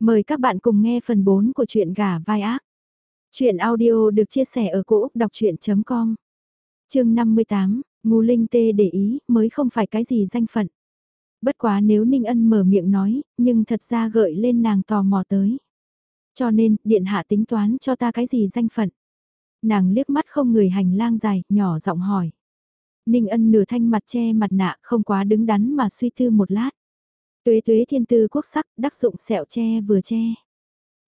Mời các bạn cùng nghe phần 4 của truyện gà vai ác. Chuyện audio được chia sẻ ở cỗ đọc chuyện.com Chương 58, Ngu Linh Tê để ý mới không phải cái gì danh phận. Bất quá nếu Ninh Ân mở miệng nói, nhưng thật ra gợi lên nàng tò mò tới. Cho nên, điện hạ tính toán cho ta cái gì danh phận. Nàng liếc mắt không người hành lang dài, nhỏ giọng hỏi. Ninh Ân nửa thanh mặt che mặt nạ không quá đứng đắn mà suy tư một lát. Tuế tuế thiên tư quốc sắc, đắc dụng sẹo che vừa che.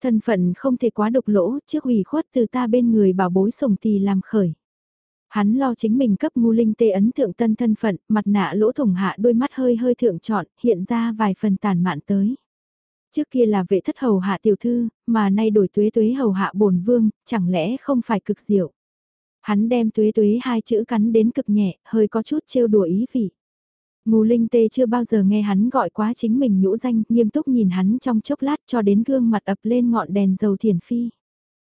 Thân phận không thể quá độc lỗ, trước ủy khuất từ ta bên người bảo bối sùng tì làm khởi. Hắn lo chính mình cấp ngu linh tê ấn thượng tân thân phận, mặt nạ lỗ thủng hạ đôi mắt hơi hơi thượng trọn, hiện ra vài phần tàn mạn tới. Trước kia là vệ thất hầu hạ tiểu thư, mà nay đổi tuế tuế hầu hạ bổn vương, chẳng lẽ không phải cực diệu. Hắn đem tuế tuế hai chữ cắn đến cực nhẹ, hơi có chút trêu đùa ý vị. Ngô Linh Tê chưa bao giờ nghe hắn gọi quá chính mình nhũ danh, nghiêm túc nhìn hắn trong chốc lát cho đến gương mặt ập lên ngọn đèn dầu thiển phi.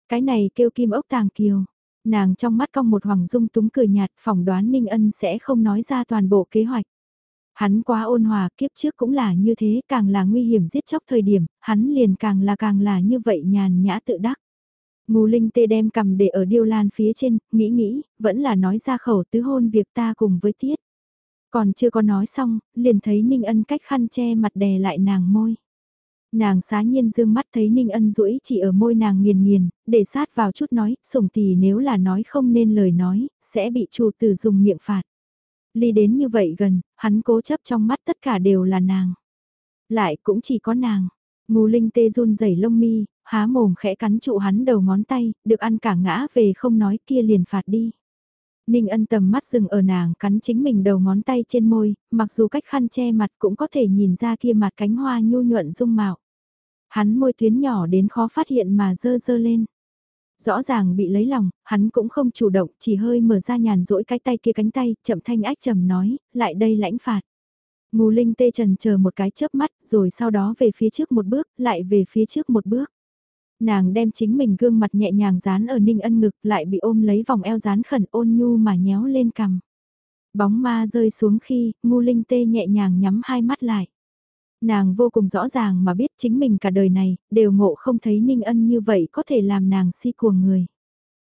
Cái này kêu kim ốc tàng kiều. Nàng trong mắt cong một hoàng dung túng cười nhạt, phỏng đoán Ninh Ân sẽ không nói ra toàn bộ kế hoạch. Hắn quá ôn hòa, kiếp trước cũng là như thế, càng là nguy hiểm giết chóc thời điểm, hắn liền càng là càng là như vậy nhàn nhã tự đắc. Ngô Linh Tê đem cầm để ở điêu lan phía trên, nghĩ nghĩ, vẫn là nói ra khẩu tứ hôn việc ta cùng với tiết. Còn chưa có nói xong, liền thấy Ninh Ân cách khăn che mặt đè lại nàng môi. Nàng xá nhiên dương mắt thấy Ninh Ân rũi chỉ ở môi nàng nghiền nghiền, để sát vào chút nói, sủng tỷ nếu là nói không nên lời nói, sẽ bị chủ tử dùng miệng phạt. Ly đến như vậy gần, hắn cố chấp trong mắt tất cả đều là nàng. Lại cũng chỉ có nàng. Ngù Linh tê run rẩy lông mi, há mồm khẽ cắn trụ hắn đầu ngón tay, được ăn cả ngã về không nói kia liền phạt đi. Ninh ân tầm mắt dừng ở nàng cắn chính mình đầu ngón tay trên môi, mặc dù cách khăn che mặt cũng có thể nhìn ra kia mặt cánh hoa nhu nhuận dung mạo. Hắn môi tuyến nhỏ đến khó phát hiện mà dơ dơ lên. Rõ ràng bị lấy lòng, hắn cũng không chủ động, chỉ hơi mở ra nhàn rỗi cái tay kia cánh tay, chậm thanh ách trầm nói, lại đây lãnh phạt. Ngù linh tê trần chờ một cái chớp mắt, rồi sau đó về phía trước một bước, lại về phía trước một bước nàng đem chính mình gương mặt nhẹ nhàng dán ở ninh ân ngực lại bị ôm lấy vòng eo dán khẩn ôn nhu mà nhéo lên cằm. Bóng ma rơi xuống khi, ngu linh tê nhẹ nhàng nhắm hai mắt lại. Nàng vô cùng rõ ràng mà biết chính mình cả đời này, đều ngộ không thấy ninh ân như vậy có thể làm nàng si cuồng người.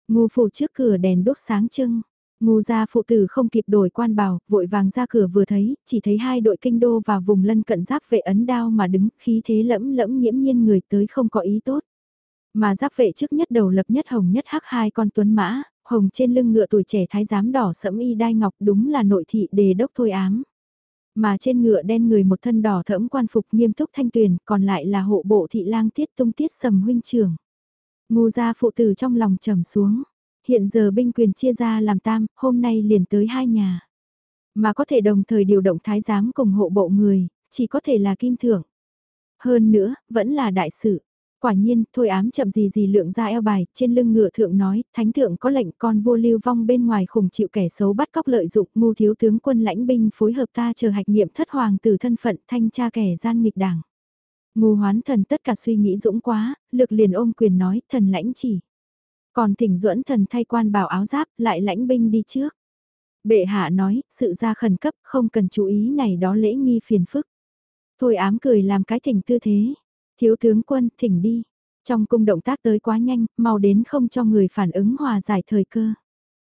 Ngu phủ trước cửa đèn đốt sáng trưng. Ngu gia phụ tử không kịp đổi quan bảo, vội vàng ra cửa vừa thấy, chỉ thấy hai đội kinh đô và vùng lân cận giáp vệ ấn đao mà đứng, khí thế lẫm lẫm nhiễm nhiên người tới không có ý tốt. Mà giáp vệ trước nhất đầu lập nhất hồng nhất hắc hai con tuấn mã, hồng trên lưng ngựa tuổi trẻ thái giám đỏ sẫm y đai ngọc đúng là nội thị đề đốc thôi ám. Mà trên ngựa đen người một thân đỏ thẫm quan phục nghiêm túc thanh tuyền, còn lại là hộ bộ thị lang tiết tung tiết sầm huynh trưởng. Ngu gia phụ tử trong lòng trầm xuống. Hiện giờ binh quyền chia ra làm tam, hôm nay liền tới hai nhà. Mà có thể đồng thời điều động thái giám cùng hộ bộ người, chỉ có thể là kim thưởng. Hơn nữa, vẫn là đại sự. Quả nhiên, thôi ám chậm gì gì lượng ra eo bài, trên lưng ngựa thượng nói, thánh thượng có lệnh con vua lưu vong bên ngoài khủng chịu kẻ xấu bắt cóc lợi dụng, ngu thiếu tướng quân lãnh binh phối hợp ta chờ hạch nghiệm thất hoàng từ thân phận thanh tra kẻ gian nghịch đảng. Ngu hoán thần tất cả suy nghĩ dũng quá, lực liền ôm quyền nói, thần lãnh chỉ. Còn thỉnh duẫn thần thay quan bảo áo giáp, lại lãnh binh đi trước. Bệ hạ nói, sự ra khẩn cấp, không cần chú ý này đó lễ nghi phiền phức. Thôi ám cười làm cái thỉnh tư thế, Thiếu tướng quân, thỉnh đi. Trong cung động tác tới quá nhanh, mau đến không cho người phản ứng hòa giải thời cơ.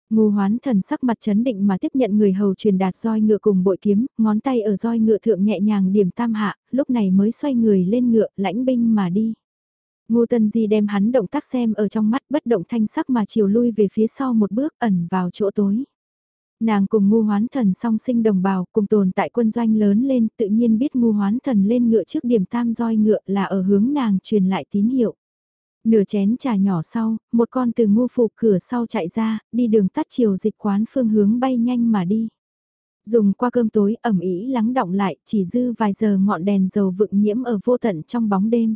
ngô hoán thần sắc mặt chấn định mà tiếp nhận người hầu truyền đạt roi ngựa cùng bội kiếm, ngón tay ở roi ngựa thượng nhẹ nhàng điểm tam hạ, lúc này mới xoay người lên ngựa, lãnh binh mà đi. ngô tân di đem hắn động tác xem ở trong mắt bất động thanh sắc mà chiều lui về phía sau một bước ẩn vào chỗ tối. Nàng cùng ngu hoán thần song sinh đồng bào, cùng tồn tại quân doanh lớn lên, tự nhiên biết ngu hoán thần lên ngựa trước điểm tam roi ngựa là ở hướng nàng truyền lại tín hiệu. Nửa chén trà nhỏ sau, một con từ ngu phục cửa sau chạy ra, đi đường tắt chiều dịch quán phương hướng bay nhanh mà đi. Dùng qua cơm tối ẩm ý lắng động lại, chỉ dư vài giờ ngọn đèn dầu vựng nhiễm ở vô tận trong bóng đêm.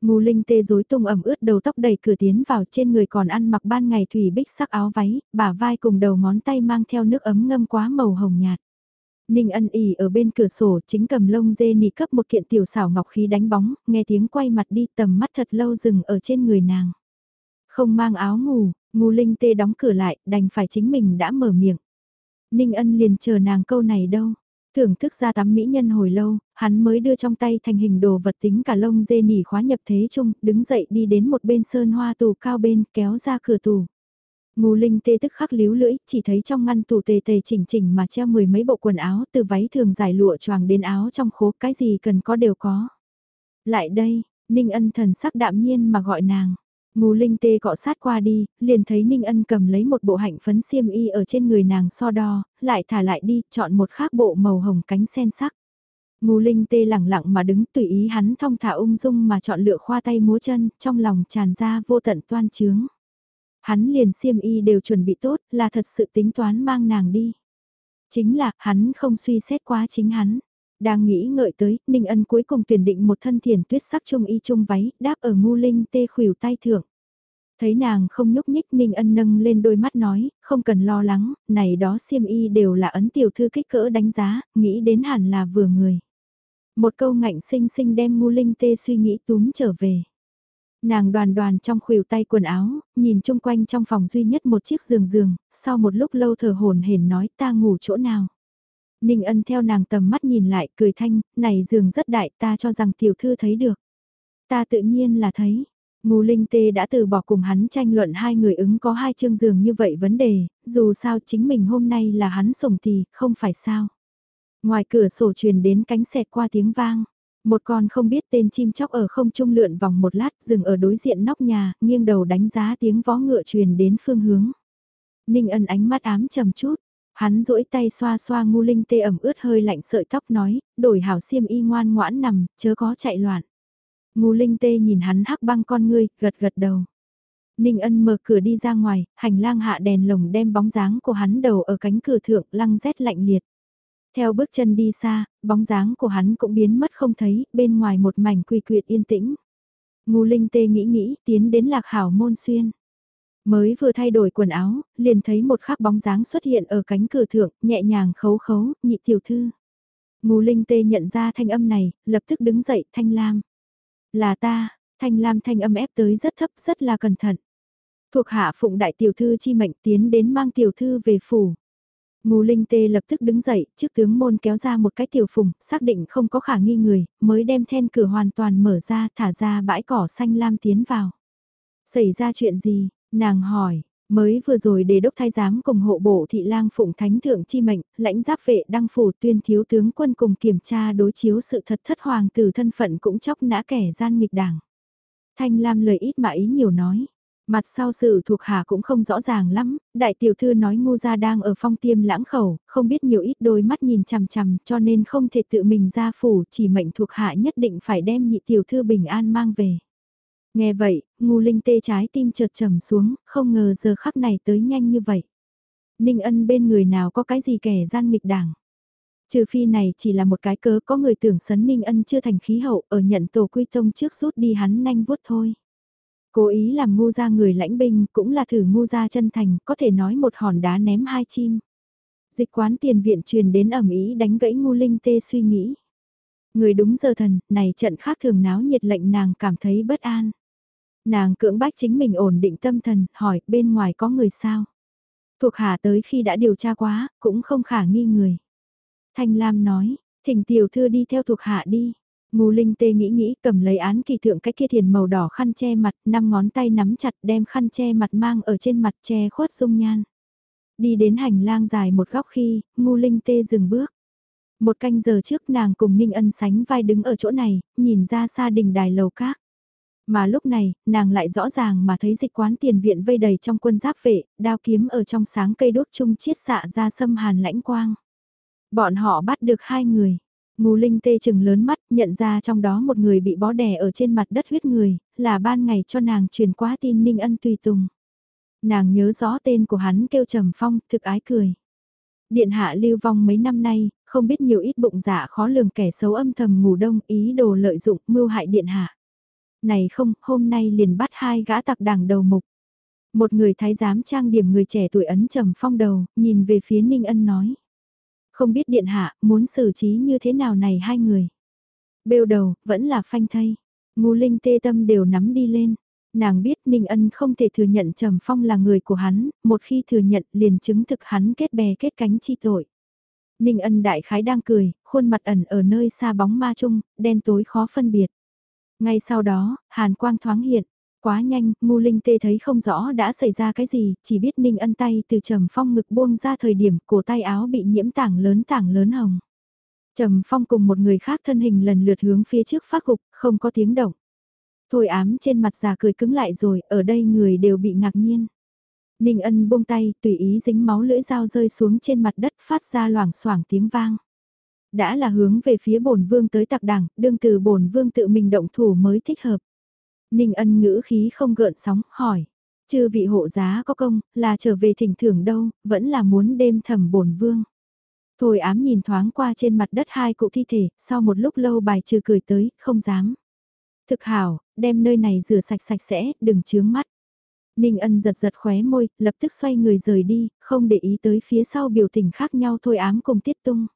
Ngô Linh tê rối tung ẩm ướt đầu tóc đầy cửa tiến vào trên người còn ăn mặc ban ngày thủy bích sắc áo váy, bả vai cùng đầu ngón tay mang theo nước ấm ngâm quá màu hồng nhạt. Ninh ân ỉ ở bên cửa sổ chính cầm lông dê nỉ cấp một kiện tiểu xảo ngọc khí đánh bóng, nghe tiếng quay mặt đi tầm mắt thật lâu dừng ở trên người nàng. Không mang áo ngủ, ngô linh tê đóng cửa lại, đành phải chính mình đã mở miệng. Ninh ân liền chờ nàng câu này đâu. Thưởng thức ra tắm mỹ nhân hồi lâu, hắn mới đưa trong tay thành hình đồ vật tính cả lông dê nỉ khóa nhập thế chung, đứng dậy đi đến một bên sơn hoa tù cao bên, kéo ra cửa tù. Ngô Linh tê tức khắc líu lưỡi, chỉ thấy trong ngăn tủ tề tề chỉnh chỉnh mà treo mười mấy bộ quần áo, từ váy thường dài lụa choàng đến áo trong khố, cái gì cần có đều có. Lại đây, Ninh ân thần sắc đạm nhiên mà gọi nàng. Ngô Linh tê cọ sát qua đi, liền thấy Ninh ân cầm lấy một bộ hạnh phấn xiêm y ở trên người nàng so đo, lại thả lại đi, chọn một khác bộ màu hồng cánh sen sắc. Ngô Linh tê lẳng lặng mà đứng tùy ý hắn thong thả ung dung mà chọn lựa khoa tay múa chân, trong lòng tràn ra vô tận toan trướng. Hắn liền xiêm y đều chuẩn bị tốt, là thật sự tính toán mang nàng đi. Chính là, hắn không suy xét quá chính hắn. Đang nghĩ ngợi tới, Ninh Ân cuối cùng tuyển định một thân thiền tuyết sắc trung y trung váy, đáp ở ngu linh tê khuỷu tay thượng. Thấy nàng không nhúc nhích Ninh Ân nâng lên đôi mắt nói, không cần lo lắng, này đó xiêm y đều là ấn tiểu thư kích cỡ đánh giá, nghĩ đến hẳn là vừa người. Một câu ngạnh sinh sinh đem ngu linh tê suy nghĩ túm trở về. Nàng đoàn đoàn trong khuỷu tay quần áo, nhìn chung quanh trong phòng duy nhất một chiếc giường giường, sau một lúc lâu thở hồn hển nói ta ngủ chỗ nào. Ninh ân theo nàng tầm mắt nhìn lại cười thanh, này giường rất đại ta cho rằng tiểu thư thấy được. Ta tự nhiên là thấy. Ngô Linh Tê đã từ bỏ cùng hắn tranh luận hai người ứng có hai chương giường như vậy vấn đề, dù sao chính mình hôm nay là hắn sủng thì, không phải sao. Ngoài cửa sổ truyền đến cánh xẹt qua tiếng vang. Một con không biết tên chim chóc ở không trung lượn vòng một lát dừng ở đối diện nóc nhà, nghiêng đầu đánh giá tiếng vó ngựa truyền đến phương hướng. Ninh ân ánh mắt ám trầm chút, hắn duỗi tay xoa xoa ngu linh tê ẩm ướt hơi lạnh sợi tóc nói, đổi hảo xiêm y ngoan ngoãn nằm, chớ có chạy loạn. Ngu linh tê nhìn hắn hắc băng con ngươi, gật gật đầu. Ninh ân mở cửa đi ra ngoài, hành lang hạ đèn lồng đem bóng dáng của hắn đầu ở cánh cửa thượng lăng rét lạnh liệt. Theo bước chân đi xa, bóng dáng của hắn cũng biến mất không thấy, bên ngoài một mảnh quỳ quyệt yên tĩnh. Ngu linh tê nghĩ nghĩ, tiến đến lạc hảo môn xuyên. Mới vừa thay đổi quần áo, liền thấy một khắc bóng dáng xuất hiện ở cánh cửa thượng, nhẹ nhàng khấu khấu, nhị tiểu thư. Ngô linh tê nhận ra thanh âm này, lập tức đứng dậy, thanh lam. Là ta, thanh lam thanh âm ép tới rất thấp, rất là cẩn thận. Thuộc hạ phụng đại tiểu thư chi mệnh tiến đến mang tiểu thư về phủ. Ngô Linh Tê lập tức đứng dậy, trước tướng môn kéo ra một cái tiểu phùng, xác định không có khả nghi người, mới đem then cửa hoàn toàn mở ra, thả ra bãi cỏ xanh lam tiến vào. Xảy ra chuyện gì? Nàng hỏi, mới vừa rồi đề đốc thái giám cùng hộ bộ thị lang phụng thánh thượng chi mệnh, lãnh giáp vệ đăng phủ tuyên thiếu tướng quân cùng kiểm tra đối chiếu sự thật thất hoàng tử thân phận cũng chóc nã kẻ gian nghịch đảng. Thanh Lam lời ít mà ý nhiều nói. Mặt sau sự thuộc hạ cũng không rõ ràng lắm, đại tiểu thư nói ngu gia đang ở phong tiêm lãng khẩu, không biết nhiều ít đôi mắt nhìn chằm chằm cho nên không thể tự mình ra phủ, chỉ mệnh thuộc hạ nhất định phải đem nhị tiểu thư bình an mang về. Nghe vậy, ngu linh tê trái tim chợt trầm xuống, không ngờ giờ khắc này tới nhanh như vậy. Ninh ân bên người nào có cái gì kẻ gian nghịch đảng. Trừ phi này chỉ là một cái cớ có người tưởng sấn Ninh ân chưa thành khí hậu ở nhận tổ quy tông trước rút đi hắn nhanh vuốt thôi. Cố ý làm ngu ra người lãnh binh cũng là thử ngu ra chân thành, có thể nói một hòn đá ném hai chim. Dịch quán tiền viện truyền đến ẩm ý đánh gãy ngu linh tê suy nghĩ. Người đúng giờ thần, này trận khác thường náo nhiệt lệnh nàng cảm thấy bất an. Nàng cưỡng bách chính mình ổn định tâm thần, hỏi bên ngoài có người sao. Thuộc hạ tới khi đã điều tra quá, cũng không khả nghi người. Thanh Lam nói, thỉnh tiểu thư đi theo thuộc hạ đi. Ngô Linh Tê nghĩ nghĩ cầm lấy án kỳ thượng cái kia thiền màu đỏ khăn che mặt, năm ngón tay nắm chặt đem khăn che mặt mang ở trên mặt che khuất dung nhan. Đi đến hành lang dài một góc khi, Ngô Linh Tê dừng bước. Một canh giờ trước nàng cùng Ninh Ân sánh vai đứng ở chỗ này, nhìn ra xa đình đài lầu các. Mà lúc này, nàng lại rõ ràng mà thấy dịch quán tiền viện vây đầy trong quân giáp vệ, đao kiếm ở trong sáng cây đốt chung chiết xạ ra sâm hàn lãnh quang. Bọn họ bắt được hai người. Ngô Linh tê chừng lớn mắt, nhận ra trong đó một người bị bó đè ở trên mặt đất huyết người, là ban ngày cho nàng truyền quá tin Ninh Ân tùy tùng. Nàng nhớ rõ tên của hắn kêu Trầm Phong, thực ái cười. Điện hạ lưu vong mấy năm nay, không biết nhiều ít bụng dạ khó lường kẻ xấu âm thầm ngủ đông ý đồ lợi dụng mưu hại điện hạ. Này không, hôm nay liền bắt hai gã tặc đảng đầu mục. Một người thái giám trang điểm người trẻ tuổi ấn Trầm Phong đầu, nhìn về phía Ninh Ân nói. Không biết điện hạ muốn xử trí như thế nào này hai người. Bêu đầu, vẫn là phanh thay. Ngu linh tê tâm đều nắm đi lên. Nàng biết Ninh Ân không thể thừa nhận Trầm Phong là người của hắn, một khi thừa nhận liền chứng thực hắn kết bè kết cánh chi tội. Ninh ân đại khái đang cười, khuôn mặt ẩn ở nơi xa bóng ma chung, đen tối khó phân biệt. Ngay sau đó, hàn quang thoáng hiện, quá nhanh, ngu linh tê thấy không rõ đã xảy ra cái gì, chỉ biết ninh ân tay từ trầm phong ngực buông ra thời điểm cổ tay áo bị nhiễm tảng lớn tảng lớn hồng. Trầm phong cùng một người khác thân hình lần lượt hướng phía trước phát gục, không có tiếng động. Thôi ám trên mặt già cười cứng lại rồi, ở đây người đều bị ngạc nhiên. Ninh ân buông tay, tùy ý dính máu lưỡi dao rơi xuống trên mặt đất phát ra loảng xoảng tiếng vang. Đã là hướng về phía bổn vương tới tặc đảng, đương từ bổn vương tự mình động thủ mới thích hợp. Ninh ân ngữ khí không gợn sóng, hỏi. Chư vị hộ giá có công, là trở về thỉnh thưởng đâu, vẫn là muốn đêm thẩm bổn vương. Thôi ám nhìn thoáng qua trên mặt đất hai cụ thi thể, sau một lúc lâu bài trừ cười tới, không dám. Thực hảo, đem nơi này rửa sạch sạch sẽ, đừng chướng mắt. Ninh ân giật giật khóe môi, lập tức xoay người rời đi, không để ý tới phía sau biểu tình khác nhau thôi ám cùng tiết tung.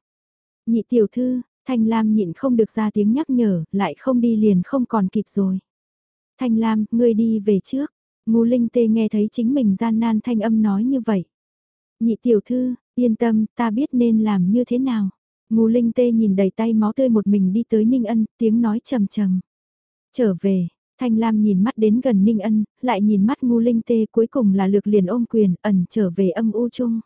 Nhị tiểu thư, Thanh Lam nhịn không được ra tiếng nhắc nhở, lại không đi liền không còn kịp rồi. Thanh Lam, ngươi đi về trước. Ngô Linh Tê nghe thấy chính mình gian nan thanh âm nói như vậy. Nhị tiểu thư, yên tâm, ta biết nên làm như thế nào. Ngô Linh Tê nhìn đầy tay máu tươi một mình đi tới Ninh Ân, tiếng nói trầm trầm. Trở về, Thanh Lam nhìn mắt đến gần Ninh Ân, lại nhìn mắt ngu linh tê cuối cùng là lược liền ôm quyền ẩn trở về âm u chung.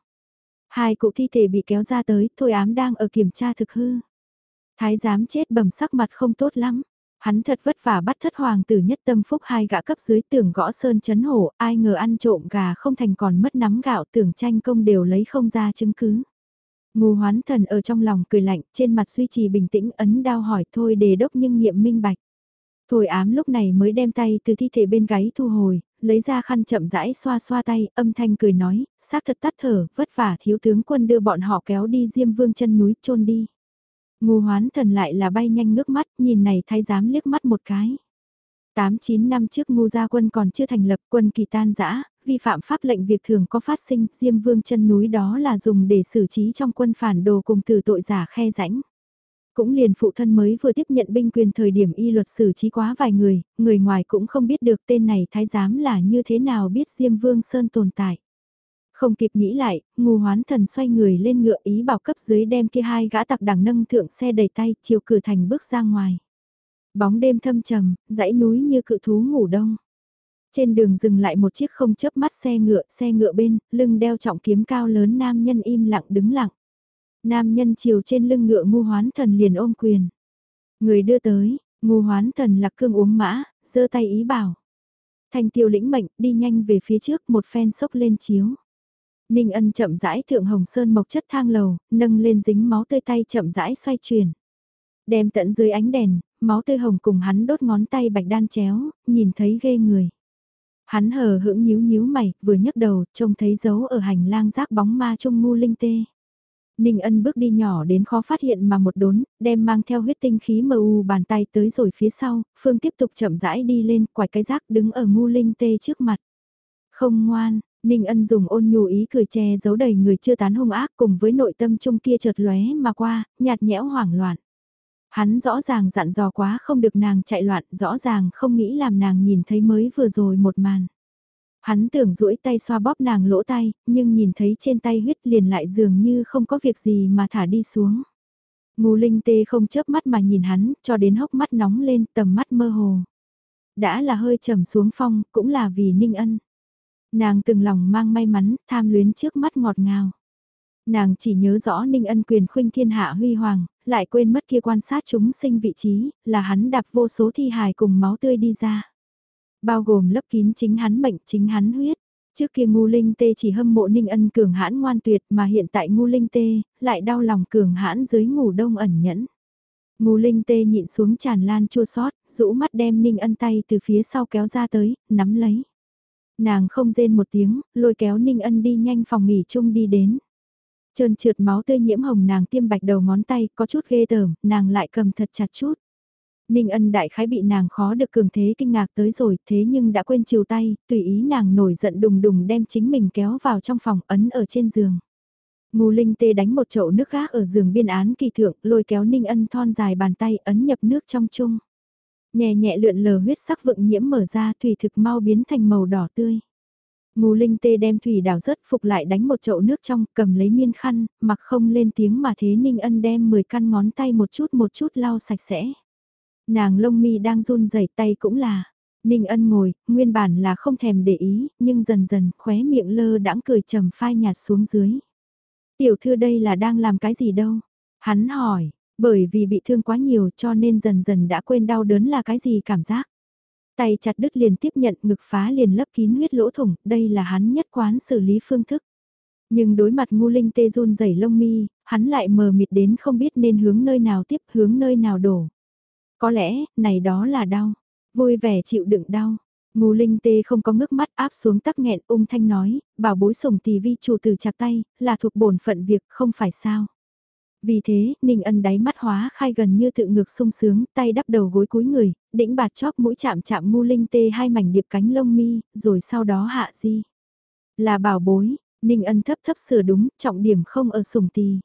Hai cụ thi thể bị kéo ra tới, thôi ám đang ở kiểm tra thực hư. Thái giám chết bầm sắc mặt không tốt lắm. Hắn thật vất vả bắt thất hoàng tử nhất tâm phúc hai gã cấp dưới tưởng gõ sơn chấn hổ, ai ngờ ăn trộm gà không thành còn mất nắm gạo tưởng tranh công đều lấy không ra chứng cứ. Ngô hoán thần ở trong lòng cười lạnh, trên mặt duy trì bình tĩnh ấn đao hỏi thôi đề đốc nhưng nghiệm minh bạch. Thôi ám lúc này mới đem tay từ thi thể bên gáy thu hồi, lấy ra khăn chậm rãi xoa xoa tay, âm thanh cười nói, xác thật tắt thở, vất vả thiếu tướng quân đưa bọn họ kéo đi diêm vương chân núi chôn đi. Ngô hoán thần lại là bay nhanh ngước mắt, nhìn này thái giám liếc mắt một cái. 8-9 năm trước ngu gia quân còn chưa thành lập quân kỳ tan giã, vi phạm pháp lệnh việc thường có phát sinh, diêm vương chân núi đó là dùng để xử trí trong quân phản đồ cùng từ tội giả khe rãnh. Cũng liền phụ thân mới vừa tiếp nhận binh quyền thời điểm y luật xử trí quá vài người, người ngoài cũng không biết được tên này thái giám là như thế nào biết Diêm Vương Sơn tồn tại. Không kịp nghĩ lại, ngu hoán thần xoay người lên ngựa ý bảo cấp dưới đem kia hai gã tặc đằng nâng thượng xe đầy tay chiều cử thành bước ra ngoài. Bóng đêm thâm trầm, dãy núi như cự thú ngủ đông. Trên đường dừng lại một chiếc không chớp mắt xe ngựa, xe ngựa bên, lưng đeo trọng kiếm cao lớn nam nhân im lặng đứng lặng. Nam nhân chiều trên lưng ngựa ngu hoán thần liền ôm quyền. Người đưa tới, ngu hoán thần lạc cương uống mã, giơ tay ý bảo. Thanh tiêu lĩnh mệnh đi nhanh về phía trước một phen sốc lên chiếu. Ninh ân chậm rãi thượng hồng sơn mộc chất thang lầu, nâng lên dính máu tươi tay chậm rãi xoay chuyển. Đem tận dưới ánh đèn, máu tươi hồng cùng hắn đốt ngón tay bạch đan chéo, nhìn thấy ghê người. Hắn hờ hững nhíu nhíu mày, vừa nhấc đầu, trông thấy dấu ở hành lang rác bóng ma trung ngu linh tê. Ninh ân bước đi nhỏ đến khó phát hiện mà một đốn, đem mang theo huyết tinh khí mờ u bàn tay tới rồi phía sau, Phương tiếp tục chậm rãi đi lên, quải cái rác đứng ở ngu linh tê trước mặt. Không ngoan, Ninh ân dùng ôn nhu ý cười che giấu đầy người chưa tán hung ác cùng với nội tâm trung kia chợt lóe mà qua, nhạt nhẽo hoảng loạn. Hắn rõ ràng dặn dò quá không được nàng chạy loạn, rõ ràng không nghĩ làm nàng nhìn thấy mới vừa rồi một màn. Hắn tưởng duỗi tay xoa bóp nàng lỗ tay, nhưng nhìn thấy trên tay huyết liền lại dường như không có việc gì mà thả đi xuống. Ngô Linh Tê không chớp mắt mà nhìn hắn, cho đến hốc mắt nóng lên, tầm mắt mơ hồ. Đã là hơi trầm xuống phong, cũng là vì Ninh Ân. Nàng từng lòng mang may mắn, tham luyến trước mắt ngọt ngào. Nàng chỉ nhớ rõ Ninh Ân quyền khuynh thiên hạ huy hoàng, lại quên mất kia quan sát chúng sinh vị trí, là hắn đạp vô số thi hài cùng máu tươi đi ra. Bao gồm lấp kín chính hắn mệnh, chính hắn huyết. Trước kia ngu linh tê chỉ hâm mộ ninh ân cường hãn ngoan tuyệt mà hiện tại ngu linh tê lại đau lòng cường hãn dưới ngủ đông ẩn nhẫn. Ngu linh tê nhịn xuống tràn lan chua sót, rũ mắt đem ninh ân tay từ phía sau kéo ra tới, nắm lấy. Nàng không rên một tiếng, lôi kéo ninh ân đi nhanh phòng nghỉ chung đi đến. Trơn trượt máu tươi nhiễm hồng nàng tiêm bạch đầu ngón tay, có chút ghê tởm, nàng lại cầm thật chặt chút. Ninh ân đại khái bị nàng khó được cường thế kinh ngạc tới rồi, thế nhưng đã quên chiều tay, tùy ý nàng nổi giận đùng đùng đem chính mình kéo vào trong phòng ấn ở trên giường. Ngô Linh tê đánh một chậu nước gác ở giường biên án kỳ thượng, lôi kéo Ninh ân thon dài bàn tay ấn nhập nước trong chung. Nhẹ nhẹ lượn lờ huyết sắc vựng nhiễm mở ra thủy thực mau biến thành màu đỏ tươi. Ngô Linh Tê đem thủy đảo rớt phục lại đánh một chậu nước trong, cầm lấy miên khăn, mặc không lên tiếng mà thế Ninh Ân đem 10 căn ngón tay một chút một chút lau sạch sẽ. Nàng lông mi đang run rẩy tay cũng là. Ninh Ân ngồi, nguyên bản là không thèm để ý, nhưng dần dần khóe miệng lơ đãng cười trầm phai nhạt xuống dưới. Tiểu thư đây là đang làm cái gì đâu? Hắn hỏi, bởi vì bị thương quá nhiều cho nên dần dần đã quên đau đớn là cái gì cảm giác. Tay chặt đứt liền tiếp nhận ngực phá liền lấp kín huyết lỗ thủng, đây là hắn nhất quán xử lý phương thức. Nhưng đối mặt ngu linh tê run rẩy lông mi, hắn lại mờ mịt đến không biết nên hướng nơi nào tiếp hướng nơi nào đổ. Có lẽ, này đó là đau, vui vẻ chịu đựng đau. Ngô Linh Tê không có ngước mắt áp xuống tắc nghẹn ung thanh nói, bảo bối sủng tì vi chủ từ chặt tay, là thuộc bổn phận việc không phải sao. Vì thế, Ninh Ân đáy mắt hóa khai gần như tự ngược sung sướng, tay đắp đầu gối cúi người, đĩnh bạt chóp mũi chạm chạm ngu linh tê hai mảnh điệp cánh lông mi, rồi sau đó hạ di. Là bảo bối, Ninh Ân thấp thấp sửa đúng, trọng điểm không ở sùng tì.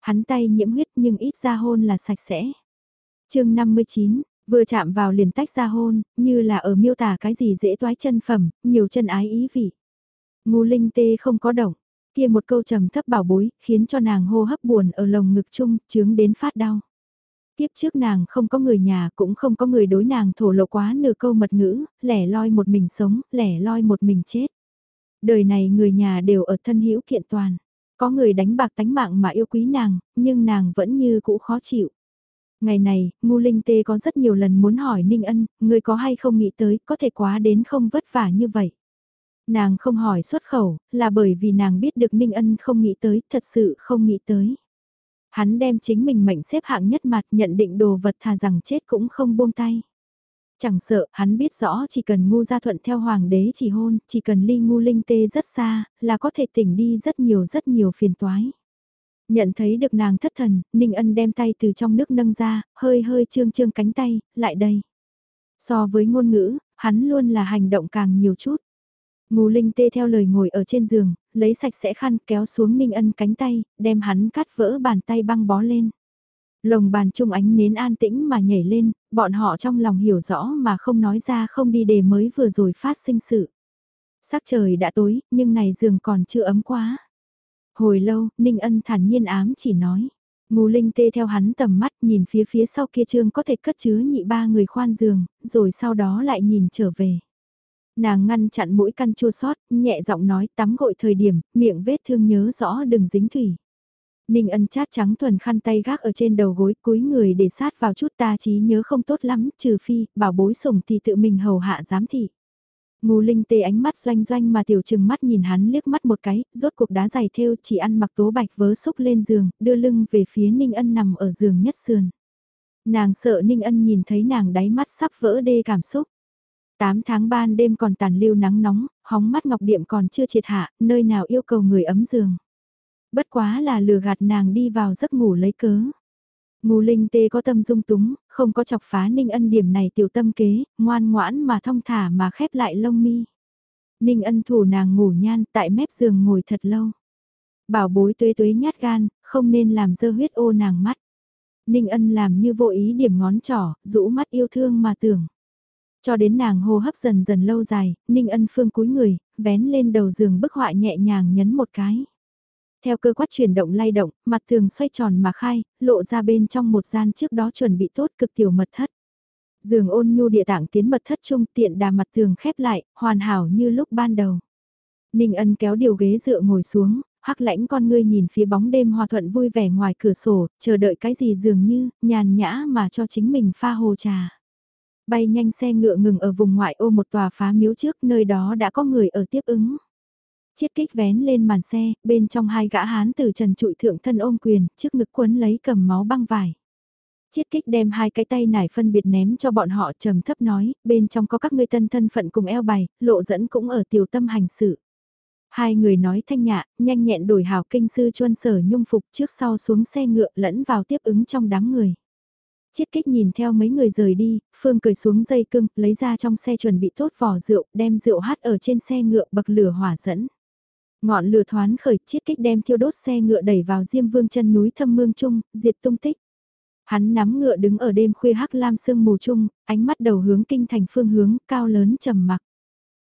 Hắn tay nhiễm huyết nhưng ít ra hôn là sạch sẽ chương 59, vừa chạm vào liền tách ra hôn, như là ở miêu tả cái gì dễ toái chân phẩm, nhiều chân ái ý vị. Ngu linh tê không có động, kia một câu trầm thấp bảo bối, khiến cho nàng hô hấp buồn ở lồng ngực chung, chướng đến phát đau. Tiếp trước nàng không có người nhà cũng không có người đối nàng thổ lộ quá nửa câu mật ngữ, lẻ loi một mình sống, lẻ loi một mình chết. Đời này người nhà đều ở thân hữu kiện toàn. Có người đánh bạc tánh mạng mà yêu quý nàng, nhưng nàng vẫn như cũ khó chịu. Ngày này, Ngu Linh Tê có rất nhiều lần muốn hỏi Ninh Ân, người có hay không nghĩ tới, có thể quá đến không vất vả như vậy. Nàng không hỏi xuất khẩu, là bởi vì nàng biết được Ninh Ân không nghĩ tới, thật sự không nghĩ tới. Hắn đem chính mình mệnh xếp hạng nhất mặt nhận định đồ vật thà rằng chết cũng không buông tay. Chẳng sợ, hắn biết rõ chỉ cần ngu gia thuận theo hoàng đế chỉ hôn, chỉ cần ly ngu linh tê rất xa, là có thể tỉnh đi rất nhiều rất nhiều phiền toái. Nhận thấy được nàng thất thần, Ninh Ân đem tay từ trong nước nâng ra, hơi hơi trương trương cánh tay, lại đây. So với ngôn ngữ, hắn luôn là hành động càng nhiều chút. Ngô Linh tê theo lời ngồi ở trên giường, lấy sạch sẽ khăn kéo xuống Ninh Ân cánh tay, đem hắn cắt vỡ bàn tay băng bó lên. Lồng bàn trung ánh nến an tĩnh mà nhảy lên, bọn họ trong lòng hiểu rõ mà không nói ra không đi đề mới vừa rồi phát sinh sự. Sắc trời đã tối, nhưng này giường còn chưa ấm quá. Hồi lâu, Ninh Ân thản nhiên ám chỉ nói. Ngô Linh tê theo hắn tầm mắt nhìn phía phía sau kia trương có thể cất chứa nhị ba người khoan giường, rồi sau đó lại nhìn trở về. Nàng ngăn chặn mũi căn chua sót, nhẹ giọng nói tắm gội thời điểm, miệng vết thương nhớ rõ đừng dính thủy. Ninh ân chát trắng thuần khăn tay gác ở trên đầu gối cúi người để sát vào chút ta trí nhớ không tốt lắm, trừ phi, bảo bối sủng thì tự mình hầu hạ giám thị. Ngô Linh tê ánh mắt doanh doanh mà tiểu trừng mắt nhìn hắn liếc mắt một cái, rốt cuộc đá giày thêu chỉ ăn mặc tố bạch vớ xúc lên giường, đưa lưng về phía Ninh Ân nằm ở giường nhất sườn. Nàng sợ Ninh Ân nhìn thấy nàng đáy mắt sắp vỡ đê cảm xúc. 8 tháng ban đêm còn tàn lưu nắng nóng, hóng mắt ngọc điệm còn chưa triệt hạ, nơi nào yêu cầu người ấm giường. Bất quá là lừa gạt nàng đi vào giấc ngủ lấy cớ. Ngô Linh Tê có tâm dung túng, không có chọc phá Ninh Ân điểm này tiểu tâm kế, ngoan ngoãn mà thong thả mà khép lại lông mi. Ninh Ân thủ nàng ngủ nhan tại mép giường ngồi thật lâu. Bảo bối tuế tuế nhát gan, không nên làm dơ huyết ô nàng mắt. Ninh Ân làm như vô ý điểm ngón trỏ, rũ mắt yêu thương mà tưởng. Cho đến nàng hô hấp dần dần lâu dài, Ninh Ân Phương cúi người, vén lên đầu giường bức họa nhẹ nhàng nhấn một cái. Theo cơ quát chuyển động lay động, mặt tường xoay tròn mà khai, lộ ra bên trong một gian trước đó chuẩn bị tốt cực tiểu mật thất. Giường ôn nhu địa tạng tiến mật thất trung tiện đà mặt tường khép lại, hoàn hảo như lúc ban đầu. Ninh ân kéo điều ghế dựa ngồi xuống, hắc lãnh con ngươi nhìn phía bóng đêm hòa thuận vui vẻ ngoài cửa sổ, chờ đợi cái gì dường như, nhàn nhã mà cho chính mình pha hồ trà. Bay nhanh xe ngựa ngừng ở vùng ngoại ô một tòa phá miếu trước nơi đó đã có người ở tiếp ứng. Chiết kích vén lên màn xe, bên trong hai gã hán từ trần trụi thượng thân ôm quyền, trước ngực quấn lấy cầm máu băng vải. Chiết kích đem hai cái tay nải phân biệt ném cho bọn họ trầm thấp nói, bên trong có các ngươi tân thân phận cùng eo bày, lộ dẫn cũng ở tiểu tâm hành sự. Hai người nói thanh nhạ, nhanh nhẹn đổi hào kinh sư chuân sở nhung phục trước sau xuống xe ngựa lẫn vào tiếp ứng trong đám người. Chiết kích nhìn theo mấy người rời đi, Phương cười xuống dây cưng, lấy ra trong xe chuẩn bị tốt vỏ rượu, đem rượu hát ở trên xe ngựa bậc lửa hỏa dẫn. Ngọn lửa thoán khởi, chiết kích đem thiêu đốt xe ngựa đẩy vào diêm vương chân núi thâm mương trung, diệt tung tích. Hắn nắm ngựa đứng ở đêm khuya hắc lam sương mù trung, ánh mắt đầu hướng kinh thành phương hướng, cao lớn trầm mặc.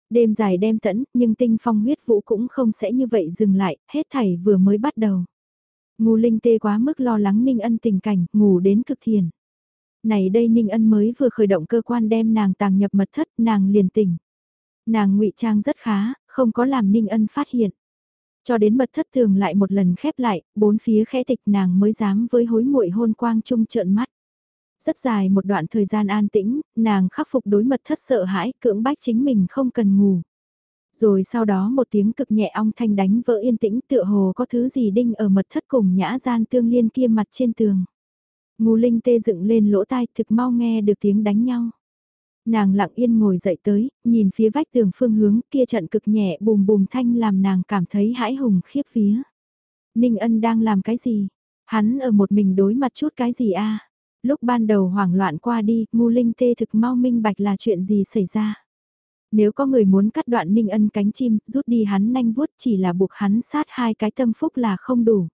Đêm dài đêm tẫn, nhưng tinh phong huyết vũ cũng không sẽ như vậy dừng lại, hết thảy vừa mới bắt đầu. Ngu linh tê quá mức lo lắng Ninh Ân tình cảnh, ngủ đến cực thiền. Này đây Ninh Ân mới vừa khởi động cơ quan đem nàng tàng nhập mật thất, nàng liền tỉnh. Nàng ngụy trang rất khá, không có làm Ninh Ân phát hiện. Cho đến mật thất tường lại một lần khép lại, bốn phía khẽ tịch nàng mới dám với hối muội hôn quang trung trợn mắt. Rất dài một đoạn thời gian an tĩnh, nàng khắc phục đối mật thất sợ hãi, cưỡng bách chính mình không cần ngủ. Rồi sau đó một tiếng cực nhẹ ong thanh đánh vỡ yên tĩnh tựa hồ có thứ gì đinh ở mật thất cùng nhã gian tương liên kia mặt trên tường. Ngô Linh tê dựng lên lỗ tai thực mau nghe được tiếng đánh nhau. Nàng lặng yên ngồi dậy tới, nhìn phía vách tường phương hướng kia trận cực nhẹ bùm bùm thanh làm nàng cảm thấy hãi hùng khiếp phía. Ninh ân đang làm cái gì? Hắn ở một mình đối mặt chút cái gì a? Lúc ban đầu hoảng loạn qua đi, ngu linh tê thực mau minh bạch là chuyện gì xảy ra. Nếu có người muốn cắt đoạn ninh ân cánh chim, rút đi hắn nanh vuốt chỉ là buộc hắn sát hai cái tâm phúc là không đủ.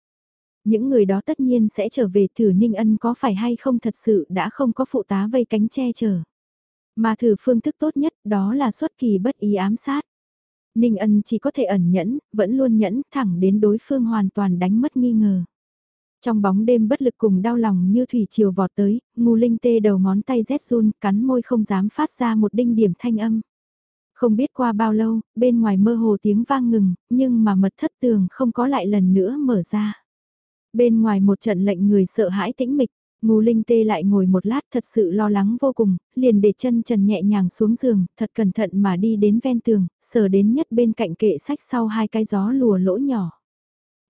Những người đó tất nhiên sẽ trở về thử ninh ân có phải hay không thật sự đã không có phụ tá vây cánh che chở. Mà thử phương thức tốt nhất đó là xuất kỳ bất ý ám sát. Ninh ân chỉ có thể ẩn nhẫn, vẫn luôn nhẫn thẳng đến đối phương hoàn toàn đánh mất nghi ngờ. Trong bóng đêm bất lực cùng đau lòng như thủy chiều vọt tới, ngu linh tê đầu ngón tay rét run, cắn môi không dám phát ra một đinh điểm thanh âm. Không biết qua bao lâu, bên ngoài mơ hồ tiếng vang ngừng, nhưng mà mật thất tường không có lại lần nữa mở ra. Bên ngoài một trận lệnh người sợ hãi tĩnh mịch, Ngô Linh Tê lại ngồi một lát thật sự lo lắng vô cùng, liền để chân trần nhẹ nhàng xuống giường, thật cẩn thận mà đi đến ven tường, sờ đến nhất bên cạnh kệ sách sau hai cái gió lùa lỗ nhỏ.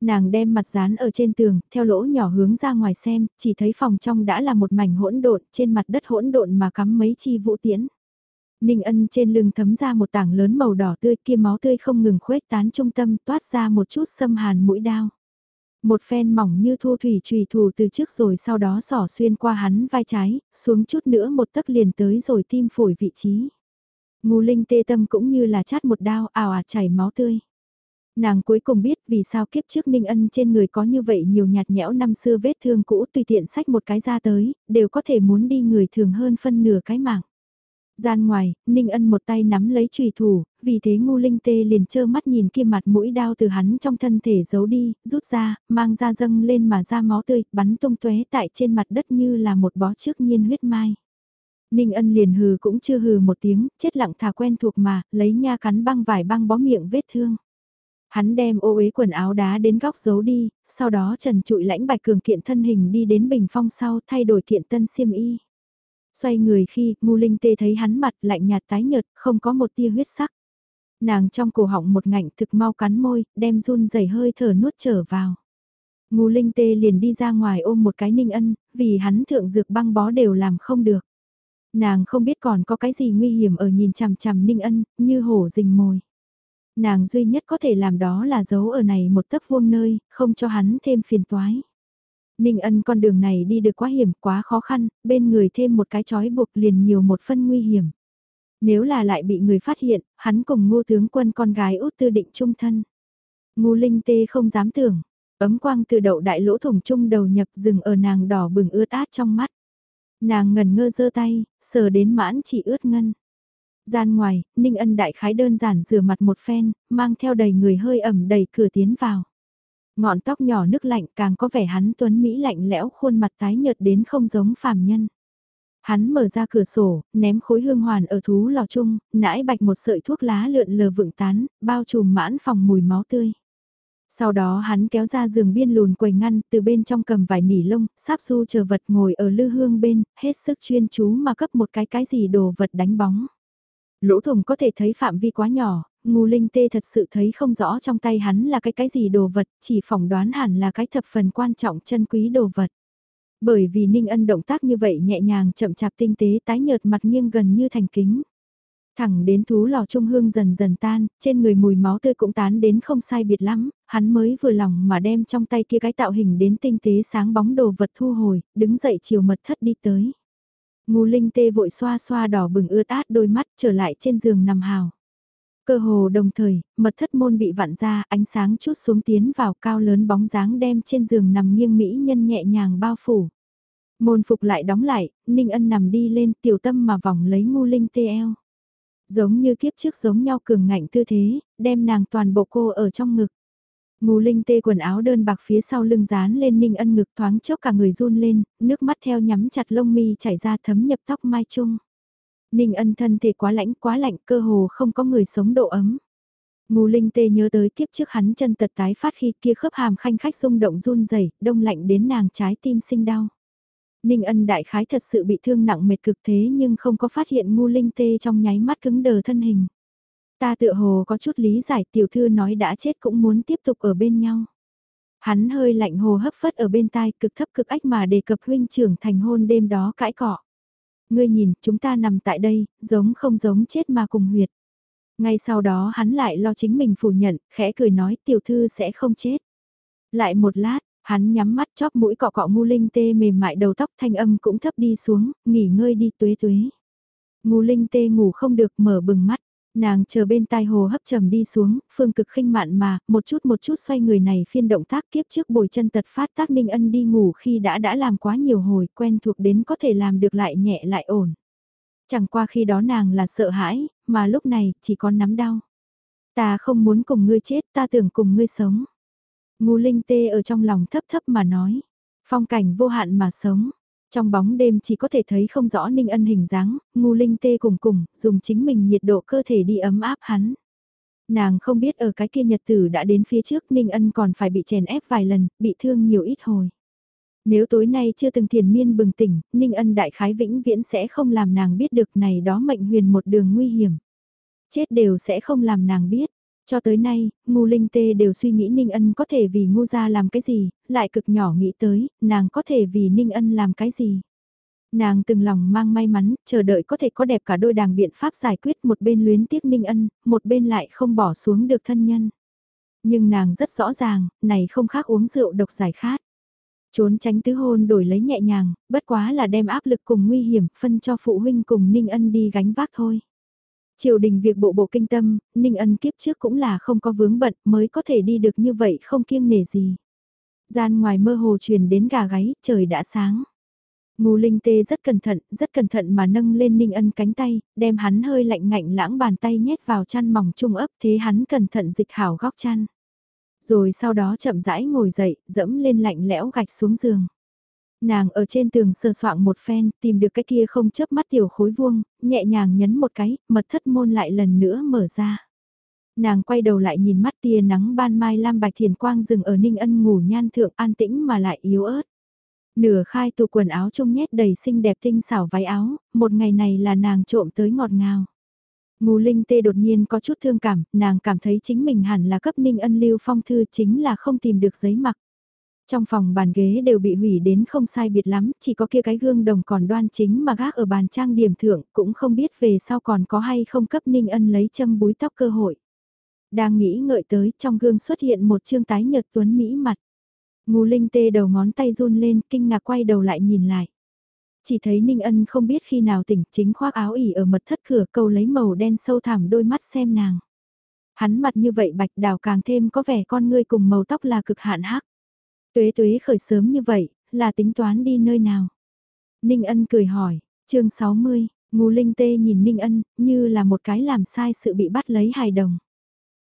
Nàng đem mặt dán ở trên tường, theo lỗ nhỏ hướng ra ngoài xem, chỉ thấy phòng trong đã là một mảnh hỗn độn, trên mặt đất hỗn độn mà cắm mấy chi vũ tiễn. Ninh ân trên lưng thấm ra một tảng lớn màu đỏ tươi kia máu tươi không ngừng khuếch tán trung tâm toát ra một chút xâm hàn mũi đao. Một phen mỏng như thu thủy trùy thủ từ trước rồi sau đó sỏ xuyên qua hắn vai trái, xuống chút nữa một tấc liền tới rồi tim phổi vị trí. Ngô linh tê tâm cũng như là chát một đao ào ạt chảy máu tươi. Nàng cuối cùng biết vì sao kiếp trước Ninh Ân trên người có như vậy nhiều nhạt nhẽo năm xưa vết thương cũ tùy tiện sách một cái ra tới, đều có thể muốn đi người thường hơn phân nửa cái mạng. Gian ngoài, Ninh Ân một tay nắm lấy trùy thủ, vì thế ngu linh tê liền trơ mắt nhìn kia mặt mũi đao từ hắn trong thân thể giấu đi, rút ra, mang ra dâng lên mà ra máu tươi, bắn tung tóe tại trên mặt đất như là một bó trước nhiên huyết mai. Ninh ân liền hừ cũng chưa hừ một tiếng, chết lặng thà quen thuộc mà, lấy nha cắn băng vải băng bó miệng vết thương. Hắn đem ô uế quần áo đá đến góc giấu đi, sau đó trần trụi lãnh bạch cường kiện thân hình đi đến bình phong sau thay đổi kiện tân xiêm y. Xoay người khi, Ngu Linh Tê thấy hắn mặt lạnh nhạt tái nhợt, không có một tia huyết sắc. Nàng trong cổ họng một ngạnh thực mau cắn môi, đem run rẩy hơi thở nuốt trở vào. Ngu Linh Tê liền đi ra ngoài ôm một cái ninh ân, vì hắn thượng dược băng bó đều làm không được. Nàng không biết còn có cái gì nguy hiểm ở nhìn chằm chằm ninh ân, như hổ rình mồi. Nàng duy nhất có thể làm đó là giấu ở này một tấc vuông nơi, không cho hắn thêm phiền toái. Ninh ân con đường này đi được quá hiểm, quá khó khăn, bên người thêm một cái chói buộc liền nhiều một phân nguy hiểm. Nếu là lại bị người phát hiện, hắn cùng ngô tướng quân con gái út tư định trung thân. Ngô linh tê không dám tưởng, ấm quang từ đậu đại lỗ thủng trung đầu nhập rừng ở nàng đỏ bừng ướt át trong mắt. Nàng ngần ngơ giơ tay, sờ đến mãn chỉ ướt ngân. Gian ngoài, Ninh Ân đại khái đơn giản rửa mặt một phen, mang theo đầy người hơi ẩm đầy cửa tiến vào. Ngọn tóc nhỏ nước lạnh càng có vẻ hắn tuấn Mỹ lạnh lẽo khuôn mặt tái nhợt đến không giống phàm nhân. Hắn mở ra cửa sổ, ném khối hương hoàn ở thú lò chung, nãi bạch một sợi thuốc lá lượn lờ vựng tán, bao trùm mãn phòng mùi máu tươi. Sau đó hắn kéo ra giường biên lùn quầy ngăn, từ bên trong cầm vài nỉ lông, sáp su chờ vật ngồi ở lư hương bên, hết sức chuyên chú mà cấp một cái cái gì đồ vật đánh bóng. Lỗ thùng có thể thấy phạm vi quá nhỏ, ngu linh tê thật sự thấy không rõ trong tay hắn là cái cái gì đồ vật, chỉ phỏng đoán hẳn là cái thập phần quan trọng chân quý đồ vật. Bởi vì Ninh Ân động tác như vậy nhẹ nhàng chậm chạp tinh tế tái nhợt mặt nghiêng gần như thành kính. Thẳng đến thú lò trung hương dần dần tan, trên người mùi máu tươi cũng tán đến không sai biệt lắm, hắn mới vừa lòng mà đem trong tay kia cái tạo hình đến tinh tế sáng bóng đồ vật thu hồi, đứng dậy chiều mật thất đi tới. Ngu linh tê vội xoa xoa đỏ bừng ướt át đôi mắt trở lại trên giường nằm hào. Cơ hồ đồng thời, mật thất môn bị vặn ra, ánh sáng chút xuống tiến vào cao lớn bóng dáng đem trên giường nằm nghiêng mỹ nhân nhẹ nhàng bao phủ. Môn phục lại đóng lại, Ninh Ân nằm đi lên tiểu tâm mà vòng lấy ngu linh tê eo. Giống như kiếp trước giống nhau cường ngạnh tư thế, đem nàng toàn bộ cô ở trong ngực. Ngù linh tê quần áo đơn bạc phía sau lưng dán lên ninh ân ngực thoáng chốc cả người run lên, nước mắt theo nhắm chặt lông mi chảy ra thấm nhập tóc mai chung. Ninh ân thân thể quá lạnh quá lạnh, cơ hồ không có người sống độ ấm. Ngô linh tê nhớ tới kiếp trước hắn chân tật tái phát khi kia khớp hàm khanh khách rung động run rẩy, đông lạnh đến nàng trái tim sinh đau. Ninh ân đại khái thật sự bị thương nặng mệt cực thế nhưng không có phát hiện Ngô linh tê trong nháy mắt cứng đờ thân hình. Ta tựa hồ có chút lý giải, tiểu thư nói đã chết cũng muốn tiếp tục ở bên nhau. Hắn hơi lạnh hồ hấp phất ở bên tai, cực thấp cực ách mà đề cập huynh trưởng thành hôn đêm đó cãi cọ. Ngươi nhìn, chúng ta nằm tại đây, giống không giống chết mà cùng huyệt. Ngay sau đó hắn lại lo chính mình phủ nhận, khẽ cười nói tiểu thư sẽ không chết. Lại một lát, hắn nhắm mắt chóp mũi cọ cọ ngu linh tê mềm mại đầu tóc thanh âm cũng thấp đi xuống, nghỉ ngơi đi tuế tuế. Ngu linh tê ngủ không được mở bừng mắt, nàng chờ bên tai hồ hấp trầm đi xuống, phương cực khinh mạn mà, một chút một chút xoay người này phiên động tác kiếp trước bồi chân tật phát tác ninh ân đi ngủ khi đã đã làm quá nhiều hồi quen thuộc đến có thể làm được lại nhẹ lại ổn. Chẳng qua khi đó nàng là sợ hãi, mà lúc này chỉ có nắm đau. Ta không muốn cùng ngươi chết, ta tưởng cùng ngươi sống. Ngu linh tê ở trong lòng thấp thấp mà nói. Phong cảnh vô hạn mà sống. Trong bóng đêm chỉ có thể thấy không rõ ninh ân hình dáng, ngu linh tê cùng cùng, dùng chính mình nhiệt độ cơ thể đi ấm áp hắn. Nàng không biết ở cái kia nhật tử đã đến phía trước ninh ân còn phải bị chèn ép vài lần, bị thương nhiều ít hồi. Nếu tối nay chưa từng thiền miên bừng tỉnh, Ninh Ân đại khái vĩnh viễn sẽ không làm nàng biết được này đó mệnh huyền một đường nguy hiểm. Chết đều sẽ không làm nàng biết. Cho tới nay, ngu linh tê đều suy nghĩ Ninh Ân có thể vì ngu gia làm cái gì, lại cực nhỏ nghĩ tới, nàng có thể vì Ninh Ân làm cái gì. Nàng từng lòng mang may mắn, chờ đợi có thể có đẹp cả đôi đàng biện pháp giải quyết một bên luyến tiếc Ninh Ân, một bên lại không bỏ xuống được thân nhân. Nhưng nàng rất rõ ràng, này không khác uống rượu độc giải khát. Trốn tránh tứ hôn đổi lấy nhẹ nhàng, bất quá là đem áp lực cùng nguy hiểm phân cho phụ huynh cùng Ninh Ân đi gánh vác thôi. Triều đình việc bộ bộ kinh tâm, Ninh Ân kiếp trước cũng là không có vướng bận mới có thể đi được như vậy không kiêng nể gì. Gian ngoài mơ hồ truyền đến gà gáy, trời đã sáng. Ngô Linh Tê rất cẩn thận, rất cẩn thận mà nâng lên Ninh Ân cánh tay, đem hắn hơi lạnh ngạnh lãng bàn tay nhét vào chăn mỏng trung ấp thế hắn cẩn thận dịch hảo góc chăn. Rồi sau đó chậm rãi ngồi dậy, dẫm lên lạnh lẽo gạch xuống giường. Nàng ở trên tường sờ soạng một phen, tìm được cái kia không chớp mắt tiểu khối vuông, nhẹ nhàng nhấn một cái, mật thất môn lại lần nữa mở ra. Nàng quay đầu lại nhìn mắt tia nắng ban mai lam bạch thiền quang rừng ở ninh ân ngủ nhan thượng an tĩnh mà lại yếu ớt. Nửa khai tủ quần áo trông nhét đầy xinh đẹp tinh xảo váy áo, một ngày này là nàng trộm tới ngọt ngào. Ngô Linh Tê đột nhiên có chút thương cảm, nàng cảm thấy chính mình hẳn là cấp ninh ân lưu phong thư chính là không tìm được giấy mặc. Trong phòng bàn ghế đều bị hủy đến không sai biệt lắm, chỉ có kia cái gương đồng còn đoan chính mà gác ở bàn trang điểm thượng, cũng không biết về sau còn có hay không cấp ninh ân lấy châm búi tóc cơ hội. Đang nghĩ ngợi tới, trong gương xuất hiện một trương tái nhật tuấn mỹ mặt. Ngô Linh Tê đầu ngón tay run lên, kinh ngạc quay đầu lại nhìn lại. Chỉ thấy Ninh Ân không biết khi nào tỉnh chính khoác áo ỉ ở mật thất cửa câu lấy màu đen sâu thẳm đôi mắt xem nàng. Hắn mặt như vậy bạch đào càng thêm có vẻ con ngươi cùng màu tóc là cực hạn hắc. Tuế tuế khởi sớm như vậy, là tính toán đi nơi nào? Ninh Ân cười hỏi, chương 60, ngu linh tê nhìn Ninh Ân, như là một cái làm sai sự bị bắt lấy hài đồng.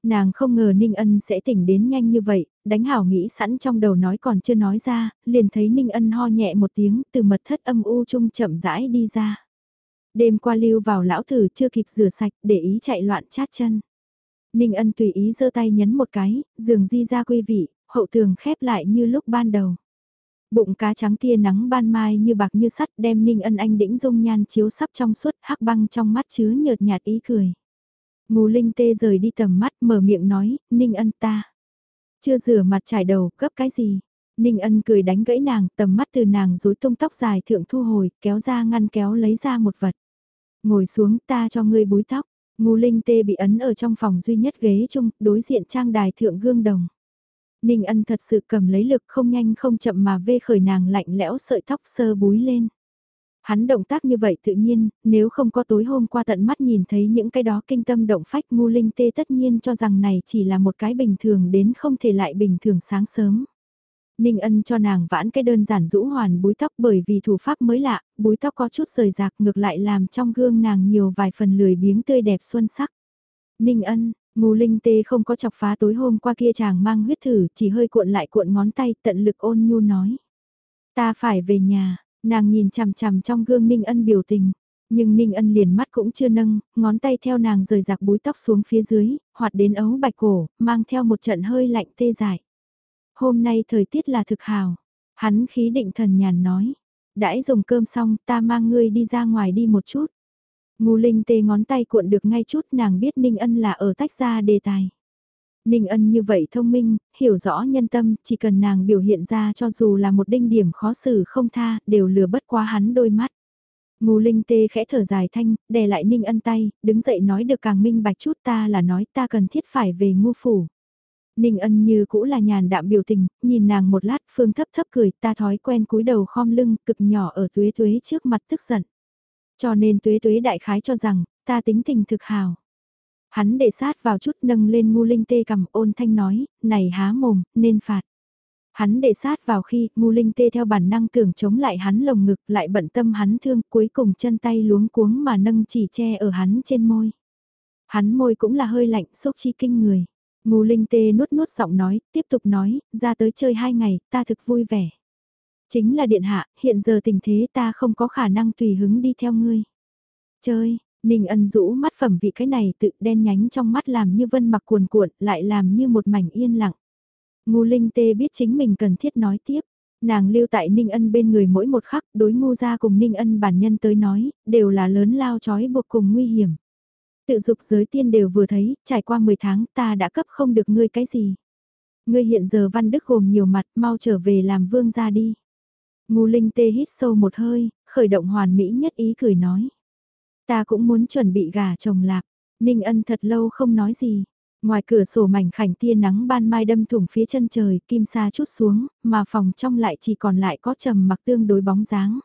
Nàng không ngờ Ninh Ân sẽ tỉnh đến nhanh như vậy, đánh hảo nghĩ sẵn trong đầu nói còn chưa nói ra, liền thấy Ninh Ân ho nhẹ một tiếng từ mật thất âm u trung chậm rãi đi ra. Đêm qua lưu vào lão thử chưa kịp rửa sạch để ý chạy loạn chát chân. Ninh Ân tùy ý giơ tay nhấn một cái, giường di ra quy vị, hậu tường khép lại như lúc ban đầu. Bụng cá trắng tia nắng ban mai như bạc như sắt đem Ninh Ân anh đĩnh dung nhan chiếu sắp trong suốt hắc băng trong mắt chứa nhợt nhạt ý cười. Ngô Linh tê rời đi tầm mắt mở miệng nói, Ninh ân ta. Chưa rửa mặt trải đầu, gấp cái gì? Ninh ân cười đánh gãy nàng, tầm mắt từ nàng rối tung tóc dài thượng thu hồi, kéo ra ngăn kéo lấy ra một vật. Ngồi xuống ta cho ngươi búi tóc. Ngô Linh tê bị ấn ở trong phòng duy nhất ghế chung, đối diện trang đài thượng gương đồng. Ninh ân thật sự cầm lấy lực không nhanh không chậm mà vê khởi nàng lạnh lẽo sợi tóc sơ búi lên. Hắn động tác như vậy tự nhiên, nếu không có tối hôm qua tận mắt nhìn thấy những cái đó kinh tâm động phách ngu linh tê tất nhiên cho rằng này chỉ là một cái bình thường đến không thể lại bình thường sáng sớm. Ninh ân cho nàng vãn cái đơn giản rũ hoàn búi tóc bởi vì thủ pháp mới lạ, búi tóc có chút rời rạc ngược lại làm trong gương nàng nhiều vài phần lười biếng tươi đẹp xuân sắc. Ninh ân, Ngô Linh Tê không có chọc phá tối hôm qua kia chàng mang huyết thử, chỉ hơi cuộn lại cuộn ngón tay tận lực ôn nhu nói. Ta phải về nhà, nàng nhìn chằm chằm trong gương Ninh Ân biểu tình. Nhưng Ninh Ân liền mắt cũng chưa nâng, ngón tay theo nàng rời giặc búi tóc xuống phía dưới, hoạt đến ấu bạch cổ, mang theo một trận hơi lạnh tê dại. Hôm nay thời tiết là thực hào. Hắn khí định thần nhàn nói. Đãi dùng cơm xong ta mang ngươi đi ra ngoài đi một chút. Ngu Linh tê ngón tay cuộn được ngay chút nàng biết Ninh Ân là ở tách ra đề tài. Ninh Ân như vậy thông minh, hiểu rõ nhân tâm, chỉ cần nàng biểu hiện ra cho dù là một đinh điểm khó xử không tha, đều lừa bất qua hắn đôi mắt. Ngô Linh tê khẽ thở dài thanh, đè lại Ninh Ân tay, đứng dậy nói được càng minh bạch chút ta là nói ta cần thiết phải về ngu phủ. Ninh Ân như cũ là nhàn đạm biểu tình, nhìn nàng một lát phương thấp thấp cười ta thói quen cúi đầu khom lưng cực nhỏ ở tuế tuế trước mặt tức giận. Cho nên tuế tuế đại khái cho rằng, ta tính tình thực hào. Hắn để sát vào chút nâng lên ngu linh tê cầm ôn thanh nói, này há mồm, nên phạt. Hắn để sát vào khi ngu linh tê theo bản năng tưởng chống lại hắn lồng ngực lại bận tâm hắn thương cuối cùng chân tay luống cuống mà nâng chỉ che ở hắn trên môi. Hắn môi cũng là hơi lạnh sốc chi kinh người. Ngu linh tê nuốt nuốt giọng nói, tiếp tục nói, ra tới chơi hai ngày, ta thực vui vẻ. Chính là điện hạ, hiện giờ tình thế ta không có khả năng tùy hứng đi theo ngươi. Chơi, Ninh ân rũ mắt phẩm vị cái này tự đen nhánh trong mắt làm như vân mặc cuồn cuộn, lại làm như một mảnh yên lặng. Ngu Linh Tê biết chính mình cần thiết nói tiếp. Nàng lưu tại Ninh Ân bên người mỗi một khắc, đối ngu ra cùng Ninh Ân bản nhân tới nói, đều là lớn lao chói buộc cùng nguy hiểm. Tự dục giới tiên đều vừa thấy, trải qua 10 tháng ta đã cấp không được ngươi cái gì. Ngươi hiện giờ văn đức gồm nhiều mặt, mau trở về làm vương ra đi. Ngu Linh Tê hít sâu một hơi, khởi động hoàn mỹ nhất ý cười nói. Ta cũng muốn chuẩn bị gà chồng lạp. Ninh ân thật lâu không nói gì. Ngoài cửa sổ mảnh khảnh tia nắng ban mai đâm thủng phía chân trời, kim sa chút xuống, mà phòng trong lại chỉ còn lại có trầm mặc tương đối bóng dáng.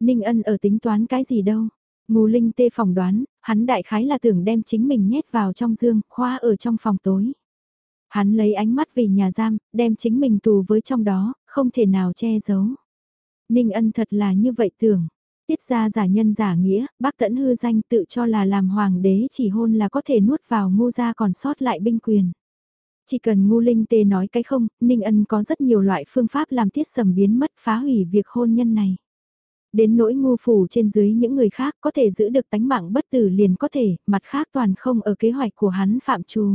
Ninh ân ở tính toán cái gì đâu. Ngù linh tê phòng đoán, hắn đại khái là tưởng đem chính mình nhét vào trong dương, khoa ở trong phòng tối. Hắn lấy ánh mắt vì nhà giam, đem chính mình tù với trong đó, không thể nào che giấu. Ninh ân thật là như vậy tưởng. Tiết ra giả nhân giả nghĩa, bác tẫn hư danh tự cho là làm hoàng đế chỉ hôn là có thể nuốt vào ngu gia còn sót lại binh quyền. Chỉ cần ngu linh tê nói cái không, Ninh Ân có rất nhiều loại phương pháp làm tiết sầm biến mất phá hủy việc hôn nhân này. Đến nỗi ngu phủ trên dưới những người khác có thể giữ được tánh mạng bất tử liền có thể, mặt khác toàn không ở kế hoạch của hắn phạm trù.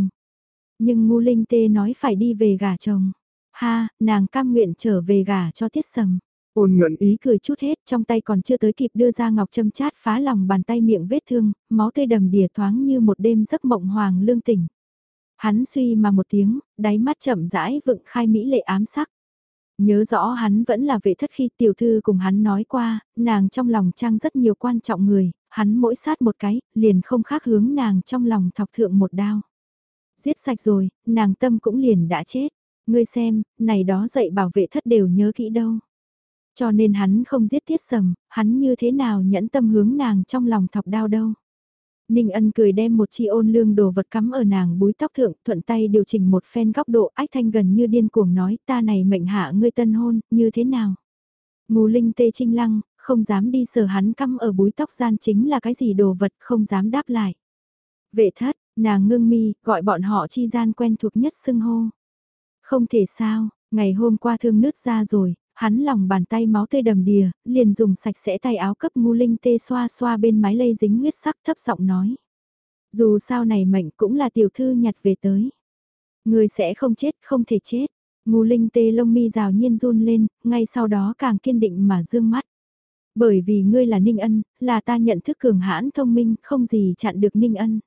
Nhưng ngu linh tê nói phải đi về gả chồng. Ha, nàng cam nguyện trở về gả cho tiết sầm. Ôn nhuận ý cười chút hết, trong tay còn chưa tới kịp đưa ra ngọc châm chát phá lòng bàn tay miệng vết thương, máu tươi đầm đìa thoáng như một đêm giấc mộng hoàng lương tỉnh. Hắn suy mà một tiếng, đáy mắt chậm rãi vựng khai mỹ lệ ám sắc. Nhớ rõ hắn vẫn là vệ thất khi tiểu thư cùng hắn nói qua, nàng trong lòng trang rất nhiều quan trọng người, hắn mỗi sát một cái, liền không khác hướng nàng trong lòng thọc thượng một đao. Giết sạch rồi, nàng tâm cũng liền đã chết. Ngươi xem, này đó dạy bảo vệ thất đều nhớ kỹ đâu. Cho nên hắn không giết tiết sầm, hắn như thế nào nhẫn tâm hướng nàng trong lòng thọc đau đâu. Ninh ân cười đem một chi ôn lương đồ vật cắm ở nàng búi tóc thượng, thuận tay điều chỉnh một phen góc độ ách thanh gần như điên cuồng nói ta này mệnh hạ ngươi tân hôn, như thế nào. Ngù linh tê trinh lăng, không dám đi sờ hắn cắm ở búi tóc gian chính là cái gì đồ vật không dám đáp lại. Vệ thất, nàng ngưng mi, gọi bọn họ chi gian quen thuộc nhất xưng hô. Không thể sao, ngày hôm qua thương nứt ra rồi, hắn lòng bàn tay máu tươi đầm đìa, liền dùng sạch sẽ tay áo cấp ngu linh tê xoa xoa bên mái lây dính huyết sắc thấp giọng nói. Dù sao này mệnh cũng là tiểu thư nhặt về tới. Người sẽ không chết, không thể chết. Ngu linh tê lông mi rào nhiên run lên, ngay sau đó càng kiên định mà dương mắt. Bởi vì ngươi là Ninh Ân, là ta nhận thức cường hãn thông minh, không gì chặn được Ninh Ân.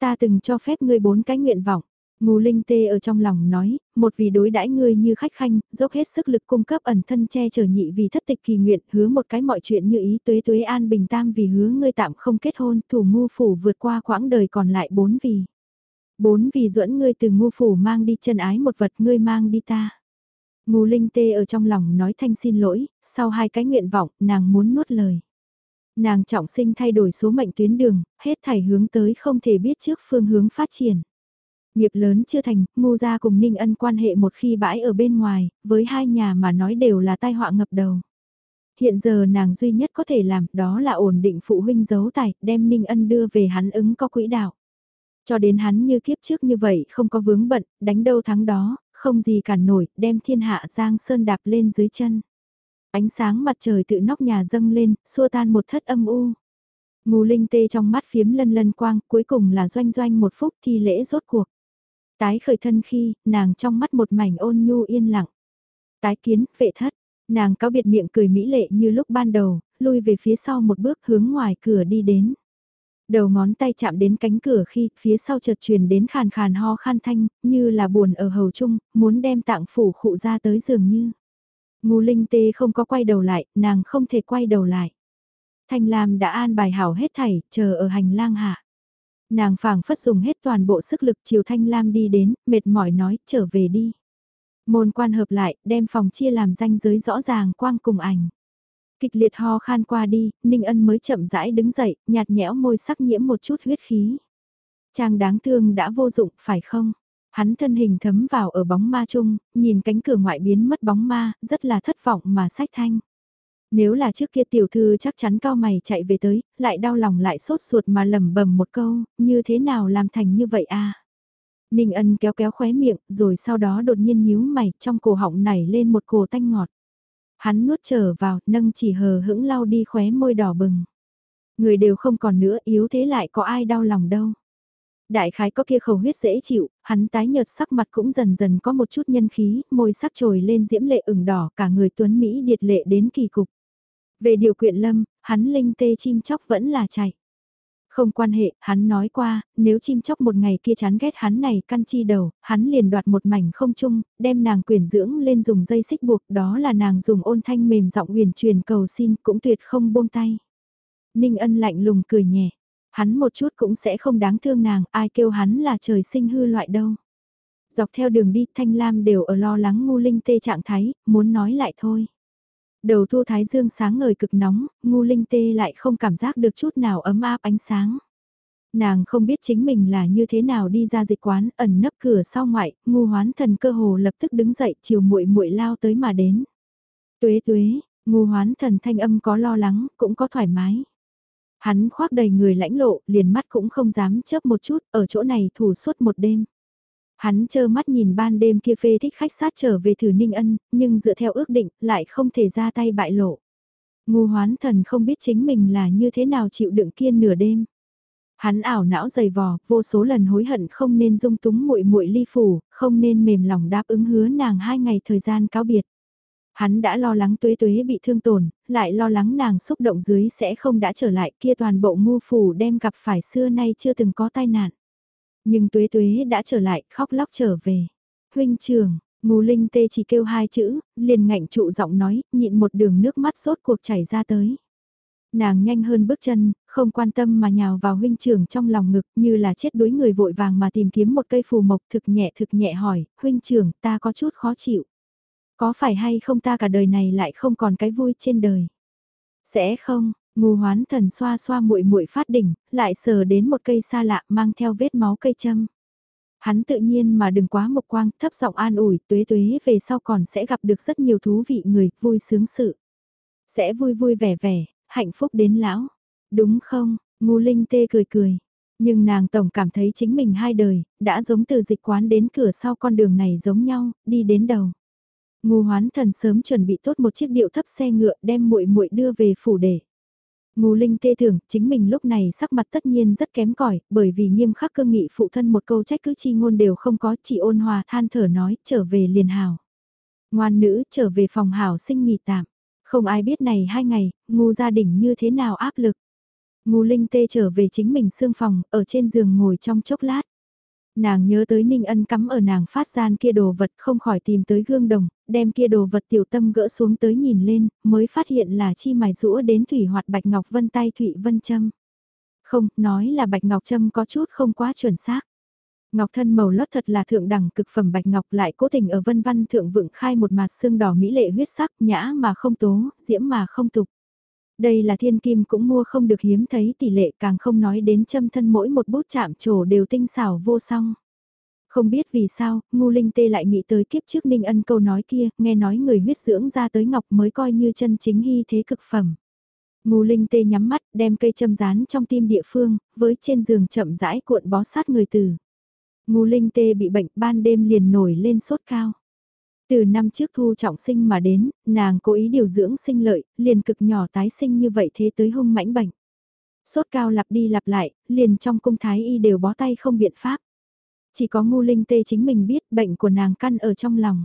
Ta từng cho phép ngươi bốn cái nguyện vọng. Ngô Linh Tê ở trong lòng nói, một vì đối đãi ngươi như khách khanh, dốc hết sức lực cung cấp ẩn thân che chở nhị vì thất tịch kỳ nguyện, hứa một cái mọi chuyện như ý tuế tuế an bình tam vì hứa ngươi tạm không kết hôn, thủ ngu phủ vượt qua quãng đời còn lại bốn vì. Bốn vì duẫn ngươi từ ngu phủ mang đi chân ái một vật ngươi mang đi ta. Ngô Linh Tê ở trong lòng nói thanh xin lỗi, sau hai cái nguyện vọng, nàng muốn nuốt lời. Nàng trọng sinh thay đổi số mệnh tuyến đường, hết thảy hướng tới không thể biết trước phương hướng phát triển. Nghiệp lớn chưa thành, ngu gia cùng Ninh Ân quan hệ một khi bãi ở bên ngoài, với hai nhà mà nói đều là tai họa ngập đầu. Hiện giờ nàng duy nhất có thể làm đó là ổn định phụ huynh giấu tài, đem Ninh Ân đưa về hắn ứng có quỹ đạo. Cho đến hắn như kiếp trước như vậy không có vướng bận, đánh đâu thắng đó, không gì cản nổi, đem thiên hạ giang sơn đạp lên dưới chân. Ánh sáng mặt trời tự nóc nhà dâng lên, xua tan một thất âm u. Ngù linh tê trong mắt phiếm lân lân quang, cuối cùng là doanh doanh một phút thi lễ rốt cuộc. Tái khởi thân khi, nàng trong mắt một mảnh ôn nhu yên lặng. Tái kiến, vệ thất, nàng cáo biệt miệng cười mỹ lệ như lúc ban đầu, lui về phía sau một bước hướng ngoài cửa đi đến. Đầu ngón tay chạm đến cánh cửa khi phía sau chợt truyền đến khàn khàn ho khan thanh, như là buồn ở hầu chung, muốn đem tạng phủ khụ ra tới giường như. Ngô Linh Tê không có quay đầu lại, nàng không thể quay đầu lại. Thanh Lam đã an bài hảo hết thảy, chờ ở hành lang hạ. Nàng phảng phất dùng hết toàn bộ sức lực chiều Thanh Lam đi đến, mệt mỏi nói, trở về đi. Môn quan hợp lại, đem phòng chia làm danh giới rõ ràng quang cùng ảnh. Kịch liệt ho khan qua đi, Ninh Ân mới chậm rãi đứng dậy, nhạt nhẽo môi sắc nhiễm một chút huyết khí. Chàng đáng thương đã vô dụng, phải không? Hắn thân hình thấm vào ở bóng ma chung, nhìn cánh cửa ngoại biến mất bóng ma, rất là thất vọng mà sách thanh. Nếu là trước kia tiểu thư chắc chắn cao mày chạy về tới, lại đau lòng lại sốt ruột mà lẩm bẩm một câu, như thế nào làm thành như vậy a? Ninh ân kéo kéo khóe miệng, rồi sau đó đột nhiên nhíu mày, trong cổ họng nảy lên một cổ tanh ngọt. Hắn nuốt trở vào, nâng chỉ hờ hững lau đi khóe môi đỏ bừng. Người đều không còn nữa, yếu thế lại có ai đau lòng đâu. Đại khái có kia khẩu huyết dễ chịu, hắn tái nhợt sắc mặt cũng dần dần có một chút nhân khí, môi sắc trồi lên diễm lệ ửng đỏ cả người tuấn Mỹ điệt lệ đến kỳ cục. Về điều quyện lâm, hắn linh tê chim chóc vẫn là chạy. Không quan hệ, hắn nói qua, nếu chim chóc một ngày kia chán ghét hắn này căn chi đầu, hắn liền đoạt một mảnh không chung, đem nàng quyền dưỡng lên dùng dây xích buộc, đó là nàng dùng ôn thanh mềm giọng huyền truyền cầu xin cũng tuyệt không buông tay. Ninh ân lạnh lùng cười nhẹ, hắn một chút cũng sẽ không đáng thương nàng, ai kêu hắn là trời sinh hư loại đâu. Dọc theo đường đi Thanh Lam đều ở lo lắng ngu linh tê trạng thái, muốn nói lại thôi. Đầu thu thái dương sáng ngời cực nóng, ngu linh tê lại không cảm giác được chút nào ấm áp ánh sáng. Nàng không biết chính mình là như thế nào đi ra dịch quán, ẩn nấp cửa sau ngoại, ngu hoán thần cơ hồ lập tức đứng dậy chiều muội muội lao tới mà đến. Tuế tuế, ngu hoán thần thanh âm có lo lắng, cũng có thoải mái. Hắn khoác đầy người lãnh lộ, liền mắt cũng không dám chớp một chút, ở chỗ này thủ suốt một đêm. Hắn chơ mắt nhìn ban đêm kia phê thích khách sát trở về thử ninh ân, nhưng dựa theo ước định, lại không thể ra tay bại lộ. Ngu hoán thần không biết chính mình là như thế nào chịu đựng kiên nửa đêm. Hắn ảo não dày vò, vô số lần hối hận không nên dung túng muội muội ly phủ, không nên mềm lòng đáp ứng hứa nàng hai ngày thời gian cáo biệt. Hắn đã lo lắng tuế tuế bị thương tổn, lại lo lắng nàng xúc động dưới sẽ không đã trở lại kia toàn bộ ngu phủ đem gặp phải xưa nay chưa từng có tai nạn. Nhưng tuế tuế đã trở lại, khóc lóc trở về. Huynh trường, ngù linh tê chỉ kêu hai chữ, liền ngạnh trụ giọng nói, nhịn một đường nước mắt sốt cuộc chảy ra tới. Nàng nhanh hơn bước chân, không quan tâm mà nhào vào huynh trưởng trong lòng ngực như là chết đuối người vội vàng mà tìm kiếm một cây phù mộc thực nhẹ thực nhẹ hỏi, huynh trưởng ta có chút khó chịu. Có phải hay không ta cả đời này lại không còn cái vui trên đời? Sẽ không, Ngô hoán thần xoa xoa muội muội phát đỉnh, lại sờ đến một cây xa lạ mang theo vết máu cây châm. Hắn tự nhiên mà đừng quá mộc quang, thấp giọng an ủi, tuế tuế về sau còn sẽ gặp được rất nhiều thú vị người, vui sướng sự. Sẽ vui vui vẻ vẻ, hạnh phúc đến lão. Đúng không, ngu linh tê cười cười. Nhưng nàng tổng cảm thấy chính mình hai đời, đã giống từ dịch quán đến cửa sau con đường này giống nhau, đi đến đầu. Ngu hoán thần sớm chuẩn bị tốt một chiếc điệu thấp xe ngựa đem muội muội đưa về phủ để. Ngô Linh tê tưởng, chính mình lúc này sắc mặt tất nhiên rất kém cỏi, bởi vì nghiêm khắc cương nghị phụ thân một câu trách cứ chi ngôn đều không có, chỉ ôn hòa than thở nói, trở về liền hảo Ngoan nữ, trở về phòng hảo sinh nghỉ tạm. Không ai biết này hai ngày, ngu gia đình như thế nào áp lực. Ngô Linh tê trở về chính mình xương phòng, ở trên giường ngồi trong chốc lát. Nàng nhớ tới Ninh Ân cắm ở nàng phát gian kia đồ vật không khỏi tìm tới gương đồng, đem kia đồ vật tiểu tâm gỡ xuống tới nhìn lên, mới phát hiện là chi mài rũa đến thủy hoạt bạch ngọc vân tay thủy vân châm. Không, nói là bạch ngọc châm có chút không quá chuẩn xác. Ngọc thân màu lót thật là thượng đẳng cực phẩm bạch ngọc lại cố tình ở vân văn thượng vượng khai một mặt xương đỏ mỹ lệ huyết sắc nhã mà không tố, diễm mà không tục. Đây là thiên kim cũng mua không được hiếm thấy tỷ lệ càng không nói đến châm thân mỗi một bút chạm trổ đều tinh xảo vô song. Không biết vì sao, ngu linh tê lại nghĩ tới kiếp trước ninh ân câu nói kia, nghe nói người huyết dưỡng ra tới ngọc mới coi như chân chính hy thế cực phẩm. Ngu linh tê nhắm mắt, đem cây châm rán trong tim địa phương, với trên giường chậm rãi cuộn bó sát người tử. Ngu linh tê bị bệnh ban đêm liền nổi lên sốt cao. Từ năm trước thu trọng sinh mà đến, nàng cố ý điều dưỡng sinh lợi, liền cực nhỏ tái sinh như vậy thế tới hung mãnh bệnh. Sốt cao lặp đi lặp lại, liền trong cung thái y đều bó tay không biện pháp. Chỉ có ngu linh tê chính mình biết bệnh của nàng căn ở trong lòng.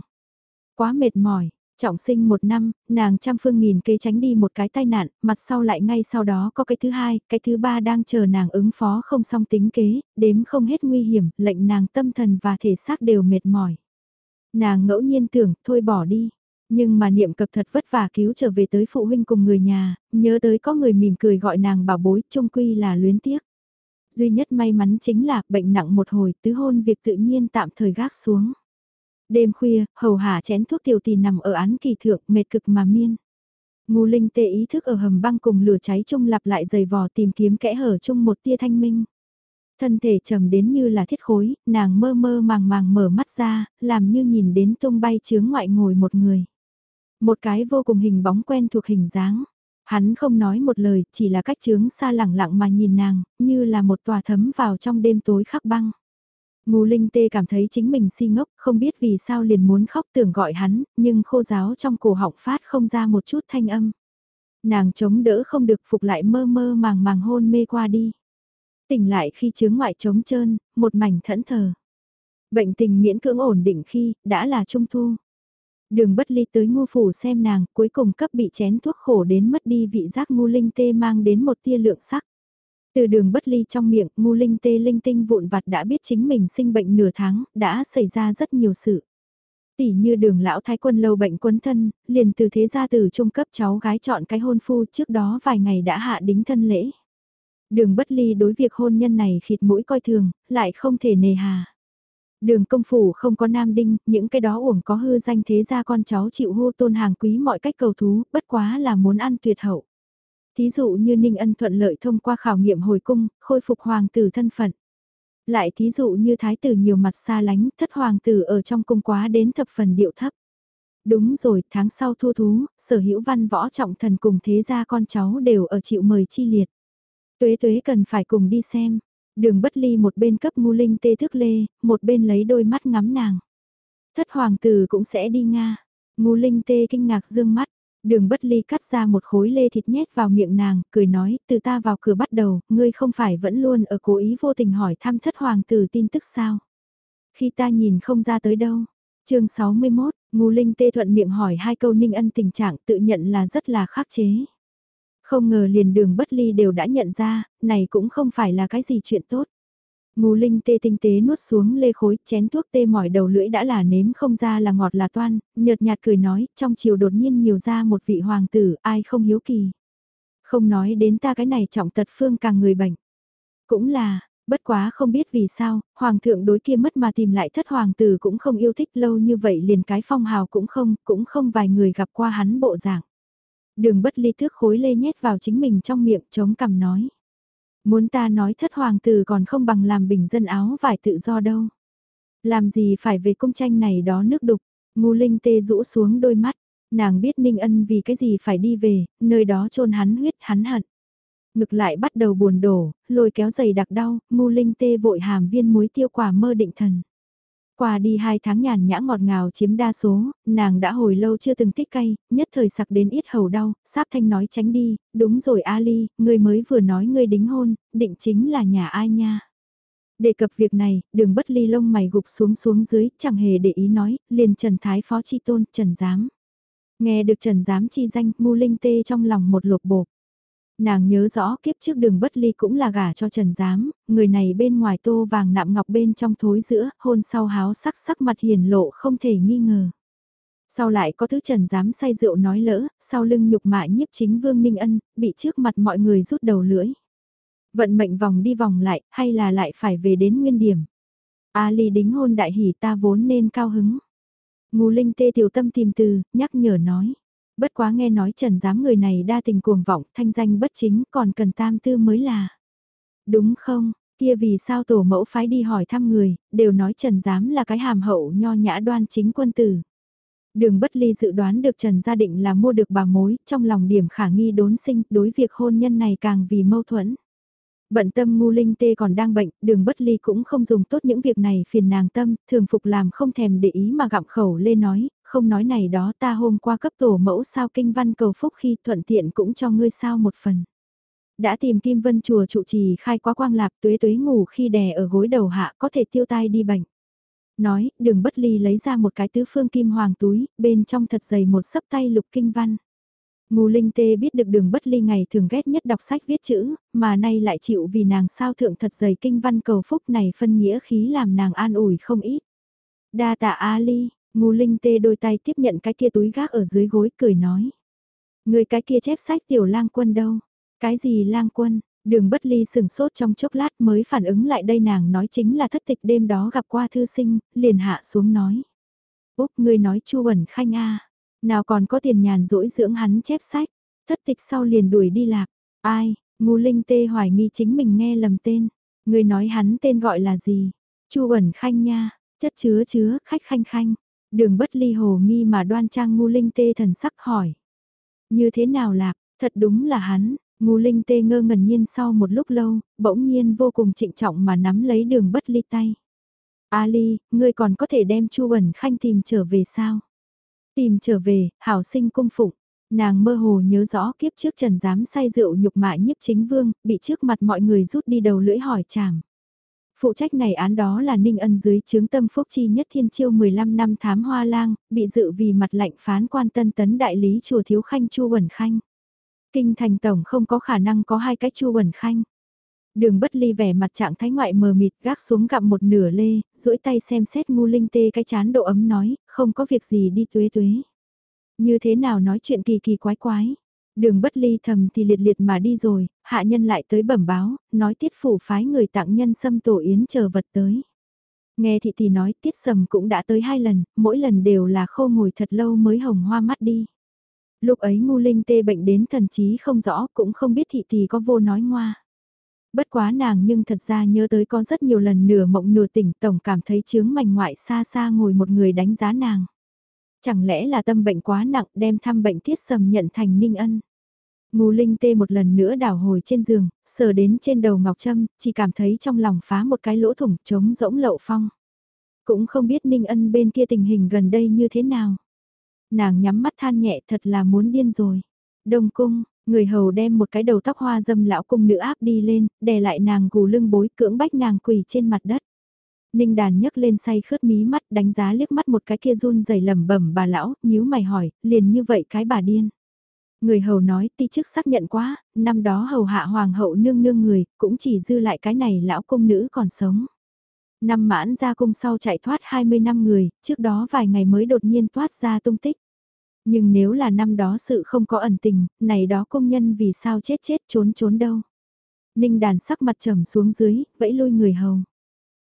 Quá mệt mỏi, trọng sinh một năm, nàng trăm phương nghìn kế tránh đi một cái tai nạn, mặt sau lại ngay sau đó có cái thứ hai, cái thứ ba đang chờ nàng ứng phó không song tính kế, đếm không hết nguy hiểm, lệnh nàng tâm thần và thể xác đều mệt mỏi. Nàng ngẫu nhiên tưởng, thôi bỏ đi. Nhưng mà niệm cập thật vất vả cứu trở về tới phụ huynh cùng người nhà, nhớ tới có người mỉm cười gọi nàng bảo bối, trung quy là luyến tiếc. Duy nhất may mắn chính là bệnh nặng một hồi tứ hôn việc tự nhiên tạm thời gác xuống. Đêm khuya, hầu hạ chén thuốc tiểu tì nằm ở án kỳ thượng mệt cực mà miên. Ngu linh tê ý thức ở hầm băng cùng lửa cháy chung lặp lại dày vò tìm kiếm kẽ hở chung một tia thanh minh. Thân thể trầm đến như là thiết khối, nàng mơ mơ màng màng mở mắt ra, làm như nhìn đến tung bay chướng ngoại ngồi một người. Một cái vô cùng hình bóng quen thuộc hình dáng. Hắn không nói một lời, chỉ là cách chướng xa lẳng lặng mà nhìn nàng, như là một tòa thấm vào trong đêm tối khắc băng. Ngô Linh Tê cảm thấy chính mình si ngốc, không biết vì sao liền muốn khóc tưởng gọi hắn, nhưng khô giáo trong cổ họng phát không ra một chút thanh âm. Nàng chống đỡ không được phục lại mơ mơ màng màng hôn mê qua đi. Tỉnh lại khi chướng ngoại trống trơn, một mảnh thẫn thờ. Bệnh tình miễn cưỡng ổn định khi, đã là trung thu. Đường bất ly tới ngu phủ xem nàng, cuối cùng cấp bị chén thuốc khổ đến mất đi vị giác ngu linh tê mang đến một tia lượng sắc. Từ đường bất ly trong miệng, ngu linh tê linh tinh vụn vặt đã biết chính mình sinh bệnh nửa tháng, đã xảy ra rất nhiều sự. Tỷ như đường lão thái quân lâu bệnh quấn thân, liền từ thế gia từ trung cấp cháu gái chọn cái hôn phu trước đó vài ngày đã hạ đính thân lễ. Đường bất ly đối việc hôn nhân này khịt mũi coi thường, lại không thể nề hà. Đường công phủ không có nam đinh, những cái đó uổng có hư danh thế ra con cháu chịu hô tôn hàng quý mọi cách cầu thú, bất quá là muốn ăn tuyệt hậu. Thí dụ như Ninh Ân thuận lợi thông qua khảo nghiệm hồi cung, khôi phục hoàng tử thân phận. Lại thí dụ như thái tử nhiều mặt xa lánh, thất hoàng tử ở trong cung quá đến thập phần điệu thấp. Đúng rồi, tháng sau thu thú, sở hữu văn võ trọng thần cùng thế gia con cháu đều ở chịu mời chi liệt. Tuế tuế cần phải cùng đi xem. Đường bất ly một bên cấp ngu linh tê thức lê, một bên lấy đôi mắt ngắm nàng. Thất hoàng tử cũng sẽ đi Nga. Ngu linh tê kinh ngạc dương mắt. Đường bất ly cắt ra một khối lê thịt nhét vào miệng nàng, cười nói, từ ta vào cửa bắt đầu, ngươi không phải vẫn luôn ở cố ý vô tình hỏi thăm thất hoàng tử tin tức sao? Khi ta nhìn không ra tới đâu. chương 61, ngu linh tê thuận miệng hỏi hai câu ninh ân tình trạng tự nhận là rất là khắc chế. Không ngờ liền đường bất ly đều đã nhận ra, này cũng không phải là cái gì chuyện tốt. Ngù linh tê tinh tế nuốt xuống lê khối, chén thuốc tê mỏi đầu lưỡi đã là nếm không ra là ngọt là toan, nhợt nhạt cười nói, trong chiều đột nhiên nhiều ra một vị hoàng tử, ai không hiếu kỳ. Không nói đến ta cái này trọng tật phương càng người bệnh. Cũng là, bất quá không biết vì sao, hoàng thượng đối kia mất mà tìm lại thất hoàng tử cũng không yêu thích lâu như vậy liền cái phong hào cũng không, cũng không vài người gặp qua hắn bộ dạng. Đường bất ly thước khối lê nhét vào chính mình trong miệng chống cằm nói. Muốn ta nói thất hoàng tử còn không bằng làm bình dân áo vải tự do đâu. Làm gì phải về công tranh này đó nước đục, ngu linh tê rũ xuống đôi mắt, nàng biết Ninh Ân vì cái gì phải đi về, nơi đó trôn hắn huyết hắn hận. Ngực lại bắt đầu buồn đổ, lôi kéo giày đặc đau, ngu linh tê vội hàm viên muối tiêu quả mơ định thần. Qua đi hai tháng nhàn nhã ngọt ngào chiếm đa số, nàng đã hồi lâu chưa từng thích cay, nhất thời sặc đến ít hầu đau, sáp thanh nói tránh đi, đúng rồi Ali, ngươi mới vừa nói ngươi đính hôn, định chính là nhà ai nha. Đề cập việc này, đường bất ly lông mày gục xuống xuống dưới, chẳng hề để ý nói, liền Trần Thái Phó Chi Tôn, Trần Giám. Nghe được Trần Giám chi danh, mu linh tê trong lòng một lột bột. Nàng nhớ rõ kiếp trước đường bất ly cũng là gả cho Trần Giám, người này bên ngoài tô vàng nạm ngọc bên trong thối giữa, hôn sau háo sắc sắc mặt hiền lộ không thể nghi ngờ. Sau lại có thứ Trần Giám say rượu nói lỡ, sau lưng nhục mạ nhiếp chính Vương Ninh Ân, bị trước mặt mọi người rút đầu lưỡi. Vận mệnh vòng đi vòng lại, hay là lại phải về đến nguyên điểm. A ly đính hôn đại hỉ ta vốn nên cao hứng. Ngô linh tê tiểu tâm tìm từ, nhắc nhở nói. Bất quá nghe nói trần giám người này đa tình cuồng vọng, thanh danh bất chính còn cần tam tư mới là. Đúng không, Kia vì sao tổ mẫu phái đi hỏi thăm người, đều nói Trần Giám là cái hàm hậu nho nhã đoan chính quân tử. Đường bất ly dự đoán được Trần gia định là mua được bà mối, trong lòng điểm khả nghi đốn sinh, đối việc hôn nhân này càng vì mâu thuẫn. Bận tâm ngu linh tê còn đang bệnh, đường bất ly cũng không dùng tốt những việc này phiền nàng tâm, thường phục làm không thèm để ý mà gặm khẩu lê nói, không nói này đó ta hôm qua cấp tổ mẫu sao kinh văn cầu phúc khi thuận tiện cũng cho ngươi sao một phần. Đã tìm Kim Vân chùa trụ trì khai quá quang lạc tuế tuế ngủ khi đè ở gối đầu hạ có thể tiêu tai đi bệnh. Nói, đường bất ly lấy ra một cái tứ phương kim hoàng túi, bên trong thật dày một sấp tay lục kinh văn. Ngô Linh Tê biết được đường bất ly ngày thường ghét nhất đọc sách viết chữ, mà nay lại chịu vì nàng sao thượng thật dày kinh văn cầu phúc này phân nghĩa khí làm nàng an ủi không ít. Đa tạ A Ly, Ngô Linh Tê đôi tay tiếp nhận cái kia túi gác ở dưới gối cười nói. Người cái kia chép sách tiểu lang quân đâu? Cái gì lang quân? Đường bất ly sừng sốt trong chốc lát mới phản ứng lại đây nàng nói chính là thất tịch đêm đó gặp qua thư sinh, liền hạ xuống nói. Úc ngươi nói chu bẩn khanh a nào còn có tiền nhàn rỗi dưỡng hắn chép sách, thất tịch sau liền đuổi đi lạc. Ai, ngu linh tê hoài nghi chính mình nghe lầm tên. Người nói hắn tên gọi là gì? Chu ẩn khanh nha, chất chứa chứa, khách khanh khanh. Đường bất ly hồ nghi mà đoan trang ngu linh tê thần sắc hỏi. Như thế nào lạc, thật đúng là hắn, ngu linh tê ngơ ngẩn nhiên sau một lúc lâu, bỗng nhiên vô cùng trịnh trọng mà nắm lấy đường bất ly tay. Ali, ngươi còn có thể đem Chu Bẩn Khanh tìm trở về sao? Tìm trở về, hảo sinh cung phụng. Nàng mơ hồ nhớ rõ kiếp trước trần giám say rượu nhục mại nhiếp chính vương, bị trước mặt mọi người rút đi đầu lưỡi hỏi chàng. Phụ trách này án đó là Ninh Ân dưới chướng tâm phúc chi nhất thiên chiêu 15 năm thám hoa lang, bị dự vì mặt lạnh phán quan tân tấn đại lý chùa thiếu khanh chu bẩn khanh. Kinh thành tổng không có khả năng có hai cái chu bẩn khanh. Đường bất ly vẻ mặt trạng thái ngoại mờ mịt gác xuống gặm một nửa lê, duỗi tay xem xét ngu linh tê cái chán độ ấm nói, không có việc gì đi tuế tuế. Như thế nào nói chuyện kỳ kỳ quái quái. Đường bất ly thầm thì liệt liệt mà đi rồi, hạ nhân lại tới bẩm báo, nói tiết phủ phái người tặng nhân xâm tổ yến chờ vật tới. Nghe thị thì nói tiết sầm cũng đã tới hai lần, mỗi lần đều là khô ngồi thật lâu mới hồng hoa mắt đi. Lúc ấy ngu linh tê bệnh đến thần trí không rõ cũng không biết thị thì có vô nói ngoa. Bất quá nàng nhưng thật ra nhớ tới có rất nhiều lần nửa mộng nửa tỉnh tổng cảm thấy chướng mảnh ngoại xa xa ngồi một người đánh giá nàng. Chẳng lẽ là tâm bệnh quá nặng đem thăm bệnh tiết sầm nhận thành ninh ân. Ngô Linh tê một lần nữa đảo hồi trên giường, sờ đến trên đầu Ngọc Trâm, chỉ cảm thấy trong lòng phá một cái lỗ thủng trống rỗng lậu phong. Cũng không biết Ninh Ân bên kia tình hình gần đây như thế nào. Nàng nhắm mắt than nhẹ thật là muốn điên rồi. Đông cung, Người hầu đem một cái đầu tóc hoa dâm lão cung nữ áp đi lên, đè lại nàng gù lưng bối cưỡng bách nàng quỳ trên mặt đất. Ninh đàn nhấc lên say khướt mí mắt đánh giá liếc mắt một cái kia run rẩy lẩm bẩm bà lão, nhíu mày hỏi, liền như vậy cái bà điên. Người hầu nói ti chức xác nhận quá, năm đó hầu hạ hoàng hậu nương nương người, cũng chỉ dư lại cái này lão cung nữ còn sống. Năm mãn ra cung sau chạy thoát 20 năm người, trước đó vài ngày mới đột nhiên thoát ra tung tích. Nhưng nếu là năm đó sự không có ẩn tình, này đó công nhân vì sao chết chết trốn trốn đâu. Ninh đàn sắc mặt trầm xuống dưới, vẫy lui người hầu.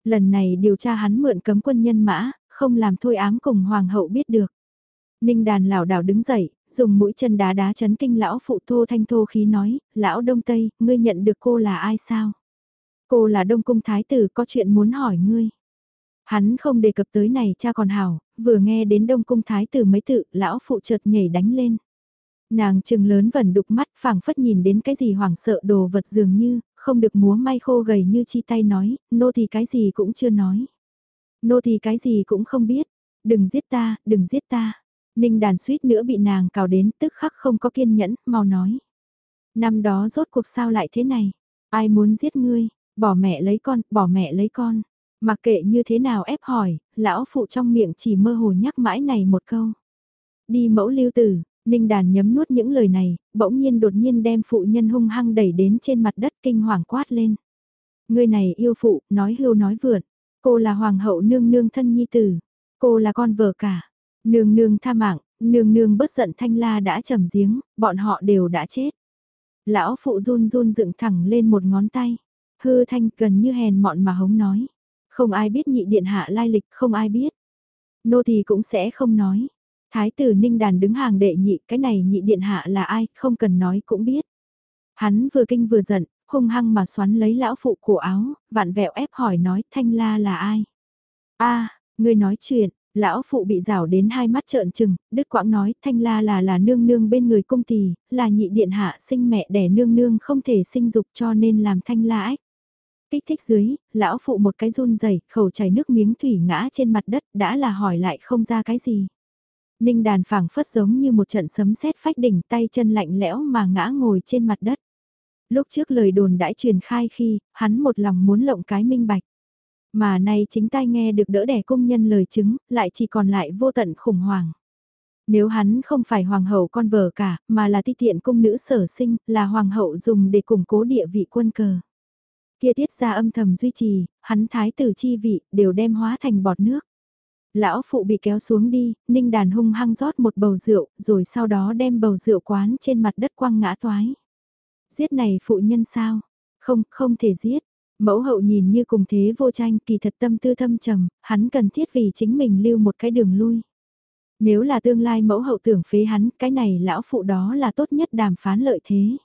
Lần này điều tra hắn mượn cấm quân nhân mã, không làm thôi ám cùng hoàng hậu biết được. Ninh đàn lảo đảo đứng dậy, dùng mũi chân đá đá chấn kinh lão phụ thô thanh thô khí nói, lão đông tây, ngươi nhận được cô là ai sao? Cô là đông cung thái tử có chuyện muốn hỏi ngươi. Hắn không đề cập tới này cha còn hảo, vừa nghe đến đông cung thái tử mấy tự, lão phụ chợt nhảy đánh lên. Nàng trừng lớn vẩn đục mắt phảng phất nhìn đến cái gì hoảng sợ đồ vật dường như, không được múa may khô gầy như chi tay nói, nô thì cái gì cũng chưa nói. Nô thì cái gì cũng không biết, đừng giết ta, đừng giết ta. Ninh đàn suýt nữa bị nàng cào đến tức khắc không có kiên nhẫn, mau nói. Năm đó rốt cuộc sao lại thế này? Ai muốn giết ngươi? Bỏ mẹ lấy con, bỏ mẹ lấy con. Mặc kệ như thế nào ép hỏi, lão phụ trong miệng chỉ mơ hồ nhắc mãi này một câu. Đi mẫu lưu tử, Ninh đàn nhấm nuốt những lời này, bỗng nhiên đột nhiên đem phụ nhân hung hăng đẩy đến trên mặt đất kinh hoàng quát lên. Người này yêu phụ, nói hưu nói vượt. Cô là hoàng hậu nương nương thân nhi tử. Cô là con vợ cả. Nương nương tha mạng, nương nương bất giận thanh la đã trầm giếng, bọn họ đều đã chết. Lão phụ run run dựng thẳng lên một ngón tay. Hư thanh gần như hèn mọn mà hống nói. Không ai biết nhị điện hạ lai lịch, không ai biết. Nô thì cũng sẽ không nói. Thái tử Ninh Đàn đứng hàng đệ nhị, cái này nhị điện hạ là ai, không cần nói cũng biết. Hắn vừa kinh vừa giận, hung hăng mà xoắn lấy lão phụ cổ áo, vạn vẹo ép hỏi nói thanh la là ai? a ngươi nói chuyện, lão phụ bị rào đến hai mắt trợn trừng, đứt quãng nói thanh la là là nương nương bên người công tỳ là nhị điện hạ sinh mẹ đẻ nương nương không thể sinh dục cho nên làm thanh la ách. Kích thích dưới, lão phụ một cái run rẩy khẩu chảy nước miếng thủy ngã trên mặt đất đã là hỏi lại không ra cái gì. Ninh đàn phảng phất giống như một trận sấm sét phách đỉnh tay chân lạnh lẽo mà ngã ngồi trên mặt đất. Lúc trước lời đồn đãi truyền khai khi, hắn một lòng muốn lộng cái minh bạch. Mà nay chính tai nghe được đỡ đẻ công nhân lời chứng, lại chỉ còn lại vô tận khủng hoảng. Nếu hắn không phải hoàng hậu con vợ cả, mà là ti tiện cung nữ sở sinh, là hoàng hậu dùng để củng cố địa vị quân cờ. Kia tiết ra âm thầm duy trì, hắn thái tử chi vị, đều đem hóa thành bọt nước. Lão phụ bị kéo xuống đi, ninh đàn hung hăng rót một bầu rượu, rồi sau đó đem bầu rượu quán trên mặt đất quăng ngã toái. Giết này phụ nhân sao? Không, không thể giết. Mẫu hậu nhìn như cùng thế vô tranh kỳ thật tâm tư thâm trầm, hắn cần thiết vì chính mình lưu một cái đường lui. Nếu là tương lai mẫu hậu tưởng phế hắn, cái này lão phụ đó là tốt nhất đàm phán lợi thế.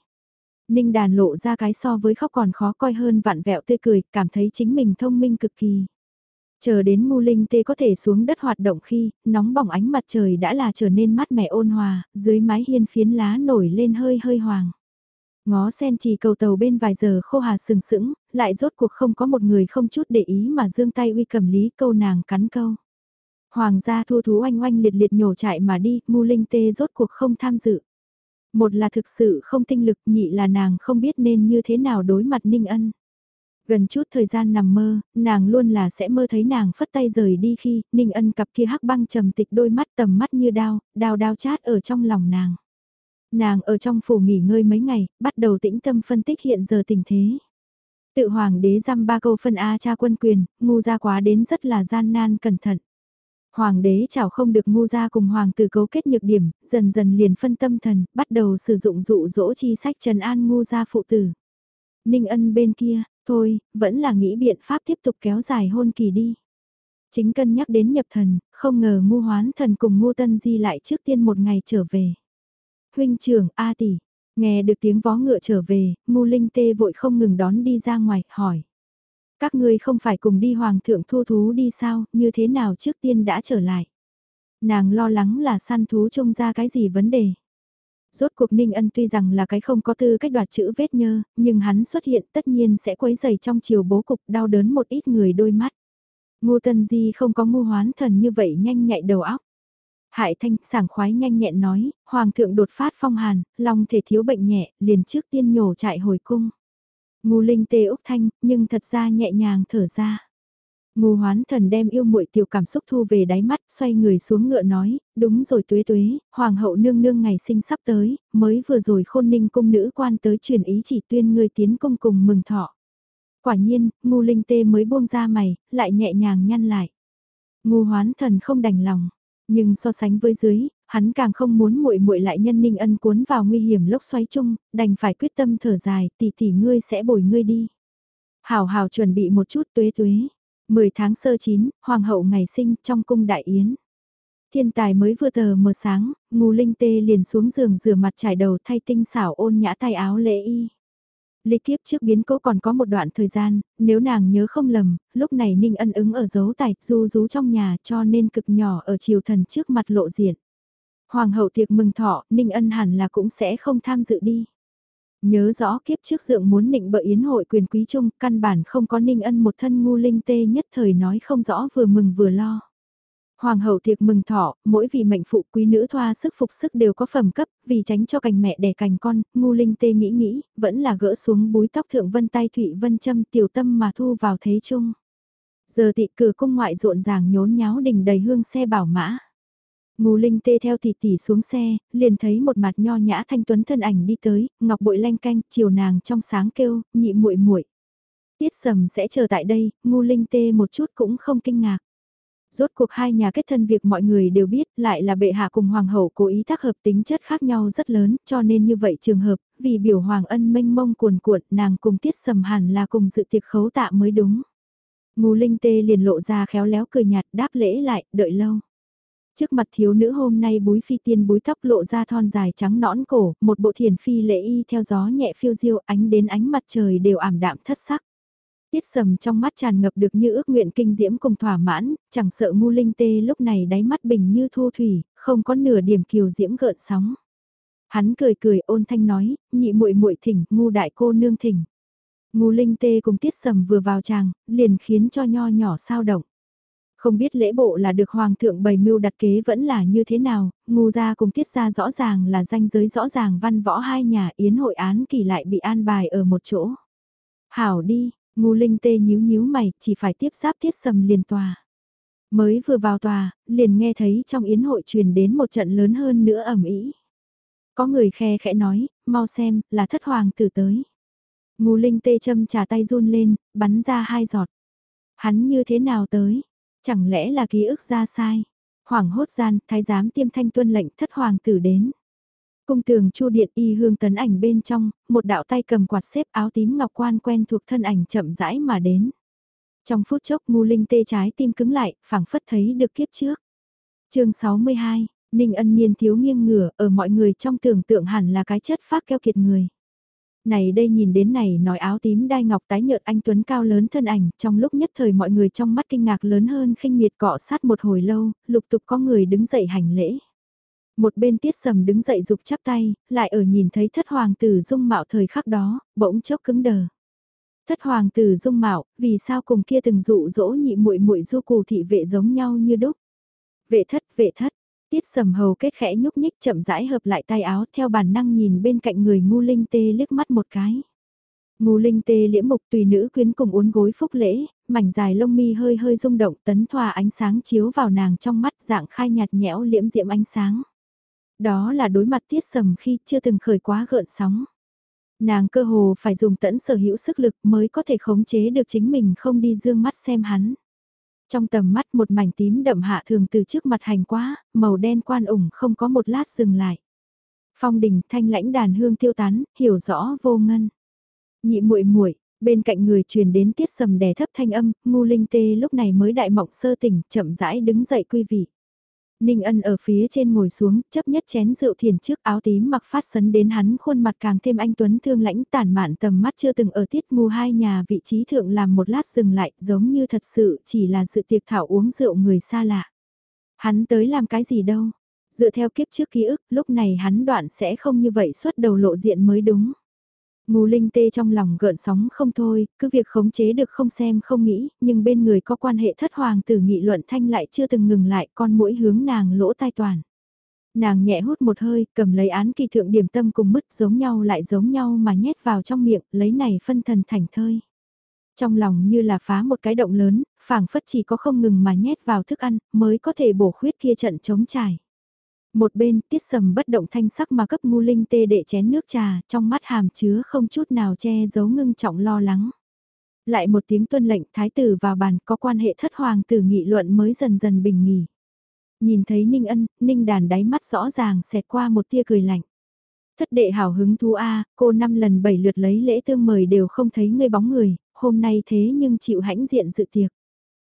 Ninh đàn lộ ra cái so với khóc còn khó coi hơn vạn vẹo tươi cười, cảm thấy chính mình thông minh cực kỳ. Chờ đến mu linh tê có thể xuống đất hoạt động khi, nóng bỏng ánh mặt trời đã là trở nên mát mẻ ôn hòa, dưới mái hiên phiến lá nổi lên hơi hơi hoàng. Ngó sen chỉ cầu tàu bên vài giờ khô hà sừng sững, lại rốt cuộc không có một người không chút để ý mà dương tay uy cầm lý câu nàng cắn câu. Hoàng gia thu thú oanh oanh liệt liệt nhổ chạy mà đi, mu linh tê rốt cuộc không tham dự. Một là thực sự không tinh lực, nhị là nàng không biết nên như thế nào đối mặt ninh ân. Gần chút thời gian nằm mơ, nàng luôn là sẽ mơ thấy nàng phất tay rời đi khi, Ninh Ân cặp kia hắc băng trầm tịch đôi mắt tầm mắt như đao, đao đao chát ở trong lòng nàng. Nàng ở trong phủ nghỉ ngơi mấy ngày, bắt đầu tĩnh tâm phân tích hiện giờ tình thế. Tự hoàng đế giam ba câu phân A cha quân quyền, ngu ra quá đến rất là gian nan cẩn thận. Hoàng đế chảo không được ngu ra cùng hoàng tử cấu kết nhược điểm, dần dần liền phân tâm thần, bắt đầu sử dụng dụ dỗ chi sách trần an ngu ra phụ tử. Ninh ân bên kia, Thôi, vẫn là nghĩ biện pháp tiếp tục kéo dài hôn kỳ đi. Chính cân nhắc đến nhập thần, không ngờ ngu hoán thần cùng ngu tân di lại trước tiên một ngày trở về. Huynh trưởng A tỷ, nghe được tiếng vó ngựa trở về, ngu linh tê vội không ngừng đón đi ra ngoài, hỏi. Các ngươi không phải cùng đi hoàng thượng thu thú đi sao, như thế nào trước tiên đã trở lại. Nàng lo lắng là săn thú trông ra cái gì vấn đề. Rốt cuộc Ninh Ân tuy rằng là cái không có tư cách đoạt chữ vết nhơ, nhưng hắn xuất hiện tất nhiên sẽ quấy dày trong chiều bố cục đau đớn một ít người đôi mắt. Ngô Tân Di không có ngu hoán thần như vậy nhanh nhạy đầu óc. Hại Thanh sảng khoái nhanh nhẹn nói, Hoàng thượng đột phát phong hàn, lòng thể thiếu bệnh nhẹ, liền trước tiên nhổ chạy hồi cung. Ngu Linh tê Úc Thanh, nhưng thật ra nhẹ nhàng thở ra. Ngô hoán thần đem yêu muội tiểu cảm xúc thu về đáy mắt, xoay người xuống ngựa nói, đúng rồi tuế tuế, hoàng hậu nương nương ngày sinh sắp tới, mới vừa rồi khôn ninh cung nữ quan tới truyền ý chỉ tuyên người tiến cung cùng mừng thọ. Quả nhiên, ngu linh tê mới buông ra mày, lại nhẹ nhàng nhăn lại. Ngu hoán thần không đành lòng, nhưng so sánh với dưới, hắn càng không muốn muội muội lại nhân ninh ân cuốn vào nguy hiểm lốc xoáy chung, đành phải quyết tâm thở dài, tỷ tỷ ngươi sẽ bồi ngươi đi. Hảo hảo chuẩn bị một chút tuế tuế. 10 tháng sơ chín, hoàng hậu ngày sinh trong cung đại yến. Thiên tài mới vừa tờ mờ sáng, ngù linh tê liền xuống giường rửa mặt trải đầu thay tinh xảo ôn nhã tay áo lễ y. Lịch kiếp trước biến cố còn có một đoạn thời gian, nếu nàng nhớ không lầm, lúc này Ninh ân ứng ở dấu tài, du rú trong nhà cho nên cực nhỏ ở triều thần trước mặt lộ diện. Hoàng hậu tiệc mừng thọ, Ninh ân hẳn là cũng sẽ không tham dự đi. Nhớ rõ kiếp trước dượng muốn nịnh bợ yến hội quyền quý chung, căn bản không có ninh ân một thân ngu linh tê nhất thời nói không rõ vừa mừng vừa lo. Hoàng hậu tiệc mừng thọ, mỗi vị mệnh phụ quý nữ thoa sức phục sức đều có phẩm cấp, vì tránh cho cành mẹ đẻ cành con, ngu linh tê nghĩ nghĩ, vẫn là gỡ xuống búi tóc thượng vân tay thụy vân châm tiểu tâm mà thu vào thế chung. Giờ tị cửa cung ngoại rộn ràng nhốn nháo đình đầy hương xe bảo mã. Ngô Linh tê theo tỷ tỷ xuống xe, liền thấy một mặt nho nhã thanh tuấn thân ảnh đi tới, ngọc bội lanh canh, chiều nàng trong sáng kêu, nhị muội muội. Tiết Sầm sẽ chờ tại đây, Ngô Linh tê một chút cũng không kinh ngạc. Rốt cuộc hai nhà kết thân việc mọi người đều biết lại là bệ hạ cùng hoàng hậu cố ý tác hợp tính chất khác nhau rất lớn cho nên như vậy trường hợp, vì biểu hoàng ân mênh mông cuồn cuộn nàng cùng tiết sầm hẳn là cùng dự tiệc khấu tạ mới đúng. Ngô Linh tê liền lộ ra khéo léo cười nhạt đáp lễ lại, đợi lâu. Trước mặt thiếu nữ hôm nay búi phi tiên búi tóc lộ ra thon dài trắng nõn cổ, một bộ thiền phi lễ y theo gió nhẹ phiêu diêu ánh đến ánh mặt trời đều ảm đạm thất sắc. Tiết sầm trong mắt tràn ngập được như ước nguyện kinh diễm cùng thỏa mãn, chẳng sợ ngu linh tê lúc này đáy mắt bình như thu thủy, không có nửa điểm kiều diễm gợn sóng. Hắn cười cười ôn thanh nói, nhị muội muội thỉnh, ngu đại cô nương thỉnh. Ngu linh tê cùng tiết sầm vừa vào tràng, liền khiến cho nho nhỏ sao động. Không biết lễ bộ là được hoàng thượng bày mưu đặt kế vẫn là như thế nào, ngu gia cùng tiết gia rõ ràng là danh giới rõ ràng văn võ hai nhà yến hội án kỳ lại bị an bài ở một chỗ. Hảo đi, ngu linh tê nhíu nhíu mày, chỉ phải tiếp giáp tiết sầm liền tòa. Mới vừa vào tòa, liền nghe thấy trong yến hội truyền đến một trận lớn hơn nữa ẩm ý. Có người khe khẽ nói, mau xem, là thất hoàng tử tới. Ngu linh tê châm trà tay run lên, bắn ra hai giọt. Hắn như thế nào tới? Chẳng lẽ là ký ức ra sai? Hoàng hốt gian, thái giám tiêm thanh tuân lệnh thất hoàng tử đến. Cung tường chu điện y hương tấn ảnh bên trong, một đạo tay cầm quạt xếp áo tím ngọc quan quen thuộc thân ảnh chậm rãi mà đến. Trong phút chốc ngu linh tê trái tim cứng lại, phảng phất thấy được kiếp trước. chương 62, Ninh ân niên thiếu nghiêng ngửa ở mọi người trong tưởng tượng hẳn là cái chất phát keo kiệt người. Này đây nhìn đến này nói áo tím đai ngọc tái nhợt anh Tuấn cao lớn thân ảnh, trong lúc nhất thời mọi người trong mắt kinh ngạc lớn hơn khinh miệt cọ sát một hồi lâu, lục tục có người đứng dậy hành lễ. Một bên tiết sầm đứng dậy dục chắp tay, lại ở nhìn thấy thất hoàng tử dung mạo thời khắc đó, bỗng chốc cứng đờ. Thất hoàng tử dung mạo, vì sao cùng kia từng dụ dỗ nhị muội muội du cù thị vệ giống nhau như đúc. Vệ thất, vệ thất, Tiết sầm hầu kết khẽ nhúc nhích chậm rãi hợp lại tay áo theo bản năng nhìn bên cạnh người ngu linh tê liếc mắt một cái. Ngu linh tê liễm mục tùy nữ quyến cùng uốn gối phúc lễ, mảnh dài lông mi hơi hơi rung động tấn thoa ánh sáng chiếu vào nàng trong mắt dạng khai nhạt nhẽo liễm diễm ánh sáng. Đó là đối mặt tiết sầm khi chưa từng khởi quá gợn sóng. Nàng cơ hồ phải dùng tẫn sở hữu sức lực mới có thể khống chế được chính mình không đi dương mắt xem hắn. Trong tầm mắt một mảnh tím đậm hạ thường từ trước mặt hành quá, màu đen quan ủng không có một lát dừng lại. Phong đình thanh lãnh đàn hương tiêu tán, hiểu rõ vô ngân. Nhị muội muội bên cạnh người truyền đến tiết sầm đè thấp thanh âm, ngu linh tê lúc này mới đại mộng sơ tỉnh, chậm rãi đứng dậy quy vị. Ninh ân ở phía trên ngồi xuống, chấp nhất chén rượu thiền trước áo tím mặc phát sấn đến hắn khuôn mặt càng thêm anh Tuấn thương lãnh tản mạn tầm mắt chưa từng ở tiết ngu hai nhà vị trí thượng làm một lát dừng lại giống như thật sự chỉ là sự tiệc thảo uống rượu người xa lạ. Hắn tới làm cái gì đâu, dựa theo kiếp trước ký ức lúc này hắn đoạn sẽ không như vậy xuất đầu lộ diện mới đúng. Ngô linh tê trong lòng gợn sóng không thôi, cứ việc khống chế được không xem không nghĩ, nhưng bên người có quan hệ thất hoàng tử nghị luận thanh lại chưa từng ngừng lại con mũi hướng nàng lỗ tai toàn. Nàng nhẹ hút một hơi, cầm lấy án kỳ thượng điểm tâm cùng mứt giống nhau lại giống nhau mà nhét vào trong miệng, lấy này phân thần thành thơi. Trong lòng như là phá một cái động lớn, phảng phất chỉ có không ngừng mà nhét vào thức ăn, mới có thể bổ khuyết kia trận chống trải. Một bên tiết sầm bất động thanh sắc mà cấp ngu linh tê đệ chén nước trà, trong mắt hàm chứa không chút nào che giấu ngưng trọng lo lắng. Lại một tiếng tuân lệnh thái tử vào bàn có quan hệ thất hoàng tử nghị luận mới dần dần bình nghỉ. Nhìn thấy Ninh Ân, Ninh đàn đáy mắt rõ ràng xẹt qua một tia cười lạnh. Thất đệ hào hứng thú A, cô năm lần bảy lượt lấy lễ tương mời đều không thấy ngươi bóng người, hôm nay thế nhưng chịu hãnh diện dự tiệc.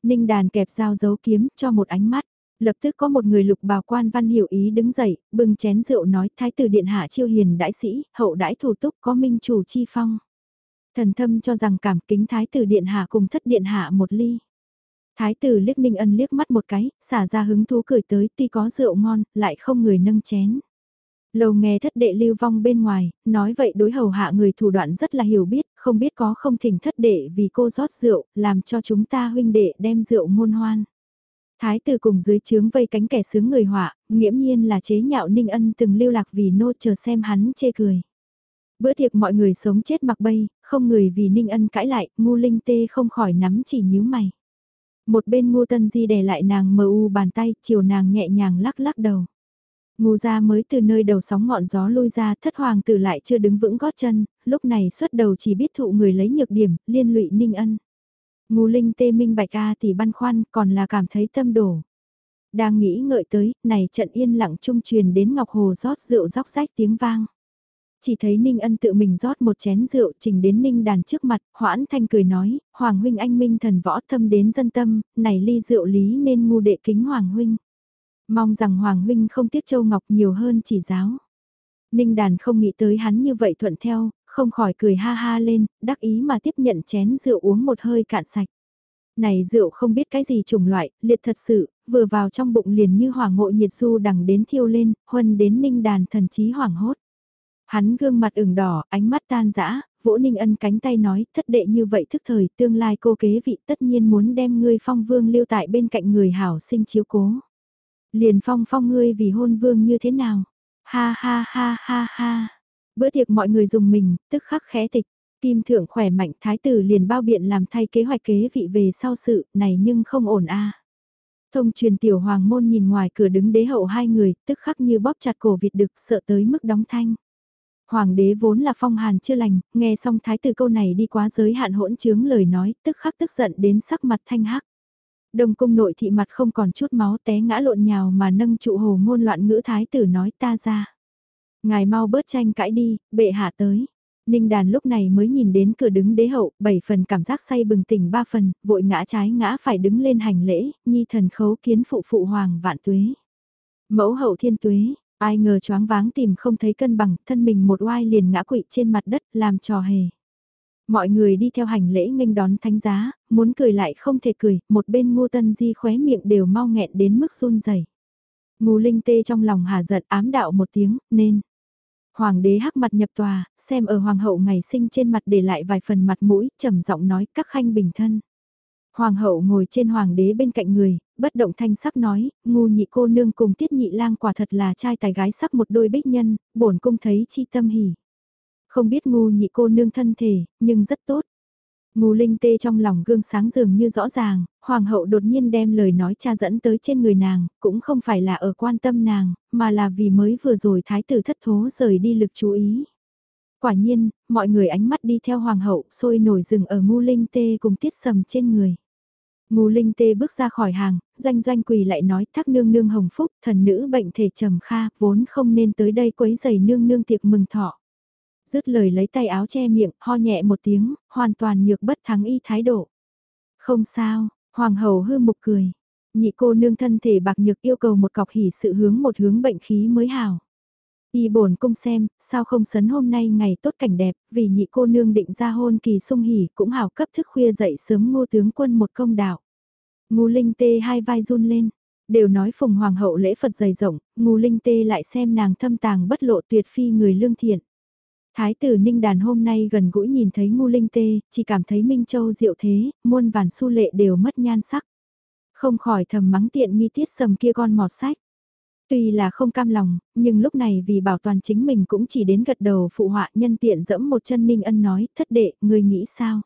Ninh đàn kẹp dao giấu kiếm cho một ánh mắt. Lập tức có một người lục bào quan văn hiểu ý đứng dậy, bưng chén rượu nói thái tử điện hạ chiêu hiền đại sĩ, hậu đãi thủ túc có minh chủ chi phong. Thần thâm cho rằng cảm kính thái tử điện hạ cùng thất điện hạ một ly. Thái tử liếc ninh ân liếc mắt một cái, xả ra hứng thú cười tới tuy có rượu ngon, lại không người nâng chén. lầu nghe thất đệ lưu vong bên ngoài, nói vậy đối hầu hạ người thủ đoạn rất là hiểu biết, không biết có không thỉnh thất đệ vì cô rót rượu, làm cho chúng ta huynh đệ đem rượu ngôn hoan. Thái tử cùng dưới trướng vây cánh kẻ sướng người họa, nghiễm nhiên là chế nhạo Ninh Ân từng lưu lạc vì nô chờ xem hắn chê cười. Bữa tiệc mọi người sống chết mặc bay, không người vì Ninh Ân cãi lại, ngu linh tê không khỏi nắm chỉ nhíu mày. Một bên ngu tân di đè lại nàng mờ u bàn tay, chiều nàng nhẹ nhàng lắc lắc đầu. Ngu ra mới từ nơi đầu sóng ngọn gió lôi ra, thất hoàng tử lại chưa đứng vững gót chân, lúc này xuất đầu chỉ biết thụ người lấy nhược điểm, liên lụy Ninh Ân. Ngu linh tê minh bạch A thì băn khoăn còn là cảm thấy tâm đổ. Đang nghĩ ngợi tới, này trận yên lặng trung truyền đến Ngọc Hồ rót rượu róc rách tiếng vang. Chỉ thấy Ninh Ân tự mình rót một chén rượu trình đến Ninh đàn trước mặt, hoãn thanh cười nói, Hoàng huynh anh minh thần võ thâm đến dân tâm, này ly rượu lý nên ngu đệ kính Hoàng huynh. Mong rằng Hoàng Huynh không tiếc Châu Ngọc nhiều hơn chỉ giáo. Ninh đàn không nghĩ tới hắn như vậy thuận theo, không khỏi cười ha ha lên, đắc ý mà tiếp nhận chén rượu uống một hơi cạn sạch. Này rượu không biết cái gì chủng loại, liệt thật sự, vừa vào trong bụng liền như hỏa ngộ nhiệt du đằng đến thiêu lên, huân đến ninh đàn thần trí hoảng hốt. Hắn gương mặt ửng đỏ, ánh mắt tan dã vỗ ninh ân cánh tay nói, thất đệ như vậy thức thời, tương lai cô kế vị tất nhiên muốn đem ngươi phong vương lưu tại bên cạnh người hảo sinh chiếu cố. Liền phong phong ngươi vì hôn vương như thế nào? Ha ha ha ha ha. Bữa tiệc mọi người dùng mình, tức khắc khẽ tịch. Kim thượng khỏe mạnh thái tử liền bao biện làm thay kế hoạch kế vị về sau sự này nhưng không ổn a. Thông truyền tiểu hoàng môn nhìn ngoài cửa đứng đế hậu hai người, tức khắc như bóp chặt cổ vịt đực sợ tới mức đóng thanh. Hoàng đế vốn là phong hàn chưa lành, nghe xong thái tử câu này đi quá giới hạn hỗn chướng lời nói, tức khắc tức giận đến sắc mặt thanh hắc. Đông cung nội thị mặt không còn chút máu té ngã lộn nhào mà nâng trụ hồ ngôn loạn ngữ thái tử nói ta ra. Ngài mau bớt tranh cãi đi, bệ hạ tới. Ninh đàn lúc này mới nhìn đến cửa đứng đế hậu, bảy phần cảm giác say bừng tỉnh ba phần, vội ngã trái ngã phải đứng lên hành lễ, nhi thần khấu kiến phụ phụ hoàng vạn tuế. Mẫu hậu thiên tuế, ai ngờ choáng váng tìm không thấy cân bằng, thân mình một oai liền ngã quỵ trên mặt đất, làm trò hề. Mọi người đi theo hành lễ nghênh đón thánh giá, muốn cười lại không thể cười, một bên ngô tân di khóe miệng đều mau nghẹn đến mức run rẩy. Ngô linh tê trong lòng hà giận ám đạo một tiếng, nên. Hoàng đế hắc mặt nhập tòa, xem ở hoàng hậu ngày sinh trên mặt để lại vài phần mặt mũi, trầm giọng nói các khanh bình thân. Hoàng hậu ngồi trên hoàng đế bên cạnh người, bất động thanh sắc nói, ngu nhị cô nương cùng tiết nhị lang quả thật là trai tài gái sắc một đôi bích nhân, bổn cung thấy chi tâm hỉ. Không biết ngu nhị cô nương thân thể, nhưng rất tốt. Ngu linh tê trong lòng gương sáng dường như rõ ràng, hoàng hậu đột nhiên đem lời nói cha dẫn tới trên người nàng, cũng không phải là ở quan tâm nàng, mà là vì mới vừa rồi thái tử thất thố rời đi lực chú ý. Quả nhiên, mọi người ánh mắt đi theo hoàng hậu sôi nổi rừng ở Ngô linh tê cùng tiết sầm trên người. Ngô linh tê bước ra khỏi hàng, doanh doanh quỳ lại nói thác nương nương hồng phúc, thần nữ bệnh thể trầm kha, vốn không nên tới đây quấy giày nương nương tiệc mừng thọ dứt lời lấy tay áo che miệng, ho nhẹ một tiếng, hoàn toàn nhược bất thắng y thái độ. Không sao, hoàng hậu hư mục cười. Nhị cô nương thân thể bạc nhược yêu cầu một cọc hỉ sự hướng một hướng bệnh khí mới hảo. Y bổn cung xem, sao không sấn hôm nay ngày tốt cảnh đẹp, vì nhị cô nương định ra hôn kỳ sung hỉ cũng hảo cấp thức khuya dậy sớm ngô tướng quân một công đạo. Ngô linh tê hai vai run lên, đều nói phùng hoàng hậu lễ Phật dày rộng, ngô linh tê lại xem nàng thâm tàng bất lộ tuyệt phi người lương thiện. Thái tử Ninh Đàn hôm nay gần gũi nhìn thấy ngu linh tê, chỉ cảm thấy Minh Châu diệu thế, muôn vàn su lệ đều mất nhan sắc. Không khỏi thầm mắng tiện nghi tiết sầm kia con mọt sách. Tuy là không cam lòng, nhưng lúc này vì bảo toàn chính mình cũng chỉ đến gật đầu phụ họa nhân tiện dẫm một chân Ninh Ân nói, thất đệ, người nghĩ sao?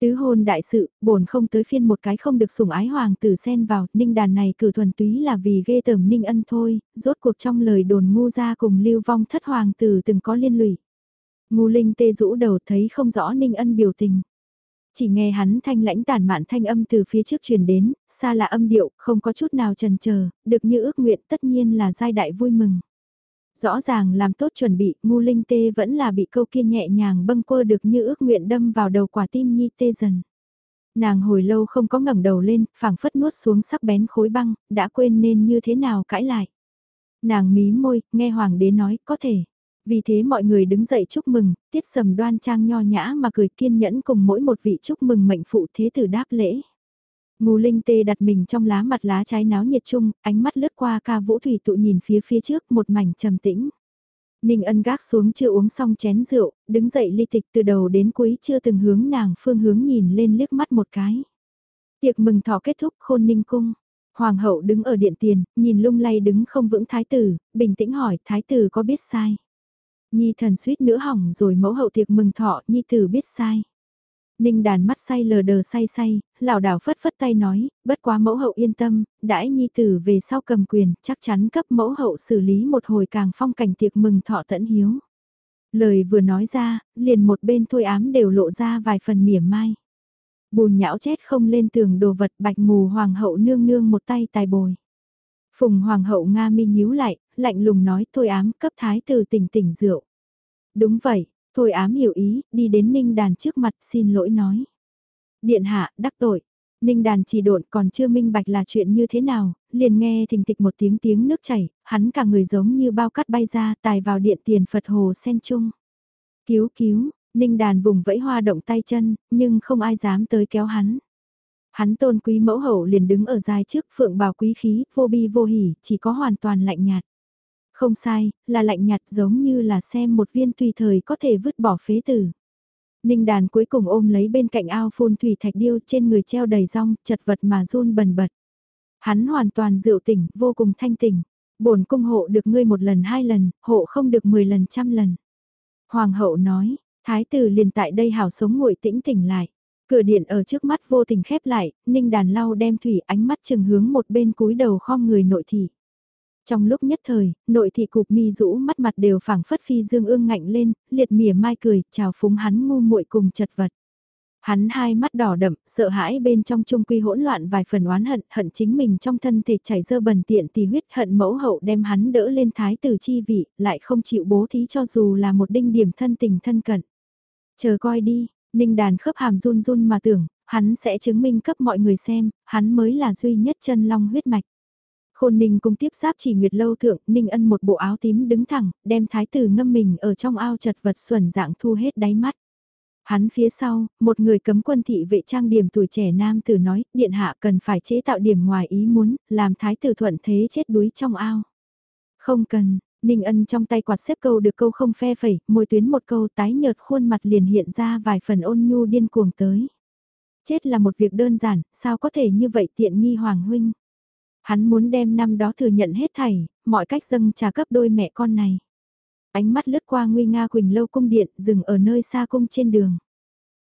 Tứ hôn đại sự, bổn không tới phiên một cái không được sủng ái hoàng tử xen vào, ninh đàn này cử thuần túy là vì ghê tởm ninh ân thôi, rốt cuộc trong lời đồn ngu ra cùng lưu vong thất hoàng tử từng có liên lụy. Ngu linh tê rũ đầu thấy không rõ ninh ân biểu tình. Chỉ nghe hắn thanh lãnh tản mạn thanh âm từ phía trước truyền đến, xa là âm điệu, không có chút nào trần chờ được như ước nguyện tất nhiên là giai đại vui mừng. Rõ ràng làm tốt chuẩn bị, ngu linh tê vẫn là bị câu kia nhẹ nhàng bâng quơ được như ước nguyện đâm vào đầu quả tim nhi tê dần. Nàng hồi lâu không có ngẩng đầu lên, phảng phất nuốt xuống sắc bén khối băng, đã quên nên như thế nào cãi lại. Nàng mí môi, nghe hoàng đế nói, có thể. Vì thế mọi người đứng dậy chúc mừng, tiết sầm đoan trang nho nhã mà cười kiên nhẫn cùng mỗi một vị chúc mừng mệnh phụ thế tử đáp lễ. Ngô linh tê đặt mình trong lá mặt lá trái náo nhiệt chung, ánh mắt lướt qua ca vũ thủy tụ nhìn phía phía trước một mảnh trầm tĩnh. Ninh ân gác xuống chưa uống xong chén rượu, đứng dậy ly tịch từ đầu đến cuối chưa từng hướng nàng phương hướng nhìn lên liếc mắt một cái. Tiệc mừng thọ kết thúc khôn ninh cung. Hoàng hậu đứng ở điện tiền, nhìn lung lay đứng không vững thái tử, bình tĩnh hỏi thái tử có biết sai. Nhi thần suýt nữa hỏng rồi mẫu hậu tiệc mừng thọ, Nhi tử biết sai. Ninh đàn mắt say lờ đờ say say, lảo đảo phất phất tay nói, bất quá mẫu hậu yên tâm, đãi Nhi tử về sau cầm quyền, chắc chắn cấp mẫu hậu xử lý một hồi càng phong cảnh tiệc mừng thọ tẫn hiếu. Lời vừa nói ra, liền một bên thôi ám đều lộ ra vài phần mỉa mai. Bùn nhão chết không lên tường đồ vật bạch mù hoàng hậu nương nương một tay tài bồi. Phùng hoàng hậu Nga mi nhíu lại, lạnh lùng nói thôi ám cấp thái tử tỉnh tỉnh rượu. Đúng vậy, thôi ám hiểu ý, đi đến ninh đàn trước mặt xin lỗi nói. Điện hạ, đắc tội. Ninh đàn chỉ độn còn chưa minh bạch là chuyện như thế nào, liền nghe thình thịch một tiếng tiếng nước chảy, hắn cả người giống như bao cát bay ra tài vào điện tiền Phật hồ sen chung. Cứu cứu, ninh đàn vùng vẫy hoa động tay chân, nhưng không ai dám tới kéo hắn. Hắn tôn quý mẫu hậu liền đứng ở dài trước phượng bào quý khí, vô bi vô hỉ, chỉ có hoàn toàn lạnh nhạt. Không sai, là lạnh nhạt giống như là xem một viên tùy thời có thể vứt bỏ phế tử. Ninh đàn cuối cùng ôm lấy bên cạnh ao phun thủy thạch điêu trên người treo đầy rong, chật vật mà run bần bật. Hắn hoàn toàn rượu tỉnh, vô cùng thanh tỉnh. bổn cung hộ được ngươi một lần hai lần, hộ không được mười lần trăm lần. Hoàng hậu nói, thái tử liền tại đây hảo sống nguội tĩnh tỉnh lại. Cửa điện ở trước mắt vô tình khép lại, ninh đàn lau đem thủy ánh mắt chừng hướng một bên cúi đầu khom người nội thị. Trong lúc nhất thời, nội thị cục mi rũ mắt mặt đều phảng phất phi dương ương ngạnh lên, liệt mỉa mai cười, chào phúng hắn ngu muội cùng chật vật. Hắn hai mắt đỏ đậm, sợ hãi bên trong trung quy hỗn loạn vài phần oán hận, hận chính mình trong thân thể chảy dơ bần tiện tì huyết hận mẫu hậu đem hắn đỡ lên thái tử chi vị, lại không chịu bố thí cho dù là một đinh điểm thân tình thân cận. Chờ coi đi, ninh đàn khớp hàm run run mà tưởng, hắn sẽ chứng minh cấp mọi người xem, hắn mới là duy nhất chân long huyết mạch. Khôn Ninh cung tiếp giáp chỉ nguyệt lâu thượng, Ninh ân một bộ áo tím đứng thẳng, đem thái tử ngâm mình ở trong ao chật vật xuẩn dạng thu hết đáy mắt. Hắn phía sau, một người cấm quân thị vệ trang điểm tuổi trẻ nam tử nói, điện hạ cần phải chế tạo điểm ngoài ý muốn, làm thái tử thuận thế chết đuối trong ao. Không cần, Ninh ân trong tay quạt xếp câu được câu không phe phẩy, môi tuyến một câu tái nhợt khuôn mặt liền hiện ra vài phần ôn nhu điên cuồng tới. Chết là một việc đơn giản, sao có thể như vậy tiện nghi hoàng huynh. Hắn muốn đem năm đó thừa nhận hết thảy, mọi cách dâng trà cấp đôi mẹ con này. Ánh mắt lướt qua nguy nga quỳnh lâu cung điện, dừng ở nơi xa cung trên đường.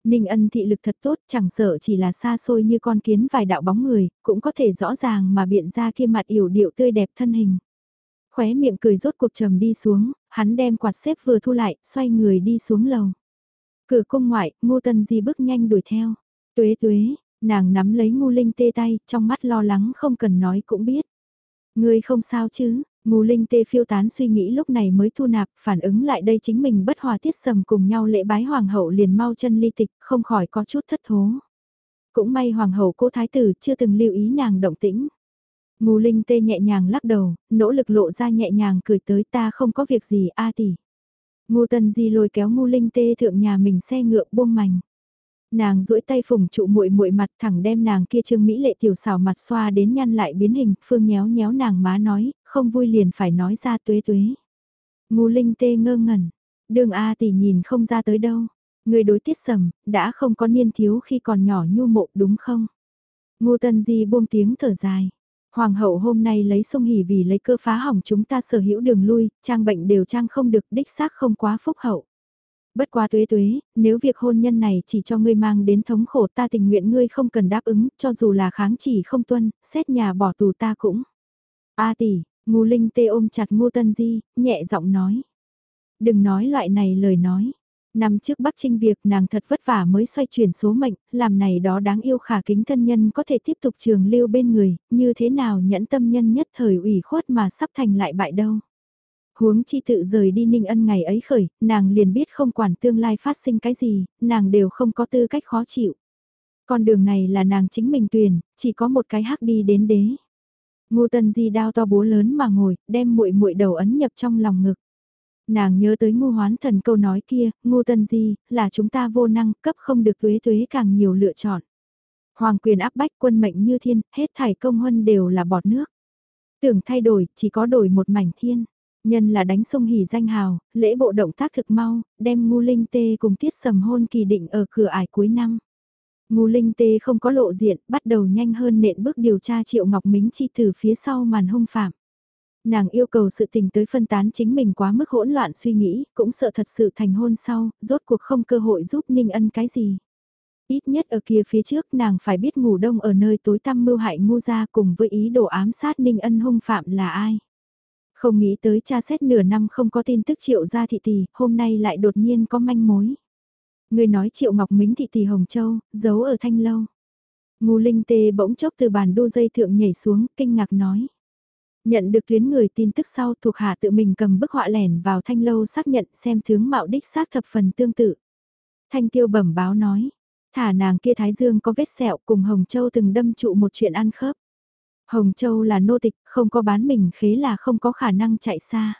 Ninh ân thị lực thật tốt, chẳng sợ chỉ là xa xôi như con kiến vài đạo bóng người, cũng có thể rõ ràng mà biện ra kia mặt yểu điệu tươi đẹp thân hình. Khóe miệng cười rốt cuộc trầm đi xuống, hắn đem quạt xếp vừa thu lại, xoay người đi xuống lầu. Cửa cung ngoại, ngô tân di bước nhanh đuổi theo. Tuế tuế, nàng nắm lấy ngu linh tê tay, trong mắt lo lắng không cần nói cũng biết. Ngươi không sao chứ, ngu linh tê phiêu tán suy nghĩ lúc này mới thu nạp, phản ứng lại đây chính mình bất hòa tiết sầm cùng nhau lễ bái hoàng hậu liền mau chân ly tịch, không khỏi có chút thất thố. Cũng may hoàng hậu cô thái tử chưa từng lưu ý nàng động tĩnh. Ngu linh tê nhẹ nhàng lắc đầu, nỗ lực lộ ra nhẹ nhàng cười tới ta không có việc gì a tỷ. Ngu tần di lôi kéo ngu linh tê thượng nhà mình xe ngựa buông mảnh. Nàng duỗi tay phùng trụ muội muội mặt thẳng đem nàng kia trương mỹ lệ tiểu xảo mặt xoa đến nhăn lại biến hình, phương nhéo nhéo nàng má nói, không vui liền phải nói ra tuế tuế. ngô linh tê ngơ ngẩn, đường A tỷ nhìn không ra tới đâu, người đối tiết sầm, đã không có niên thiếu khi còn nhỏ nhu mộ đúng không? ngô tân di buông tiếng thở dài. Hoàng hậu hôm nay lấy sung hỉ vì lấy cơ phá hỏng chúng ta sở hữu đường lui, trang bệnh đều trang không được đích xác không quá phúc hậu. Bất quá tuế tuế, nếu việc hôn nhân này chỉ cho ngươi mang đến thống khổ ta tình nguyện ngươi không cần đáp ứng, cho dù là kháng chỉ không tuân, xét nhà bỏ tù ta cũng. A tỷ, ngu linh tê ôm chặt ngu tân di, nhẹ giọng nói. Đừng nói loại này lời nói. Năm trước Bắc Trinh việc nàng thật vất vả mới xoay chuyển số mệnh, làm này đó đáng yêu khả kính thân nhân có thể tiếp tục trường lưu bên người, như thế nào nhẫn tâm nhân nhất thời ủy khuất mà sắp thành lại bại đâu. Huống chi tự rời đi Ninh Ân ngày ấy khởi, nàng liền biết không quản tương lai phát sinh cái gì, nàng đều không có tư cách khó chịu. Con đường này là nàng chính mình tuyển, chỉ có một cái hắc đi đến đế. Ngô Tân Di đao to búa lớn mà ngồi, đem muội muội đầu ấn nhập trong lòng ngực. Nàng nhớ tới ngu hoán thần câu nói kia, ngu tân di, là chúng ta vô năng, cấp không được tuế tuế càng nhiều lựa chọn. Hoàng quyền áp bách quân mệnh như thiên, hết thảy công huân đều là bọt nước. Tưởng thay đổi, chỉ có đổi một mảnh thiên. Nhân là đánh sông hỉ danh hào, lễ bộ động tác thực mau, đem ngu linh tê cùng tiết sầm hôn kỳ định ở cửa ải cuối năm. Ngu linh tê không có lộ diện, bắt đầu nhanh hơn nện bước điều tra triệu ngọc mính chi từ phía sau màn hung phạm. Nàng yêu cầu sự tình tới phân tán chính mình quá mức hỗn loạn suy nghĩ, cũng sợ thật sự thành hôn sau, rốt cuộc không cơ hội giúp Ninh Ân cái gì. Ít nhất ở kia phía trước nàng phải biết ngủ đông ở nơi tối tăm mưu hại ngu ra cùng với ý đồ ám sát Ninh Ân hung phạm là ai. Không nghĩ tới cha xét nửa năm không có tin tức triệu gia thị tỷ, hôm nay lại đột nhiên có manh mối. Người nói triệu ngọc mính thị tỷ Hồng Châu, giấu ở thanh lâu. Ngu linh tê bỗng chốc từ bàn đu dây thượng nhảy xuống, kinh ngạc nói. Nhận được tuyến người tin tức sau thuộc hạ tự mình cầm bức họa lẻn vào thanh lâu xác nhận xem tướng mạo đích xác thập phần tương tự. Thanh tiêu bẩm báo nói, thả nàng kia Thái Dương có vết sẹo cùng Hồng Châu từng đâm trụ một chuyện ăn khớp. Hồng Châu là nô tịch, không có bán mình khế là không có khả năng chạy xa.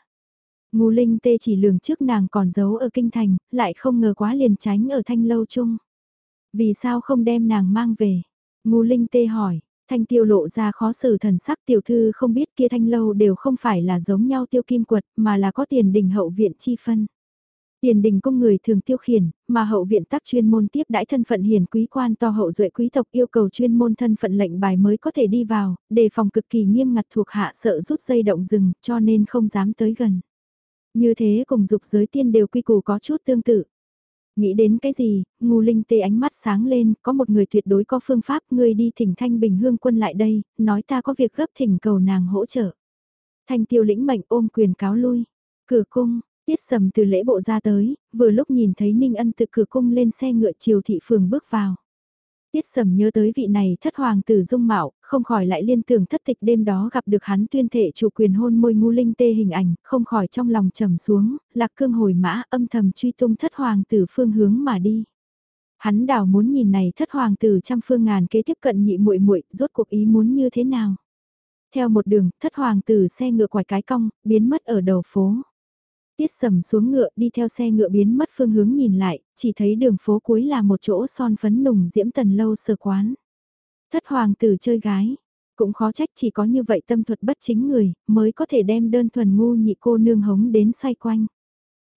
Ngô Linh Tê chỉ lường trước nàng còn giấu ở kinh thành, lại không ngờ quá liền tránh ở thanh lâu chung. Vì sao không đem nàng mang về? Ngô Linh Tê hỏi, thanh tiêu lộ ra khó xử thần sắc tiểu thư không biết kia thanh lâu đều không phải là giống nhau tiêu kim quật mà là có tiền đình hậu viện chi phân. Tiền đình công người thường tiêu khiển, mà hậu viện tác chuyên môn tiếp đãi thân phận hiền quý quan to hậu duệ quý tộc yêu cầu chuyên môn thân phận lệnh bài mới có thể đi vào, đề phòng cực kỳ nghiêm ngặt thuộc hạ sợ rút dây động rừng cho nên không dám tới gần. Như thế cùng dục giới tiên đều quy củ có chút tương tự. Nghĩ đến cái gì, ngu linh tê ánh mắt sáng lên, có một người tuyệt đối có phương pháp, người đi thỉnh thanh bình hương quân lại đây, nói ta có việc gấp thỉnh cầu nàng hỗ trợ. Thanh tiêu lĩnh mệnh ôm quyền cáo lui. Cửa cung, tiết sầm từ lễ bộ ra tới, vừa lúc nhìn thấy Ninh Ân từ cửa cung lên xe ngựa chiều thị phường bước vào. Tiết sầm nhớ tới vị này thất hoàng tử dung mạo, không khỏi lại liên tưởng thất tịch đêm đó gặp được hắn tuyên thể chủ quyền hôn môi ngu linh tê hình ảnh, không khỏi trong lòng trầm xuống, lạc cương hồi mã âm thầm truy tung thất hoàng tử phương hướng mà đi. Hắn đảo muốn nhìn này thất hoàng tử trăm phương ngàn kế tiếp cận nhị muội muội rốt cuộc ý muốn như thế nào. Theo một đường, thất hoàng tử xe ngựa quải cái cong, biến mất ở đầu phố. Tiết sầm xuống ngựa đi theo xe ngựa biến mất phương hướng nhìn lại, chỉ thấy đường phố cuối là một chỗ son phấn nùng diễm tần lâu sơ quán. Thất hoàng tử chơi gái, cũng khó trách chỉ có như vậy tâm thuật bất chính người, mới có thể đem đơn thuần ngu nhị cô nương hống đến xoay quanh.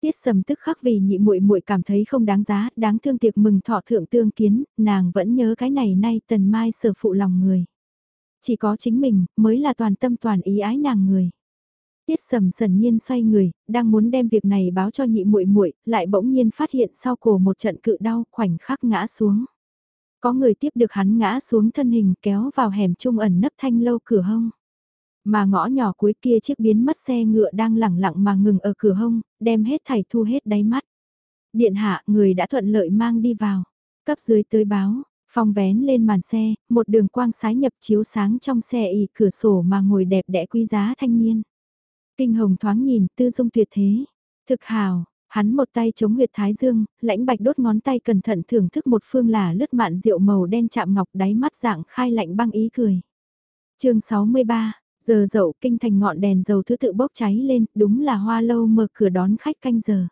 Tiết sầm tức khắc vì nhị muội muội cảm thấy không đáng giá, đáng thương tiệc mừng thọ thượng tương kiến, nàng vẫn nhớ cái này nay tần mai sở phụ lòng người. Chỉ có chính mình, mới là toàn tâm toàn ý ái nàng người. Tiết Sầm sần nhiên xoay người, đang muốn đem việc này báo cho nhị muội muội, lại bỗng nhiên phát hiện sau cổ một trận cự đau, khoảnh khắc ngã xuống. Có người tiếp được hắn ngã xuống thân hình kéo vào hẻm trung ẩn nấp thanh lâu cửa hông. Mà ngõ nhỏ cuối kia chiếc biến mất xe ngựa đang lẳng lặng mà ngừng ở cửa hông, đem hết thảy thu hết đáy mắt. Điện hạ người đã thuận lợi mang đi vào. Cấp dưới tới báo, phong vén lên màn xe, một đường quang sái nhập chiếu sáng trong xe y cửa sổ mà ngồi đẹp đẽ quý giá thanh niên. Kinh hồng thoáng nhìn, tư dung tuyệt thế. Thực hào, hắn một tay chống huyệt thái dương, lãnh bạch đốt ngón tay cẩn thận thưởng thức một phương là lướt mạn rượu màu đen chạm ngọc đáy mắt dạng khai lạnh băng ý cười. chương 63, giờ dậu kinh thành ngọn đèn dầu thứ tự bốc cháy lên, đúng là hoa lâu mở cửa đón khách canh giờ.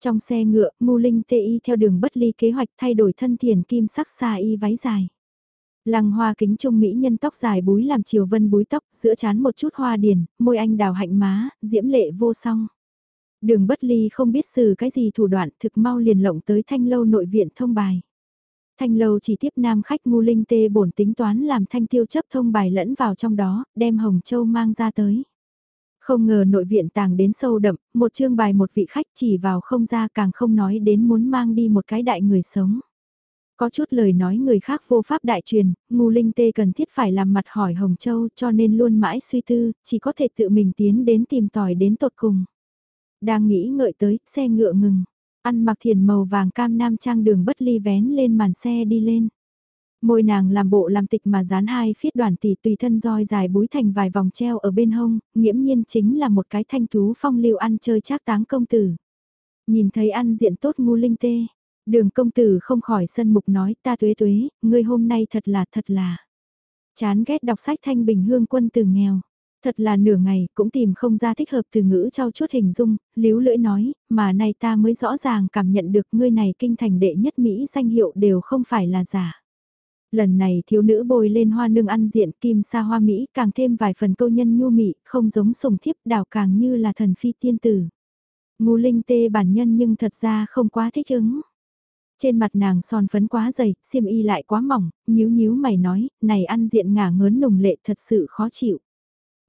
Trong xe ngựa, mu Linh tê y theo đường bất ly kế hoạch thay đổi thân thiền kim sắc xa y váy dài. Lăng hoa kính trung mỹ nhân tóc dài búi làm chiều vân búi tóc, giữa chán một chút hoa điền, môi anh đào hạnh má, diễm lệ vô song. Đường bất ly không biết xử cái gì thủ đoạn thực mau liền lộng tới thanh lâu nội viện thông bài. Thanh lâu chỉ tiếp nam khách ngu linh tê bổn tính toán làm thanh tiêu chấp thông bài lẫn vào trong đó, đem Hồng Châu mang ra tới. Không ngờ nội viện tàng đến sâu đậm, một chương bài một vị khách chỉ vào không ra càng không nói đến muốn mang đi một cái đại người sống. Có chút lời nói người khác vô pháp đại truyền, ngu linh tê cần thiết phải làm mặt hỏi Hồng Châu cho nên luôn mãi suy tư, chỉ có thể tự mình tiến đến tìm tòi đến tột cùng. Đang nghĩ ngợi tới, xe ngựa ngừng, ăn mặc thiền màu vàng cam nam trang đường bất ly vén lên màn xe đi lên. Môi nàng làm bộ làm tịch mà dán hai phiết đoàn tỷ tùy thân roi dài búi thành vài vòng treo ở bên hông, nghiễm nhiên chính là một cái thanh thú phong lưu ăn chơi trác táng công tử. Nhìn thấy ăn diện tốt ngu linh tê, Đường công tử không khỏi sân mục nói ta tuế tuế, ngươi hôm nay thật là thật là. Chán ghét đọc sách thanh bình hương quân từ nghèo. Thật là nửa ngày cũng tìm không ra thích hợp từ ngữ trao chuốt hình dung, líu lưỡi nói, mà này ta mới rõ ràng cảm nhận được ngươi này kinh thành đệ nhất Mỹ danh hiệu đều không phải là giả. Lần này thiếu nữ bồi lên hoa nương ăn diện kim sa hoa Mỹ càng thêm vài phần câu nhân nhu mị, không giống sùng thiếp đào càng như là thần phi tiên tử. Ngu linh tê bản nhân nhưng thật ra không quá thích ứng. Trên mặt nàng son phấn quá dày, xiêm y lại quá mỏng, nhíu nhíu mày nói, này ăn diện ngả ngớn nùng lệ thật sự khó chịu.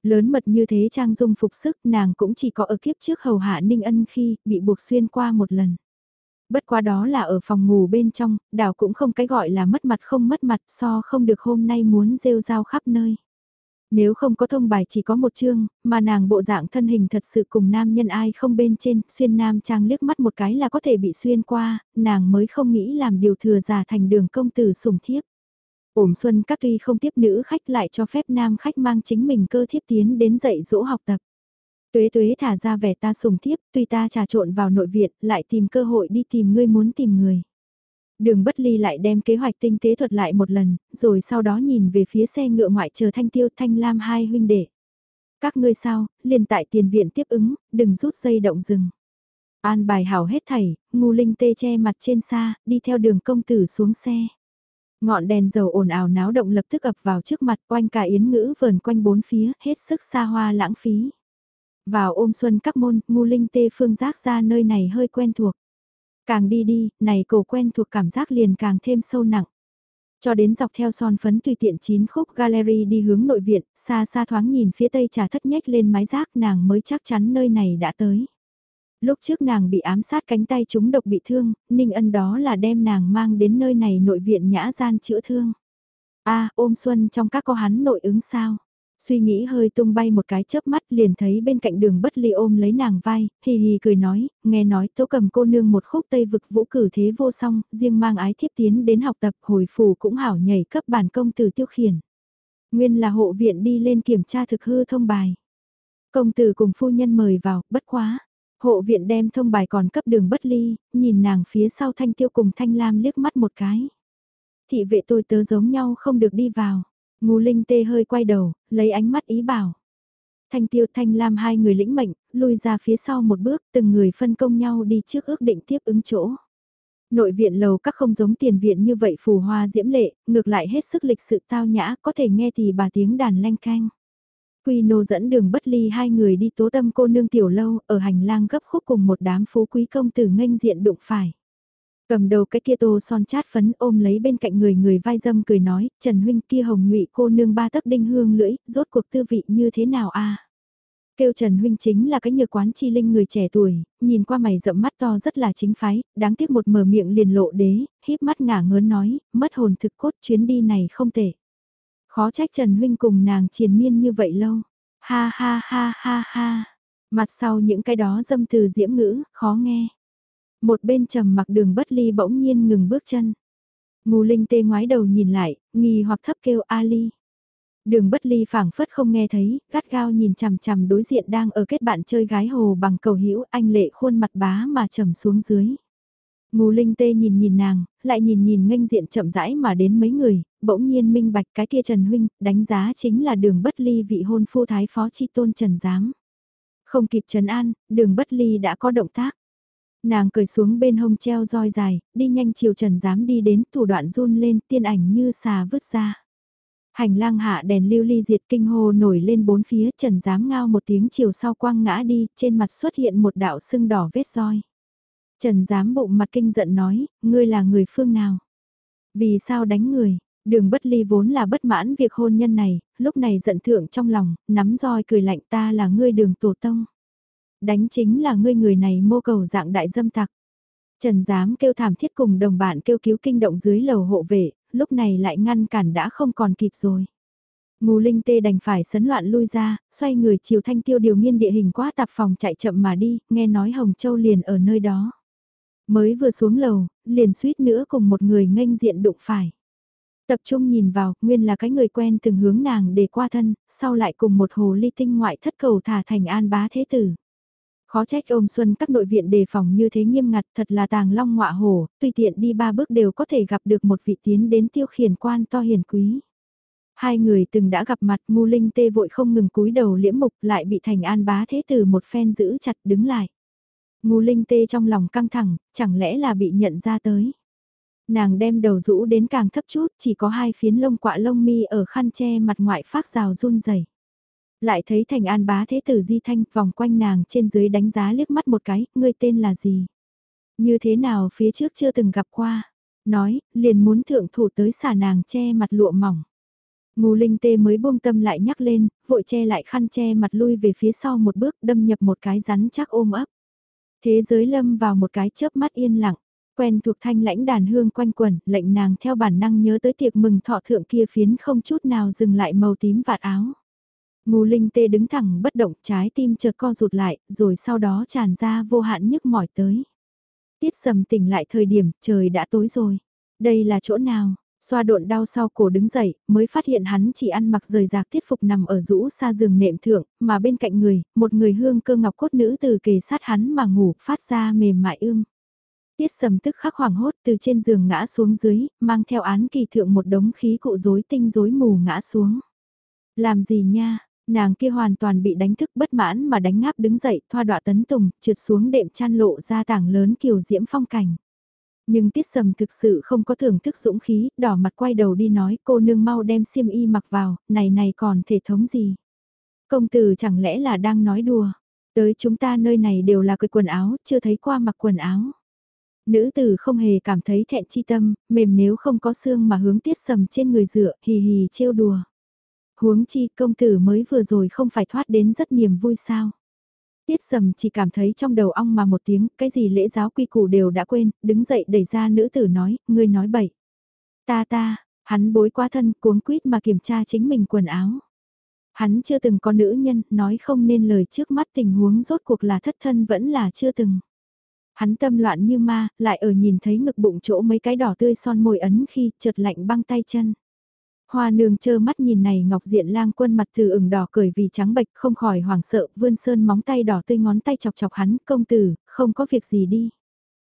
Lớn mật như thế trang dung phục sức nàng cũng chỉ có ở kiếp trước hầu hạ ninh ân khi bị buộc xuyên qua một lần. Bất quá đó là ở phòng ngủ bên trong, đảo cũng không cái gọi là mất mặt không mất mặt so không được hôm nay muốn rêu rao khắp nơi. Nếu không có thông bài chỉ có một chương, mà nàng bộ dạng thân hình thật sự cùng nam nhân ai không bên trên, xuyên nam trang liếc mắt một cái là có thể bị xuyên qua, nàng mới không nghĩ làm điều thừa giả thành đường công tử sủng thiếp. Ổm xuân các tuy không tiếp nữ khách lại cho phép nam khách mang chính mình cơ thiếp tiến đến dạy dỗ học tập. Tuế tuế thả ra vẻ ta sùng thiếp, tuy ta trà trộn vào nội viện, lại tìm cơ hội đi tìm ngươi muốn tìm người. Đường bất ly lại đem kế hoạch tinh tế thuật lại một lần, rồi sau đó nhìn về phía xe ngựa ngoại chờ thanh tiêu thanh lam hai huynh đệ. Các ngươi sao, liền tại tiền viện tiếp ứng, đừng rút dây động rừng. An bài hảo hết thảy, ngu linh tê che mặt trên xa, đi theo đường công tử xuống xe. Ngọn đèn dầu ồn ào náo động lập tức ập vào trước mặt quanh cả yến ngữ vờn quanh bốn phía, hết sức xa hoa lãng phí. Vào ôm xuân các môn, ngu linh tê phương giác ra nơi này hơi quen thuộc. Càng đi đi, này cổ quen thuộc cảm giác liền càng thêm sâu nặng. Cho đến dọc theo son phấn tùy tiện chín khúc gallery đi hướng nội viện, xa xa thoáng nhìn phía tây trà thất nhách lên mái rác nàng mới chắc chắn nơi này đã tới. Lúc trước nàng bị ám sát cánh tay chúng độc bị thương, Ninh Ân đó là đem nàng mang đến nơi này nội viện nhã gian chữa thương. a ôm xuân trong các có hắn nội ứng sao? Suy nghĩ hơi tung bay một cái chớp mắt liền thấy bên cạnh đường bất ly ôm lấy nàng vai, hì hì cười nói, nghe nói tố cầm cô nương một khúc tây vực vũ cử thế vô song, riêng mang ái thiếp tiến đến học tập hồi phù cũng hảo nhảy cấp bản công tử tiêu khiển. Nguyên là hộ viện đi lên kiểm tra thực hư thông bài. Công tử cùng phu nhân mời vào, bất quá. Hộ viện đem thông bài còn cấp đường bất ly, nhìn nàng phía sau thanh tiêu cùng thanh lam liếc mắt một cái. Thị vệ tôi tớ giống nhau không được đi vào. Ngô Linh tê hơi quay đầu, lấy ánh mắt ý bảo. Thanh tiêu thanh lam hai người lĩnh mệnh, lui ra phía sau một bước, từng người phân công nhau đi trước ước định tiếp ứng chỗ. Nội viện lầu các không giống tiền viện như vậy phù hoa diễm lệ, ngược lại hết sức lịch sự tao nhã, có thể nghe thì bà tiếng đàn lanh canh. Quy nô dẫn đường bất ly hai người đi tố tâm cô nương tiểu lâu, ở hành lang gấp khúc cùng một đám phú quý công tử nghênh diện đụng phải. Cầm đầu cái kia tô son chát phấn ôm lấy bên cạnh người người vai dâm cười nói, Trần Huynh kia hồng ngụy cô nương ba tấc đinh hương lưỡi, rốt cuộc tư vị như thế nào a Kêu Trần Huynh chính là cái nhược quán chi linh người trẻ tuổi, nhìn qua mày rậm mắt to rất là chính phái, đáng tiếc một mở miệng liền lộ đế, híp mắt ngả ngớn nói, mất hồn thực cốt chuyến đi này không tệ. Khó trách Trần Huynh cùng nàng triền miên như vậy lâu. Ha ha ha ha ha. Mặt sau những cái đó dâm từ diễm ngữ, khó nghe. Một bên trầm mặc đường bất ly bỗng nhiên ngừng bước chân. Ngù linh tê ngoái đầu nhìn lại, nghi hoặc thấp kêu Ali. Đường bất ly phảng phất không nghe thấy, gắt gao nhìn chằm chằm đối diện đang ở kết bạn chơi gái hồ bằng cầu hữu anh lệ khuôn mặt bá mà trầm xuống dưới. Ngù linh tê nhìn nhìn nàng, lại nhìn nhìn nghênh diện chậm rãi mà đến mấy người, bỗng nhiên minh bạch cái kia Trần Huynh, đánh giá chính là đường bất ly vị hôn phu thái phó chi tôn Trần Giám. Không kịp Trần An, đường bất ly đã có động tác. Nàng cười xuống bên hông treo roi dài, đi nhanh chiều Trần Giám đi đến thủ đoạn run lên tiên ảnh như xà vứt ra. Hành lang hạ đèn lưu ly diệt kinh hồ nổi lên bốn phía Trần Giám ngao một tiếng chiều sau quang ngã đi, trên mặt xuất hiện một đạo sưng đỏ vết roi. Trần Giám bụng mặt kinh giận nói, ngươi là người phương nào? Vì sao đánh người? Đường bất ly vốn là bất mãn việc hôn nhân này, lúc này giận thượng trong lòng, nắm roi cười lạnh ta là ngươi đường tổ tông. Đánh chính là ngươi người này mô cầu dạng đại dâm tặc. Trần Giám kêu thảm thiết cùng đồng bạn kêu cứu kinh động dưới lầu hộ vệ, lúc này lại ngăn cản đã không còn kịp rồi. Ngô Linh Tê đành phải sấn loạn lui ra, xoay người chiều thanh tiêu điều nghiên địa hình quá tạp phòng chạy chậm mà đi, nghe nói Hồng Châu liền ở nơi đó. Mới vừa xuống lầu, liền suýt nữa cùng một người nghênh diện đụng phải. Tập trung nhìn vào, nguyên là cái người quen từng hướng nàng để qua thân, sau lại cùng một hồ ly tinh ngoại thất cầu thả thành an bá thế tử. Khó trách ôm xuân các nội viện đề phòng như thế nghiêm ngặt thật là tàng long ngọa hổ, tùy tiện đi ba bước đều có thể gặp được một vị tiến đến tiêu khiển quan to hiền quý. Hai người từng đã gặp mặt ngu linh tê vội không ngừng cúi đầu liễm mục lại bị thành an bá thế tử một phen giữ chặt đứng lại. Ngu linh tê trong lòng căng thẳng, chẳng lẽ là bị nhận ra tới. Nàng đem đầu rũ đến càng thấp chút, chỉ có hai phiến lông quạ lông mi ở khăn che mặt ngoại phát rào run rẩy lại thấy thành an bá thế tử di thanh vòng quanh nàng trên dưới đánh giá liếc mắt một cái, ngươi tên là gì? Như thế nào phía trước chưa từng gặp qua? Nói, liền muốn thượng thủ tới xả nàng che mặt lụa mỏng. Ngô Linh Tê mới buông tâm lại nhắc lên, vội che lại khăn che mặt lui về phía sau một bước đâm nhập một cái rắn chắc ôm ấp. Thế giới lâm vào một cái chớp mắt yên lặng, quen thuộc thanh lãnh đàn hương quanh quẩn, lệnh nàng theo bản năng nhớ tới tiệc mừng thọ thượng kia phiến không chút nào dừng lại màu tím vạt áo. Ngô Linh Tê đứng thẳng bất động, trái tim chợt co rụt lại, rồi sau đó tràn ra vô hạn nhức mỏi tới. Tiết sầm tỉnh lại thời điểm, trời đã tối rồi. Đây là chỗ nào? Xoa độn đau sau cổ đứng dậy, mới phát hiện hắn chỉ ăn mặc rời rạc tiết phục nằm ở rũ xa giường nệm thượng, mà bên cạnh người, một người hương cơ ngọc cốt nữ từ kề sát hắn mà ngủ, phát ra mềm mại ưm. Tiết sầm tức khắc hoảng hốt từ trên giường ngã xuống dưới, mang theo án kỳ thượng một đống khí cụ rối tinh rối mù ngã xuống. Làm gì nha, nàng kia hoàn toàn bị đánh thức bất mãn mà đánh ngáp đứng dậy, thoa đọa tấn tùng, trượt xuống đệm chăn lộ ra tảng lớn kiều diễm phong cảnh. Nhưng tiết sầm thực sự không có thưởng thức dũng khí, đỏ mặt quay đầu đi nói cô nương mau đem xiêm y mặc vào, này này còn thể thống gì. Công tử chẳng lẽ là đang nói đùa, tới chúng ta nơi này đều là cười quần áo, chưa thấy qua mặc quần áo. Nữ tử không hề cảm thấy thẹn chi tâm, mềm nếu không có xương mà hướng tiết sầm trên người dựa, hì hì trêu đùa. Huống chi công tử mới vừa rồi không phải thoát đến rất niềm vui sao. Tiết sầm chỉ cảm thấy trong đầu ong mà một tiếng, cái gì lễ giáo quy củ đều đã quên, đứng dậy đẩy ra nữ tử nói, ngươi nói bậy. Ta ta, hắn bối qua thân cuống quýt mà kiểm tra chính mình quần áo. Hắn chưa từng có nữ nhân, nói không nên lời trước mắt tình huống rốt cuộc là thất thân vẫn là chưa từng. Hắn tâm loạn như ma, lại ở nhìn thấy ngực bụng chỗ mấy cái đỏ tươi son môi ấn khi chợt lạnh băng tay chân. Hoa nương chơ mắt nhìn này ngọc diện lang quân mặt từ ửng đỏ cười vì trắng bệch không khỏi hoảng sợ vươn sơn móng tay đỏ tươi ngón tay chọc chọc hắn công tử, không có việc gì đi.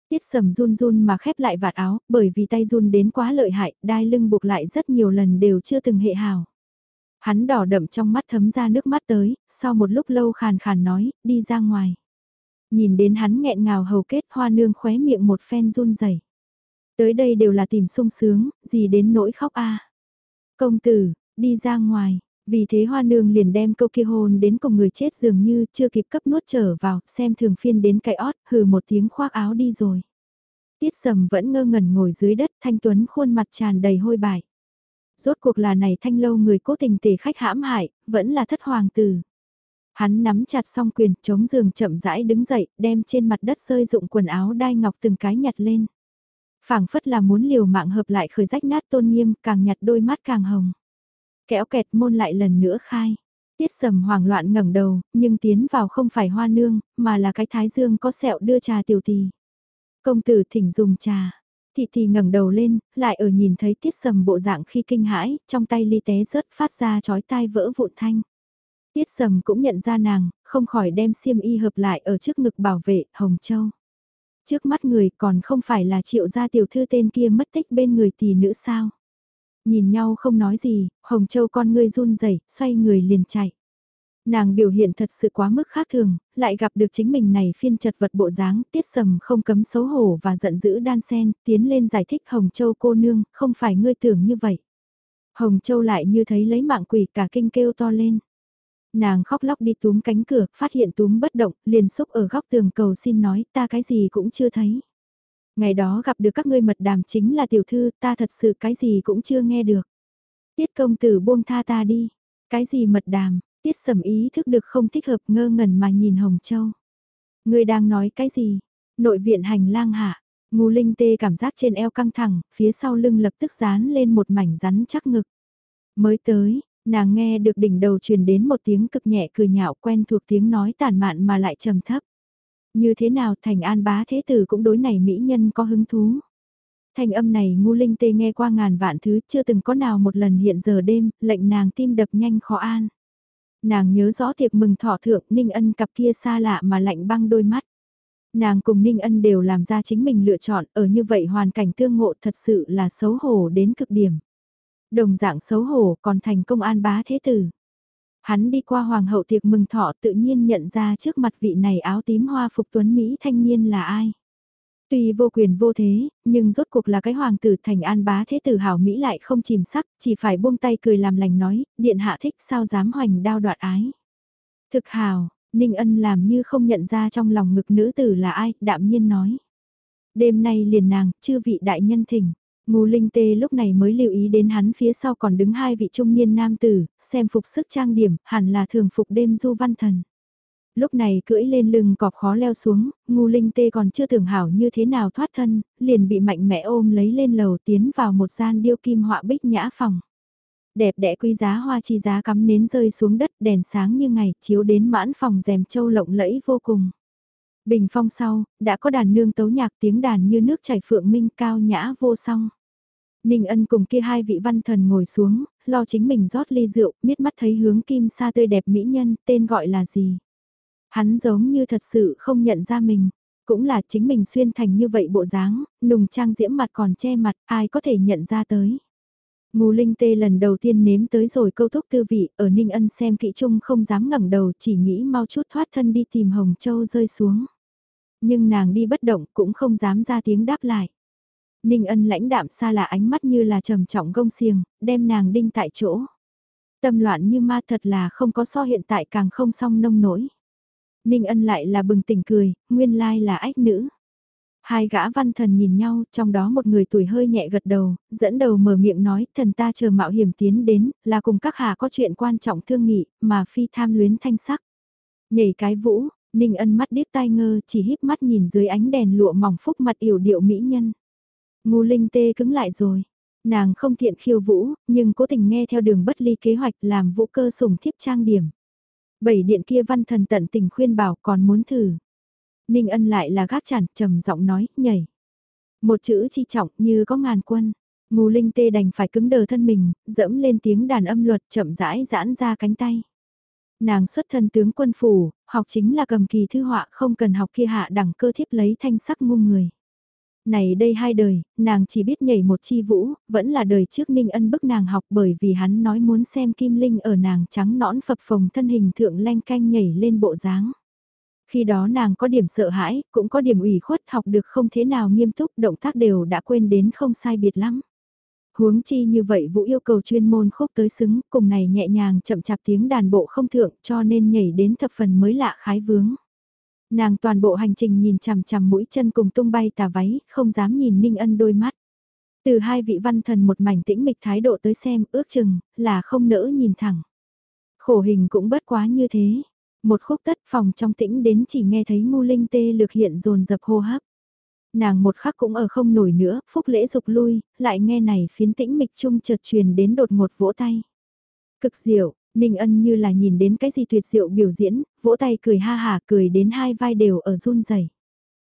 Tiết sầm run run mà khép lại vạt áo, bởi vì tay run đến quá lợi hại, đai lưng buộc lại rất nhiều lần đều chưa từng hệ hào. Hắn đỏ đậm trong mắt thấm ra nước mắt tới, sau một lúc lâu khàn khàn nói, đi ra ngoài. Nhìn đến hắn nghẹn ngào hầu kết hoa nương khóe miệng một phen run rẩy Tới đây đều là tìm sung sướng, gì đến nỗi khóc a Công tử, đi ra ngoài, vì thế hoa nương liền đem câu kia hôn đến cùng người chết dường như chưa kịp cấp nuốt trở vào, xem thường phiên đến cái ót, hừ một tiếng khoác áo đi rồi. Tiết sầm vẫn ngơ ngẩn ngồi dưới đất, thanh tuấn khuôn mặt tràn đầy hôi bại. Rốt cuộc là này thanh lâu người cố tình tề khách hãm hại, vẫn là thất hoàng tử. Hắn nắm chặt song quyền, chống giường chậm rãi đứng dậy, đem trên mặt đất rơi dụng quần áo đai ngọc từng cái nhặt lên phảng phất là muốn liều mạng hợp lại khởi rách nát tôn nghiêm, càng nhặt đôi mắt càng hồng. Kéo kẹt môn lại lần nữa khai. Tiết sầm hoảng loạn ngẩng đầu, nhưng tiến vào không phải hoa nương, mà là cái thái dương có sẹo đưa trà tiểu tì. Công tử thỉnh dùng trà. Thị thị ngẩng đầu lên, lại ở nhìn thấy tiết sầm bộ dạng khi kinh hãi, trong tay ly té rớt phát ra chói tai vỡ vụn thanh. Tiết sầm cũng nhận ra nàng, không khỏi đem xiêm y hợp lại ở trước ngực bảo vệ, Hồng Châu. Trước mắt người còn không phải là triệu gia tiểu thư tên kia mất tích bên người tỷ nữ sao. Nhìn nhau không nói gì, Hồng Châu con ngươi run rẩy xoay người liền chạy. Nàng biểu hiện thật sự quá mức khác thường, lại gặp được chính mình này phiên chật vật bộ dáng, tiết sầm không cấm xấu hổ và giận dữ đan sen, tiến lên giải thích Hồng Châu cô nương, không phải ngươi tưởng như vậy. Hồng Châu lại như thấy lấy mạng quỷ cả kinh kêu to lên. Nàng khóc lóc đi túm cánh cửa, phát hiện túm bất động, liền xúc ở góc tường cầu xin nói ta cái gì cũng chưa thấy. Ngày đó gặp được các ngươi mật đàm chính là tiểu thư, ta thật sự cái gì cũng chưa nghe được. Tiết công tử buông tha ta đi. Cái gì mật đàm, tiết sầm ý thức được không thích hợp ngơ ngẩn mà nhìn Hồng Châu. Ngươi đang nói cái gì? Nội viện hành lang hạ, ngu linh tê cảm giác trên eo căng thẳng, phía sau lưng lập tức dán lên một mảnh rắn chắc ngực. Mới tới, Nàng nghe được đỉnh đầu truyền đến một tiếng cực nhẹ cười nhạo quen thuộc tiếng nói tàn mạn mà lại trầm thấp. Như thế nào thành an bá thế tử cũng đối này mỹ nhân có hứng thú. Thanh âm này ngu linh tê nghe qua ngàn vạn thứ chưa từng có nào một lần hiện giờ đêm, lệnh nàng tim đập nhanh khó an. Nàng nhớ rõ tiệc mừng thọ thượng Ninh Ân cặp kia xa lạ mà lạnh băng đôi mắt. Nàng cùng Ninh Ân đều làm ra chính mình lựa chọn ở như vậy hoàn cảnh tương ngộ thật sự là xấu hổ đến cực điểm. Đồng dạng xấu hổ còn thành công an bá thế tử. Hắn đi qua hoàng hậu tiệc mừng thọ tự nhiên nhận ra trước mặt vị này áo tím hoa phục tuấn Mỹ thanh niên là ai. Tuy vô quyền vô thế, nhưng rốt cuộc là cái hoàng tử thành an bá thế tử hảo Mỹ lại không chìm sắc, chỉ phải buông tay cười làm lành nói, điện hạ thích sao dám hoành đao đoạt ái. Thực hào, Ninh Ân làm như không nhận ra trong lòng ngực nữ tử là ai, đạm nhiên nói. Đêm nay liền nàng, chư vị đại nhân thỉnh. Ngô Linh Tê lúc này mới lưu ý đến hắn phía sau còn đứng hai vị trung niên nam tử, xem phục sức trang điểm, hẳn là thường phục đêm du văn thần. Lúc này cưỡi lên lưng cọp khó leo xuống, Ngô Linh Tê còn chưa tưởng hảo như thế nào thoát thân, liền bị mạnh mẽ ôm lấy lên lầu tiến vào một gian điêu kim họa bích nhã phòng. Đẹp đẽ quý giá hoa chi giá cắm nến rơi xuống đất đèn sáng như ngày chiếu đến mãn phòng rèm châu lộng lẫy vô cùng. Bình phong sau, đã có đàn nương tấu nhạc tiếng đàn như nước chảy phượng minh cao nhã vô song. Ninh ân cùng kia hai vị văn thần ngồi xuống, lo chính mình rót ly rượu, miết mắt thấy hướng kim sa tươi đẹp mỹ nhân, tên gọi là gì. Hắn giống như thật sự không nhận ra mình. Cũng là chính mình xuyên thành như vậy bộ dáng, nùng trang diễm mặt còn che mặt, ai có thể nhận ra tới. Ngô Linh Tê lần đầu tiên nếm tới rồi câu thúc tư vị, ở Ninh Ân xem kỹ chung không dám ngẩng đầu chỉ nghĩ mau chút thoát thân đi tìm Hồng Châu rơi xuống. Nhưng nàng đi bất động cũng không dám ra tiếng đáp lại. Ninh Ân lãnh đạm xa là ánh mắt như là trầm trọng gông xiềng, đem nàng đinh tại chỗ. Tâm loạn như ma thật là không có so hiện tại càng không song nông nổi. Ninh Ân lại là bừng tỉnh cười, nguyên lai là ách nữ. Hai gã văn thần nhìn nhau, trong đó một người tuổi hơi nhẹ gật đầu, dẫn đầu mở miệng nói, thần ta chờ mạo hiểm tiến đến, là cùng các hạ có chuyện quan trọng thương nghị, mà phi tham luyến thanh sắc. Nhảy cái vũ, Ninh ân mắt điếc tai ngơ, chỉ híp mắt nhìn dưới ánh đèn lụa mỏng phúc mặt yểu điệu mỹ nhân. Ngu linh tê cứng lại rồi. Nàng không thiện khiêu vũ, nhưng cố tình nghe theo đường bất ly kế hoạch làm vũ cơ sùng thiếp trang điểm. Bảy điện kia văn thần tận tình khuyên bảo còn muốn thử. Ninh ân lại là gác chản, trầm giọng nói, nhảy. Một chữ chi trọng như có ngàn quân. Ngù linh tê đành phải cứng đờ thân mình, dẫm lên tiếng đàn âm luật chậm rãi giãn ra cánh tay. Nàng xuất thân tướng quân phủ, học chính là cầm kỳ thư họa không cần học kia hạ đẳng cơ thiếp lấy thanh sắc ngu người. Này đây hai đời, nàng chỉ biết nhảy một chi vũ, vẫn là đời trước Ninh Ân bức nàng học bởi vì hắn nói muốn xem Kim Linh ở nàng trắng nõn phập phồng thân hình thượng len canh nhảy lên bộ dáng. Khi đó nàng có điểm sợ hãi, cũng có điểm ủy khuất học được không thế nào nghiêm túc, động tác đều đã quên đến không sai biệt lắm. Huống chi như vậy Vũ yêu cầu chuyên môn khúc tới xứng, cùng này nhẹ nhàng chậm chạp tiếng đàn bộ không thượng cho nên nhảy đến thập phần mới lạ khái vướng. Nàng toàn bộ hành trình nhìn chằm chằm mũi chân cùng tung bay tà váy, không dám nhìn Ninh Ân đôi mắt. Từ hai vị văn thần một mảnh tĩnh mịch thái độ tới xem, ước chừng, là không nỡ nhìn thẳng. Khổ hình cũng bất quá như thế. Một khúc tất phòng trong tĩnh đến chỉ nghe thấy ngu linh tê lược hiện dồn dập hô hấp. Nàng một khắc cũng ở không nổi nữa, phúc lễ dục lui, lại nghe này phiến tĩnh mịch chung chợt truyền đến đột ngột vỗ tay. Cực diệu, Ninh ân như là nhìn đến cái gì tuyệt diệu biểu diễn, vỗ tay cười ha hà cười đến hai vai đều ở run rẩy.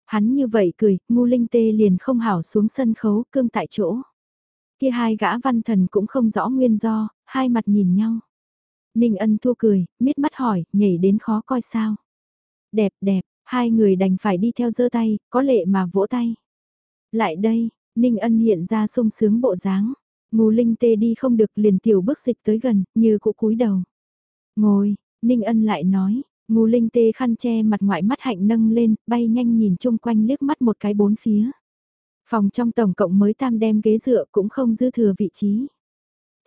Hắn như vậy cười, ngu linh tê liền không hảo xuống sân khấu cương tại chỗ. Kia hai gã văn thần cũng không rõ nguyên do, hai mặt nhìn nhau. Ninh ân thua cười, miết mắt hỏi, nhảy đến khó coi sao. Đẹp đẹp, hai người đành phải đi theo giơ tay, có lệ mà vỗ tay. Lại đây, Ninh ân hiện ra sung sướng bộ dáng. Ngô Linh tê đi không được liền tiểu bước dịch tới gần, như cụ cúi đầu. Ngồi, Ninh ân lại nói, Ngô Linh tê khăn che mặt ngoại mắt hạnh nâng lên, bay nhanh nhìn chung quanh liếc mắt một cái bốn phía. Phòng trong tổng cộng mới tam đem ghế dựa cũng không dư thừa vị trí.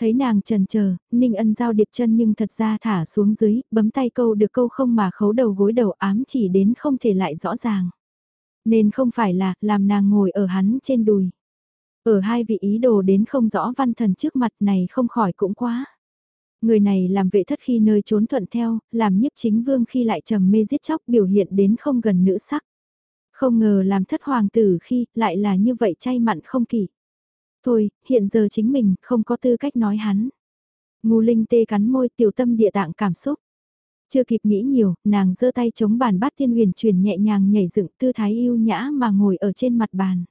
Thấy nàng trần chờ Ninh ân giao điệp chân nhưng thật ra thả xuống dưới, bấm tay câu được câu không mà khấu đầu gối đầu ám chỉ đến không thể lại rõ ràng. Nên không phải là làm nàng ngồi ở hắn trên đùi. Ở hai vị ý đồ đến không rõ văn thần trước mặt này không khỏi cũng quá. Người này làm vệ thất khi nơi trốn thuận theo, làm nhiếp chính vương khi lại trầm mê giết chóc biểu hiện đến không gần nữ sắc. Không ngờ làm thất hoàng tử khi lại là như vậy chay mặn không kỳ. Thôi, hiện giờ chính mình không có tư cách nói hắn. Ngu linh tê cắn môi tiểu tâm địa tạng cảm xúc. Chưa kịp nghĩ nhiều, nàng giơ tay chống bàn bát thiên huyền truyền nhẹ nhàng nhảy dựng tư thái yêu nhã mà ngồi ở trên mặt bàn.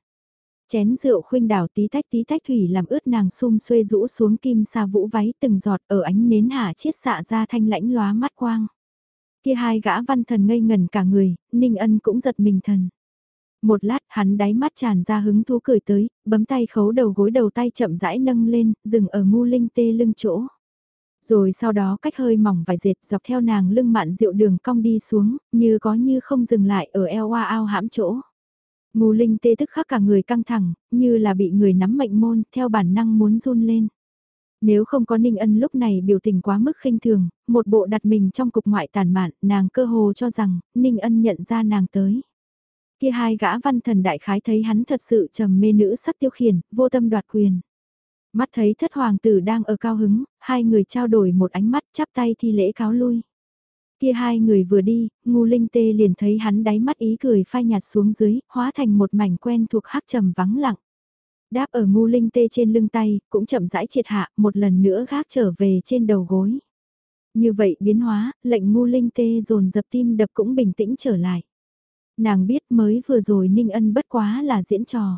Chén rượu khuynh đảo tí tách tí tách thủy làm ướt nàng sum xuê rũ xuống kim sa vũ váy từng giọt ở ánh nến hạ chiết xạ ra thanh lãnh lóa mắt quang. Kia hai gã văn thần ngây ngần cả người, ninh ân cũng giật mình thần. Một lát hắn đáy mắt tràn ra hứng thú cười tới, bấm tay khấu đầu gối đầu tay chậm rãi nâng lên, dừng ở ngu linh tê lưng chỗ. Rồi sau đó cách hơi mỏng vài dệt dọc theo nàng lưng mạn rượu đường cong đi xuống, như có như không dừng lại ở eo hoa ao hãm chỗ. Ngu linh tê tức khắc cả người căng thẳng, như là bị người nắm mệnh môn, theo bản năng muốn run lên. Nếu không có Ninh Ân lúc này biểu tình quá mức khinh thường, một bộ đặt mình trong cục ngoại tàn mạn, nàng cơ hồ cho rằng, Ninh Ân nhận ra nàng tới. Kia hai gã văn thần đại khái thấy hắn thật sự trầm mê nữ sắc tiêu khiển, vô tâm đoạt quyền. Mắt thấy thất hoàng tử đang ở cao hứng, hai người trao đổi một ánh mắt chắp tay thi lễ cáo lui. Kia hai người vừa đi, ngu linh tê liền thấy hắn đáy mắt ý cười phai nhạt xuống dưới, hóa thành một mảnh quen thuộc hắc trầm vắng lặng. Đáp ở ngu linh tê trên lưng tay, cũng chậm rãi triệt hạ, một lần nữa gác trở về trên đầu gối. Như vậy biến hóa, lệnh ngu linh tê dồn dập tim đập cũng bình tĩnh trở lại. Nàng biết mới vừa rồi Ninh Ân bất quá là diễn trò.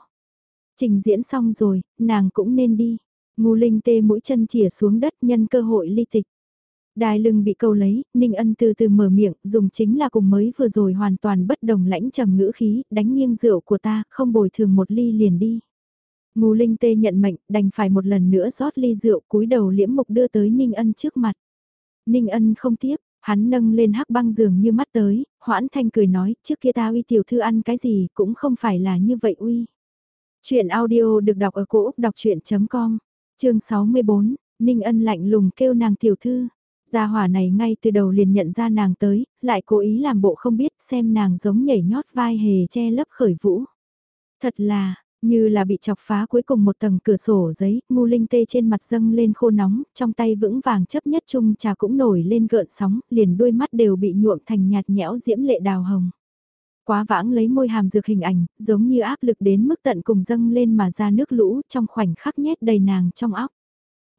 Trình diễn xong rồi, nàng cũng nên đi. Ngu linh tê mũi chân chìa xuống đất nhân cơ hội ly tịch. Đai lưng bị câu lấy, Ninh Ân từ từ mở miệng, dùng chính là cùng mới vừa rồi hoàn toàn bất đồng lãnh trầm ngữ khí, đánh nghiêng rượu của ta, không bồi thường một ly liền đi. Ngu Linh Tê nhận mệnh, đành phải một lần nữa rót ly rượu cúi đầu liễm mục đưa tới Ninh Ân trước mặt. Ninh Ân không tiếp, hắn nâng lên hắc băng giường như mắt tới, hoãn thanh cười nói, trước kia ta uy tiểu thư ăn cái gì cũng không phải là như vậy uy. Chuyện audio được đọc ở cổ Úc đọc chuyện.com, chương 64, Ninh Ân lạnh lùng kêu nàng tiểu thư. Gia hỏa này ngay từ đầu liền nhận ra nàng tới, lại cố ý làm bộ không biết xem nàng giống nhảy nhót vai hề che lấp khởi vũ. Thật là, như là bị chọc phá cuối cùng một tầng cửa sổ giấy, ngu linh tê trên mặt dâng lên khô nóng, trong tay vững vàng chấp nhất chung trà cũng nổi lên gợn sóng, liền đôi mắt đều bị nhuộm thành nhạt nhẽo diễm lệ đào hồng. Quá vãng lấy môi hàm dược hình ảnh, giống như áp lực đến mức tận cùng dâng lên mà ra nước lũ trong khoảnh khắc nhét đầy nàng trong óc.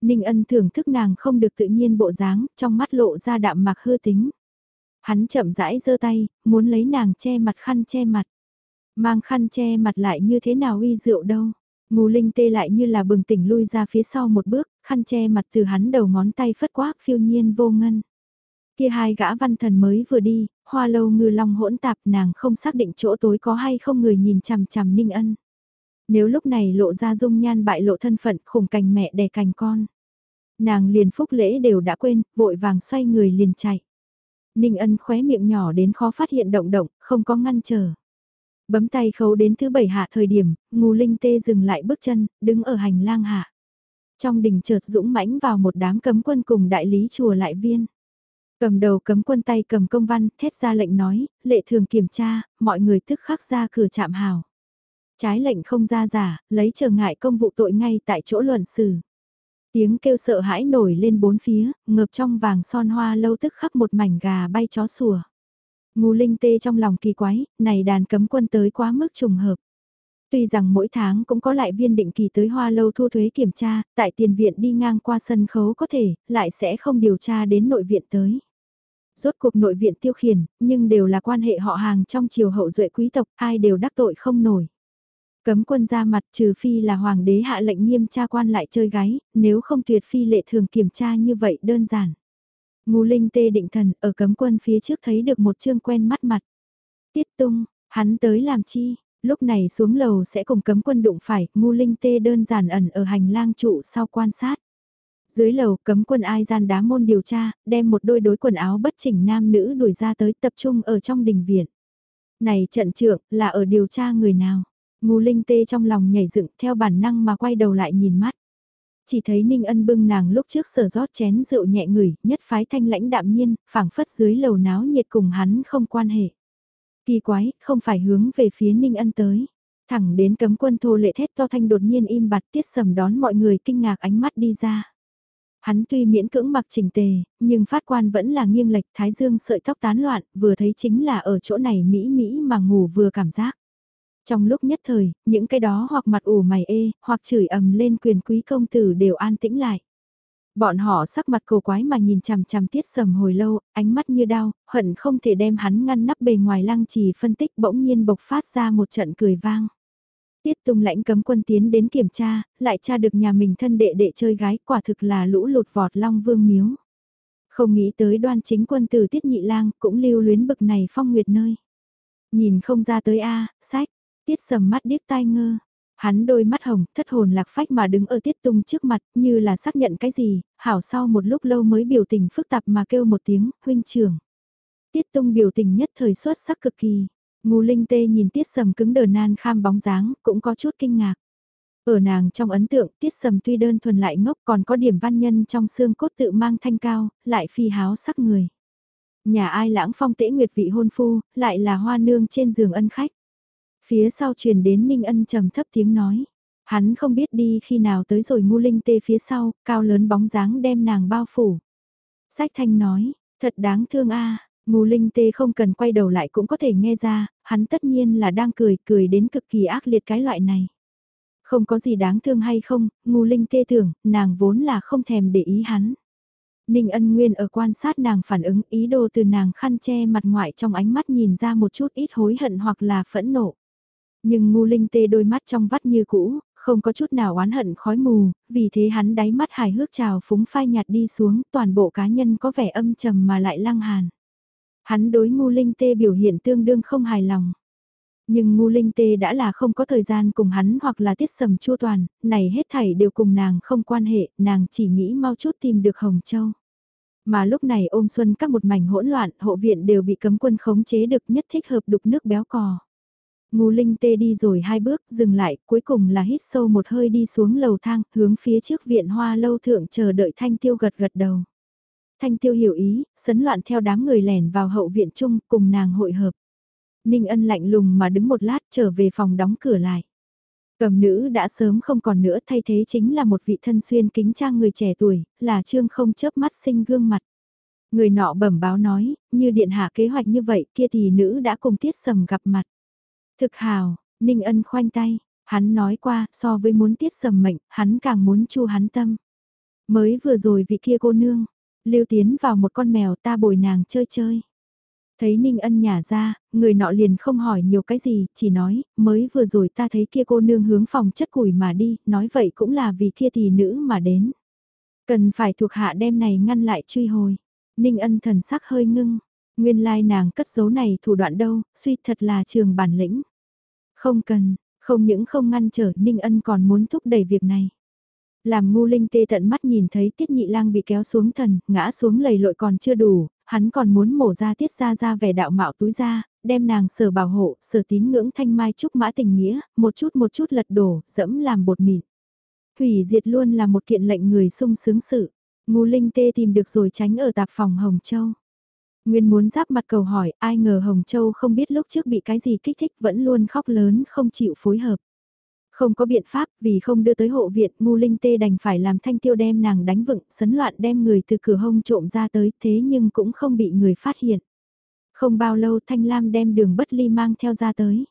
Ninh ân thưởng thức nàng không được tự nhiên bộ dáng, trong mắt lộ ra đạm mạc hư tính. Hắn chậm rãi giơ tay, muốn lấy nàng che mặt khăn che mặt. Mang khăn che mặt lại như thế nào uy rượu đâu. Ngô Linh tê lại như là bừng tỉnh lui ra phía sau một bước, khăn che mặt từ hắn đầu ngón tay phất quát phiêu nhiên vô ngân. Kia hai gã văn thần mới vừa đi, hoa lâu ngư long hỗn tạp nàng không xác định chỗ tối có hay không người nhìn chằm chằm ninh ân. Nếu lúc này lộ ra dung nhan bại lộ thân phận khủng cành mẹ đẻ cành con. Nàng liền phúc lễ đều đã quên, vội vàng xoay người liền chạy. Ninh ân khóe miệng nhỏ đến khó phát hiện động động, không có ngăn trở. Bấm tay khấu đến thứ bảy hạ thời điểm, ngù linh tê dừng lại bước chân, đứng ở hành lang hạ. Trong đình chợt dũng mãnh vào một đám cấm quân cùng đại lý chùa lại viên. Cầm đầu cấm quân tay cầm công văn, thét ra lệnh nói, lệ thường kiểm tra, mọi người tức khắc ra cửa chạm hào. Trái lệnh không ra giả, lấy trở ngại công vụ tội ngay tại chỗ luận xử. Tiếng kêu sợ hãi nổi lên bốn phía, ngập trong vàng son hoa lâu tức khắc một mảnh gà bay chó sủa. Ngô Linh tê trong lòng kỳ quái, này đàn cấm quân tới quá mức trùng hợp. Tuy rằng mỗi tháng cũng có lại viên định kỳ tới hoa lâu thu thuế kiểm tra, tại tiền viện đi ngang qua sân khấu có thể, lại sẽ không điều tra đến nội viện tới. Rốt cuộc nội viện tiêu khiển, nhưng đều là quan hệ họ hàng trong triều hậu duệ quý tộc, ai đều đắc tội không nổi. Cấm quân ra mặt trừ phi là hoàng đế hạ lệnh nghiêm tra quan lại chơi gái, nếu không tuyệt phi lệ thường kiểm tra như vậy đơn giản. Ngu Linh tê định thần ở cấm quân phía trước thấy được một chương quen mắt mặt. Tiết tung, hắn tới làm chi, lúc này xuống lầu sẽ cùng cấm quân đụng phải, Ngu Linh tê đơn giản ẩn ở hành lang trụ sau quan sát. Dưới lầu cấm quân ai gian đá môn điều tra, đem một đôi đối quần áo bất chỉnh nam nữ đuổi ra tới tập trung ở trong đình viện. Này trận trưởng là ở điều tra người nào? Ngu Linh tê trong lòng nhảy dựng theo bản năng mà quay đầu lại nhìn mắt. Chỉ thấy Ninh Ân bưng nàng lúc trước sở rót chén rượu nhẹ ngửi, nhất phái thanh lãnh đạm nhiên, phảng phất dưới lầu náo nhiệt cùng hắn không quan hệ. Kỳ quái, không phải hướng về phía Ninh Ân tới. Thẳng đến cấm quân thô lệ thét to thanh đột nhiên im bặt tiết sầm đón mọi người kinh ngạc ánh mắt đi ra. Hắn tuy miễn cưỡng mặc chỉnh tề, nhưng phát quan vẫn là nghiêng lệch thái dương sợi tóc tán loạn, vừa thấy chính là ở chỗ này mỹ mỹ mà ngủ vừa cảm giác. Trong lúc nhất thời, những cái đó hoặc mặt ủ mày ê, hoặc chửi ầm lên quyền quý công tử đều an tĩnh lại. Bọn họ sắc mặt cổ quái mà nhìn chằm chằm tiết sầm hồi lâu, ánh mắt như đau, hận không thể đem hắn ngăn nắp bề ngoài lăng trì phân tích bỗng nhiên bộc phát ra một trận cười vang. Tiết tung lãnh cấm quân tiến đến kiểm tra, lại tra được nhà mình thân đệ đệ chơi gái quả thực là lũ lụt vọt long vương miếu. Không nghĩ tới đoan chính quân tử tiết nhị lang cũng lưu luyến bực này phong nguyệt nơi. Nhìn không ra tới a sách, Tiết sầm mắt điếc tai ngơ. Hắn đôi mắt hồng, thất hồn lạc phách mà đứng ở tiết tung trước mặt, như là xác nhận cái gì, hảo sau một lúc lâu mới biểu tình phức tạp mà kêu một tiếng, huynh trưởng. Tiết tung biểu tình nhất thời xuất sắc cực kỳ. Ngu Linh Tê nhìn Tiết Sầm cứng đờ nan kham bóng dáng, cũng có chút kinh ngạc. Ở nàng trong ấn tượng, Tiết Sầm tuy đơn thuần lại ngốc còn có điểm văn nhân trong xương cốt tự mang thanh cao, lại phi háo sắc người. Nhà ai lãng phong tễ nguyệt vị hôn phu, lại là hoa nương trên giường ân khách. Phía sau truyền đến Ninh Ân trầm thấp tiếng nói. Hắn không biết đi khi nào tới rồi ngu linh tê phía sau, cao lớn bóng dáng đem nàng bao phủ. Sách thanh nói, thật đáng thương a à. ngu linh tê không cần quay đầu lại cũng có thể nghe ra, hắn tất nhiên là đang cười, cười đến cực kỳ ác liệt cái loại này. Không có gì đáng thương hay không, ngu linh tê tưởng, nàng vốn là không thèm để ý hắn. Ninh ân nguyên ở quan sát nàng phản ứng ý đồ từ nàng khăn che mặt ngoại trong ánh mắt nhìn ra một chút ít hối hận hoặc là phẫn nộ. Nhưng ngu linh tê đôi mắt trong vắt như cũ, Không có chút nào oán hận khói mù, vì thế hắn đáy mắt hài hước trào phúng phai nhạt đi xuống, toàn bộ cá nhân có vẻ âm trầm mà lại lăng hàn. Hắn đối ngu linh tê biểu hiện tương đương không hài lòng. Nhưng ngu linh tê đã là không có thời gian cùng hắn hoặc là tiết sầm chua toàn, này hết thảy đều cùng nàng không quan hệ, nàng chỉ nghĩ mau chút tìm được Hồng Châu. Mà lúc này ôm xuân các một mảnh hỗn loạn, hộ viện đều bị cấm quân khống chế được nhất thích hợp đục nước béo cò. Ngô linh tê đi rồi hai bước, dừng lại, cuối cùng là hít sâu một hơi đi xuống lầu thang, hướng phía trước viện hoa lâu thượng chờ đợi thanh tiêu gật gật đầu. Thanh tiêu hiểu ý, sấn loạn theo đám người lẻn vào hậu viện chung cùng nàng hội hợp. Ninh ân lạnh lùng mà đứng một lát trở về phòng đóng cửa lại. Cầm nữ đã sớm không còn nữa thay thế chính là một vị thân xuyên kính trang người trẻ tuổi, là trương không chớp mắt sinh gương mặt. Người nọ bẩm báo nói, như điện hạ kế hoạch như vậy kia thì nữ đã cùng tiết sầm gặp mặt. Thực hào, Ninh ân khoanh tay, hắn nói qua, so với muốn tiết sầm mệnh, hắn càng muốn chu hắn tâm. Mới vừa rồi vị kia cô nương, lưu tiến vào một con mèo ta bồi nàng chơi chơi. Thấy Ninh Ân nhả ra, người nọ liền không hỏi nhiều cái gì, chỉ nói, mới vừa rồi ta thấy kia cô nương hướng phòng chất củi mà đi, nói vậy cũng là vì kia tỷ nữ mà đến. Cần phải thuộc hạ đem này ngăn lại truy hồi. Ninh Ân thần sắc hơi ngưng, nguyên lai nàng cất giấu này thủ đoạn đâu, suy thật là trường bản lĩnh. Không cần, không những không ngăn trở Ninh Ân còn muốn thúc đẩy việc này. Làm ngu linh tê tận mắt nhìn thấy tiết nhị lang bị kéo xuống thần, ngã xuống lầy lội còn chưa đủ, hắn còn muốn mổ ra tiết ra ra vẻ đạo mạo túi ra, đem nàng sở bảo hộ, sở tín ngưỡng thanh mai trúc mã tình nghĩa, một chút một chút lật đổ, dẫm làm bột mịn. Hủy diệt luôn là một kiện lệnh người sung sướng sự. Ngu linh tê tìm được rồi tránh ở tạp phòng Hồng Châu. Nguyên muốn giáp mặt cầu hỏi, ai ngờ Hồng Châu không biết lúc trước bị cái gì kích thích vẫn luôn khóc lớn không chịu phối hợp. Không có biện pháp vì không đưa tới hộ viện, ngu linh tê đành phải làm thanh tiêu đem nàng đánh vựng, sấn loạn đem người từ cửa hông trộm ra tới thế nhưng cũng không bị người phát hiện. Không bao lâu thanh lam đem đường bất ly mang theo ra tới.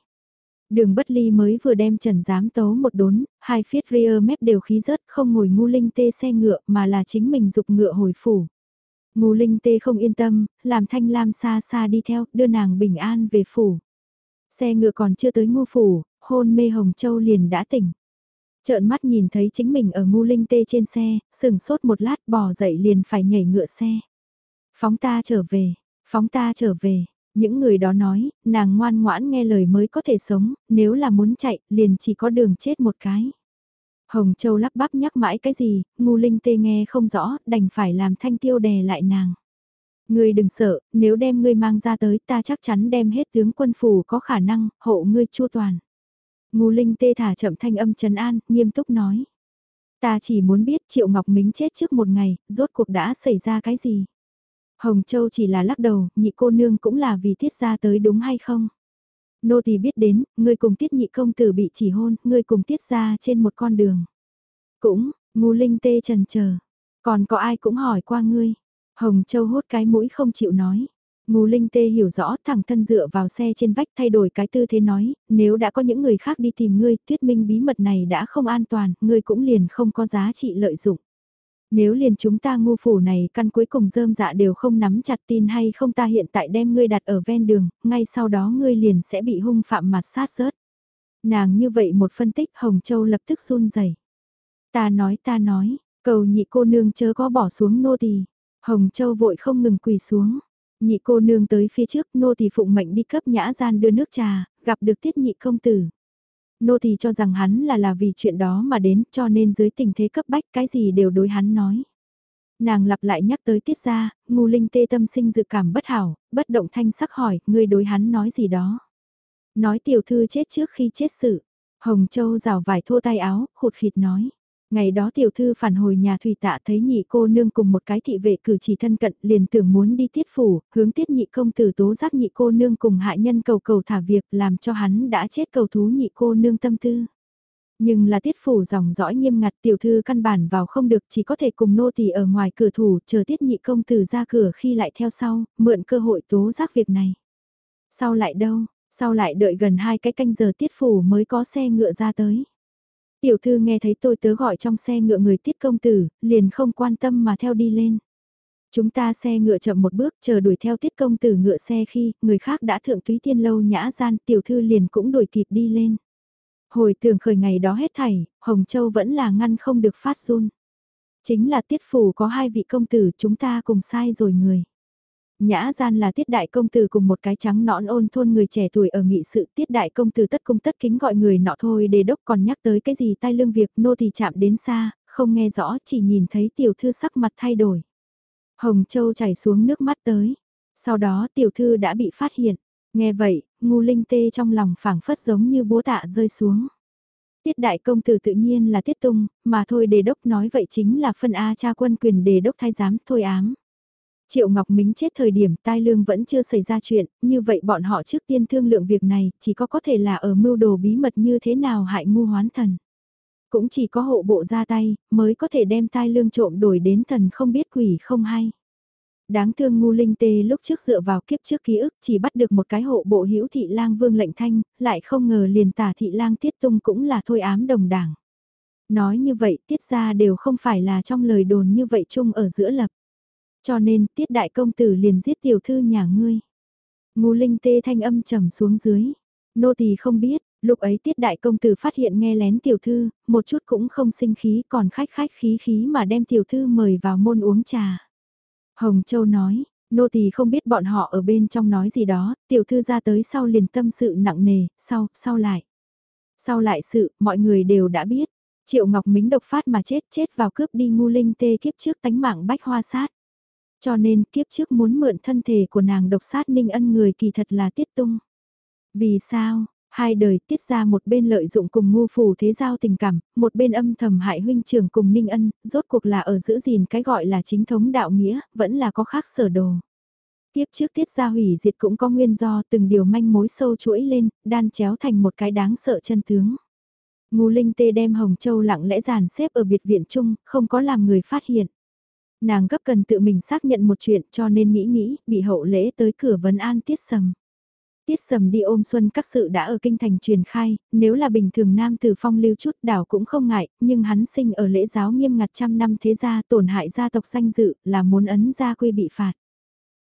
Đường bất ly mới vừa đem trần giám tấu một đốn, hai phiết rear mép đều khí rớt không ngồi ngu linh tê xe ngựa mà là chính mình dục ngựa hồi phủ. Ngô linh tê không yên tâm, làm thanh lam xa xa đi theo, đưa nàng bình an về phủ. Xe ngựa còn chưa tới Ngô phủ, hôn mê Hồng Châu liền đã tỉnh. Trợn mắt nhìn thấy chính mình ở ngu linh tê trên xe, sừng sốt một lát bò dậy liền phải nhảy ngựa xe. Phóng ta trở về, phóng ta trở về, những người đó nói, nàng ngoan ngoãn nghe lời mới có thể sống, nếu là muốn chạy, liền chỉ có đường chết một cái. Hồng Châu lắp bắp nhắc mãi cái gì, ngu linh tê nghe không rõ, đành phải làm thanh tiêu đè lại nàng. Ngươi đừng sợ, nếu đem ngươi mang ra tới ta chắc chắn đem hết tướng quân phủ có khả năng, hộ ngươi chua toàn. Ngu linh tê thả chậm thanh âm trấn an, nghiêm túc nói. Ta chỉ muốn biết Triệu Ngọc Mính chết trước một ngày, rốt cuộc đã xảy ra cái gì. Hồng Châu chỉ là lắc đầu, nhị cô nương cũng là vì tiết ra tới đúng hay không. Nô tỳ biết đến, ngươi cùng tiết nhị công tử bị chỉ hôn, ngươi cùng tiết ra trên một con đường. Cũng, ngu linh tê trần chờ còn có ai cũng hỏi qua ngươi. Hồng Châu hốt cái mũi không chịu nói. Ngô Linh Tê hiểu rõ thẳng thân dựa vào xe trên vách thay đổi cái tư thế nói, nếu đã có những người khác đi tìm ngươi, thuyết minh bí mật này đã không an toàn, ngươi cũng liền không có giá trị lợi dụng. Nếu liền chúng ta ngu phủ này căn cuối cùng rơm dạ đều không nắm chặt tin hay không ta hiện tại đem ngươi đặt ở ven đường, ngay sau đó ngươi liền sẽ bị hung phạm mặt sát rớt. Nàng như vậy một phân tích Hồng Châu lập tức run rẩy. Ta nói ta nói, cầu nhị cô nương chớ có bỏ xuống nô tỳ. Hồng Châu vội không ngừng quỳ xuống. Nhị cô nương tới phía trước nô tỳ phụng mệnh đi cấp nhã gian đưa nước trà, gặp được tiết nhị công tử. Nô thì cho rằng hắn là là vì chuyện đó mà đến cho nên dưới tình thế cấp bách cái gì đều đối hắn nói. Nàng lặp lại nhắc tới tiết ra, ngu linh tê tâm sinh dự cảm bất hảo, bất động thanh sắc hỏi, người đối hắn nói gì đó. Nói tiểu thư chết trước khi chết sự. Hồng Châu rào vải thô tay áo, khụt khịt nói. Ngày đó tiểu thư phản hồi nhà thủy tạ thấy nhị cô nương cùng một cái thị vệ cử chỉ thân cận liền tưởng muốn đi tiết phủ, hướng tiết nhị công tử tố giác nhị cô nương cùng hại nhân cầu cầu thả việc làm cho hắn đã chết cầu thú nhị cô nương tâm tư. Nhưng là tiết phủ dòng dõi nghiêm ngặt tiểu thư căn bản vào không được chỉ có thể cùng nô tỳ ở ngoài cửa thủ chờ tiết nhị công tử ra cửa khi lại theo sau, mượn cơ hội tố giác việc này. Sau lại đâu, sau lại đợi gần hai cái canh giờ tiết phủ mới có xe ngựa ra tới. Tiểu thư nghe thấy tôi tớ gọi trong xe ngựa người tiết công tử, liền không quan tâm mà theo đi lên. Chúng ta xe ngựa chậm một bước chờ đuổi theo tiết công tử ngựa xe khi người khác đã thượng túy tiên lâu nhã gian tiểu thư liền cũng đuổi kịp đi lên. Hồi tưởng khởi ngày đó hết thảy, Hồng Châu vẫn là ngăn không được phát run. Chính là tiết phủ có hai vị công tử chúng ta cùng sai rồi người. Nhã gian là tiết đại công tử cùng một cái trắng nõn ôn thôn người trẻ tuổi ở nghị sự tiết đại công tử tất công tất kính gọi người nọ thôi để đốc còn nhắc tới cái gì tai lương việc nô thì chạm đến xa, không nghe rõ chỉ nhìn thấy tiểu thư sắc mặt thay đổi. Hồng Châu chảy xuống nước mắt tới. Sau đó tiểu thư đã bị phát hiện. Nghe vậy, ngu linh tê trong lòng phảng phất giống như búa tạ rơi xuống. Tiết đại công tử tự nhiên là tiết tung, mà thôi đề đốc nói vậy chính là phân A cha quân quyền đề đốc thay giám thôi ám. Triệu Ngọc Mính chết thời điểm tai lương vẫn chưa xảy ra chuyện, như vậy bọn họ trước tiên thương lượng việc này, chỉ có có thể là ở mưu đồ bí mật như thế nào hại ngu hoán thần. Cũng chỉ có hộ bộ ra tay, mới có thể đem tai lương trộm đổi đến thần không biết quỷ không hay. Đáng thương ngu linh tê lúc trước dựa vào kiếp trước ký ức chỉ bắt được một cái hộ bộ hữu thị lang vương lệnh thanh, lại không ngờ liền tả thị lang tiết tung cũng là thôi ám đồng đảng. Nói như vậy tiết ra đều không phải là trong lời đồn như vậy chung ở giữa lập. Cho nên tiết đại công tử liền giết tiểu thư nhà ngươi. Ngu linh tê thanh âm trầm xuống dưới. Nô tỳ không biết, lúc ấy tiết đại công tử phát hiện nghe lén tiểu thư, một chút cũng không sinh khí còn khách khách khí khí mà đem tiểu thư mời vào môn uống trà. Hồng Châu nói, nô tỳ không biết bọn họ ở bên trong nói gì đó, tiểu thư ra tới sau liền tâm sự nặng nề, sau, sau lại. Sau lại sự, mọi người đều đã biết. Triệu Ngọc Mính độc phát mà chết chết vào cướp đi ngu linh tê kiếp trước tánh mạng bách hoa sát. Cho nên kiếp trước muốn mượn thân thể của nàng độc sát ninh ân người kỳ thật là tiết tung. Vì sao, hai đời tiết ra một bên lợi dụng cùng ngu phù thế giao tình cảm, một bên âm thầm hại huynh trưởng cùng ninh ân, rốt cuộc là ở giữ gìn cái gọi là chính thống đạo nghĩa, vẫn là có khác sở đồ. Tiếp trước tiết ra hủy diệt cũng có nguyên do từng điều manh mối sâu chuỗi lên, đan chéo thành một cái đáng sợ chân tướng. Ngu linh tê đem Hồng Châu lặng lẽ dàn xếp ở biệt viện chung, không có làm người phát hiện. Nàng gấp cần tự mình xác nhận một chuyện cho nên nghĩ nghĩ, bị hậu lễ tới cửa vấn an tiết sầm. Tiết sầm đi ôm xuân các sự đã ở kinh thành truyền khai, nếu là bình thường nam tử phong lưu chút đảo cũng không ngại, nhưng hắn sinh ở lễ giáo nghiêm ngặt trăm năm thế gia tổn hại gia tộc danh dự là muốn ấn gia quy bị phạt.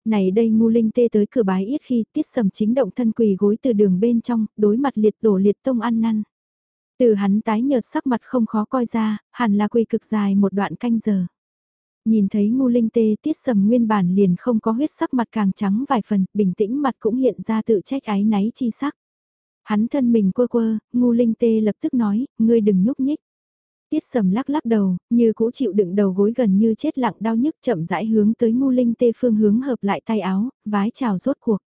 Này đây ngu linh tê tới cửa bái ít khi tiết sầm chính động thân quỳ gối từ đường bên trong, đối mặt liệt đổ liệt tông ăn năn. Từ hắn tái nhợt sắc mặt không khó coi ra, hẳn là quỳ cực dài một đoạn canh giờ. Nhìn thấy ngu linh tê tiết sầm nguyên bản liền không có huyết sắc mặt càng trắng vài phần, bình tĩnh mặt cũng hiện ra tự trách ái náy chi sắc. Hắn thân mình quơ quơ, ngu linh tê lập tức nói, ngươi đừng nhúc nhích. Tiết sầm lắc lắc đầu, như cũ chịu đựng đầu gối gần như chết lặng đau nhức chậm rãi hướng tới ngu linh tê phương hướng hợp lại tay áo, vái chào rốt cuộc.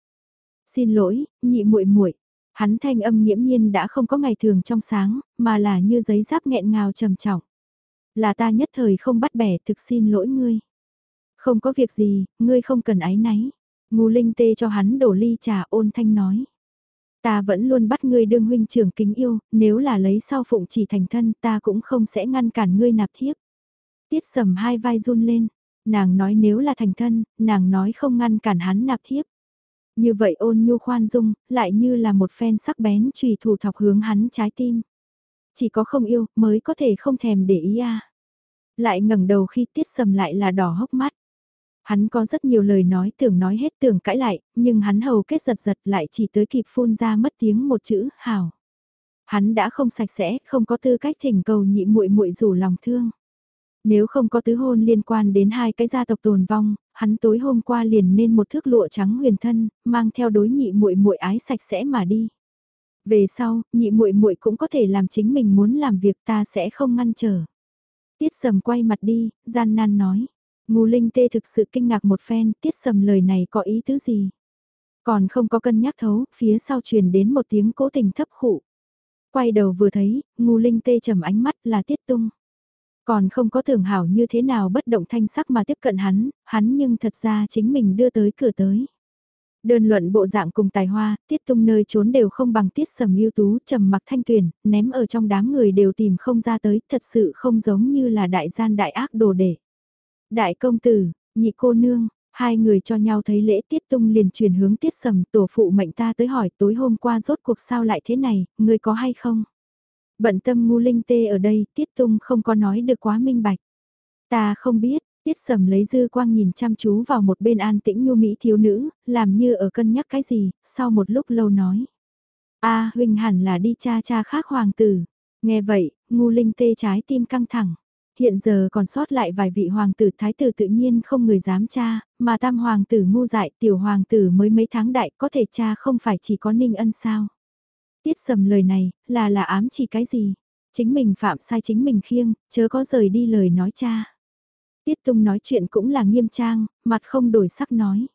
Xin lỗi, nhị muội muội. Hắn thanh âm nghiễm nhiên đã không có ngày thường trong sáng, mà là như giấy giáp nghẹn ngào trầm trọng. Là ta nhất thời không bắt bẻ thực xin lỗi ngươi. Không có việc gì, ngươi không cần ái náy. Ngô Linh tê cho hắn đổ ly trà ôn thanh nói. Ta vẫn luôn bắt ngươi đương huynh trưởng kính yêu, nếu là lấy sau phụng chỉ thành thân ta cũng không sẽ ngăn cản ngươi nạp thiếp. Tiết sầm hai vai run lên, nàng nói nếu là thành thân, nàng nói không ngăn cản hắn nạp thiếp. Như vậy ôn nhu khoan dung, lại như là một phen sắc bén trùy thủ thọc hướng hắn trái tim. Chỉ có không yêu mới có thể không thèm để ý a. Lại ngẩng đầu khi tiết sầm lại là đỏ hốc mắt. Hắn có rất nhiều lời nói tưởng nói hết tưởng cãi lại, nhưng hắn hầu kết giật giật lại chỉ tới kịp phun ra mất tiếng một chữ hào. Hắn đã không sạch sẽ, không có tư cách thỉnh cầu nhị muội muội rủ lòng thương. Nếu không có tứ hôn liên quan đến hai cái gia tộc tồn vong, hắn tối hôm qua liền nên một thước lụa trắng huyền thân, mang theo đối nhị muội muội ái sạch sẽ mà đi. Về sau, nhị muội muội cũng có thể làm chính mình muốn làm việc ta sẽ không ngăn trở. Tiết sầm quay mặt đi, gian nan nói. Ngô Linh Tê thực sự kinh ngạc một phen, tiết sầm lời này có ý tứ gì? Còn không có cân nhắc thấu, phía sau truyền đến một tiếng cố tình thấp khụ. Quay đầu vừa thấy, Ngô Linh Tê trầm ánh mắt là tiết tung. Còn không có tưởng hảo như thế nào bất động thanh sắc mà tiếp cận hắn, hắn nhưng thật ra chính mình đưa tới cửa tới. Đơn luận bộ dạng cùng tài hoa, tiết tung nơi trốn đều không bằng tiết sầm ưu tú, trầm mặc thanh tuyển, ném ở trong đám người đều tìm không ra tới, thật sự không giống như là đại gian đại ác đồ đệ, Đại công tử, nhị cô nương, hai người cho nhau thấy lễ tiết tung liền chuyển hướng tiết sầm tổ phụ mệnh ta tới hỏi tối hôm qua rốt cuộc sao lại thế này, người có hay không? Bận tâm ngu linh tê ở đây, tiết tung không có nói được quá minh bạch. Ta không biết, Tiết sầm lấy dư quang nhìn chăm chú vào một bên an tĩnh nhu mỹ thiếu nữ, làm như ở cân nhắc cái gì, sau một lúc lâu nói. a huynh hẳn là đi cha cha khác hoàng tử. Nghe vậy, ngu linh tê trái tim căng thẳng. Hiện giờ còn sót lại vài vị hoàng tử thái tử tự nhiên không người dám cha, mà tam hoàng tử ngu dại tiểu hoàng tử mới mấy tháng đại có thể cha không phải chỉ có ninh ân sao. Tiết sầm lời này, là là ám chỉ cái gì? Chính mình phạm sai chính mình khiêng, chớ có rời đi lời nói cha. Tiết tung nói chuyện cũng là nghiêm trang, mặt không đổi sắc nói.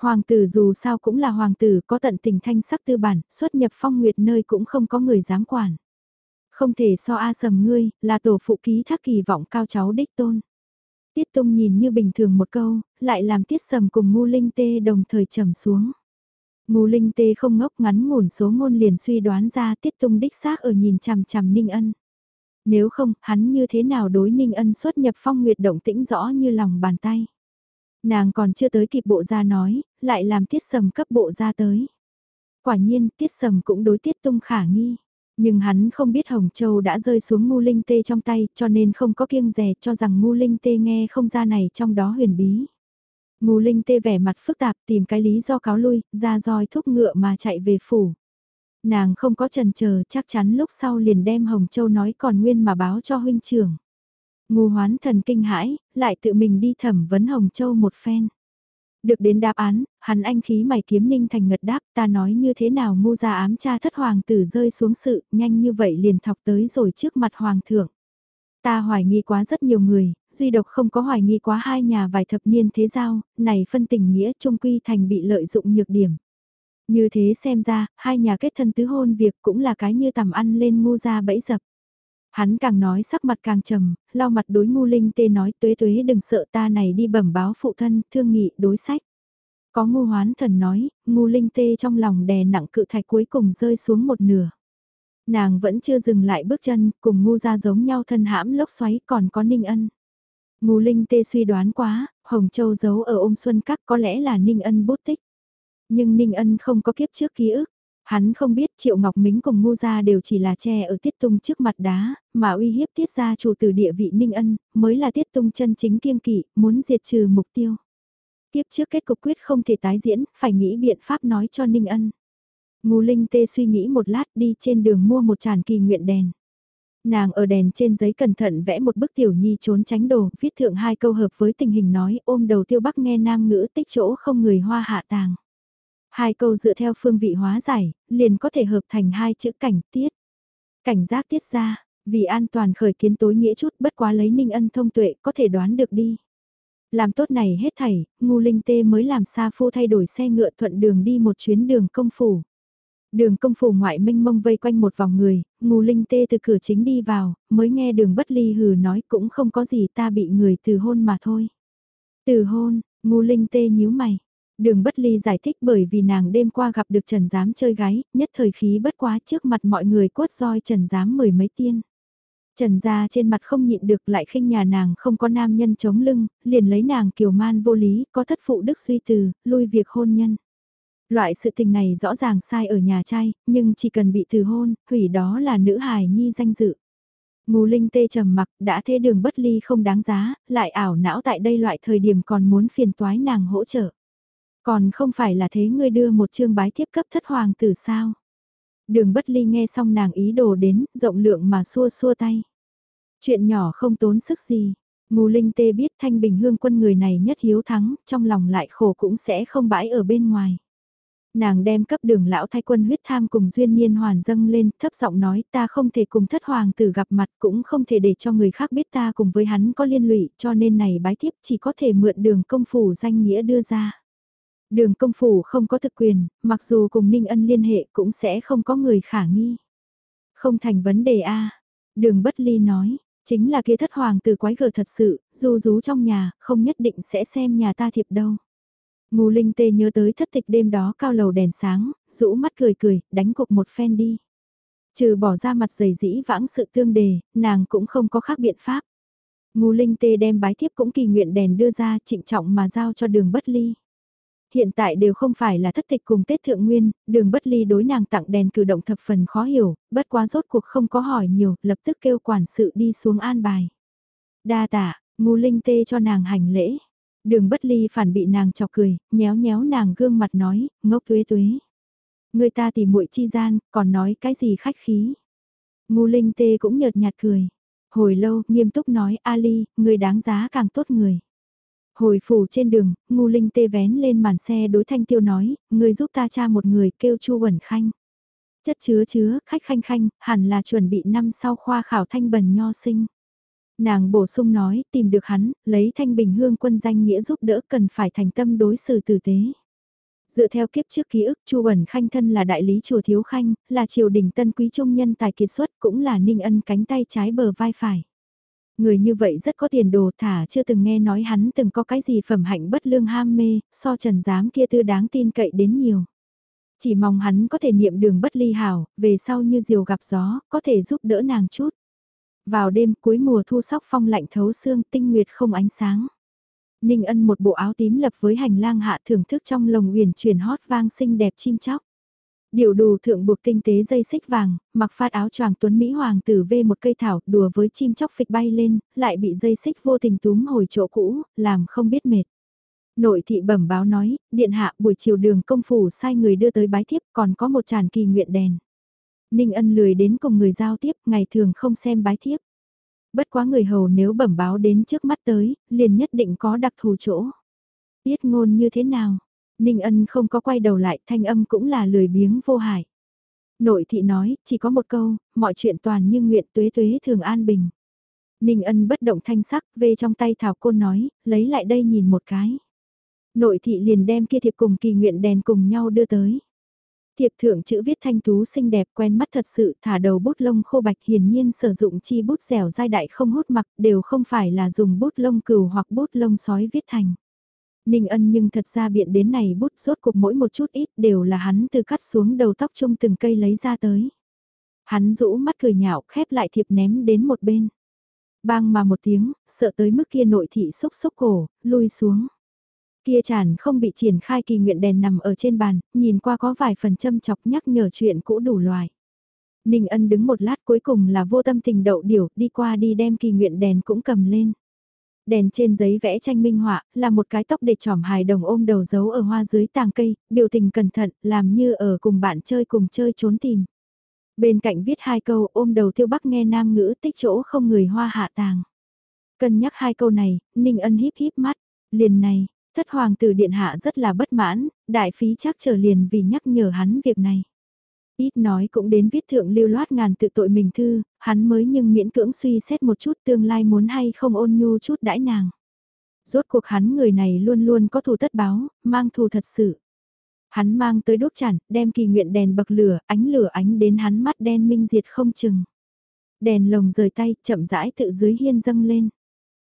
Hoàng tử dù sao cũng là hoàng tử có tận tình thanh sắc tư bản, xuất nhập phong nguyệt nơi cũng không có người dám quản. Không thể so A sầm ngươi, là tổ phụ ký thác kỳ vọng cao cháu đích tôn. Tiết tung nhìn như bình thường một câu, lại làm tiết sầm cùng ngu linh tê đồng thời trầm xuống. Ngu linh tê không ngốc ngắn ngủn số ngôn liền suy đoán ra tiết tung đích xác ở nhìn chằm chằm ninh ân. Nếu không, hắn như thế nào đối ninh ân xuất nhập phong nguyệt động tĩnh rõ như lòng bàn tay. Nàng còn chưa tới kịp bộ ra nói, lại làm tiết sầm cấp bộ ra tới. Quả nhiên, tiết sầm cũng đối tiết tung khả nghi. Nhưng hắn không biết Hồng Châu đã rơi xuống ngu linh tê trong tay cho nên không có kiêng rè cho rằng ngu linh tê nghe không ra này trong đó huyền bí. Ngu linh tê vẻ mặt phức tạp tìm cái lý do cáo lui, ra roi thúc ngựa mà chạy về phủ. Nàng không có trần chờ chắc chắn lúc sau liền đem Hồng Châu nói còn nguyên mà báo cho huynh trưởng. Ngu hoán thần kinh hãi, lại tự mình đi thẩm vấn Hồng Châu một phen. Được đến đáp án, hắn anh khí mày kiếm ninh thành ngật đáp ta nói như thế nào ngu ra ám cha thất hoàng tử rơi xuống sự, nhanh như vậy liền thọc tới rồi trước mặt hoàng thượng. Ta hoài nghi quá rất nhiều người, duy độc không có hoài nghi quá hai nhà vài thập niên thế giao, này phân tình nghĩa trung quy thành bị lợi dụng nhược điểm. Như thế xem ra, hai nhà kết thân tứ hôn việc cũng là cái như tầm ăn lên ngu ra bẫy dập. Hắn càng nói sắc mặt càng trầm, lau mặt đối ngu linh tê nói tuế tuế đừng sợ ta này đi bẩm báo phụ thân, thương nghị đối sách. Có ngu hoán thần nói, ngu linh tê trong lòng đè nặng cự thạch cuối cùng rơi xuống một nửa. Nàng vẫn chưa dừng lại bước chân, cùng ngu ra giống nhau thân hãm lốc xoáy còn có ninh ân. Ngu linh tê suy đoán quá, Hồng Châu giấu ở ôm xuân các có lẽ là ninh ân bút tích. Nhưng ninh ân không có kiếp trước ký ức, Hắn không biết Triệu Ngọc Mính cùng Ngu Gia đều chỉ là che ở Tiết Tung trước mặt đá, mà uy hiếp Tiết Gia chủ từ địa vị Ninh Ân, mới là Tiết Tung chân chính kiêng kỵ, muốn diệt trừ mục tiêu. Tiếp trước kết cục quyết không thể tái diễn, phải nghĩ biện pháp nói cho Ninh Ân. ngô Linh Tê suy nghĩ một lát đi trên đường mua một tràn kỳ nguyện đèn. Nàng ở đèn trên giấy cẩn thận vẽ một bức tiểu nhi trốn tránh đồ, viết thượng hai câu hợp với tình hình nói ôm đầu tiêu bắc nghe nam ngữ tích chỗ không người hoa hạ tàng. Hai câu dựa theo phương vị hóa giải, liền có thể hợp thành hai chữ cảnh tiết. Cảnh giác tiết ra, vì an toàn khởi kiến tối nghĩa chút bất quá lấy ninh ân thông tuệ có thể đoán được đi. Làm tốt này hết thảy, ngu linh tê mới làm xa phu thay đổi xe ngựa thuận đường đi một chuyến đường công phủ. Đường công phủ ngoại minh mông vây quanh một vòng người, ngu linh tê từ cửa chính đi vào, mới nghe đường bất ly hừ nói cũng không có gì ta bị người từ hôn mà thôi. Từ hôn, ngu linh tê nhíu mày, Đường bất ly giải thích bởi vì nàng đêm qua gặp được Trần Giám chơi gái, nhất thời khí bất quá trước mặt mọi người quất roi Trần Giám mười mấy tiên. Trần gia trên mặt không nhịn được lại khinh nhà nàng không có nam nhân chống lưng, liền lấy nàng kiều man vô lý, có thất phụ đức suy từ, lui việc hôn nhân. Loại sự tình này rõ ràng sai ở nhà trai, nhưng chỉ cần bị từ hôn, hủy đó là nữ hài nhi danh dự. ngô linh tê trầm mặc đã thế đường bất ly không đáng giá, lại ảo não tại đây loại thời điểm còn muốn phiền toái nàng hỗ trợ. Còn không phải là thế ngươi đưa một chương bái tiếp cấp thất hoàng tử sao? Đường bất ly nghe xong nàng ý đồ đến, rộng lượng mà xua xua tay. Chuyện nhỏ không tốn sức gì. Ngù Linh Tê biết Thanh Bình Hương quân người này nhất hiếu thắng, trong lòng lại khổ cũng sẽ không bãi ở bên ngoài. Nàng đem cấp đường lão thay quân huyết tham cùng duyên nhiên hoàn dâng lên, thấp giọng nói ta không thể cùng thất hoàng tử gặp mặt cũng không thể để cho người khác biết ta cùng với hắn có liên lụy cho nên này bái thiếp chỉ có thể mượn đường công phủ danh nghĩa đưa ra. Đường công phủ không có thực quyền, mặc dù cùng Ninh Ân liên hệ cũng sẽ không có người khả nghi. Không thành vấn đề a Đường bất ly nói, chính là kia thất hoàng từ quái gở thật sự, du rú trong nhà, không nhất định sẽ xem nhà ta thiệp đâu. Ngô Linh Tê nhớ tới thất tịch đêm đó cao lầu đèn sáng, rũ mắt cười cười, đánh cuộc một phen đi. Trừ bỏ ra mặt dày dĩ vãng sự tương đề, nàng cũng không có khác biện pháp. Ngô Linh Tê đem bái thiếp cũng kỳ nguyện đèn đưa ra trịnh trọng mà giao cho đường bất ly hiện tại đều không phải là thất tịch cùng Tết Thượng Nguyên, đường bất ly đối nàng tặng đèn cử động thập phần khó hiểu, bất quá rốt cuộc không có hỏi nhiều, lập tức kêu quản sự đi xuống an bài. Đa tạ, ngu linh tê cho nàng hành lễ. Đường bất ly phản bị nàng chọc cười, nhéo nhéo nàng gương mặt nói, ngốc tuế tuế. Người ta tìm muội chi gian, còn nói cái gì khách khí. Ngu linh tê cũng nhợt nhạt cười. Hồi lâu, nghiêm túc nói, Ali, người đáng giá càng tốt người. Hồi phủ trên đường, ngu linh tê vén lên màn xe đối thanh tiêu nói, người giúp ta cha một người kêu chu quẩn khanh. Chất chứa chứa, khách khanh khanh, hẳn là chuẩn bị năm sau khoa khảo thanh bần nho sinh. Nàng bổ sung nói, tìm được hắn, lấy thanh bình hương quân danh nghĩa giúp đỡ cần phải thành tâm đối xử tử tế. Dựa theo kiếp trước ký ức, Chu Bẩn Khanh thân là đại lý chùa Thiếu Khanh, là triều đình tân quý trung nhân tài kiệt xuất, cũng là Ninh Ân cánh tay trái bờ vai phải. Người như vậy rất có tiền đồ thả chưa từng nghe nói hắn từng có cái gì phẩm hạnh bất lương ham mê, so trần giám kia tư đáng tin cậy đến nhiều. Chỉ mong hắn có thể niệm đường bất ly hảo, về sau như diều gặp gió, có thể giúp đỡ nàng chút. Vào đêm cuối mùa thu sóc phong lạnh thấu xương tinh nguyệt không ánh sáng. Ninh ân một bộ áo tím lập với hành lang hạ thưởng thức trong lồng uyển chuyển hót vang xinh đẹp chim chóc. Điều đủ thượng buộc tinh tế dây xích vàng, mặc phát áo choàng tuấn Mỹ hoàng tử vê một cây thảo đùa với chim chóc phịch bay lên, lại bị dây xích vô tình túm hồi chỗ cũ, làm không biết mệt. Nội thị bẩm báo nói, điện hạ buổi chiều đường công phủ sai người đưa tới bái thiếp còn có một tràn kỳ nguyện đèn. Ninh ân lười đến cùng người giao tiếp, ngày thường không xem bái thiếp. Bất quá người hầu nếu bẩm báo đến trước mắt tới, liền nhất định có đặc thù chỗ. Biết ngôn như thế nào? Ninh ân không có quay đầu lại, thanh âm cũng là lười biếng vô hại. Nội thị nói, chỉ có một câu, mọi chuyện toàn như nguyện tuế tuế thường an bình. Ninh ân bất động thanh sắc, về trong tay thảo côn nói, lấy lại đây nhìn một cái. Nội thị liền đem kia thiệp cùng kỳ nguyện đèn cùng nhau đưa tới. Thiệp thượng chữ viết thanh tú xinh đẹp quen mắt thật sự thả đầu bút lông khô bạch hiển nhiên sử dụng chi bút dẻo dai đại không hút mặc đều không phải là dùng bút lông cừu hoặc bút lông sói viết thành. Ninh ân nhưng thật ra biện đến này bút rốt cục mỗi một chút ít đều là hắn từ cắt xuống đầu tóc chung từng cây lấy ra tới. Hắn rũ mắt cười nhạo khép lại thiệp ném đến một bên. Bang mà một tiếng, sợ tới mức kia nội thị xúc xúc cổ, lui xuống. Kia chản không bị triển khai kỳ nguyện đèn nằm ở trên bàn, nhìn qua có vài phần châm chọc nhắc nhở chuyện cũ đủ loài. Ninh ân đứng một lát cuối cùng là vô tâm tình đậu điểu, đi qua đi đem kỳ nguyện đèn cũng cầm lên. Đèn trên giấy vẽ tranh minh họa, là một cái tóc để trỏm hài đồng ôm đầu giấu ở hoa dưới tàng cây, biểu tình cẩn thận, làm như ở cùng bạn chơi cùng chơi trốn tìm. Bên cạnh viết hai câu ôm đầu tiêu bắc nghe nam ngữ tích chỗ không người hoa hạ tàng. Cân nhắc hai câu này, Ninh ân híp híp mắt, liền này, Thất hoàng tử điện hạ rất là bất mãn, đại phí chắc trở liền vì nhắc nhở hắn việc này. Ít nói cũng đến viết thượng lưu loát ngàn tự tội mình thư, hắn mới nhưng miễn cưỡng suy xét một chút tương lai muốn hay không ôn nhu chút đãi nàng. Rốt cuộc hắn người này luôn luôn có thù tất báo, mang thù thật sự. Hắn mang tới đốt chản, đem kỳ nguyện đèn bậc lửa, ánh lửa ánh đến hắn mắt đen minh diệt không chừng. Đèn lồng rời tay, chậm rãi tự dưới hiên dâng lên.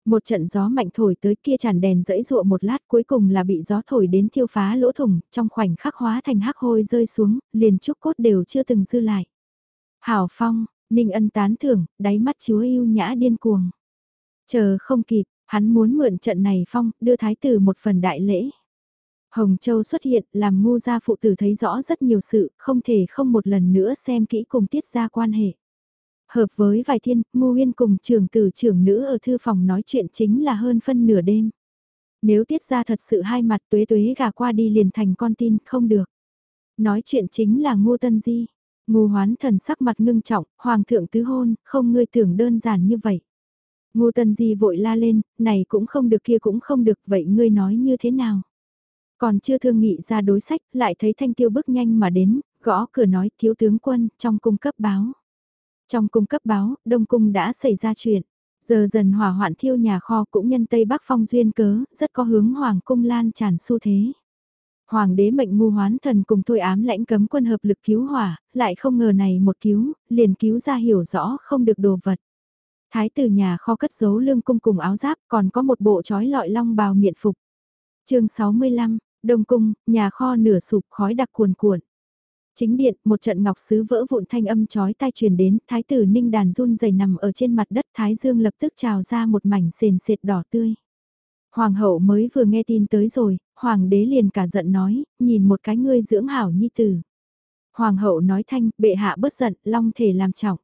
Một trận gió mạnh thổi tới kia tràn đèn dẫy dụa một lát cuối cùng là bị gió thổi đến thiêu phá lỗ thủng, trong khoảnh khắc hóa thành hắc hôi rơi xuống, liền trúc cốt đều chưa từng dư lại. Hảo phong, Ninh ân tán thưởng, đáy mắt chúa yêu nhã điên cuồng. Chờ không kịp, hắn muốn mượn trận này phong, đưa thái tử một phần đại lễ. Hồng Châu xuất hiện, làm ngu gia phụ tử thấy rõ rất nhiều sự, không thể không một lần nữa xem kỹ cùng tiết ra quan hệ. Hợp với vài thiên, Ngu Uyên cùng trưởng tử trưởng nữ ở thư phòng nói chuyện chính là hơn phân nửa đêm. Nếu tiết ra thật sự hai mặt tuế tuế gà qua đi liền thành con tin, không được. Nói chuyện chính là Ngô Tân Di. Ngô Hoán thần sắc mặt ngưng trọng, hoàng thượng tứ hôn, không ngươi tưởng đơn giản như vậy. Ngô Tân Di vội la lên, này cũng không được kia cũng không được, vậy ngươi nói như thế nào? Còn chưa thương nghị ra đối sách, lại thấy thanh tiêu bước nhanh mà đến, gõ cửa nói thiếu tướng quân, trong cung cấp báo. Trong cung cấp báo, Đông Cung đã xảy ra chuyện. Giờ dần hỏa hoạn thiêu nhà kho cũng nhân Tây Bắc phong duyên cớ, rất có hướng Hoàng cung lan tràn xu thế. Hoàng đế mệnh ngu hoán thần cùng thôi ám lãnh cấm quân hợp lực cứu hỏa, lại không ngờ này một cứu, liền cứu ra hiểu rõ không được đồ vật. Thái tử nhà kho cất giấu lương cung cùng áo giáp còn có một bộ trói lọi long bào miện phục. chương 65, Đông Cung, nhà kho nửa sụp khói đặc cuồn cuộn. Chính điện, một trận ngọc sứ vỡ vụn thanh âm chói tai truyền đến, thái tử ninh đàn run rẩy nằm ở trên mặt đất thái dương lập tức trào ra một mảnh sền sệt đỏ tươi. Hoàng hậu mới vừa nghe tin tới rồi, hoàng đế liền cả giận nói, nhìn một cái ngươi dưỡng hảo nhi tử. Hoàng hậu nói thanh, bệ hạ bất giận, long thể làm trọng.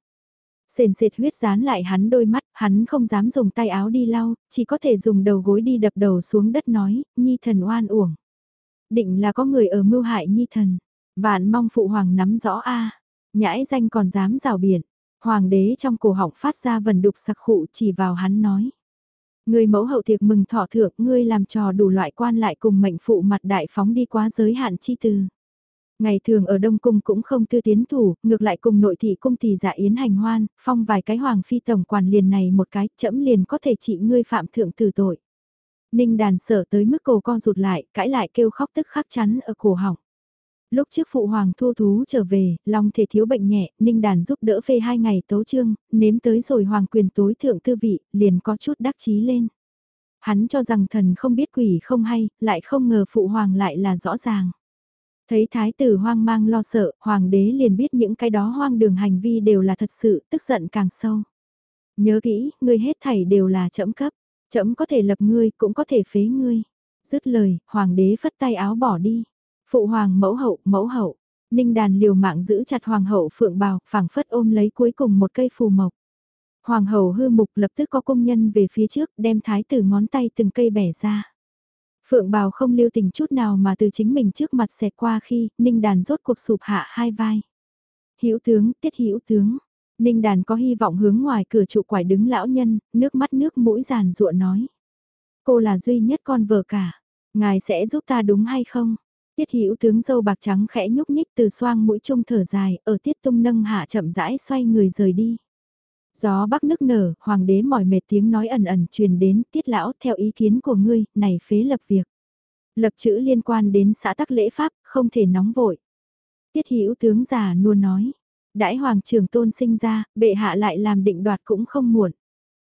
Sền sệt huyết dán lại hắn đôi mắt, hắn không dám dùng tay áo đi lau, chỉ có thể dùng đầu gối đi đập đầu xuống đất nói, nhi thần oan uổng. Định là có người ở mưu hại nhi thần. Vạn mong phụ hoàng nắm rõ a nhãi danh còn dám rào biển. Hoàng đế trong cổ họng phát ra vần đục sặc khụ chỉ vào hắn nói. Người mẫu hậu tiệc mừng thọ thượng ngươi làm trò đủ loại quan lại cùng mệnh phụ mặt đại phóng đi quá giới hạn chi từ. Ngày thường ở Đông Cung cũng không tư tiến thủ, ngược lại cùng nội thị cung tỷ dạ yến hành hoan, phong vài cái hoàng phi tổng quản liền này một cái, chẫm liền có thể trị ngươi phạm thượng tử tội. Ninh đàn sở tới mức cổ co rụt lại, cãi lại kêu khóc tức khắc chắn ở cổ họng. Lúc trước phụ hoàng thu thú trở về, long thể thiếu bệnh nhẹ, ninh đàn giúp đỡ phê hai ngày tấu trương, nếm tới rồi hoàng quyền tối thượng tư vị, liền có chút đắc chí lên. Hắn cho rằng thần không biết quỷ không hay, lại không ngờ phụ hoàng lại là rõ ràng. Thấy thái tử hoang mang lo sợ, hoàng đế liền biết những cái đó hoang đường hành vi đều là thật sự, tức giận càng sâu. Nhớ kỹ, ngươi hết thảy đều là trẫm cấp, trẫm có thể lập ngươi, cũng có thể phế ngươi. Dứt lời, hoàng đế phất tay áo bỏ đi. Phụ hoàng mẫu hậu, mẫu hậu. Ninh đàn liều mạng giữ chặt hoàng hậu phượng bào, phảng phất ôm lấy cuối cùng một cây phù mộc. Hoàng hậu hư mục lập tức có công nhân về phía trước, đem thái tử ngón tay từng cây bẻ ra. Phượng bào không lưu tình chút nào mà từ chính mình trước mặt xẹt qua khi Ninh đàn rốt cuộc sụp hạ hai vai. Hữu tướng, tiết hữu tướng. Ninh đàn có hy vọng hướng ngoài cửa trụ quải đứng lão nhân, nước mắt nước mũi giàn ruộng nói. Cô là duy nhất con vợ cả. Ngài sẽ giúp ta đúng hay không? Tiết hữu tướng dâu bạc trắng khẽ nhúc nhích từ xoang mũi trung thở dài, ở tiết tung nâng hạ chậm rãi xoay người rời đi. Gió bắc nức nở, hoàng đế mỏi mệt tiếng nói ẩn ẩn truyền đến, tiết lão theo ý kiến của ngươi, này phế lập việc. Lập chữ liên quan đến xã tắc lễ pháp, không thể nóng vội. Tiết hữu tướng già nua nói, đãi hoàng trưởng tôn sinh ra, bệ hạ lại làm định đoạt cũng không muộn.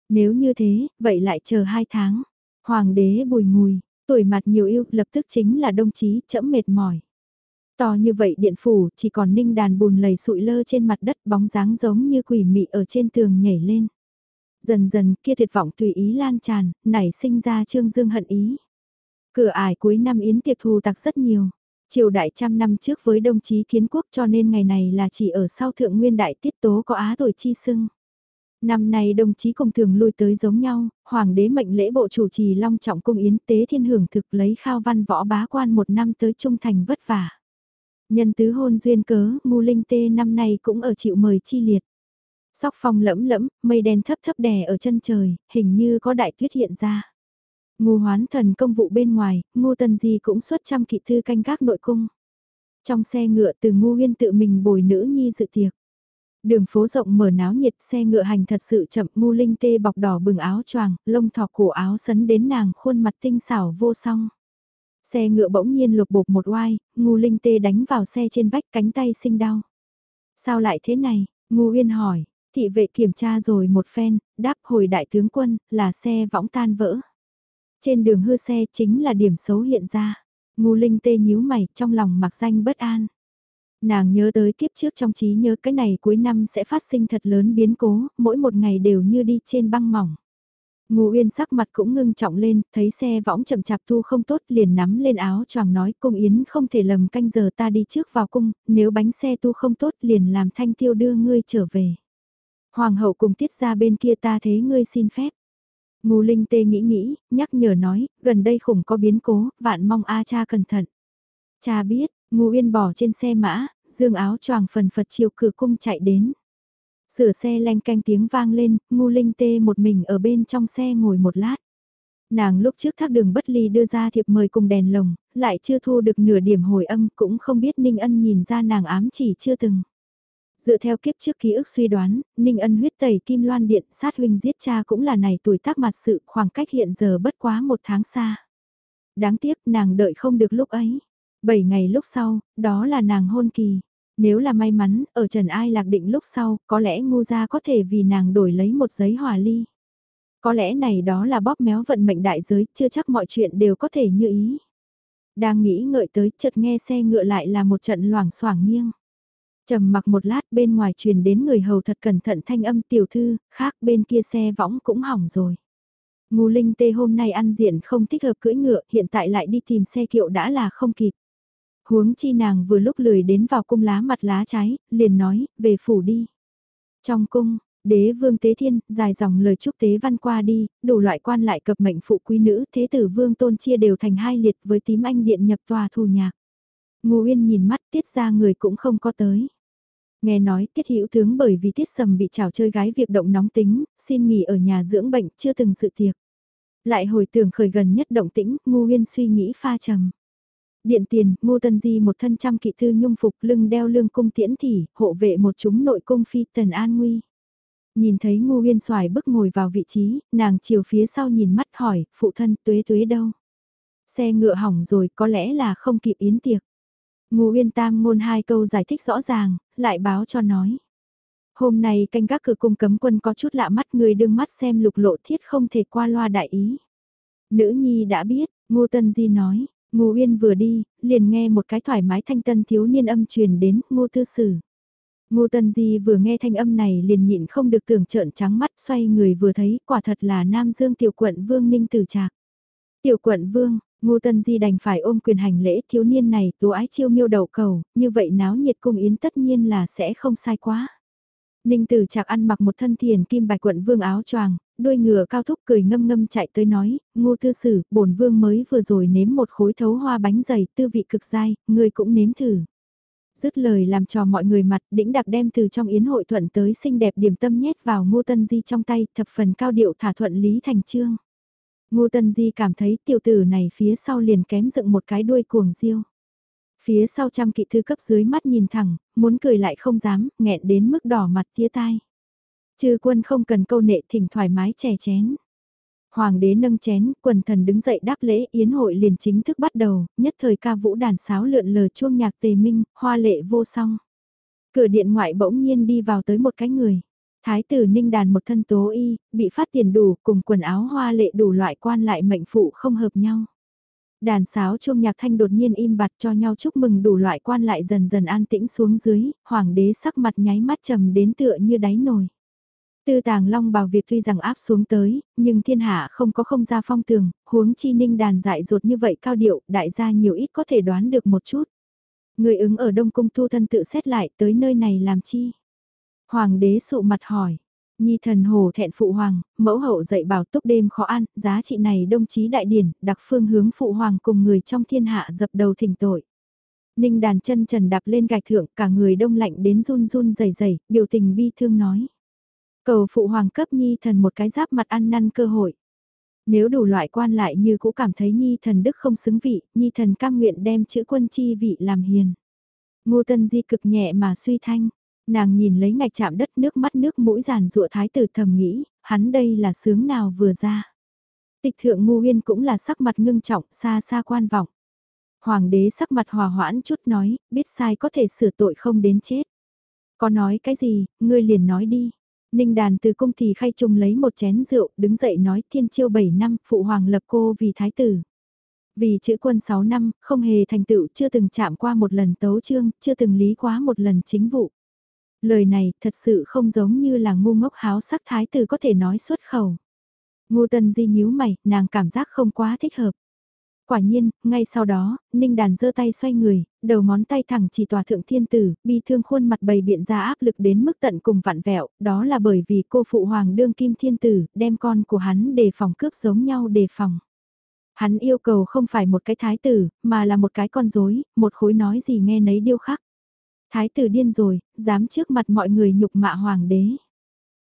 Nếu như thế, vậy lại chờ hai tháng. Hoàng đế bùi ngùi, tuổi mặt nhiều yêu, lập tức chính là đồng chí, chẫm mệt mỏi. To như vậy điện phủ, chỉ còn ninh đàn bùn lầy sụi lơ trên mặt đất bóng dáng giống như quỷ mị ở trên tường nhảy lên. Dần dần kia tuyệt vọng tùy ý lan tràn, nảy sinh ra trương dương hận ý. Cửa ải cuối năm yến tiệc thù tặc rất nhiều. Triều đại trăm năm trước với đồng chí kiến quốc cho nên ngày này là chỉ ở sau thượng nguyên đại tiết tố có á tuổi chi sưng. Năm nay đồng chí cùng thường lui tới giống nhau, hoàng đế mệnh lễ bộ chủ trì long trọng cung yến tế thiên hưởng thực lấy khao văn võ bá quan một năm tới trung thành vất vả. Nhân tứ hôn duyên cớ, ngu linh tê năm nay cũng ở chịu mời chi liệt. Sóc phong lẫm lẫm, mây đen thấp thấp đè ở chân trời, hình như có đại tuyết hiện ra. Ngu hoán thần công vụ bên ngoài, ngu tần di cũng xuất trăm kỵ thư canh các nội cung. Trong xe ngựa từ ngu huyên tự mình bồi nữ nhi dự tiệc. Đường phố rộng mở náo nhiệt xe ngựa hành thật sự chậm ngu linh tê bọc đỏ bừng áo choàng, lông thọc cổ áo sấn đến nàng khuôn mặt tinh xảo vô song. Xe ngựa bỗng nhiên lục bột một oai, ngu linh tê đánh vào xe trên vách cánh tay sinh đau. Sao lại thế này? Ngu uyên hỏi, thị vệ kiểm tra rồi một phen, đáp hồi đại tướng quân, là xe võng tan vỡ. Trên đường hư xe chính là điểm xấu hiện ra. Ngu linh tê nhíu mày, trong lòng mặc danh bất an. Nàng nhớ tới kiếp trước trong trí nhớ cái này cuối năm sẽ phát sinh thật lớn biến cố, mỗi một ngày đều như đi trên băng mỏng. Ngô Uyên sắc mặt cũng ngưng trọng lên, thấy xe võng chậm chạp thu không tốt liền nắm lên áo choàng nói cung yến không thể lầm canh giờ ta đi trước vào cung, nếu bánh xe tu không tốt liền làm thanh tiêu đưa ngươi trở về. Hoàng hậu cùng tiết ra bên kia ta thế ngươi xin phép. Ngô Linh tê nghĩ nghĩ, nhắc nhở nói, gần đây khủng có biến cố, vạn mong A cha cẩn thận. Cha biết, Ngô Uyên bỏ trên xe mã, dương áo choàng phần phật chiều cửa cung chạy đến. Sửa xe lanh canh tiếng vang lên, Ngô linh tê một mình ở bên trong xe ngồi một lát. Nàng lúc trước thác đường bất ly đưa ra thiệp mời cùng đèn lồng, lại chưa thu được nửa điểm hồi âm cũng không biết Ninh Ân nhìn ra nàng ám chỉ chưa từng. Dựa theo kiếp trước ký ức suy đoán, Ninh Ân huyết tẩy kim loan điện sát huynh giết cha cũng là này tuổi tác mặt sự khoảng cách hiện giờ bất quá một tháng xa. Đáng tiếc nàng đợi không được lúc ấy. Bảy ngày lúc sau, đó là nàng hôn kỳ. Nếu là may mắn, ở Trần Ai lạc định lúc sau, có lẽ ngu gia có thể vì nàng đổi lấy một giấy hòa ly. Có lẽ này đó là bóp méo vận mệnh đại giới, chưa chắc mọi chuyện đều có thể như ý. Đang nghĩ ngợi tới, chợt nghe xe ngựa lại là một trận loảng xoảng nghiêng. Trầm mặc một lát bên ngoài truyền đến người hầu thật cẩn thận thanh âm tiểu thư, khác bên kia xe võng cũng hỏng rồi. Ngu linh tê hôm nay ăn diện không thích hợp cưỡi ngựa, hiện tại lại đi tìm xe kiệu đã là không kịp. Huống chi nàng vừa lúc lười đến vào cung lá mặt lá trái, liền nói, về phủ đi. Trong cung, đế vương tế thiên, dài dòng lời chúc tế văn qua đi, đủ loại quan lại cập mệnh phụ quý nữ, thế tử vương tôn chia đều thành hai liệt với tím anh điện nhập tòa thu nhạc. Ngô Uyên nhìn mắt tiết ra người cũng không có tới. Nghe nói tiết hữu tướng bởi vì tiết sầm bị trào chơi gái việc động nóng tính, xin nghỉ ở nhà dưỡng bệnh chưa từng sự tiệc. Lại hồi tưởng khởi gần nhất động tĩnh, Ngô Uyên suy nghĩ pha trầm. Điện tiền, Ngô Tân Di một thân trăm kỵ thư nhung phục lưng đeo lương cung tiễn thỉ, hộ vệ một chúng nội cung phi tần an nguy. Nhìn thấy Ngô Uyên xoài bước ngồi vào vị trí, nàng chiều phía sau nhìn mắt hỏi, phụ thân tuế tuế đâu? Xe ngựa hỏng rồi có lẽ là không kịp yến tiệc. Ngô Uyên Tam ngôn hai câu giải thích rõ ràng, lại báo cho nói. Hôm nay canh gác cửa cung cấm quân có chút lạ mắt người đương mắt xem lục lộ thiết không thể qua loa đại ý. Nữ nhi đã biết, Ngô Tân Di nói, Ngô Uyên vừa đi, liền nghe một cái thoải mái thanh tân thiếu niên âm truyền đến Ngô Tư Sử. Ngô Tân Di vừa nghe thanh âm này liền nhịn không được tưởng trợn trắng mắt xoay người vừa thấy quả thật là Nam Dương tiểu quận Vương Ninh Tử Trạc. Tiểu quận Vương, Ngô Tân Di đành phải ôm quyền hành lễ thiếu niên này tú ái chiêu miêu đầu cầu, như vậy náo nhiệt cung yến tất nhiên là sẽ không sai quá. Ninh Tử Trạc ăn mặc một thân thiền kim bạch quận vương áo choàng, đuôi ngựa cao thúc cười ngâm ngâm chạy tới nói, ngô thư sử, bổn vương mới vừa rồi nếm một khối thấu hoa bánh dày tư vị cực dai, người cũng nếm thử. Dứt lời làm cho mọi người mặt đĩnh đặc đem từ trong yến hội thuận tới xinh đẹp điểm tâm nhét vào ngô tân di trong tay thập phần cao điệu thả thuận lý thành trương. Ngô tân di cảm thấy tiểu tử này phía sau liền kém dựng một cái đuôi cuồng diêu. Phía sau trăm kỵ thư cấp dưới mắt nhìn thẳng, muốn cười lại không dám, nghẹn đến mức đỏ mặt tía tai. Chư quân không cần câu nệ thỉnh thoải mái chè chén. Hoàng đế nâng chén, quần thần đứng dậy đáp lễ, yến hội liền chính thức bắt đầu, nhất thời ca vũ đàn sáo lượn lờ chuông nhạc tề minh, hoa lệ vô song. Cửa điện ngoại bỗng nhiên đi vào tới một cái người. Thái tử ninh đàn một thân tố y, bị phát tiền đủ, cùng quần áo hoa lệ đủ loại quan lại mệnh phụ không hợp nhau. Đàn sáo chuông nhạc thanh đột nhiên im bặt cho nhau chúc mừng đủ loại quan lại dần dần an tĩnh xuống dưới, hoàng đế sắc mặt nháy mắt trầm đến tựa như đáy nồi. Tư tàng long bào việc tuy rằng áp xuống tới, nhưng thiên hạ không có không ra phong tường, huống chi ninh đàn dại ruột như vậy cao điệu, đại gia nhiều ít có thể đoán được một chút. Người ứng ở Đông Cung thu thân tự xét lại tới nơi này làm chi? Hoàng đế sụ mặt hỏi. Nhi thần hồ thẹn phụ hoàng, mẫu hậu dạy bảo túc đêm khó ăn, giá trị này đồng chí đại điển, đặc phương hướng phụ hoàng cùng người trong thiên hạ dập đầu thỉnh tội. Ninh đàn chân trần đạp lên gạch thượng, cả người đông lạnh đến run run rẩy rẩy, biểu tình bi thương nói. Cầu phụ hoàng cấp nhi thần một cái giáp mặt ăn năn cơ hội. Nếu đủ loại quan lại như cũ cảm thấy nhi thần đức không xứng vị, nhi thần cam nguyện đem chữ quân chi vị làm hiền. Ngô tân di cực nhẹ mà suy thanh, nàng nhìn lấy ngạch chạm đất nước mắt nước mũi giàn rụa thái tử thầm nghĩ, hắn đây là sướng nào vừa ra. Tịch thượng ngu uyên cũng là sắc mặt ngưng trọng xa xa quan vọng. Hoàng đế sắc mặt hòa hoãn chút nói, biết sai có thể sửa tội không đến chết. Có nói cái gì, ngươi liền nói đi. Ninh đàn từ cung thì khay trùng lấy một chén rượu, đứng dậy nói thiên chiêu 7 năm, phụ hoàng lập cô vì thái tử. Vì chữ quân 6 năm, không hề thành tựu, chưa từng chạm qua một lần tấu chương, chưa từng lý quá một lần chính vụ. Lời này thật sự không giống như là ngu ngốc háo sắc thái tử có thể nói xuất khẩu. Ngô tân di nhíu mày, nàng cảm giác không quá thích hợp. Quả nhiên, ngay sau đó, Ninh Đàn giơ tay xoay người, đầu ngón tay thẳng chỉ tòa thượng thiên tử, bi thương khuôn mặt bày biện ra áp lực đến mức tận cùng vặn vẹo, đó là bởi vì cô phụ hoàng đương kim thiên tử, đem con của hắn đề phòng cướp giống nhau đề phòng. Hắn yêu cầu không phải một cái thái tử, mà là một cái con rối, một khối nói gì nghe nấy điêu khắc. Thái tử điên rồi, dám trước mặt mọi người nhục mạ hoàng đế.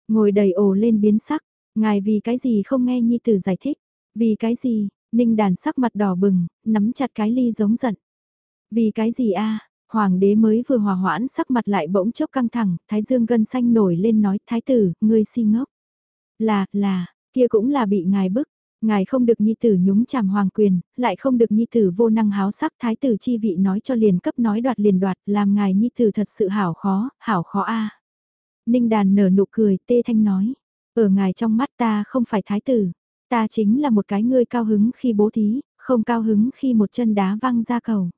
Ngồi đầy ồ lên biến sắc, ngài vì cái gì không nghe nhi tử giải thích, vì cái gì, Ninh đàn sắc mặt đỏ bừng, nắm chặt cái ly giống giận. Vì cái gì a Hoàng đế mới vừa hòa hoãn sắc mặt lại bỗng chốc căng thẳng, thái dương gân xanh nổi lên nói, thái tử, ngươi si ngốc. Là, là, kia cũng là bị ngài bức. Ngài không được nhi tử nhúng chàm hoàng quyền, lại không được nhi tử vô năng háo sắc thái tử chi vị nói cho liền cấp nói đoạt liền đoạt, làm ngài nhi tử thật sự hảo khó, hảo khó a. Ninh đàn nở nụ cười, tê thanh nói, ở ngài trong mắt ta không phải thái tử, Ta chính là một cái ngươi cao hứng khi bố thí, không cao hứng khi một chân đá văng ra cầu.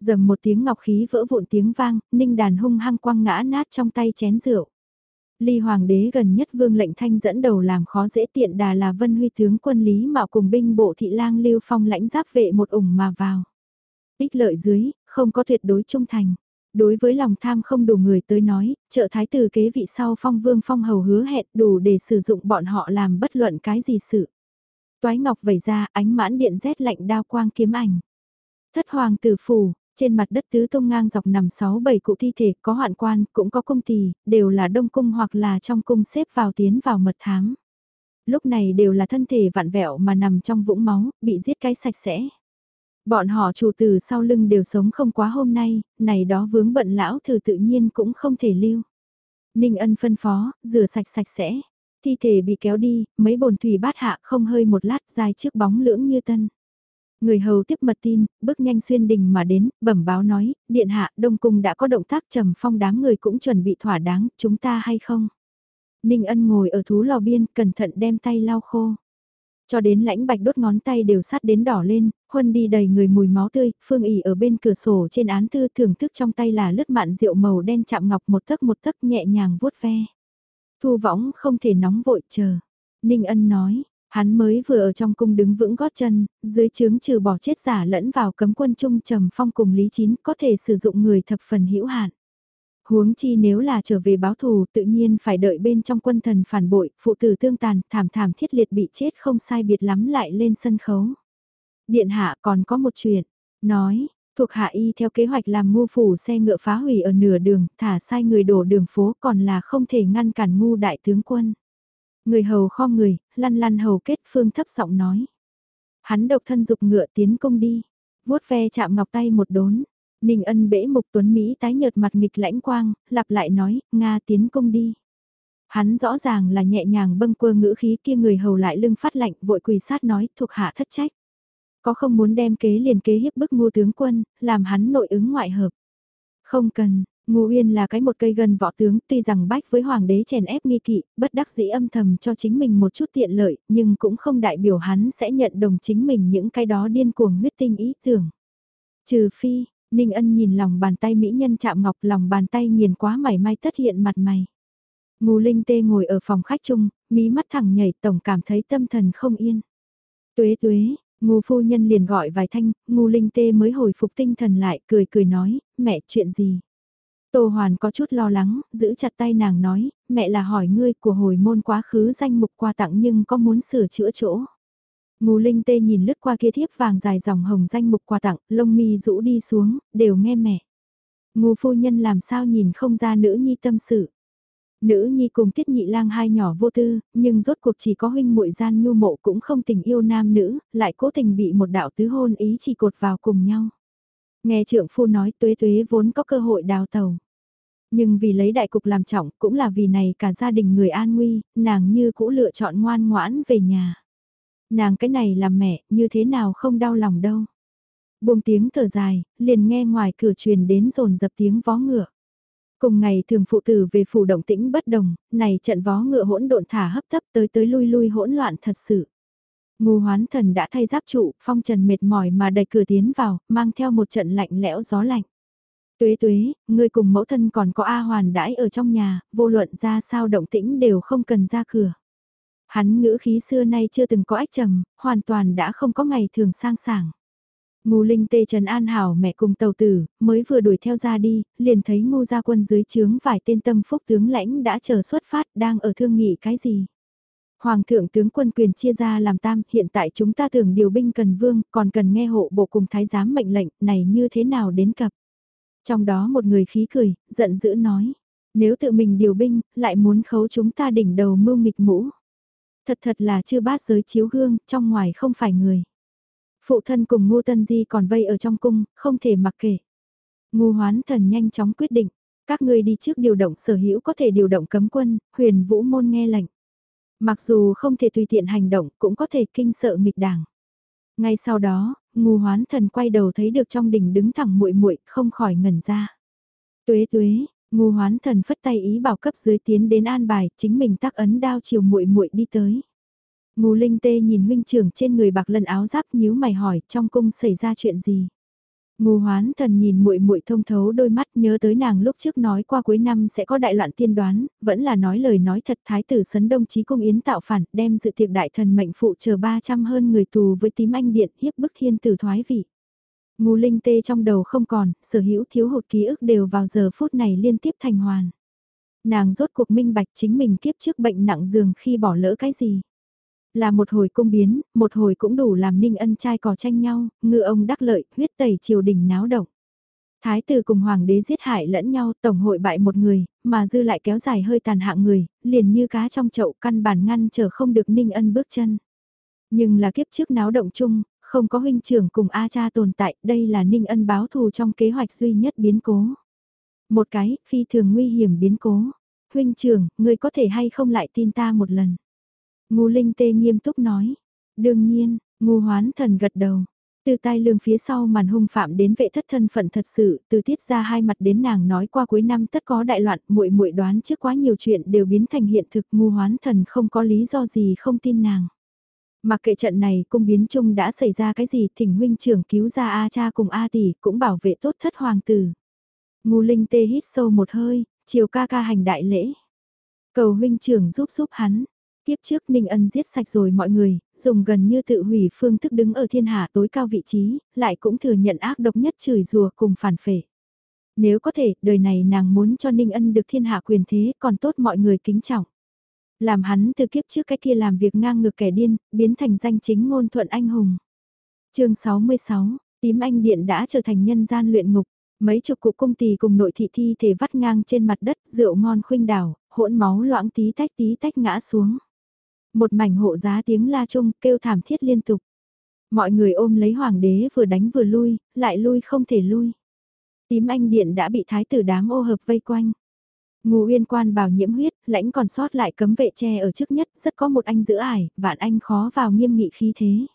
Dầm một tiếng ngọc khí vỡ vụn tiếng vang, ninh đàn hung hăng quăng ngã nát trong tay chén rượu. Ly hoàng đế gần nhất vương lệnh thanh dẫn đầu làm khó dễ tiện đà là vân huy tướng quân lý mạo cùng binh bộ thị lang lưu phong lãnh giáp vệ một ủng mà vào. Ích lợi dưới, không có tuyệt đối trung thành. Đối với lòng tham không đủ người tới nói, trợ thái tử kế vị sau phong vương phong hầu hứa hẹn đủ để sử dụng bọn họ làm bất luận cái gì sự. Toái ngọc vẩy ra ánh mãn điện rét lạnh đao quang kiếm ảnh. Thất hoàng tử phủ, trên mặt đất tứ tung ngang dọc nằm 6-7 cụ thi thể, có hoạn quan, cũng có công tỳ, đều là đông cung hoặc là trong cung xếp vào tiến vào mật thám. Lúc này đều là thân thể vạn vẹo mà nằm trong vũng máu, bị giết cái sạch sẽ. Bọn họ chủ từ sau lưng đều sống không quá hôm nay, này đó vướng bận lão thử tự nhiên cũng không thể lưu. Ninh ân phân phó, rửa sạch sạch sẽ. Thi thể bị kéo đi, mấy bồn thủy bát hạ không hơi một lát dài trước bóng lưỡng như tân. Người hầu tiếp mật tin, bước nhanh xuyên đình mà đến, bẩm báo nói, điện hạ, đông cung đã có động tác trầm phong đám người cũng chuẩn bị thỏa đáng, chúng ta hay không? Ninh ân ngồi ở thú lò biên, cẩn thận đem tay lau khô. Cho đến lãnh bạch đốt ngón tay đều sát đến đỏ lên, huân đi đầy người mùi máu tươi, phương ỉ ở bên cửa sổ trên án thư thưởng thức trong tay là lướt mạn rượu màu đen chạm ngọc một tấc một tấc nhẹ nhàng vuốt ve. Thu võng không thể nóng vội chờ. Ninh ân nói, hắn mới vừa ở trong cung đứng vững gót chân, dưới chướng trừ bỏ chết giả lẫn vào cấm quân trung trầm phong cùng lý chín có thể sử dụng người thập phần hữu hạn. Huống chi nếu là trở về báo thù tự nhiên phải đợi bên trong quân thần phản bội, phụ tử tương tàn, thảm thảm thiết liệt bị chết không sai biệt lắm lại lên sân khấu. Điện hạ còn có một chuyện, nói, thuộc hạ y theo kế hoạch làm ngu phủ xe ngựa phá hủy ở nửa đường, thả sai người đổ đường phố còn là không thể ngăn cản ngu đại tướng quân. Người hầu kho người, lăn lăn hầu kết phương thấp giọng nói. Hắn độc thân dục ngựa tiến công đi, vuốt ve chạm ngọc tay một đốn, Ninh ân bể mục tuấn Mỹ tái nhợt mặt nghịch lãnh quang, lặp lại nói, Nga tiến công đi. Hắn rõ ràng là nhẹ nhàng bâng quơ ngữ khí kia người hầu lại lưng phát lạnh vội quỳ sát nói thuộc hạ thất trách. Có không muốn đem kế liền kế hiếp bức ngô tướng quân, làm hắn nội ứng ngoại hợp. Không cần, Ngô Uyên là cái một cây gần võ tướng, tuy rằng bách với hoàng đế chèn ép nghi kỵ, bất đắc dĩ âm thầm cho chính mình một chút tiện lợi, nhưng cũng không đại biểu hắn sẽ nhận đồng chính mình những cái đó điên cuồng huyết tinh ý tưởng. Trừ phi, Ninh ân nhìn lòng bàn tay mỹ nhân chạm ngọc lòng bàn tay nghiền quá mảy may tất hiện mặt mày. Ngô Linh Tê ngồi ở phòng khách chung, mí mắt thẳng nhảy tổng cảm thấy tâm thần không yên. Tuế tuế, Ngô phu nhân liền gọi vài thanh, Ngô Linh Tê mới hồi phục tinh thần lại, cười cười nói, mẹ chuyện gì? Tô Hoàn có chút lo lắng, giữ chặt tay nàng nói, mẹ là hỏi ngươi của hồi môn quá khứ danh mục quà tặng nhưng có muốn sửa chữa chỗ. Ngô Linh Tê nhìn lướt qua kia thiếp vàng dài dòng hồng danh mục quà tặng, lông mi rũ đi xuống, đều nghe mẹ. Ngô phu nhân làm sao nhìn không ra nữ nhi tâm sự. Nữ nhi cùng tiết nhị lang hai nhỏ vô tư, nhưng rốt cuộc chỉ có huynh muội gian nhu mộ cũng không tình yêu nam nữ, lại cố tình bị một đạo tứ hôn ý chỉ cột vào cùng nhau. Nghe trượng phu nói tuế tuế vốn có cơ hội đào tàu. Nhưng vì lấy đại cục làm trọng cũng là vì này cả gia đình người an nguy, nàng như cũ lựa chọn ngoan ngoãn về nhà. Nàng cái này làm mẹ, như thế nào không đau lòng đâu. Buông tiếng thở dài, liền nghe ngoài cửa truyền đến rồn dập tiếng vó ngựa. Cùng ngày thường phụ tử về phủ động tĩnh bất đồng, này trận vó ngựa hỗn độn thả hấp tấp tới tới lui lui hỗn loạn thật sự. Ngô hoán thần đã thay giáp trụ, phong trần mệt mỏi mà đẩy cửa tiến vào, mang theo một trận lạnh lẽo gió lạnh. Tuế tuế, ngươi cùng mẫu thân còn có A hoàn đãi ở trong nhà, vô luận ra sao động tĩnh đều không cần ra cửa. Hắn ngữ khí xưa nay chưa từng có ách trầm, hoàn toàn đã không có ngày thường sang sảng. Ngô Linh tê Trần An Hảo mẹ cùng tàu tử, mới vừa đuổi theo ra đi, liền thấy ngô gia quân dưới trướng vài tên tâm phúc tướng lãnh đã chờ xuất phát đang ở thương nghị cái gì. Hoàng thượng tướng quân quyền chia ra làm tam, hiện tại chúng ta thường điều binh cần vương, còn cần nghe hộ bộ cùng thái giám mệnh lệnh, này như thế nào đến cập. Trong đó một người khí cười, giận dữ nói, nếu tự mình điều binh, lại muốn khấu chúng ta đỉnh đầu mưu nghịch mũ. Thật thật là chưa bát giới chiếu gương, trong ngoài không phải người. Phụ thân cùng Ngô Tân Di còn vây ở trong cung, không thể mặc kệ. Ngô Hoán Thần nhanh chóng quyết định, các ngươi đi trước điều động sở hữu có thể điều động cấm quân, huyền vũ môn nghe lệnh. Mặc dù không thể tùy tiện hành động cũng có thể kinh sợ nghịch đảng. Ngay sau đó, ngu Hoán Thần quay đầu thấy được trong đỉnh đứng thẳng muội muội, không khỏi ngẩn ra. Tuế tuế, ngu Hoán Thần phất tay ý bảo cấp dưới tiến đến an bài, chính mình tác ấn đao chiều muội muội đi tới. Ngu Linh Tê nhìn huynh trưởng trên người bạc lân áo giáp nhíu mày hỏi trong cung xảy ra chuyện gì. Ngô Hoán Thần nhìn muội muội thông thấu đôi mắt nhớ tới nàng lúc trước nói qua cuối năm sẽ có đại loạn tiên đoán, vẫn là nói lời nói thật thái tử sấn đông chí cung yến tạo phản, đem dự tiệc đại thần mệnh phụ chờ 300 hơn người tù với tím anh điện hiếp bức thiên tử thoái vị. Ngô Linh Tê trong đầu không còn, sở hữu thiếu hụt ký ức đều vào giờ phút này liên tiếp thành hoàn. Nàng rốt cuộc minh bạch chính mình kiếp trước bệnh nặng giường khi bỏ lỡ cái gì. Là một hồi cung biến, một hồi cũng đủ làm ninh ân trai cò tranh nhau, ngựa ông đắc lợi, huyết tẩy triều đình náo động. Thái tử cùng hoàng đế giết hại lẫn nhau, tổng hội bại một người, mà dư lại kéo dài hơi tàn hạng người, liền như cá trong chậu căn bản ngăn trở không được ninh ân bước chân. Nhưng là kiếp trước náo động chung, không có huynh trưởng cùng A cha tồn tại, đây là ninh ân báo thù trong kế hoạch duy nhất biến cố. Một cái, phi thường nguy hiểm biến cố. Huynh trưởng, người có thể hay không lại tin ta một lần. Ngu linh tê nghiêm túc nói. Đương nhiên, ngu hoán thần gật đầu. Từ tai lương phía sau màn hung phạm đến vệ thất thân phận thật sự, từ tiết ra hai mặt đến nàng nói qua cuối năm tất có đại loạn, muội muội đoán trước quá nhiều chuyện đều biến thành hiện thực, ngu hoán thần không có lý do gì không tin nàng. Mặc kệ trận này cung biến chung đã xảy ra cái gì, thỉnh huynh trưởng cứu ra A cha cùng A tỷ, cũng bảo vệ tốt thất hoàng tử. Ngu linh tê hít sâu một hơi, chiều ca ca hành đại lễ. Cầu huynh trưởng giúp giúp hắn, Tiếp trước Ninh Ân giết sạch rồi mọi người, dùng gần như tự hủy phương thức đứng ở thiên hạ tối cao vị trí, lại cũng thừa nhận ác độc nhất chửi rùa cùng phản phệ. Nếu có thể, đời này nàng muốn cho Ninh Ân được thiên hạ quyền thế còn tốt mọi người kính trọng. Làm hắn từ kiếp trước cái kia làm việc ngang ngược kẻ điên, biến thành danh chính ngôn thuận anh hùng. chương 66, tím anh điện đã trở thành nhân gian luyện ngục. Mấy chục cụ cung tỳ cùng nội thị thi thể vắt ngang trên mặt đất, rượu ngon khuynh đảo, hỗn máu loãng tí tách tí tách ngã xuống. Một mảnh hộ giá tiếng la chung kêu thảm thiết liên tục. Mọi người ôm lấy hoàng đế vừa đánh vừa lui, lại lui không thể lui. Tím anh điện đã bị thái tử đám ô hợp vây quanh. Ngụ uyên quan bảo nhiễm huyết, lãnh còn sót lại cấm vệ tre ở trước nhất, rất có một anh giữ ải, vạn anh khó vào nghiêm nghị khí thế.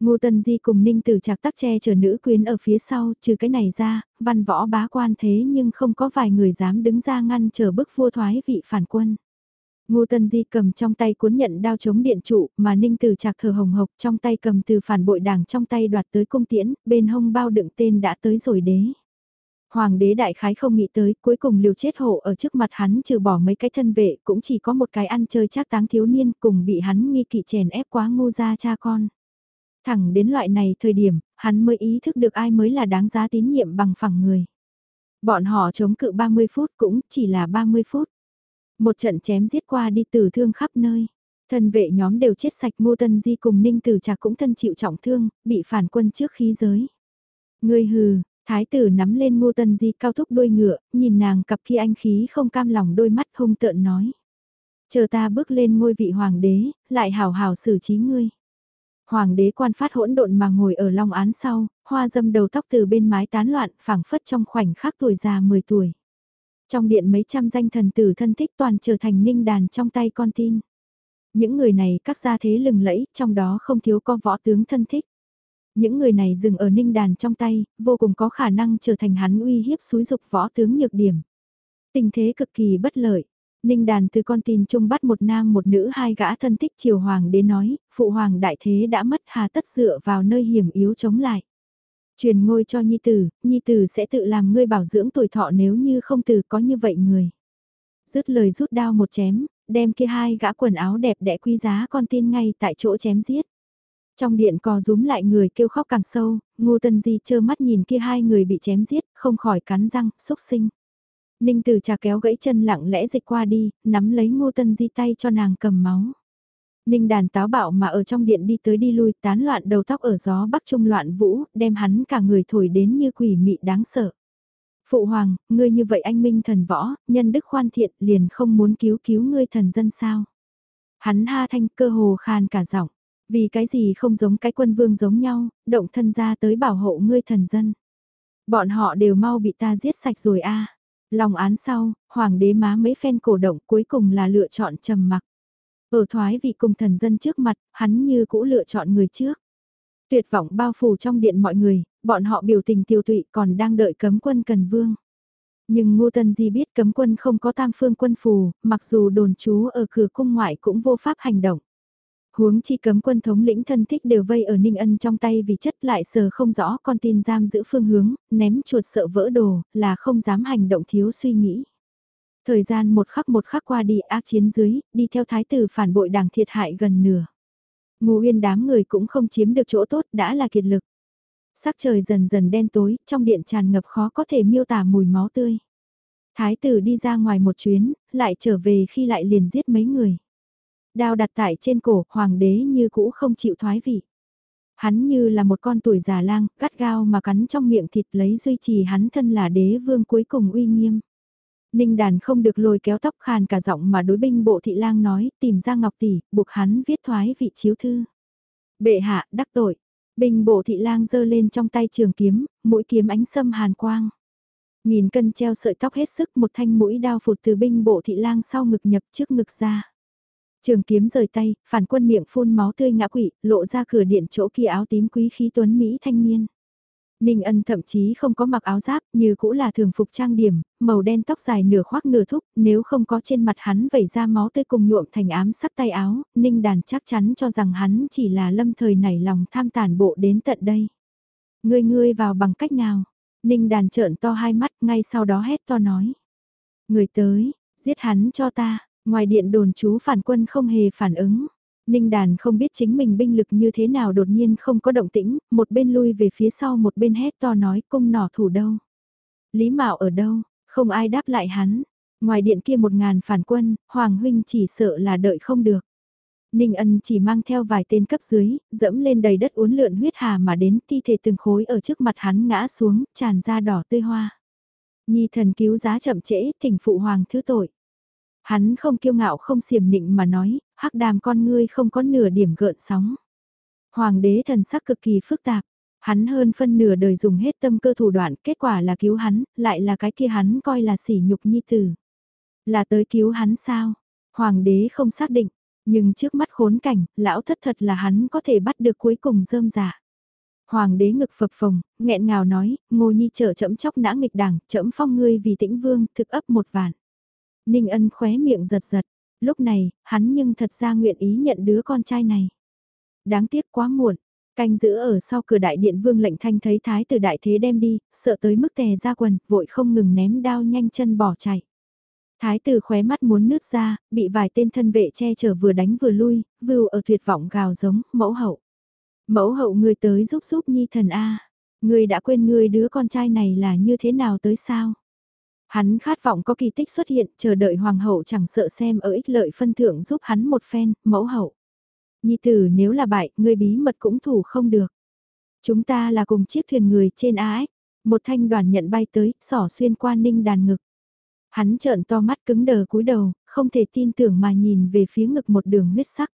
Ngô Tân Di cùng Ninh Tử Trạc tắc che chờ nữ quyến ở phía sau, trừ cái này ra, văn võ bá quan thế nhưng không có vài người dám đứng ra ngăn chờ bức vua thoái vị phản quân. Ngô Tân Di cầm trong tay cuốn nhận đao chống điện trụ, mà Ninh Tử Trạc thở hồng hộc trong tay cầm từ phản bội đảng trong tay đoạt tới cung tiễn, bên hông bao đựng tên đã tới rồi đế. Hoàng đế đại khái không nghĩ tới, cuối cùng liều chết hộ ở trước mặt hắn trừ bỏ mấy cái thân vệ, cũng chỉ có một cái ăn chơi chắc táng thiếu niên cùng bị hắn nghi kỵ chèn ép quá ngu ra cha con. Thẳng đến loại này thời điểm, hắn mới ý thức được ai mới là đáng giá tín nhiệm bằng phẳng người. Bọn họ chống cự 30 phút cũng chỉ là 30 phút. Một trận chém giết qua đi tử thương khắp nơi. Thân vệ nhóm đều chết sạch Ngô Tân Di cùng Ninh Tử Trạc cũng thân chịu trọng thương, bị phản quân trước khí giới. Người hừ, thái tử nắm lên Ngô Tân Di cao thúc đôi ngựa, nhìn nàng cặp khi anh khí không cam lòng đôi mắt hung tợn nói. Chờ ta bước lên ngôi vị hoàng đế, lại hào hào xử trí ngươi. Hoàng đế quan phát hỗn độn mà ngồi ở long án sau, hoa dâm đầu tóc từ bên mái tán loạn phảng phất trong khoảnh khắc tuổi già 10 tuổi. Trong điện mấy trăm danh thần tử thân thích toàn trở thành ninh đàn trong tay con tin. Những người này các gia thế lừng lẫy, trong đó không thiếu có võ tướng thân thích. Những người này dừng ở ninh đàn trong tay, vô cùng có khả năng trở thành hắn uy hiếp xúi dục võ tướng nhược điểm. Tình thế cực kỳ bất lợi. Ninh đàn từ con tin chung bắt một nam một nữ hai gã thân thích triều hoàng đế nói, phụ hoàng đại thế đã mất hà tất dựa vào nơi hiểm yếu chống lại. Truyền ngôi cho nhi tử, nhi tử sẽ tự làm ngươi bảo dưỡng tuổi thọ nếu như không từ có như vậy người. Dứt lời rút đao một chém, đem kia hai gã quần áo đẹp đẽ quý giá con tin ngay tại chỗ chém giết. Trong điện cò rúm lại người kêu khóc càng sâu, ngu tân di chơ mắt nhìn kia hai người bị chém giết, không khỏi cắn răng, xúc sinh. Ninh Tử trà kéo gãy chân lặng lẽ dịch qua đi, nắm lấy Ngô Tân Di tay cho nàng cầm máu. Ninh đàn táo bạo mà ở trong điện đi tới đi lui tán loạn đầu tóc ở gió bắc trung loạn vũ, đem hắn cả người thổi đến như quỷ mị đáng sợ. Phụ hoàng, ngươi như vậy anh minh thần võ, nhân đức khoan thiện liền không muốn cứu cứu ngươi thần dân sao. Hắn ha thanh cơ hồ khan cả giọng, vì cái gì không giống cái quân vương giống nhau, động thân ra tới bảo hộ ngươi thần dân. Bọn họ đều mau bị ta giết sạch rồi a Lòng án sau, hoàng đế má mấy phen cổ động cuối cùng là lựa chọn trầm mặc. Ở thoái vị cùng thần dân trước mặt, hắn như cũ lựa chọn người trước. Tuyệt vọng bao phủ trong điện mọi người, bọn họ biểu tình tiêu tụy còn đang đợi cấm quân cần vương. Nhưng Ngô Tân Di biết cấm quân không có tam phương quân phù, mặc dù đồn trú ở cửa cung ngoại cũng vô pháp hành động. Huống chi cấm quân thống lĩnh thân thích đều vây ở Ninh Ân trong tay vì chất lại sờ không rõ con tin giam giữ phương hướng, ném chuột sợ vỡ đồ, là không dám hành động thiếu suy nghĩ. Thời gian một khắc một khắc qua đi ác chiến dưới, đi theo thái tử phản bội đảng thiệt hại gần nửa. Ngụ uyên đám người cũng không chiếm được chỗ tốt đã là kiệt lực. Sắc trời dần dần đen tối, trong điện tràn ngập khó có thể miêu tả mùi máu tươi. Thái tử đi ra ngoài một chuyến, lại trở về khi lại liền giết mấy người. Đao đặt tại trên cổ, hoàng đế như cũ không chịu thoái vị. Hắn như là một con tuổi già lang, gắt gao mà cắn trong miệng thịt lấy duy trì hắn thân là đế vương cuối cùng uy nghiêm. Ninh đàn không được lôi kéo tóc khàn cả giọng mà đối binh bộ thị lang nói, tìm ra ngọc tỷ, buộc hắn viết thoái vị chiếu thư. Bệ hạ, đắc tội. Binh bộ thị lang giơ lên trong tay trường kiếm, mũi kiếm ánh sâm hàn quang. Nghìn cân treo sợi tóc hết sức một thanh mũi đao phụt từ binh bộ thị lang sau ngực nhập trước ngực ra. Trường kiếm rời tay, phản quân miệng phun máu tươi ngã quỵ, lộ ra cửa điện chỗ kia áo tím quý khí tuấn Mỹ thanh niên. Ninh ân thậm chí không có mặc áo giáp, như cũ là thường phục trang điểm, màu đen tóc dài nửa khoác nửa thúc, nếu không có trên mặt hắn vẩy ra máu tươi cùng nhuộm thành ám sắc tay áo, Ninh đàn chắc chắn cho rằng hắn chỉ là lâm thời nảy lòng tham tàn bộ đến tận đây. Ngươi ngươi vào bằng cách nào? Ninh đàn trợn to hai mắt ngay sau đó hét to nói. Người tới, giết hắn cho ta, ngoài điện đồn chú phản quân không hề phản ứng. Ninh đàn không biết chính mình binh lực như thế nào đột nhiên không có động tĩnh, một bên lui về phía sau một bên hét to nói cung nỏ thủ đâu. Lý Mạo ở đâu, không ai đáp lại hắn. Ngoài điện kia một ngàn phản quân, Hoàng Huynh chỉ sợ là đợi không được. Ninh ân chỉ mang theo vài tên cấp dưới, dẫm lên đầy đất uốn lượn huyết hà mà đến thi thể từng khối ở trước mặt hắn ngã xuống, tràn ra đỏ tươi hoa. Nhi thần cứu giá chậm trễ, thỉnh phụ hoàng thứ tội. Hắn không kiêu ngạo không xiềm nịnh mà nói, hắc đàm con ngươi không có nửa điểm gợn sóng. Hoàng đế thần sắc cực kỳ phức tạp, hắn hơn phân nửa đời dùng hết tâm cơ thủ đoạn, kết quả là cứu hắn, lại là cái kia hắn coi là sỉ nhục nhi tử. Là tới cứu hắn sao? Hoàng đế không xác định, nhưng trước mắt khốn cảnh, lão thất thật là hắn có thể bắt được cuối cùng rơm giả. Hoàng đế ngực phập phồng, nghẹn ngào nói, ngô nhi trở chậm chóc nã nghịch đảng, chậm phong ngươi vì tĩnh vương, thực ấp một vạn. Ninh ân khóe miệng giật giật, lúc này, hắn nhưng thật ra nguyện ý nhận đứa con trai này. Đáng tiếc quá muộn, canh giữ ở sau cửa đại điện vương lệnh thanh thấy thái tử đại thế đem đi, sợ tới mức tè ra quần, vội không ngừng ném đao nhanh chân bỏ chạy. Thái tử khóe mắt muốn nứt ra, bị vài tên thân vệ che chở vừa đánh vừa lui, vưu ở tuyệt vọng gào giống, mẫu hậu. Mẫu hậu người tới giúp giúp nhi thần A. Người đã quên người đứa con trai này là như thế nào tới sao? Hắn khát vọng có kỳ tích xuất hiện, chờ đợi hoàng hậu chẳng sợ xem ở ích lợi phân thưởng giúp hắn một phen, mẫu hậu. Nhi tử nếu là bại, người bí mật cũng thủ không được. Chúng ta là cùng chiếc thuyền người trên ái. Một thanh đoàn nhận bay tới, sỏ xuyên qua ninh đàn ngực. Hắn trợn to mắt cứng đờ cúi đầu, không thể tin tưởng mà nhìn về phía ngực một đường huyết sắc.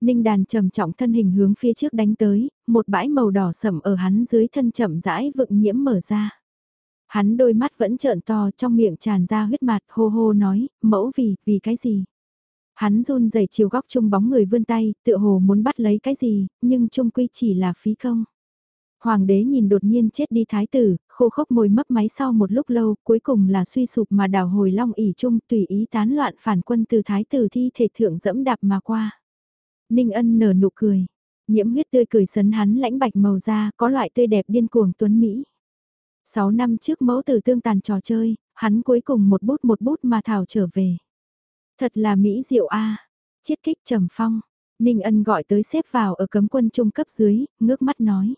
Ninh đàn trầm trọng thân hình hướng phía trước đánh tới, một bãi màu đỏ sẫm ở hắn dưới thân chậm rãi vựng nhiễm mở ra. Hắn đôi mắt vẫn trợn to trong miệng tràn ra huyết mạt hô hô nói, mẫu vì, vì cái gì? Hắn run rẩy chiều góc chung bóng người vươn tay, tựa hồ muốn bắt lấy cái gì, nhưng chung quy chỉ là phí công. Hoàng đế nhìn đột nhiên chết đi thái tử, khô khốc môi mấp máy sau một lúc lâu, cuối cùng là suy sụp mà đảo hồi long ỉ chung tùy ý tán loạn phản quân từ thái tử thi thể thượng dẫm đạp mà qua. Ninh ân nở nụ cười, nhiễm huyết tươi cười sấn hắn lãnh bạch màu da, có loại tươi đẹp điên cuồng tuấn Mỹ. Sáu năm trước mẫu tử tương tàn trò chơi, hắn cuối cùng một bút một bút mà thảo trở về. Thật là Mỹ diệu a chiết kích trầm phong, Ninh ân gọi tới xếp vào ở cấm quân trung cấp dưới, ngước mắt nói.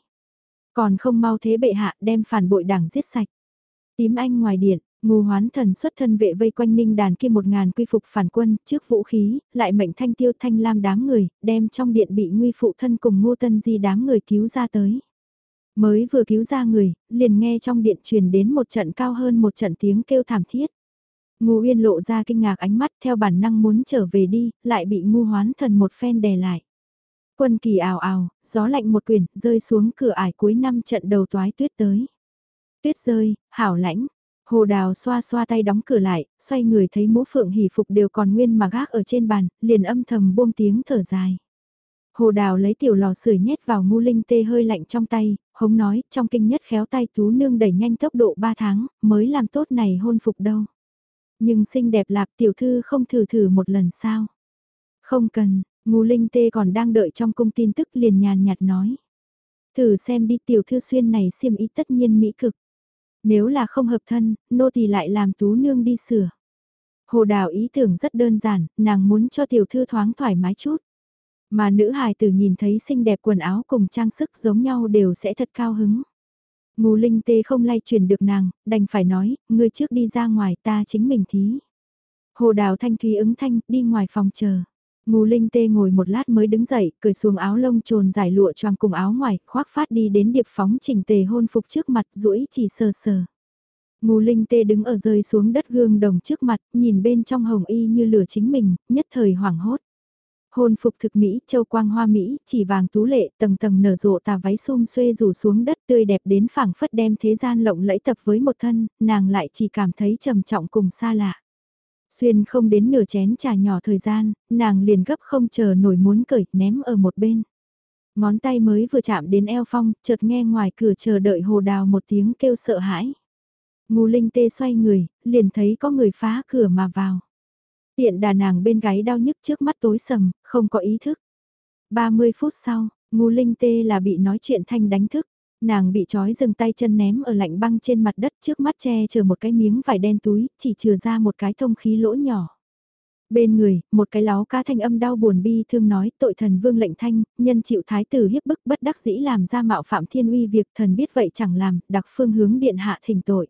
Còn không mau thế bệ hạ đem phản bội đảng giết sạch. Tím anh ngoài điện, ngu hoán thần xuất thân vệ vây quanh ninh đàn kia một ngàn quy phục phản quân trước vũ khí, lại mệnh thanh tiêu thanh lam đám người, đem trong điện bị nguy phụ thân cùng ngô tân di đám người cứu ra tới. Mới vừa cứu ra người, liền nghe trong điện truyền đến một trận cao hơn một trận tiếng kêu thảm thiết. Ngu Uyên lộ ra kinh ngạc ánh mắt theo bản năng muốn trở về đi, lại bị ngu hoán thần một phen đè lại. Quân kỳ ảo ảo, gió lạnh một quyển, rơi xuống cửa ải cuối năm trận đầu toái tuyết tới. Tuyết rơi, hảo lãnh. Hồ đào xoa xoa tay đóng cửa lại, xoay người thấy mũ phượng hỉ phục đều còn nguyên mà gác ở trên bàn, liền âm thầm buông tiếng thở dài. Hồ đào lấy tiểu lò sưởi nhét vào ngu linh tê hơi lạnh trong tay, hống nói, trong kinh nhất khéo tay tú nương đẩy nhanh tốc độ 3 tháng, mới làm tốt này hôn phục đâu. Nhưng xinh đẹp lạp tiểu thư không thử thử một lần sao. Không cần, ngu linh tê còn đang đợi trong cung tin tức liền nhàn nhạt nói. Thử xem đi tiểu thư xuyên này xiêm ý tất nhiên mỹ cực. Nếu là không hợp thân, nô thì lại làm tú nương đi sửa. Hồ đào ý tưởng rất đơn giản, nàng muốn cho tiểu thư thoáng thoải mái chút. Mà nữ hài tử nhìn thấy xinh đẹp quần áo cùng trang sức giống nhau đều sẽ thật cao hứng. Ngô Linh Tê không lay chuyển được nàng, đành phải nói, ngươi trước đi ra ngoài ta chính mình thí. Hồ Đào Thanh Thúy ứng thanh, đi ngoài phòng chờ. Ngô Linh Tê ngồi một lát mới đứng dậy, cởi xuống áo lông trồn giải lụa choàng cùng áo ngoài, khoác phát đi đến điệp phóng chỉnh tề hôn phục trước mặt duỗi chỉ sờ sờ. Ngô Linh Tê đứng ở rơi xuống đất gương đồng trước mặt, nhìn bên trong hồng y như lửa chính mình, nhất thời hoảng hốt. Hôn phục thực Mỹ, châu quang hoa Mỹ, chỉ vàng tú lệ, tầng tầng nở rộ tà váy xum xuê rủ xuống đất tươi đẹp đến phảng phất đem thế gian lộng lẫy tập với một thân, nàng lại chỉ cảm thấy trầm trọng cùng xa lạ. Xuyên không đến nửa chén trà nhỏ thời gian, nàng liền gấp không chờ nổi muốn cởi, ném ở một bên. Ngón tay mới vừa chạm đến eo phong, chợt nghe ngoài cửa chờ đợi hồ đào một tiếng kêu sợ hãi. Ngô Linh tê xoay người, liền thấy có người phá cửa mà vào. Tiện đà nàng bên gáy đau nhức trước mắt tối sầm, không có ý thức. 30 phút sau, ngu Linh tê là bị nói chuyện thanh đánh thức. Nàng bị trói dừng tay chân ném ở lạnh băng trên mặt đất trước mắt che chở một cái miếng vải đen túi, chỉ trừ ra một cái thông khí lỗ nhỏ. Bên người, một cái láo ca thanh âm đau buồn bi thương nói tội thần vương lệnh thanh, nhân chịu thái tử hiếp bức bất đắc dĩ làm ra mạo phạm thiên uy việc thần biết vậy chẳng làm, đặc phương hướng điện hạ thỉnh tội.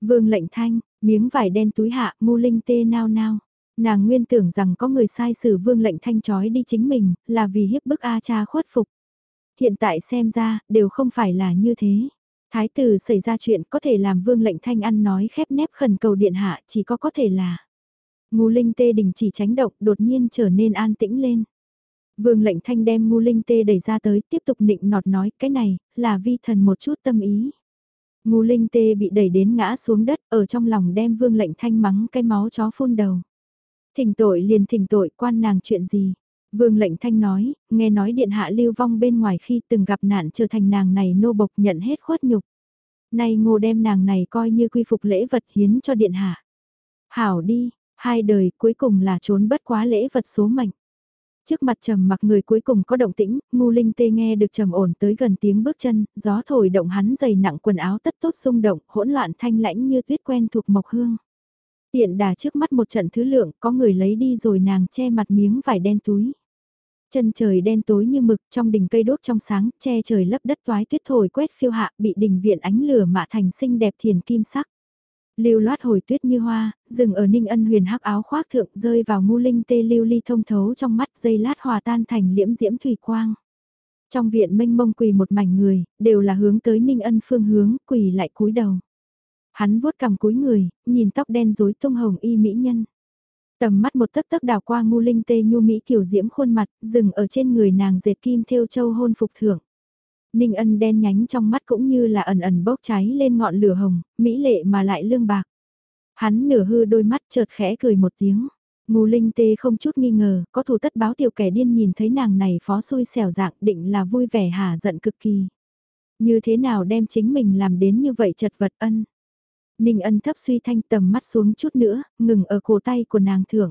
Vương lệnh thanh, miếng vải đen túi hạ, mu linh tê nao nao. Nàng nguyên tưởng rằng có người sai sử vương lệnh thanh trói đi chính mình, là vì hiếp bức A cha khuất phục. Hiện tại xem ra, đều không phải là như thế. Thái tử xảy ra chuyện có thể làm vương lệnh thanh ăn nói khép nép khẩn cầu điện hạ chỉ có có thể là. Ngu linh tê đình chỉ tránh động đột nhiên trở nên an tĩnh lên. Vương lệnh thanh đem ngu linh tê đẩy ra tới tiếp tục nịnh nọt nói cái này là vi thần một chút tâm ý. Ngu linh tê bị đẩy đến ngã xuống đất ở trong lòng đem vương lệnh thanh mắng cái máu chó phun đầu. Thỉnh tội liền thỉnh tội quan nàng chuyện gì. Vương lệnh thanh nói, nghe nói điện hạ lưu vong bên ngoài khi từng gặp nạn trở thành nàng này nô bộc nhận hết khuất nhục. Nay ngô đem nàng này coi như quy phục lễ vật hiến cho điện hạ. Hảo đi, hai đời cuối cùng là trốn bất quá lễ vật số mệnh. Trước mặt trầm mặc người cuối cùng có động tĩnh, ngu linh tê nghe được trầm ổn tới gần tiếng bước chân, gió thổi động hắn dày nặng quần áo tất tốt xung động, hỗn loạn thanh lãnh như tuyết quen thuộc mộc hương. Tiện đà trước mắt một trận thứ lượng, có người lấy đi rồi nàng che mặt miếng vải đen túi. Chân trời đen tối như mực trong đỉnh cây đốt trong sáng, che trời lấp đất toái tuyết thổi quét phiêu hạ bị đình viện ánh lửa mạ thành xinh đẹp thiền kim sắc. Lưu loát hồi tuyết như hoa, dừng ở ninh ân huyền hắc áo khoác thượng rơi vào ngu linh tê lưu ly thông thấu trong mắt dây lát hòa tan thành liễm diễm thủy quang. Trong viện mênh mông quỳ một mảnh người, đều là hướng tới ninh ân phương hướng, quỳ lại cúi đầu. Hắn vuốt cằm cúi người, nhìn tóc đen rối tung hồng y mỹ nhân. Tầm mắt một tấc tấc đào qua ngu linh tê nhu mỹ kiểu diễm khuôn mặt, dừng ở trên người nàng dệt kim thêu châu hôn phục thưởng. Ninh ân đen nhánh trong mắt cũng như là ẩn ẩn bốc cháy lên ngọn lửa hồng, mỹ lệ mà lại lương bạc. Hắn nửa hư đôi mắt chợt khẽ cười một tiếng. Ngô Linh Tê không chút nghi ngờ, có thủ tất báo tiểu kẻ điên nhìn thấy nàng này phó xui xẻo dạng định là vui vẻ hả giận cực kỳ. Như thế nào đem chính mình làm đến như vậy chật vật ân. Ninh ân thấp suy thanh tầm mắt xuống chút nữa, ngừng ở cổ tay của nàng thưởng.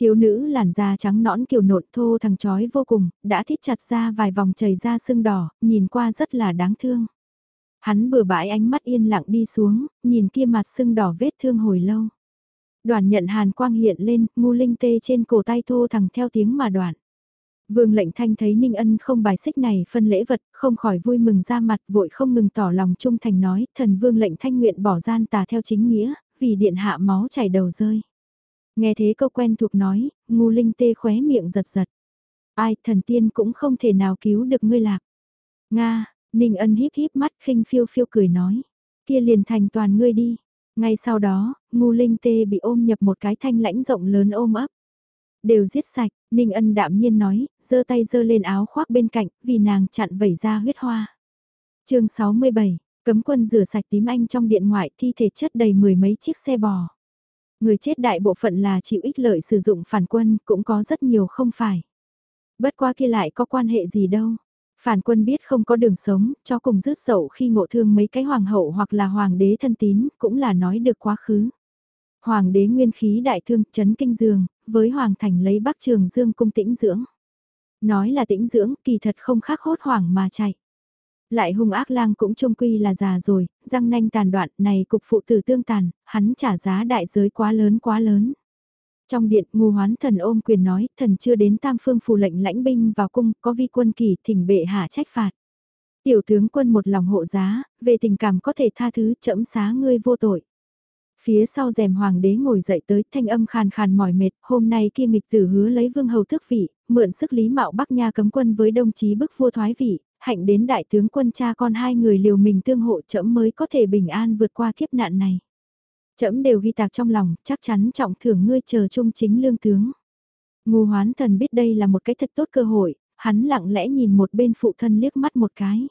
Thiếu nữ làn da trắng nõn kiều nộn thô thằng chói vô cùng, đã thít chặt ra vài vòng chảy ra sưng đỏ, nhìn qua rất là đáng thương. Hắn bừa bãi ánh mắt yên lặng đi xuống, nhìn kia mặt sưng đỏ vết thương hồi lâu. Đoàn nhận hàn quang hiện lên, ngu linh tê trên cổ tay thô thằng theo tiếng mà đoạn. Vương lệnh thanh thấy Ninh Ân không bài xích này phân lễ vật, không khỏi vui mừng ra mặt vội không ngừng tỏ lòng trung thành nói, thần vương lệnh thanh nguyện bỏ gian tà theo chính nghĩa, vì điện hạ máu chảy đầu rơi. Nghe thế câu quen thuộc nói, ngu linh tê khóe miệng giật giật. Ai thần tiên cũng không thể nào cứu được ngươi lạc. Nga, Ninh ân híp híp mắt khinh phiêu phiêu cười nói. Kia liền thành toàn ngươi đi. Ngay sau đó, ngu linh tê bị ôm nhập một cái thanh lãnh rộng lớn ôm ấp. Đều giết sạch, Ninh ân đạm nhiên nói, giơ tay giơ lên áo khoác bên cạnh, vì nàng chặn vẩy ra huyết hoa. chương 67, cấm quân rửa sạch tím anh trong điện ngoại thi thể chất đầy mười mấy chiếc xe bò. Người chết đại bộ phận là chịu ích lợi sử dụng phản quân, cũng có rất nhiều không phải. Bất qua kia lại có quan hệ gì đâu. Phản quân biết không có đường sống, cho cùng rứt dậu khi ngộ thương mấy cái hoàng hậu hoặc là hoàng đế thân tín, cũng là nói được quá khứ. Hoàng đế nguyên khí đại thương, chấn kinh dương, với hoàng thành lấy bắc trường dương cung tĩnh dưỡng. Nói là tĩnh dưỡng, kỳ thật không khác hốt hoảng mà chạy. Lại hung ác lang cũng trông quy là già rồi, răng nanh tàn đoạn này cục phụ tử tương tàn, hắn trả giá đại giới quá lớn quá lớn. Trong điện ngu hoán thần ôm quyền nói, thần chưa đến tam phương phù lệnh lãnh binh vào cung, có vi quân kỳ thỉnh bệ hạ trách phạt. Tiểu tướng quân một lòng hộ giá, về tình cảm có thể tha thứ chậm xá ngươi vô tội. Phía sau rèm hoàng đế ngồi dậy tới thanh âm khàn khàn mỏi mệt, hôm nay kia nghịch tử hứa lấy vương hầu tước vị, mượn sức lý mạo bắc nha cấm quân với đồng chí bức vua thoái vị, hạnh đến đại tướng quân cha con hai người liều mình tương hộ trẫm mới có thể bình an vượt qua kiếp nạn này. Trẫm đều ghi tạc trong lòng, chắc chắn trọng thưởng ngươi chờ trung chính lương tướng. Ngu hoán thần biết đây là một cái thật tốt cơ hội, hắn lặng lẽ nhìn một bên phụ thân liếc mắt một cái.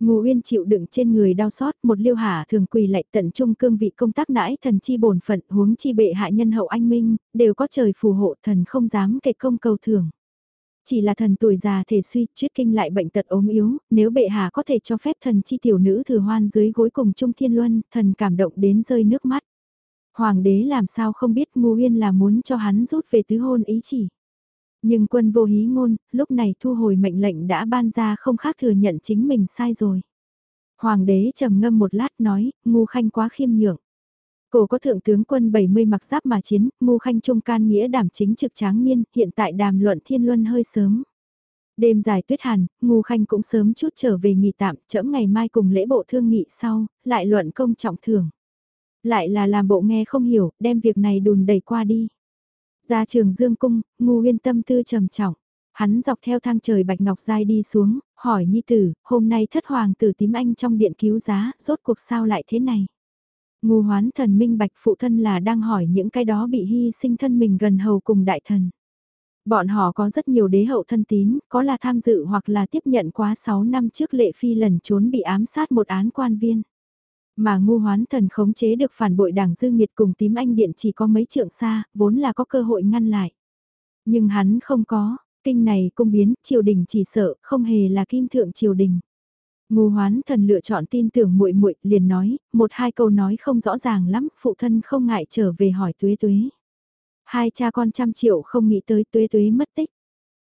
Ngô Uyên chịu đựng trên người đau xót, một liêu Hà thường quỳ lại tận trung cương vị công tác nãi thần chi bổn phận huống chi bệ hạ nhân hậu anh minh, đều có trời phù hộ thần không dám kệ công cầu thưởng. Chỉ là thần tuổi già thể suy, chuyết kinh lại bệnh tật ốm yếu, nếu bệ hạ có thể cho phép thần chi tiểu nữ thừa hoan dưới gối cùng Trung Thiên Luân, thần cảm động đến rơi nước mắt. Hoàng đế làm sao không biết Ngô Uyên là muốn cho hắn rút về tứ hôn ý chỉ. Nhưng quân vô hí ngôn, lúc này thu hồi mệnh lệnh đã ban ra không khác thừa nhận chính mình sai rồi. Hoàng đế trầm ngâm một lát nói, ngu khanh quá khiêm nhượng. Cổ có thượng tướng quân 70 mặc giáp mà chiến, ngu khanh trung can nghĩa đảm chính trực tráng niên, hiện tại đàm luận thiên luân hơi sớm. Đêm dài tuyết hàn, ngu khanh cũng sớm chút trở về nghỉ tạm, chẫm ngày mai cùng lễ bộ thương nghị sau, lại luận công trọng thưởng. Lại là làm bộ nghe không hiểu, đem việc này đùn đẩy qua đi. Ra trường Dương Cung, ngu yên tâm tư trầm trọng. Hắn dọc theo thang trời bạch ngọc dai đi xuống, hỏi Nhi Tử, hôm nay thất hoàng tử tím anh trong điện cứu giá, rốt cuộc sao lại thế này? Ngu hoán thần minh bạch phụ thân là đang hỏi những cái đó bị hy sinh thân mình gần hầu cùng đại thần. Bọn họ có rất nhiều đế hậu thân tín, có là tham dự hoặc là tiếp nhận quá 6 năm trước lệ phi lần trốn bị ám sát một án quan viên. Mà ngu hoán thần khống chế được phản bội đảng dư nghiệt cùng tím anh điện chỉ có mấy trượng xa, vốn là có cơ hội ngăn lại. Nhưng hắn không có, kinh này cung biến, triều đình chỉ sợ, không hề là kim thượng triều đình. Ngu hoán thần lựa chọn tin tưởng muội muội liền nói, một hai câu nói không rõ ràng lắm, phụ thân không ngại trở về hỏi tuế tuế. Hai cha con trăm triệu không nghĩ tới tuế tuế mất tích.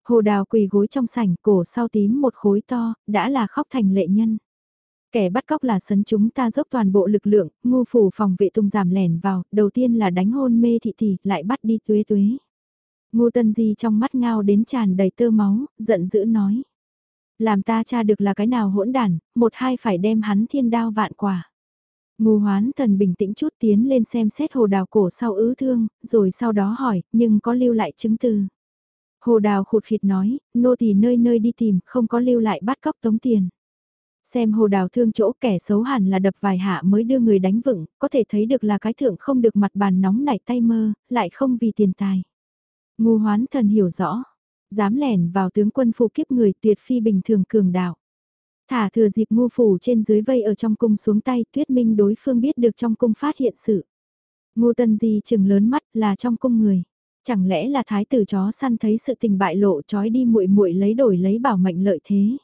Hồ đào quỳ gối trong sảnh cổ sau tím một khối to, đã là khóc thành lệ nhân. Kẻ bắt cóc là sấn chúng ta dốc toàn bộ lực lượng, ngu phủ phòng vệ tung giảm lẻn vào, đầu tiên là đánh hôn mê thị thị, lại bắt đi tuế tuế. Ngu tân di trong mắt ngao đến tràn đầy tơ máu, giận dữ nói. Làm ta cha được là cái nào hỗn đản một hai phải đem hắn thiên đao vạn quả. Ngu hoán thần bình tĩnh chút tiến lên xem xét hồ đào cổ sau ứ thương, rồi sau đó hỏi, nhưng có lưu lại chứng từ. Hồ đào khụt khịt nói, nô tỳ nơi nơi đi tìm, không có lưu lại bắt cóc tống tiền. Xem hồ đào thương chỗ kẻ xấu hẳn là đập vài hạ mới đưa người đánh vựng, có thể thấy được là cái thượng không được mặt bàn nóng nảy tay mơ, lại không vì tiền tài. Ngu hoán thần hiểu rõ, dám lẻn vào tướng quân phụ kiếp người tuyệt phi bình thường cường đạo. Thả thừa dịp ngu phủ trên dưới vây ở trong cung xuống tay tuyết minh đối phương biết được trong cung phát hiện sự. Ngu tân di chừng lớn mắt là trong cung người. Chẳng lẽ là thái tử chó săn thấy sự tình bại lộ trói đi muội muội lấy đổi lấy bảo mệnh lợi thế.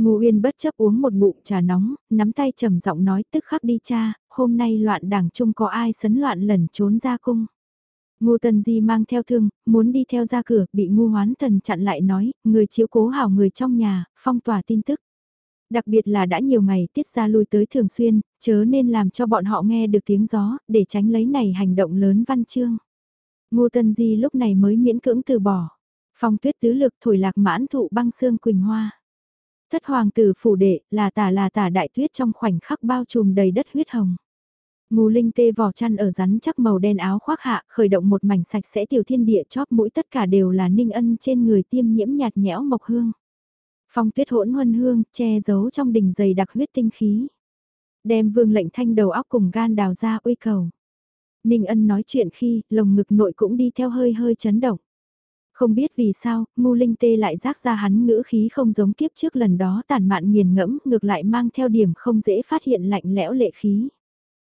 Ngô Uyên bất chấp uống một ngụm trà nóng, nắm tay trầm giọng nói tức khắc đi cha, hôm nay loạn đảng chung có ai sấn loạn lẩn trốn ra cung. Ngô Tần Di mang theo thương, muốn đi theo ra cửa, bị Ngô hoán thần chặn lại nói, người chiếu cố hảo người trong nhà, phong tỏa tin tức. Đặc biệt là đã nhiều ngày tiết ra lui tới thường xuyên, chớ nên làm cho bọn họ nghe được tiếng gió, để tránh lấy này hành động lớn văn chương. Ngô Tân Di lúc này mới miễn cưỡng từ bỏ. Phong tuyết tứ lực thổi lạc mãn thụ băng xương quỳnh hoa. Thất hoàng tử phủ đệ là tả là tả đại tuyết trong khoảnh khắc bao trùm đầy đất huyết hồng. Ngù linh tê vỏ chăn ở rắn chắc màu đen áo khoác hạ, khởi động một mảnh sạch sẽ tiểu thiên địa chóp mũi tất cả đều là ninh ân trên người tiêm nhiễm nhạt nhẽo mộc hương. Phong tuyết hỗn huân hương, che giấu trong đỉnh dày đặc huyết tinh khí. Đem vương lệnh thanh đầu óc cùng gan đào ra uy cầu. Ninh ân nói chuyện khi lồng ngực nội cũng đi theo hơi hơi chấn động. Không biết vì sao, ngu linh tê lại rác ra hắn ngữ khí không giống kiếp trước lần đó tàn mạn nghiền ngẫm ngược lại mang theo điểm không dễ phát hiện lạnh lẽo lệ khí.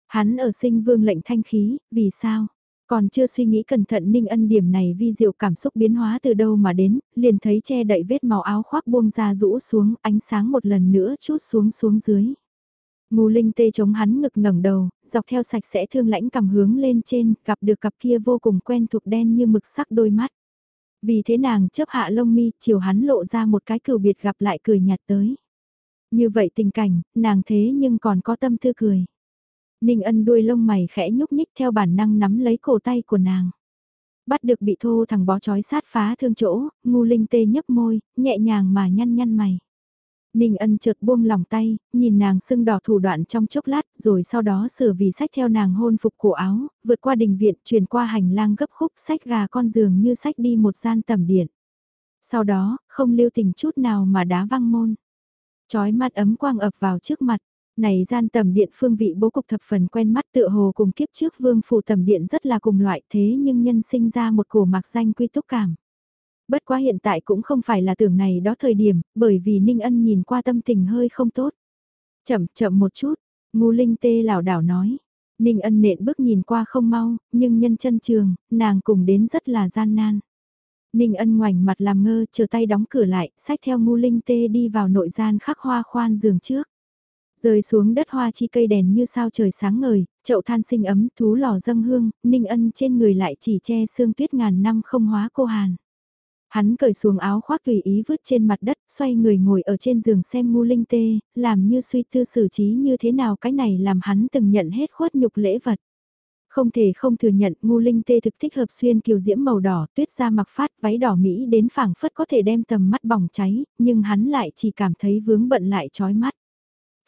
Hắn ở sinh vương lệnh thanh khí, vì sao? Còn chưa suy nghĩ cẩn thận ninh ân điểm này vi diệu cảm xúc biến hóa từ đâu mà đến, liền thấy che đậy vết màu áo khoác buông ra rũ xuống, ánh sáng một lần nữa chút xuống xuống dưới. Ngù linh tê chống hắn ngực ngẩng đầu, dọc theo sạch sẽ thương lãnh cầm hướng lên trên, gặp được cặp kia vô cùng quen thuộc đen như mực sắc đôi mắt. Vì thế nàng chấp hạ lông mi, chiều hắn lộ ra một cái cửu biệt gặp lại cười nhạt tới. Như vậy tình cảnh, nàng thế nhưng còn có tâm tư cười. Ninh ân đuôi lông mày khẽ nhúc nhích theo bản năng nắm lấy cổ tay của nàng. Bắt được bị thô thằng bó chói sát phá thương chỗ, ngu linh tê nhấp môi, nhẹ nhàng mà nhăn nhăn mày. Ninh ân chợt buông lòng tay, nhìn nàng sưng đỏ thủ đoạn trong chốc lát rồi sau đó sửa vì sách theo nàng hôn phục cổ áo, vượt qua đình viện truyền qua hành lang gấp khúc sách gà con giường như sách đi một gian tầm điện. Sau đó, không lưu tình chút nào mà đá văng môn. Chói mắt ấm quang ập vào trước mặt, này gian tầm điện phương vị bố cục thập phần quen mắt tựa hồ cùng kiếp trước vương phủ tầm điện rất là cùng loại thế nhưng nhân sinh ra một cổ mạc danh quy túc cảm. Bất quá hiện tại cũng không phải là tưởng này đó thời điểm, bởi vì Ninh Ân nhìn qua tâm tình hơi không tốt. Chậm chậm một chút, ngu linh tê lảo đảo nói. Ninh Ân nện bước nhìn qua không mau, nhưng nhân chân trường, nàng cùng đến rất là gian nan. Ninh Ân ngoảnh mặt làm ngơ, chờ tay đóng cửa lại, sách theo ngu linh tê đi vào nội gian khắc hoa khoan giường trước. Rơi xuống đất hoa chi cây đèn như sao trời sáng ngời, chậu than sinh ấm, thú lò dâng hương, Ninh Ân trên người lại chỉ che sương tuyết ngàn năm không hóa cô hàn. Hắn cởi xuống áo khoác tùy ý vứt trên mặt đất, xoay người ngồi ở trên giường xem ngu linh tê, làm như suy tư xử trí như thế nào cái này làm hắn từng nhận hết khuất nhục lễ vật. Không thể không thừa nhận ngu linh tê thực thích hợp xuyên kiều diễm màu đỏ tuyết ra mặc phát váy đỏ Mỹ đến phảng phất có thể đem tầm mắt bỏng cháy, nhưng hắn lại chỉ cảm thấy vướng bận lại chói mắt.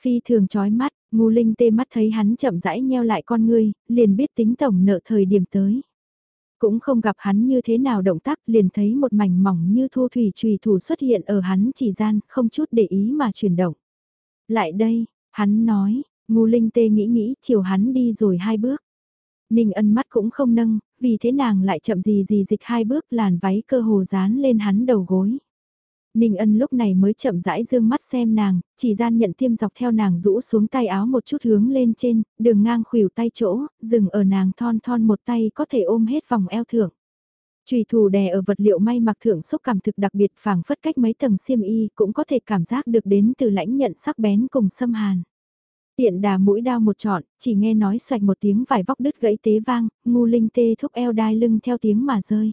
Phi thường chói mắt, ngu linh tê mắt thấy hắn chậm rãi nheo lại con ngươi, liền biết tính tổng nợ thời điểm tới. Cũng không gặp hắn như thế nào động tác liền thấy một mảnh mỏng như thu thủy trùy thủ xuất hiện ở hắn chỉ gian, không chút để ý mà chuyển động. Lại đây, hắn nói, ngu linh tê nghĩ nghĩ, chiều hắn đi rồi hai bước. Ninh ân mắt cũng không nâng, vì thế nàng lại chậm gì gì dịch hai bước làn váy cơ hồ dán lên hắn đầu gối. Ninh ân lúc này mới chậm rãi dương mắt xem nàng, chỉ gian nhận tiêm dọc theo nàng rũ xuống tay áo một chút hướng lên trên, đường ngang khuỷu tay chỗ, dừng ở nàng thon thon một tay có thể ôm hết vòng eo thượng. Trùy thủ đè ở vật liệu may mặc thượng xúc cảm thực đặc biệt phảng phất cách mấy tầng xiêm y cũng có thể cảm giác được đến từ lãnh nhận sắc bén cùng xâm hàn. Tiện đà mũi đao một trọn, chỉ nghe nói xoạch một tiếng vải vóc đứt gãy tế vang, ngu linh tê thúc eo đai lưng theo tiếng mà rơi.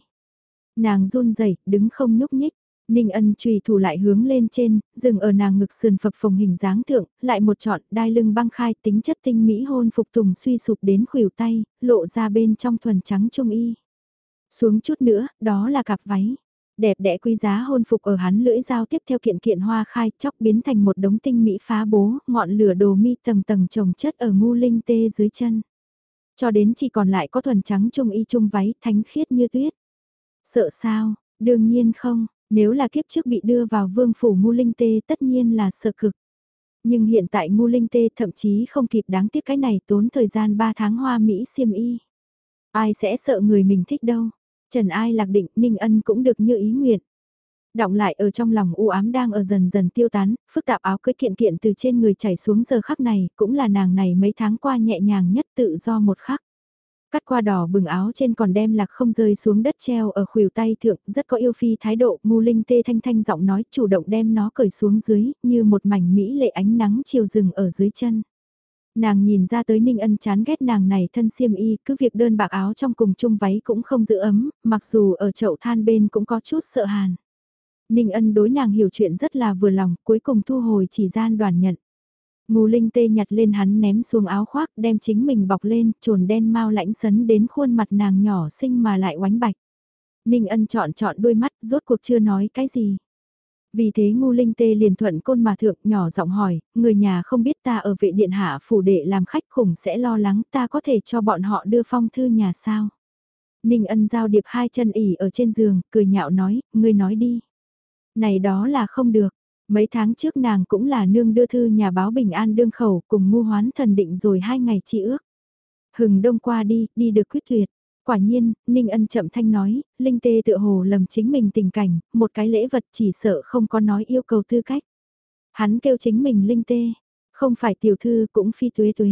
Nàng run rẩy đứng không nhúc nhích, Ninh ân trùy thủ lại hướng lên trên, dừng ở nàng ngực sườn phập phồng hình dáng thượng, lại một trọn đai lưng băng khai tính chất tinh mỹ hôn phục tùng suy sụp đến khuỷu tay, lộ ra bên trong thuần trắng trung y. Xuống chút nữa, đó là cặp váy. Đẹp đẽ quý giá hôn phục ở hắn lưỡi dao tiếp theo kiện kiện hoa khai chóc biến thành một đống tinh mỹ phá bố, ngọn lửa đồ mi tầng tầng trồng chất ở ngu linh tê dưới chân. Cho đến chỉ còn lại có thuần trắng trung y trung váy thánh khiết như tuyết. Sợ sao, đương nhiên không, nếu là kiếp trước bị đưa vào vương phủ ngu linh tê tất nhiên là sợ cực. Nhưng hiện tại ngu linh tê thậm chí không kịp đáng tiếc cái này tốn thời gian 3 tháng hoa Mỹ xiêm y. Ai sẽ sợ người mình thích đâu. Trần ai lạc định Ninh Ân cũng được như ý nguyện. Động lại ở trong lòng u ám đang ở dần dần tiêu tán, phức tạp áo cưới kiện kiện từ trên người chảy xuống giờ khắc này, cũng là nàng này mấy tháng qua nhẹ nhàng nhất tự do một khắc cắt qua đỏ bừng áo trên còn đem lạc không rơi xuống đất treo ở khuỷu tay thượng, rất có yêu phi thái độ, ngu linh tê thanh thanh giọng nói chủ động đem nó cởi xuống dưới, như một mảnh mỹ lệ ánh nắng chiều rừng ở dưới chân. Nàng nhìn ra tới Ninh Ân chán ghét nàng này thân xiêm y, cứ việc đơn bạc áo trong cùng chung váy cũng không giữ ấm, mặc dù ở chậu than bên cũng có chút sợ hàn. Ninh Ân đối nàng hiểu chuyện rất là vừa lòng, cuối cùng thu hồi chỉ gian đoàn nhận. Ngô Linh Tê nhặt lên hắn ném xuống áo khoác, đem chính mình bọc lên, trồn đen mau lãnh sấn đến khuôn mặt nàng nhỏ xinh mà lại oánh bạch. Ninh ân chọn chọn đôi mắt, rốt cuộc chưa nói cái gì. Vì thế ngu linh tê liền thuận côn mà thượng nhỏ giọng hỏi, người nhà không biết ta ở vệ điện hạ phủ đệ làm khách khủng sẽ lo lắng ta có thể cho bọn họ đưa phong thư nhà sao. Ninh ân giao điệp hai chân ỉ ở trên giường, cười nhạo nói, ngươi nói đi. Này đó là không được, Mấy tháng trước nàng cũng là nương đưa thư nhà báo Bình An đương khẩu cùng ngu hoán thần định rồi hai ngày chi ước. Hừng đông qua đi, đi được quyết tuyệt. Quả nhiên, Ninh Ân chậm thanh nói, Linh Tê tự hồ lầm chính mình tình cảnh, một cái lễ vật chỉ sợ không có nói yêu cầu tư cách. Hắn kêu chính mình Linh Tê, không phải tiểu thư cũng phi tuế tuế.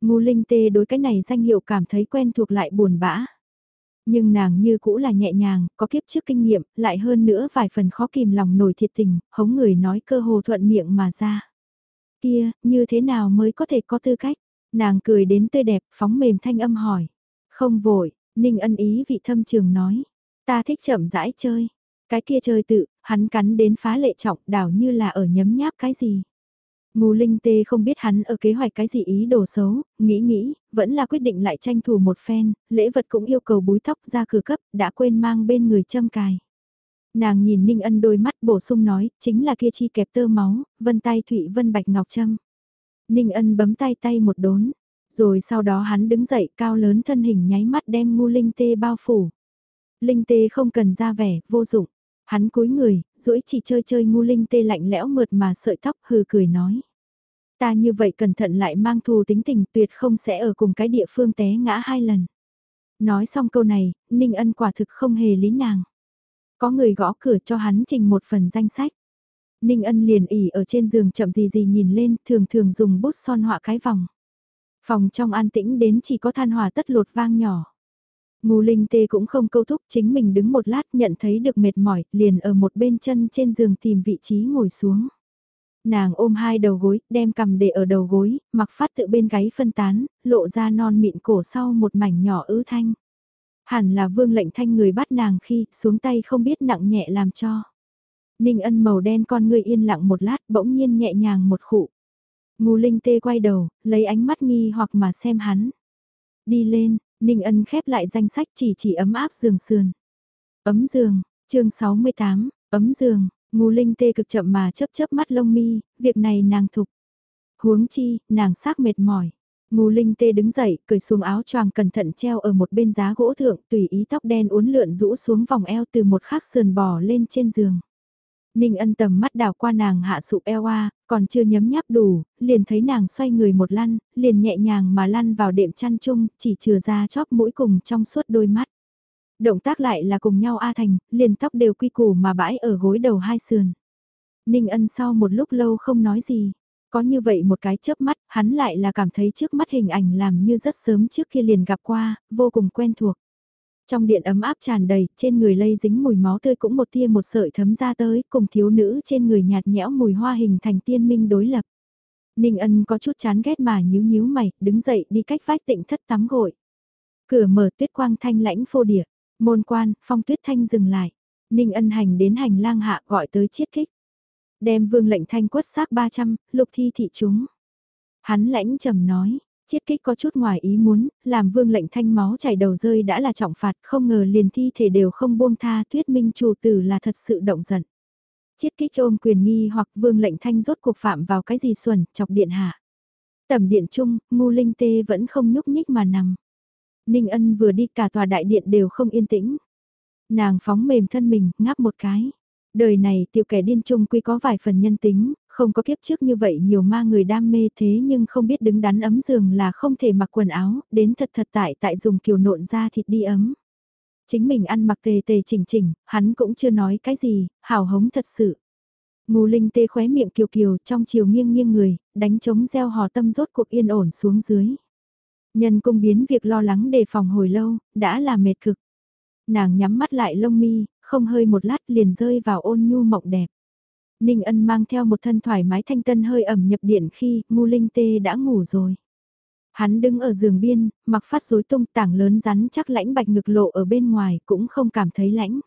Ngu Linh Tê đối cái này danh hiệu cảm thấy quen thuộc lại buồn bã. Nhưng nàng như cũ là nhẹ nhàng, có kiếp trước kinh nghiệm, lại hơn nữa vài phần khó kìm lòng nổi thiệt tình, hống người nói cơ hồ thuận miệng mà ra. Kia, như thế nào mới có thể có tư cách? Nàng cười đến tươi đẹp, phóng mềm thanh âm hỏi. Không vội, Ninh ân ý vị thâm trường nói. Ta thích chậm rãi chơi. Cái kia chơi tự, hắn cắn đến phá lệ trọng đảo như là ở nhấm nháp cái gì. Ngô Linh Tê không biết hắn ở kế hoạch cái gì ý đồ xấu, nghĩ nghĩ, vẫn là quyết định lại tranh thủ một phen, lễ vật cũng yêu cầu búi tóc ra cửa cấp, đã quên mang bên người châm cài. Nàng nhìn Ninh Ân đôi mắt bổ sung nói, chính là kia chi kẹp tơ máu, vân tay thụy vân bạch ngọc trâm. Ninh Ân bấm tay tay một đốn, rồi sau đó hắn đứng dậy cao lớn thân hình nháy mắt đem ngu linh tê bao phủ. Linh tê không cần ra vẻ, vô dụng. Hắn cúi người, duỗi chỉ chơi chơi ngu linh tê lạnh lẽo mượt mà sợi tóc hừ cười nói. Ta như vậy cẩn thận lại mang thù tính tình tuyệt không sẽ ở cùng cái địa phương té ngã hai lần. Nói xong câu này, Ninh Ân quả thực không hề lý nàng. Có người gõ cửa cho hắn trình một phần danh sách. Ninh Ân liền ỉ ở trên giường chậm gì gì nhìn lên, thường thường dùng bút son họa cái vòng. Phòng trong an tĩnh đến chỉ có than hòa tất lột vang nhỏ. Ngô Linh Tê cũng không câu thúc chính mình đứng một lát nhận thấy được mệt mỏi, liền ở một bên chân trên giường tìm vị trí ngồi xuống. Nàng ôm hai đầu gối, đem cầm để ở đầu gối, mặc phát tự bên gáy phân tán, lộ ra non mịn cổ sau một mảnh nhỏ ứ thanh. Hẳn là vương lệnh thanh người bắt nàng khi xuống tay không biết nặng nhẹ làm cho. Ninh ân màu đen con người yên lặng một lát bỗng nhiên nhẹ nhàng một khụ. Ngô Linh tê quay đầu, lấy ánh mắt nghi hoặc mà xem hắn. Đi lên, Ninh ân khép lại danh sách chỉ chỉ ấm áp giường sườn. Ấm giường, chương 68, ấm giường, Ngô Linh tê cực chậm mà chớp chớp mắt lông mi, việc này nàng thục. Huống chi, nàng xác mệt mỏi. Ngô Linh tê đứng dậy, cởi xuống áo choàng cẩn thận treo ở một bên giá gỗ thượng, tùy ý tóc đen uốn lượn rũ xuống vòng eo từ một khắc sườn bò lên trên giường. Ninh ân tầm mắt đào qua nàng hạ sụp eo a, còn chưa nhấm nháp đủ, liền thấy nàng xoay người một lăn, liền nhẹ nhàng mà lăn vào đệm chăn chung, chỉ chừa ra chóp mũi cùng trong suốt đôi mắt. Động tác lại là cùng nhau A Thành, liền tóc đều quy củ mà bãi ở gối đầu hai sườn. Ninh ân sau một lúc lâu không nói gì. Có như vậy một cái chớp mắt, hắn lại là cảm thấy trước mắt hình ảnh làm như rất sớm trước kia liền gặp qua, vô cùng quen thuộc. Trong điện ấm áp tràn đầy, trên người lây dính mùi máu tươi cũng một tia một sợi thấm ra tới, cùng thiếu nữ trên người nhạt nhẽo mùi hoa hình thành tiên minh đối lập. Ninh ân có chút chán ghét mà nhíu nhíu mày, đứng dậy đi cách vách tịnh thất tắm gội. Cửa mở tuyết quang thanh lãnh phô địa, môn quan, phong tuyết thanh dừng lại. Ninh ân hành đến hành lang hạ gọi tới chiết kích. Đem vương lệnh thanh quất xác 300, lục thi thị chúng. Hắn lãnh trầm nói, chiết kích có chút ngoài ý muốn, làm vương lệnh thanh máu chảy đầu rơi đã là trọng phạt, không ngờ liền thi thể đều không buông tha Tuyết minh chủ tử là thật sự động giận. Chiết kích ôm quyền nghi hoặc vương lệnh thanh rốt cuộc phạm vào cái gì xuẩn, chọc điện hạ. Tầm điện chung, ngu linh tê vẫn không nhúc nhích mà nằm. Ninh ân vừa đi cả tòa đại điện đều không yên tĩnh. Nàng phóng mềm thân mình, ngáp một cái. Đời này tiểu kẻ điên trung quy có vài phần nhân tính, không có kiếp trước như vậy nhiều ma người đam mê thế nhưng không biết đứng đắn ấm giường là không thể mặc quần áo, đến thật thật tại tại dùng kiều nộn ra thịt đi ấm. Chính mình ăn mặc tề tề chỉnh chỉnh, hắn cũng chưa nói cái gì, hào hống thật sự. Ngô Linh tê khóe miệng kiều kiều trong chiều nghiêng nghiêng người, đánh trống gieo hò tâm rốt cuộc yên ổn xuống dưới. Nhân cung biến việc lo lắng đề phòng hồi lâu, đã là mệt cực. Nàng nhắm mắt lại lông mi, không hơi một lát liền rơi vào ôn nhu mộng đẹp. Ninh ân mang theo một thân thoải mái thanh tân hơi ẩm nhập điện khi ngu linh tê đã ngủ rồi. Hắn đứng ở giường biên, mặc phát rối tung tảng lớn rắn chắc lãnh bạch ngực lộ ở bên ngoài cũng không cảm thấy lãnh.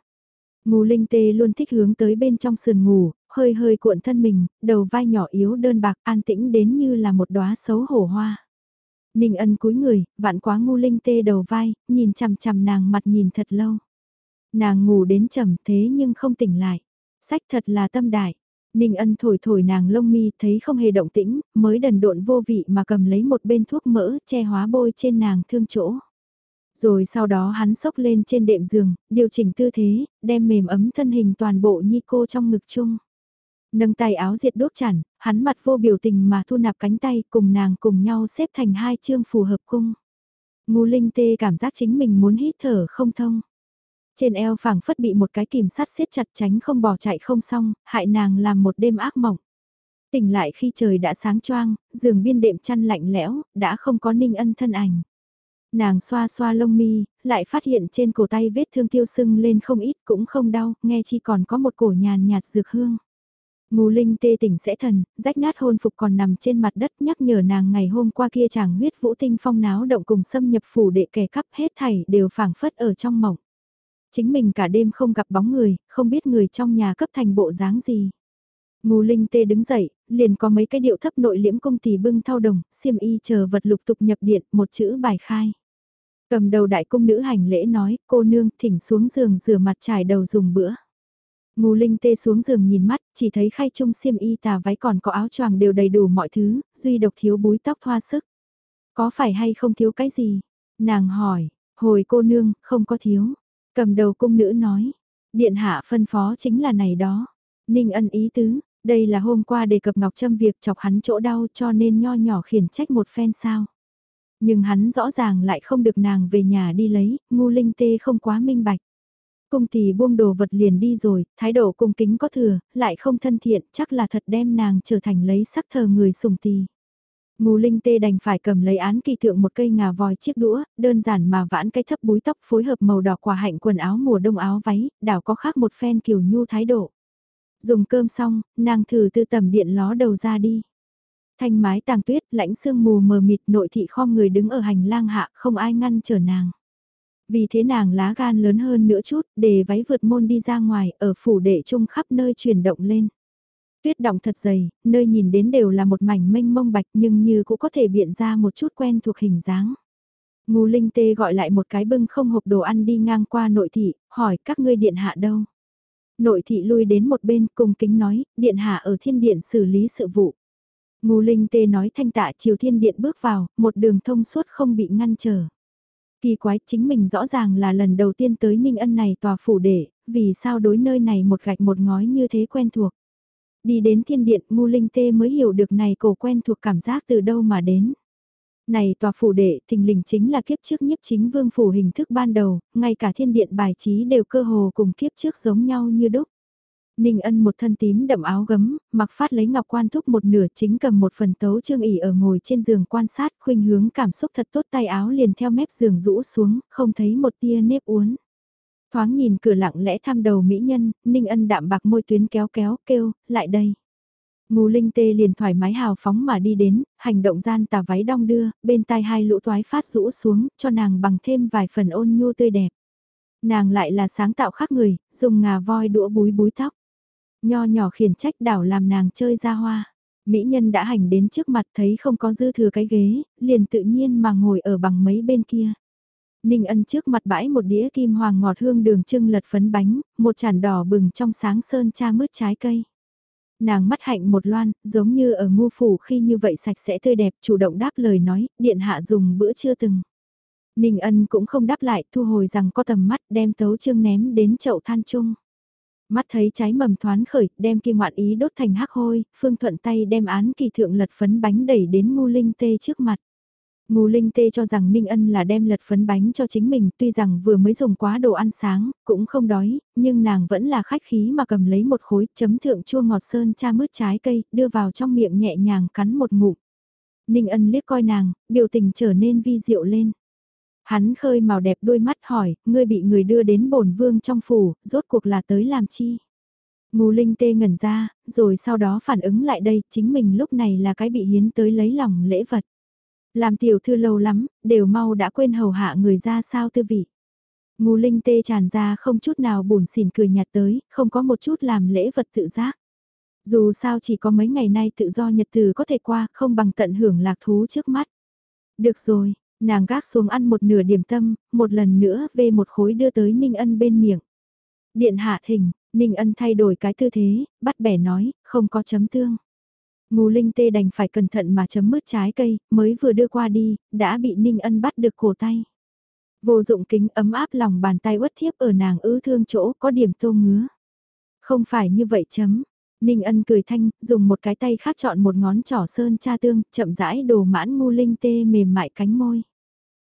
Ngu linh tê luôn thích hướng tới bên trong sườn ngủ, hơi hơi cuộn thân mình, đầu vai nhỏ yếu đơn bạc an tĩnh đến như là một đóa xấu hổ hoa. Ninh ân cúi người, vạn quá ngu linh tê đầu vai, nhìn chằm chằm nàng mặt nhìn thật lâu. Nàng ngủ đến trầm thế nhưng không tỉnh lại. Sách thật là tâm đại. Ninh ân thổi thổi nàng lông mi thấy không hề động tĩnh, mới đần độn vô vị mà cầm lấy một bên thuốc mỡ che hóa bôi trên nàng thương chỗ. Rồi sau đó hắn sốc lên trên đệm giường, điều chỉnh tư thế, đem mềm ấm thân hình toàn bộ nhi cô trong ngực chung. Nâng tay áo diệt đốt chản, hắn mặt vô biểu tình mà thu nạp cánh tay cùng nàng cùng nhau xếp thành hai chương phù hợp cung. Ngu Linh Tê cảm giác chính mình muốn hít thở không thông. Trên eo phảng phất bị một cái kìm sắt siết chặt tránh không bỏ chạy không xong, hại nàng làm một đêm ác mộng. Tỉnh lại khi trời đã sáng choang, giường biên đệm chăn lạnh lẽo, đã không có ninh ân thân ảnh. Nàng xoa xoa lông mi, lại phát hiện trên cổ tay vết thương tiêu sưng lên không ít cũng không đau, nghe chi còn có một cổ nhàn nhạt dược hương. Ngô Linh tê tỉnh sẽ thần, rách nát hôn phục còn nằm trên mặt đất nhắc nhở nàng ngày hôm qua kia chàng huyết vũ tinh phong náo động cùng xâm nhập phủ đệ kẻ cắp hết thảy đều phảng phất ở trong mộng. Chính mình cả đêm không gặp bóng người, không biết người trong nhà cấp thành bộ dáng gì. Ngô Linh tê đứng dậy, liền có mấy cái điệu thấp nội liễm công tỷ bưng thao đồng, xiêm y chờ vật lục tục nhập điện, một chữ bài khai. Cầm đầu đại cung nữ hành lễ nói, cô nương thỉnh xuống giường rửa mặt trải đầu dùng bữa. Ngô Linh tê xuống giường nhìn mắt, chỉ thấy khay chung xiêm y tà váy còn có áo choàng đều đầy đủ mọi thứ, duy độc thiếu búi tóc thoa sức. Có phải hay không thiếu cái gì? Nàng hỏi, hồi cô nương, không có thiếu. Cầm đầu cung nữ nói, điện hạ phân phó chính là này đó. Ninh ân ý tứ, đây là hôm qua đề cập Ngọc Trâm việc chọc hắn chỗ đau cho nên nho nhỏ khiển trách một phen sao. Nhưng hắn rõ ràng lại không được nàng về nhà đi lấy, ngu linh tê không quá minh bạch. Cung tỷ buông đồ vật liền đi rồi, thái độ cung kính có thừa, lại không thân thiện, chắc là thật đem nàng trở thành lấy sắc thờ người sùng tì. Ngô Linh Tê đành phải cầm lấy án kỳ thượng một cây ngà vòi chiếc đũa, đơn giản mà vãn cái thấp búi tóc phối hợp màu đỏ quả hạnh quần áo mùa đông áo váy, đảo có khác một phen kiểu nhu thái độ. Dùng cơm xong, nàng thử tư tầm điện ló đầu ra đi. Thanh mái tàng tuyết, lãnh sương mù mờ mịt nội thị khom người đứng ở hành lang hạ không ai ngăn trở nàng. Vì thế nàng lá gan lớn hơn nữa chút, để váy vượt môn đi ra ngoài, ở phủ đệ chung khắp nơi chuyển động lên. Tuyết động thật dày, nơi nhìn đến đều là một mảnh mênh mông bạch nhưng như cũng có thể biện ra một chút quen thuộc hình dáng. Ngô Linh Tê gọi lại một cái bưng không hộp đồ ăn đi ngang qua nội thị, hỏi các ngươi điện hạ đâu. Nội thị lui đến một bên cùng kính nói, điện hạ ở thiên điện xử lý sự vụ. Ngô Linh Tê nói thanh tạ chiều thiên điện bước vào, một đường thông suốt không bị ngăn trở. Kỳ quái chính mình rõ ràng là lần đầu tiên tới Ninh Ân này tòa phủ để, vì sao đối nơi này một gạch một ngói như thế quen thuộc. Đi đến thiên điện mu Linh Tê mới hiểu được này cổ quen thuộc cảm giác từ đâu mà đến. Này tòa phủ đệ thình lình chính là kiếp trước nhiếp chính vương phủ hình thức ban đầu, ngay cả thiên điện bài trí đều cơ hồ cùng kiếp trước giống nhau như đúc. Ninh ân một thân tím đậm áo gấm, mặc phát lấy ngọc quan thúc một nửa chính cầm một phần tấu trương ỉ ở ngồi trên giường quan sát khuynh hướng cảm xúc thật tốt tay áo liền theo mép giường rũ xuống, không thấy một tia nếp uốn. Thoáng nhìn cửa lặng lẽ thăm đầu mỹ nhân, Ninh ân đạm bạc môi tuyến kéo kéo kêu, lại đây. Ngô Linh Tê liền thoải mái hào phóng mà đi đến, hành động gian tà váy đong đưa, bên tai hai lũ toái phát rũ xuống, cho nàng bằng thêm vài phần ôn nhu tươi đẹp. Nàng lại là sáng tạo khác người, dùng ngà voi đũa búi búi tóc. Nho nhỏ khiển trách đảo làm nàng chơi ra hoa. Mỹ nhân đã hành đến trước mặt thấy không có dư thừa cái ghế, liền tự nhiên mà ngồi ở bằng mấy bên kia. Ninh ân trước mặt bãi một đĩa kim hoàng ngọt hương đường trưng lật phấn bánh, một chản đỏ bừng trong sáng sơn cha mứt trái cây. Nàng mắt hạnh một loan, giống như ở ngu phủ khi như vậy sạch sẽ tươi đẹp, chủ động đáp lời nói, điện hạ dùng bữa chưa từng. Ninh ân cũng không đáp lại, thu hồi rằng có tầm mắt đem tấu trương ném đến chậu than chung. Mắt thấy trái mầm thoán khởi, đem kia ngoạn ý đốt thành hắc hôi, phương thuận tay đem án kỳ thượng lật phấn bánh đẩy đến ngu linh tê trước mặt. Ngô Linh Tê cho rằng Ninh Ân là đem lật phấn bánh cho chính mình, tuy rằng vừa mới dùng quá đồ ăn sáng, cũng không đói, nhưng nàng vẫn là khách khí mà cầm lấy một khối chấm thượng chua ngọt sơn cha mứt trái cây, đưa vào trong miệng nhẹ nhàng cắn một ngụm. Ninh Ân liếc coi nàng, biểu tình trở nên vi diệu lên. Hắn khơi màu đẹp đôi mắt hỏi, ngươi bị người đưa đến bổn vương trong phủ, rốt cuộc là tới làm chi? Ngô Linh Tê ngẩn ra, rồi sau đó phản ứng lại đây, chính mình lúc này là cái bị hiến tới lấy lòng lễ vật. Làm tiểu thư lâu lắm, đều mau đã quên hầu hạ người ra sao tư vị. Ngô Linh tê tràn ra không chút nào buồn xỉn cười nhạt tới, không có một chút làm lễ vật tự giác. Dù sao chỉ có mấy ngày nay tự do nhật từ có thể qua, không bằng tận hưởng lạc thú trước mắt. Được rồi, nàng gác xuống ăn một nửa điểm tâm, một lần nữa về một khối đưa tới Ninh Ân bên miệng. Điện hạ thỉnh, Ninh Ân thay đổi cái tư thế, bắt bẻ nói, không có chấm tương. Ngô Linh Tê đành phải cẩn thận mà chấm mứt trái cây, mới vừa đưa qua đi, đã bị Ninh Ân bắt được cổ tay. Vô dụng kính ấm áp lòng bàn tay uất thiếp ở nàng ư thương chỗ có điểm tô ngứa. Không phải như vậy chấm. Ninh ân cười thanh, dùng một cái tay khác chọn một ngón trỏ sơn cha tương, chậm rãi đồ mãn ngu linh tê mềm mại cánh môi.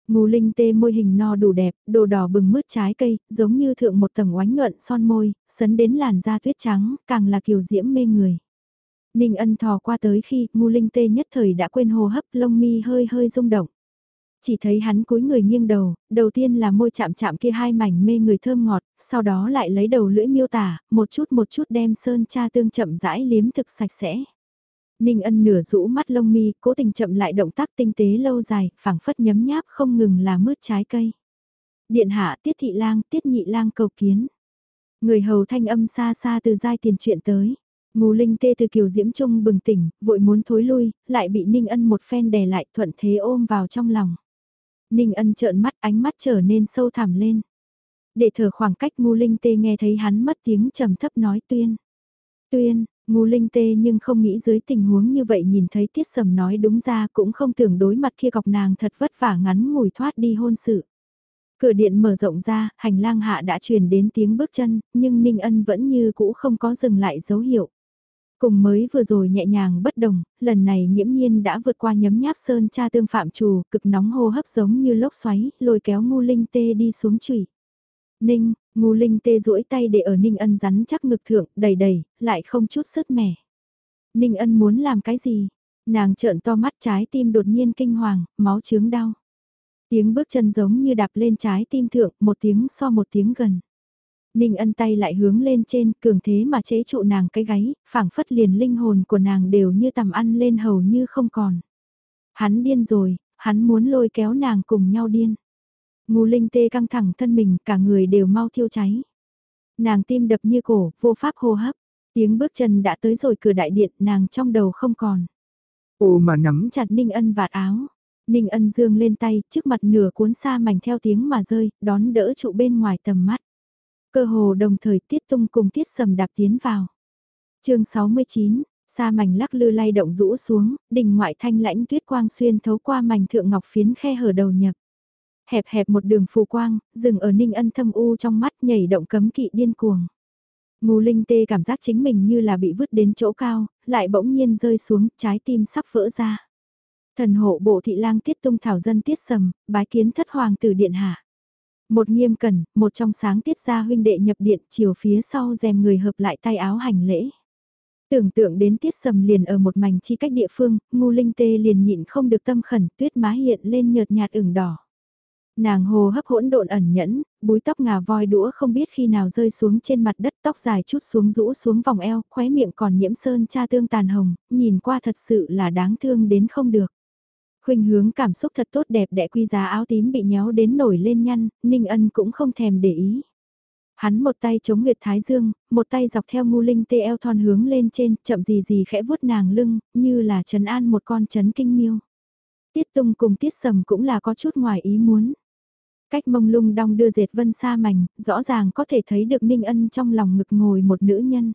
Ngu linh tê môi hình no đủ đẹp, đồ đỏ bừng mướt trái cây, giống như thượng một tầng oánh nhuận son môi, sấn đến làn da tuyết trắng, càng là kiều diễm mê người. Ninh ân thò qua tới khi ngu linh tê nhất thời đã quên hô hấp lông mi hơi hơi rung động. Chỉ thấy hắn cúi người nghiêng đầu, đầu tiên là môi chạm chạm kia hai mảnh mê người thơm ngọt, sau đó lại lấy đầu lưỡi miêu tả, một chút một chút đem sơn cha tương chậm rãi liếm thực sạch sẽ. Ninh ân nửa rũ mắt lông mi, cố tình chậm lại động tác tinh tế lâu dài, phảng phất nhấm nháp không ngừng là mướt trái cây. Điện hạ tiết thị lang, tiết nhị lang cầu kiến. Người hầu thanh âm xa xa từ giai tiền chuyện tới. Ngô Linh tê từ kiều diễm trung bừng tỉnh, vội muốn thối lui, lại bị Ninh Ân một phen đè lại thuận thế ôm vào trong lòng. Ninh Ân trợn mắt ánh mắt trở nên sâu thẳm lên. Để thở khoảng cách Ngô linh tê nghe thấy hắn mất tiếng trầm thấp nói tuyên. Tuyên, Ngô linh tê nhưng không nghĩ dưới tình huống như vậy nhìn thấy tiết sầm nói đúng ra cũng không tưởng đối mặt kia gọc nàng thật vất vả ngắn ngủi thoát đi hôn sự. Cửa điện mở rộng ra, hành lang hạ đã truyền đến tiếng bước chân, nhưng Ninh Ân vẫn như cũ không có dừng lại dấu hiệu. Cùng mới vừa rồi nhẹ nhàng bất đồng, lần này nghiễm nhiên đã vượt qua nhấm nháp sơn cha tương phạm trù, cực nóng hô hấp giống như lốc xoáy, lôi kéo ngu linh tê đi xuống trụy. Ninh, ngu linh tê duỗi tay để ở Ninh ân rắn chắc ngực thượng, đầy đầy, lại không chút sức mẻ. Ninh ân muốn làm cái gì? Nàng trợn to mắt trái tim đột nhiên kinh hoàng, máu chướng đau. Tiếng bước chân giống như đạp lên trái tim thượng, một tiếng so một tiếng gần. Ninh ân tay lại hướng lên trên, cường thế mà chế trụ nàng cái gáy, phảng phất liền linh hồn của nàng đều như tầm ăn lên hầu như không còn. Hắn điên rồi, hắn muốn lôi kéo nàng cùng nhau điên. Ngu linh tê căng thẳng thân mình, cả người đều mau thiêu cháy. Nàng tim đập như cổ, vô pháp hô hấp. Tiếng bước chân đã tới rồi cửa đại điện, nàng trong đầu không còn. Ô mà nắm chặt Ninh ân vạt áo. Ninh ân dương lên tay, trước mặt nửa cuốn xa mảnh theo tiếng mà rơi, đón đỡ trụ bên ngoài tầm mắt. Cơ hồ đồng thời tiết tung cùng tiết sầm đạp tiến vào. chương 69, xa mảnh lắc lư lay động rũ xuống, đỉnh ngoại thanh lãnh tuyết quang xuyên thấu qua mảnh thượng ngọc phiến khe hở đầu nhập. Hẹp hẹp một đường phù quang, dừng ở ninh ân thâm u trong mắt nhảy động cấm kỵ điên cuồng. Ngô Linh Tê cảm giác chính mình như là bị vứt đến chỗ cao, lại bỗng nhiên rơi xuống, trái tim sắp vỡ ra. Thần hộ bộ thị lang tiết tung thảo dân tiết sầm, bái kiến thất hoàng tử điện hạ. Một nghiêm cẩn, một trong sáng tiết ra huynh đệ nhập điện chiều phía sau rèm người hợp lại tay áo hành lễ. Tưởng tượng đến tiết sầm liền ở một mảnh chi cách địa phương, ngu linh tê liền nhịn không được tâm khẩn tuyết má hiện lên nhợt nhạt ửng đỏ. Nàng hồ hấp hỗn độn ẩn nhẫn, búi tóc ngà voi đũa không biết khi nào rơi xuống trên mặt đất tóc dài chút xuống rũ xuống vòng eo, khóe miệng còn nhiễm sơn cha tương tàn hồng, nhìn qua thật sự là đáng thương đến không được. Khuynh hướng cảm xúc thật tốt đẹp đẽ quy giá áo tím bị nhéo đến nổi lên nhăn, Ninh Ân cũng không thèm để ý. Hắn một tay chống huyệt thái dương, một tay dọc theo ngu linh tê eo thon hướng lên trên, chậm gì gì khẽ vuốt nàng lưng, như là trấn an một con chấn kinh miêu. Tiết tung cùng tiết sầm cũng là có chút ngoài ý muốn. Cách mông lung đong đưa dệt vân xa mảnh, rõ ràng có thể thấy được Ninh Ân trong lòng ngực ngồi một nữ nhân.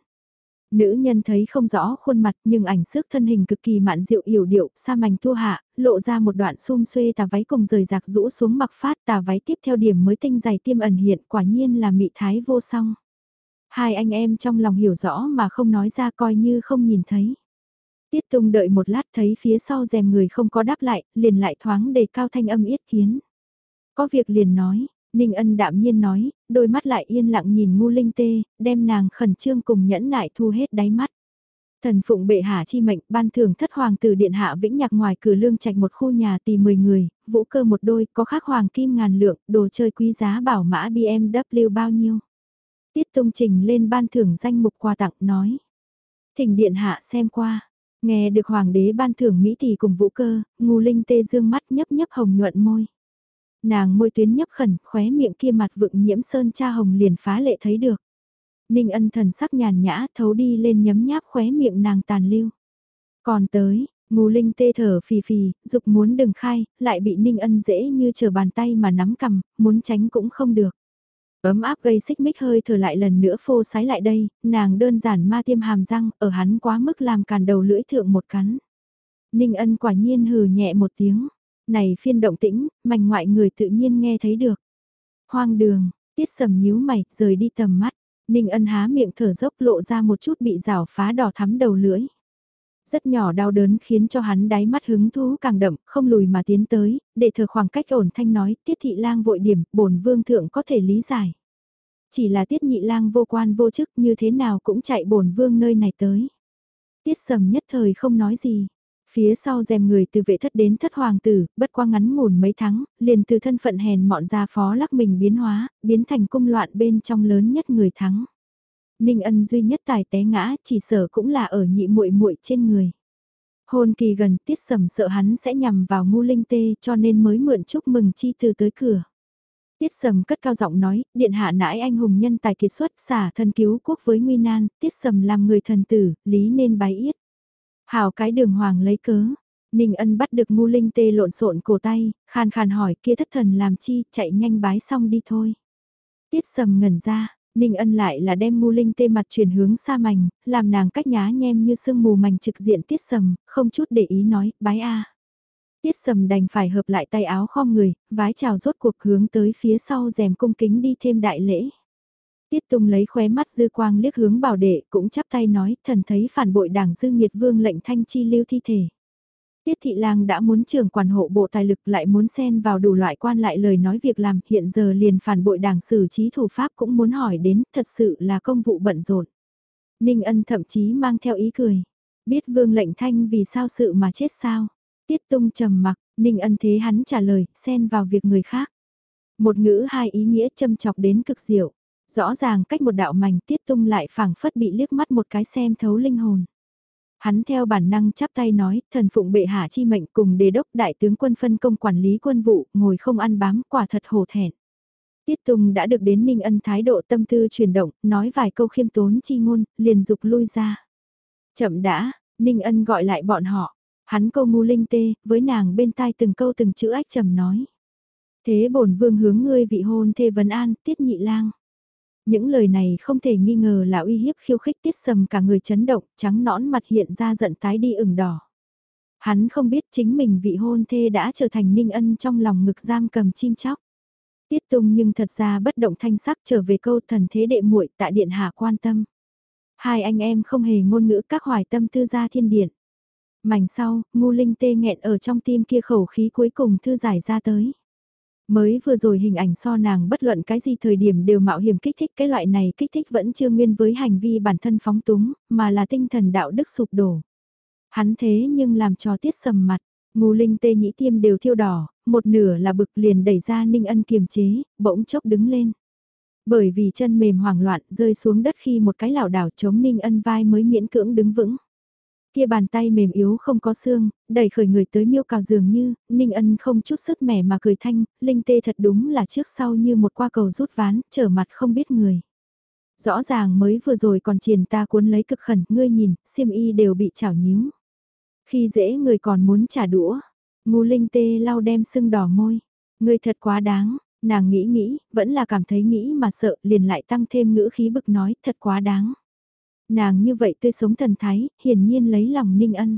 Nữ nhân thấy không rõ khuôn mặt nhưng ảnh sức thân hình cực kỳ mạn diệu yểu điệu, sa mảnh thua hạ, lộ ra một đoạn xung xuê tà váy cùng rời rạc rũ xuống mặc phát tà váy tiếp theo điểm mới tinh dày tiêm ẩn hiện quả nhiên là mị thái vô song. Hai anh em trong lòng hiểu rõ mà không nói ra coi như không nhìn thấy. Tiết Tung đợi một lát thấy phía sau rèm người không có đáp lại, liền lại thoáng đề cao thanh âm yết kiến. Có việc liền nói, Ninh ân đạm nhiên nói, đôi mắt lại yên lặng nhìn ngu linh tê, đem nàng khẩn trương cùng nhẫn nại thu hết đáy mắt. Thần phụng bệ hạ chi mệnh, ban thường thất hoàng tử điện hạ vĩnh nhạc ngoài cửa lương trạch một khu nhà tì 10 người, vũ cơ một đôi, có khắc hoàng kim ngàn lượng, đồ chơi quý giá bảo mã BMW bao nhiêu. Tiết Tông trình lên ban thưởng danh mục quà tặng nói. Thỉnh điện hạ xem qua, nghe được hoàng đế ban thưởng Mỹ tỷ cùng vũ cơ, ngu linh tê dương mắt nhấp nhấp hồng nhuận môi. Nàng môi tuyến nhấp khẩn, khóe miệng kia mặt vựng nhiễm sơn cha hồng liền phá lệ thấy được. Ninh ân thần sắc nhàn nhã thấu đi lên nhấm nháp khóe miệng nàng tàn lưu. Còn tới, ngù Linh tê thở phì phì, dục muốn đừng khai, lại bị Ninh Ân dễ như chờ bàn tay mà nắm cầm, muốn tránh cũng không được. Ấm áp gây xích mích hơi thở lại lần nữa phô sái lại đây, nàng đơn giản ma tiêm hàm răng, ở hắn quá mức làm càn đầu lưỡi thượng một cắn. Ninh Ân quả nhiên hừ nhẹ một tiếng, này phiên động tĩnh, mảnh ngoại người tự nhiên nghe thấy được. Hoang đường, tiết sầm nhíu mày, rời đi tầm mắt. Ninh ân há miệng thở dốc lộ ra một chút bị rào phá đỏ thắm đầu lưỡi. Rất nhỏ đau đớn khiến cho hắn đáy mắt hứng thú càng đậm, không lùi mà tiến tới, để thừa khoảng cách ổn thanh nói, tiết thị lang vội điểm, bổn vương thượng có thể lý giải. Chỉ là tiết nhị lang vô quan vô chức như thế nào cũng chạy bổn vương nơi này tới. Tiết sầm nhất thời không nói gì, Phía sau rèm người từ vệ thất đến thất hoàng tử, bất qua ngắn ngủn mấy tháng, liền từ thân phận hèn mọn ra phó lắc mình biến hóa, biến thành cung loạn bên trong lớn nhất người thắng. Ninh ân duy nhất tài té ngã, chỉ sở cũng là ở nhị muội muội trên người. Hôn kỳ gần tiết sầm sợ hắn sẽ nhằm vào ngu linh tê cho nên mới mượn chúc mừng chi từ tới cửa. Tiết sầm cất cao giọng nói, điện hạ nãi anh hùng nhân tài kiệt xuất xả thân cứu quốc với nguy nan, tiết sầm làm người thần tử, lý nên bái yết. Hào cái đường hoàng lấy cớ. Ninh ân bắt được ngu linh tê lộn xộn cổ tay, khàn khàn hỏi kia thất thần làm chi, chạy nhanh bái xong đi thôi. Tiết sầm ngẩn ra, Ninh ân lại là đem ngu linh tê mặt chuyển hướng xa mảnh, làm nàng cách nhá nhem như sương mù mảnh trực diện tiết sầm, không chút để ý nói, bái a. Tiết sầm đành phải hợp lại tay áo khom người, vái chào rốt cuộc hướng tới phía sau rèm cung kính đi thêm đại lễ. Tiết Tung lấy khóe mắt dư quang liếc hướng bảo đệ cũng chắp tay nói thần thấy phản bội đảng dư nghiệt vương lệnh thanh chi lưu thi thể. Tiết Thị Lang đã muốn trưởng quản hộ bộ tài lực lại muốn xen vào đủ loại quan lại lời nói việc làm hiện giờ liền phản bội đảng xử trí thủ pháp cũng muốn hỏi đến thật sự là công vụ bận rộn. Ninh ân thậm chí mang theo ý cười. Biết vương lệnh thanh vì sao sự mà chết sao. Tiết tung trầm mặc, Ninh ân thế hắn trả lời, xen vào việc người khác. Một ngữ hai ý nghĩa châm chọc đến cực diệu. Rõ ràng cách một đạo mảnh tiết tung lại phảng phất bị liếc mắt một cái xem thấu linh hồn. Hắn theo bản năng chắp tay nói, thần phụng bệ hạ chi mệnh cùng đề đốc đại tướng quân phân công quản lý quân vụ, ngồi không ăn bám, quả thật hổ thẹn. Tiết Tùng đã được đến Ninh Ân thái độ tâm tư chuyển động, nói vài câu khiêm tốn chi ngôn, liền dục lui ra. Chậm đã, Ninh Ân gọi lại bọn họ. Hắn câu ngu linh tê, với nàng bên tai từng câu từng chữ ách trầm nói. Thế bổn vương hướng ngươi vị hôn thê vấn an, tiết nhị lang. Những lời này không thể nghi ngờ là uy hiếp khiêu khích tiết sầm cả người chấn động, trắng nõn mặt hiện ra giận tái đi ửng đỏ. Hắn không biết chính mình vị hôn thê đã trở thành ninh ân trong lòng ngực giam cầm chim chóc. Tiết tung nhưng thật ra bất động thanh sắc trở về câu thần thế đệ muội tại điện hạ quan tâm. Hai anh em không hề ngôn ngữ các hoài tâm tư gia thiên điện. Mảnh sau, ngu linh tê nghẹn ở trong tim kia khẩu khí cuối cùng thư giải ra tới. Mới vừa rồi hình ảnh so nàng bất luận cái gì thời điểm đều mạo hiểm kích thích cái loại này kích thích vẫn chưa nguyên với hành vi bản thân phóng túng, mà là tinh thần đạo đức sụp đổ. Hắn thế nhưng làm cho tiết sầm mặt, ngu linh tê nhĩ tiêm đều thiêu đỏ, một nửa là bực liền đẩy ra ninh ân kiềm chế, bỗng chốc đứng lên. Bởi vì chân mềm hoảng loạn rơi xuống đất khi một cái lảo đảo chống ninh ân vai mới miễn cưỡng đứng vững. Kia bàn tay mềm yếu không có xương, đẩy khởi người tới miêu cào dường như, Ninh Ân không chút sức mẻ mà cười thanh, Linh Tê thật đúng là trước sau như một qua cầu rút ván, trở mặt không biết người. Rõ ràng mới vừa rồi còn triền ta cuốn lấy cực khẩn, ngươi nhìn, xiêm y đều bị chảo nhíu. Khi dễ người còn muốn trả đũa, ngu Linh Tê lau đem sưng đỏ môi. Ngươi thật quá đáng, nàng nghĩ nghĩ, vẫn là cảm thấy nghĩ mà sợ, liền lại tăng thêm ngữ khí bực nói, thật quá đáng. Nàng như vậy tươi sống thần thái, hiển nhiên lấy lòng Ninh Ân.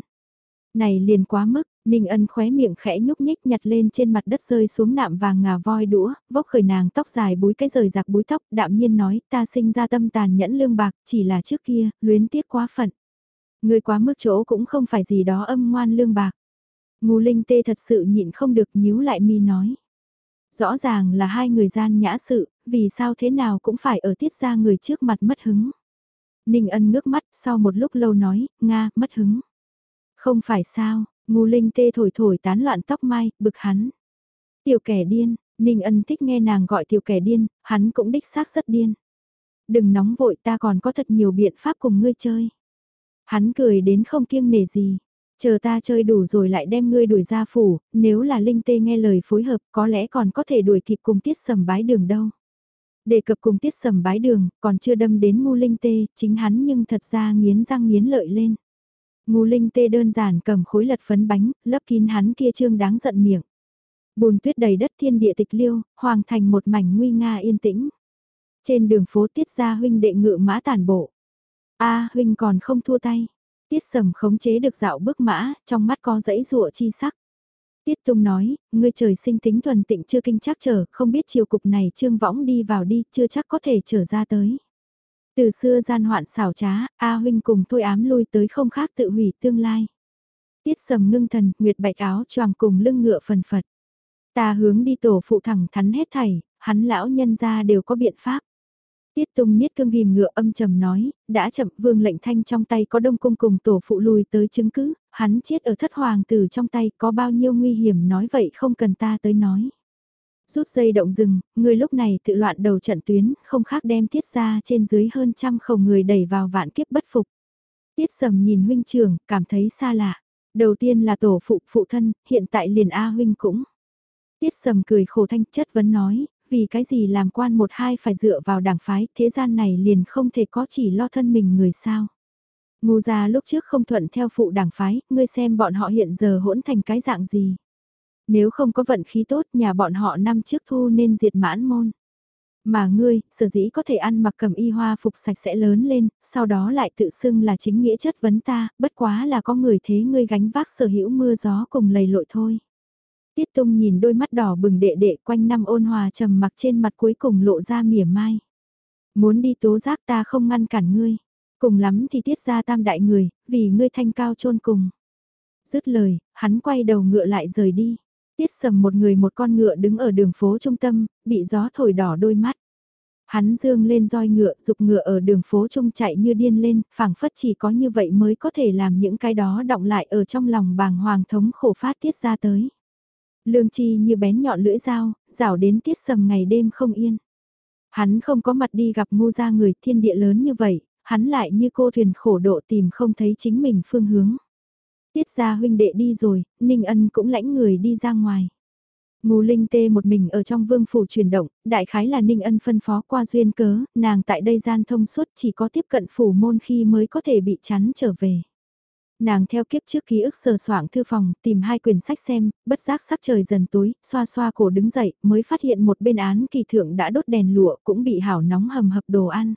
Này liền quá mức, Ninh Ân khóe miệng khẽ nhúc nhích nhặt lên trên mặt đất rơi xuống nạm vàng ngà voi đũa, vóc khởi nàng tóc dài búi cái rời giặc búi tóc, đạm nhiên nói, ta sinh ra tâm tàn nhẫn lương bạc, chỉ là trước kia, luyến tiếc quá phận. Người quá mức chỗ cũng không phải gì đó âm ngoan lương bạc. Ngô Linh Tê thật sự nhịn không được nhíu lại mi nói. Rõ ràng là hai người gian nhã sự, vì sao thế nào cũng phải ở tiết ra người trước mặt mất hứng. Ninh ân ngước mắt, sau một lúc lâu nói, Nga, mất hứng. Không phải sao, ngu linh tê thổi thổi tán loạn tóc mai, bực hắn. Tiểu kẻ điên, Ninh ân thích nghe nàng gọi tiểu kẻ điên, hắn cũng đích xác rất điên. Đừng nóng vội ta còn có thật nhiều biện pháp cùng ngươi chơi. Hắn cười đến không kiêng nể gì. Chờ ta chơi đủ rồi lại đem ngươi đuổi ra phủ, nếu là Linh Tê nghe lời phối hợp có lẽ còn có thể đuổi kịp cùng tiết sầm bái đường đâu. Đề cập cùng tiết sầm bái đường, còn chưa đâm đến ngu linh tê, chính hắn nhưng thật ra nghiến răng nghiến lợi lên. Ngu linh tê đơn giản cầm khối lật phấn bánh, lấp kín hắn kia trương đáng giận miệng. Bùn tuyết đầy đất thiên địa tịch liêu, hoàng thành một mảnh nguy nga yên tĩnh. Trên đường phố tiết ra huynh đệ ngự mã tàn bộ. a huynh còn không thua tay. Tiết sầm khống chế được dạo bước mã, trong mắt có dãy rụa chi sắc. Tiết Tung nói, ngươi trời sinh tính thuần tịnh chưa kinh chắc trở, không biết chiều cục này trương võng đi vào đi, chưa chắc có thể trở ra tới. Từ xưa gian hoạn xảo trá, A huynh cùng thôi ám lui tới không khác tự hủy tương lai. Tiết sầm ngưng thần, nguyệt bạch áo choàng cùng lưng ngựa phần phật. Ta hướng đi tổ phụ thẳng thắn hết thảy, hắn lão nhân ra đều có biện pháp. Tiết Tung niết cương ghim ngựa âm trầm nói, đã chậm vương lệnh thanh trong tay có đông cung cùng tổ phụ lùi tới chứng cứ, hắn chết ở thất hoàng tử trong tay có bao nhiêu nguy hiểm nói vậy không cần ta tới nói. Rút dây động rừng, người lúc này tự loạn đầu trận tuyến, không khác đem tiết ra trên dưới hơn trăm khẩu người đẩy vào vạn kiếp bất phục. Tiết sầm nhìn huynh trưởng, cảm thấy xa lạ. Đầu tiên là tổ phụ phụ thân, hiện tại liền A huynh cũng. Tiết sầm cười khổ thanh chất vấn nói, vì cái gì làm quan một hai phải dựa vào đảng phái, thế gian này liền không thể có chỉ lo thân mình người sao. Ngu gia lúc trước không thuận theo phụ đảng phái, ngươi xem bọn họ hiện giờ hỗn thành cái dạng gì. Nếu không có vận khí tốt nhà bọn họ năm trước thu nên diệt mãn môn. Mà ngươi, sở dĩ có thể ăn mặc cầm y hoa phục sạch sẽ lớn lên, sau đó lại tự xưng là chính nghĩa chất vấn ta, bất quá là có người thế ngươi gánh vác sở hữu mưa gió cùng lầy lội thôi. Tiết Tung nhìn đôi mắt đỏ bừng đệ đệ quanh năm ôn hòa trầm mặc trên mặt cuối cùng lộ ra mỉa mai. Muốn đi tố giác ta không ngăn cản ngươi, cùng lắm thì tiết ra tam đại người, vì ngươi thanh cao chôn cùng. Dứt lời, hắn quay đầu ngựa lại rời đi. Tiết sầm một người một con ngựa đứng ở đường phố trung tâm, bị gió thổi đỏ đôi mắt. Hắn dương lên roi ngựa, dục ngựa ở đường phố trung chạy như điên lên, phảng phất chỉ có như vậy mới có thể làm những cái đó động lại ở trong lòng bàng hoàng thống khổ phát tiết ra tới. Lương chi như bén nhọn lưỡi dao, rảo đến tiết sầm ngày đêm không yên. Hắn không có mặt đi gặp ngu ra người thiên địa lớn như vậy, hắn lại như cô thuyền khổ độ tìm không thấy chính mình phương hướng. Tiết ra huynh đệ đi rồi, Ninh Ân cũng lãnh người đi ra ngoài. Ngô Linh Tê một mình ở trong vương phủ chuyển động, đại khái là Ninh Ân phân phó qua duyên cớ, nàng tại đây gian thông suốt chỉ có tiếp cận phủ môn khi mới có thể bị chắn trở về. Nàng theo kiếp trước ký ức sờ soạng thư phòng, tìm hai quyển sách xem, bất giác sắc trời dần tối, xoa xoa cổ đứng dậy, mới phát hiện một bên án kỳ thượng đã đốt đèn lụa cũng bị hảo nóng hầm hập đồ ăn.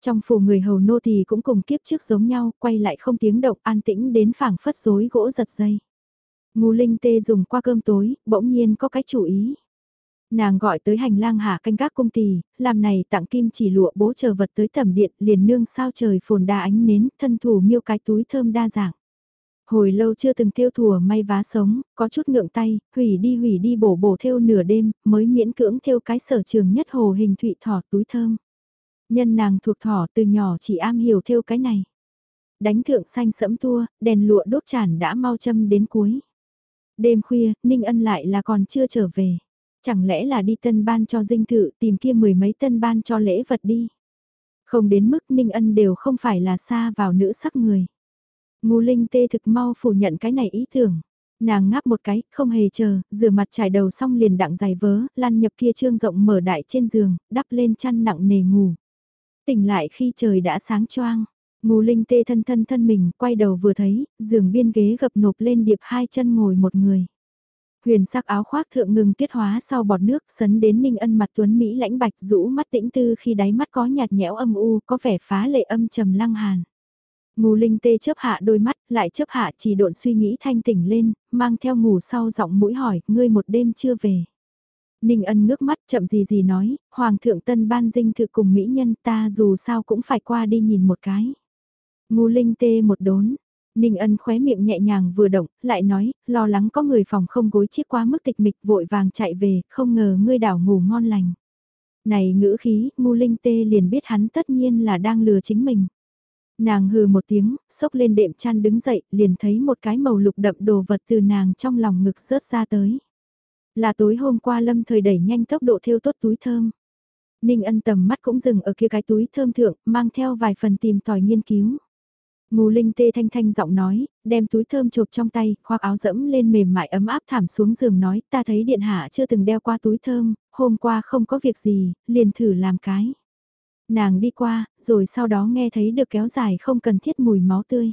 Trong phủ người hầu nô thì cũng cùng kiếp trước giống nhau, quay lại không tiếng động an tĩnh đến phảng phất rối gỗ giật dây. Ngô Linh Tê dùng qua cơm tối, bỗng nhiên có cái chủ ý. Nàng gọi tới hành lang hạ canh các cung tỳ, làm này tặng kim chỉ lụa bố chờ vật tới tầm điện, liền nương sao trời phồn đa ánh nến, thân thủ miêu cái túi thơm đa dạng. Hồi lâu chưa từng thêu thùa may vá sống, có chút ngượng tay, hủy đi hủy đi bổ bổ thêu nửa đêm, mới miễn cưỡng thêu cái sở trường nhất hồ hình thụy thỏ túi thơm. Nhân nàng thuộc thỏ từ nhỏ chỉ am hiểu thêu cái này. Đánh thượng xanh sẫm tua, đèn lụa đốt tràn đã mau châm đến cuối. Đêm khuya, Ninh Ân lại là còn chưa trở về. Chẳng lẽ là đi tân ban cho dinh thự tìm kia mười mấy tân ban cho lễ vật đi. Không đến mức Ninh Ân đều không phải là xa vào nữ sắc người. Ngô Linh tê thực mau phủ nhận cái này ý tưởng. Nàng ngáp một cái, không hề chờ, rửa mặt trải đầu xong liền đặng giày vớ, lăn nhập kia trương rộng mở đại trên giường, đắp lên chăn nặng nề ngủ. Tỉnh lại khi trời đã sáng choang, Ngô Linh tê thân thân thân mình, quay đầu vừa thấy, giường biên ghế gập nộp lên điệp hai chân ngồi một người. Huyền sắc áo khoác thượng ngừng tiết hóa sau bọt nước sấn đến ninh ân mặt tuấn Mỹ lãnh bạch rũ mắt tĩnh tư khi đáy mắt có nhạt nhẽo âm u có vẻ phá lệ âm trầm lăng hàn. Ngù Linh tê chớp hạ đôi mắt, lại chớp hạ chỉ độn suy nghĩ thanh tỉnh lên, mang theo ngủ sau giọng mũi hỏi, ngươi một đêm chưa về. Ninh ân ngước mắt chậm gì gì nói, Hoàng thượng tân ban dinh thự cùng Mỹ nhân ta dù sao cũng phải qua đi nhìn một cái. Ngô Linh tê một đốn, Ninh ân khóe miệng nhẹ nhàng vừa động, lại nói, lo lắng có người phòng không gối chiếc quá mức tịch mịch vội vàng chạy về, không ngờ ngươi đảo ngủ ngon lành. Này ngữ khí, ngu linh tê liền biết hắn tất nhiên là đang lừa chính mình. Nàng hừ một tiếng, sốc lên đệm chăn đứng dậy, liền thấy một cái màu lục đậm đồ vật từ nàng trong lòng ngực rớt ra tới. Là tối hôm qua lâm thời đẩy nhanh tốc độ theo tốt túi thơm. Ninh ân tầm mắt cũng dừng ở kia cái túi thơm thượng, mang theo vài phần tìm tòi nghiên cứu. Ngô Linh tê thanh thanh giọng nói, đem túi thơm chộp trong tay, khoác áo dẫm lên mềm mại ấm áp thảm xuống giường nói, ta thấy điện hạ chưa từng đeo qua túi thơm, hôm qua không có việc gì, liền thử làm cái. Nàng đi qua, rồi sau đó nghe thấy được kéo dài không cần thiết mùi máu tươi.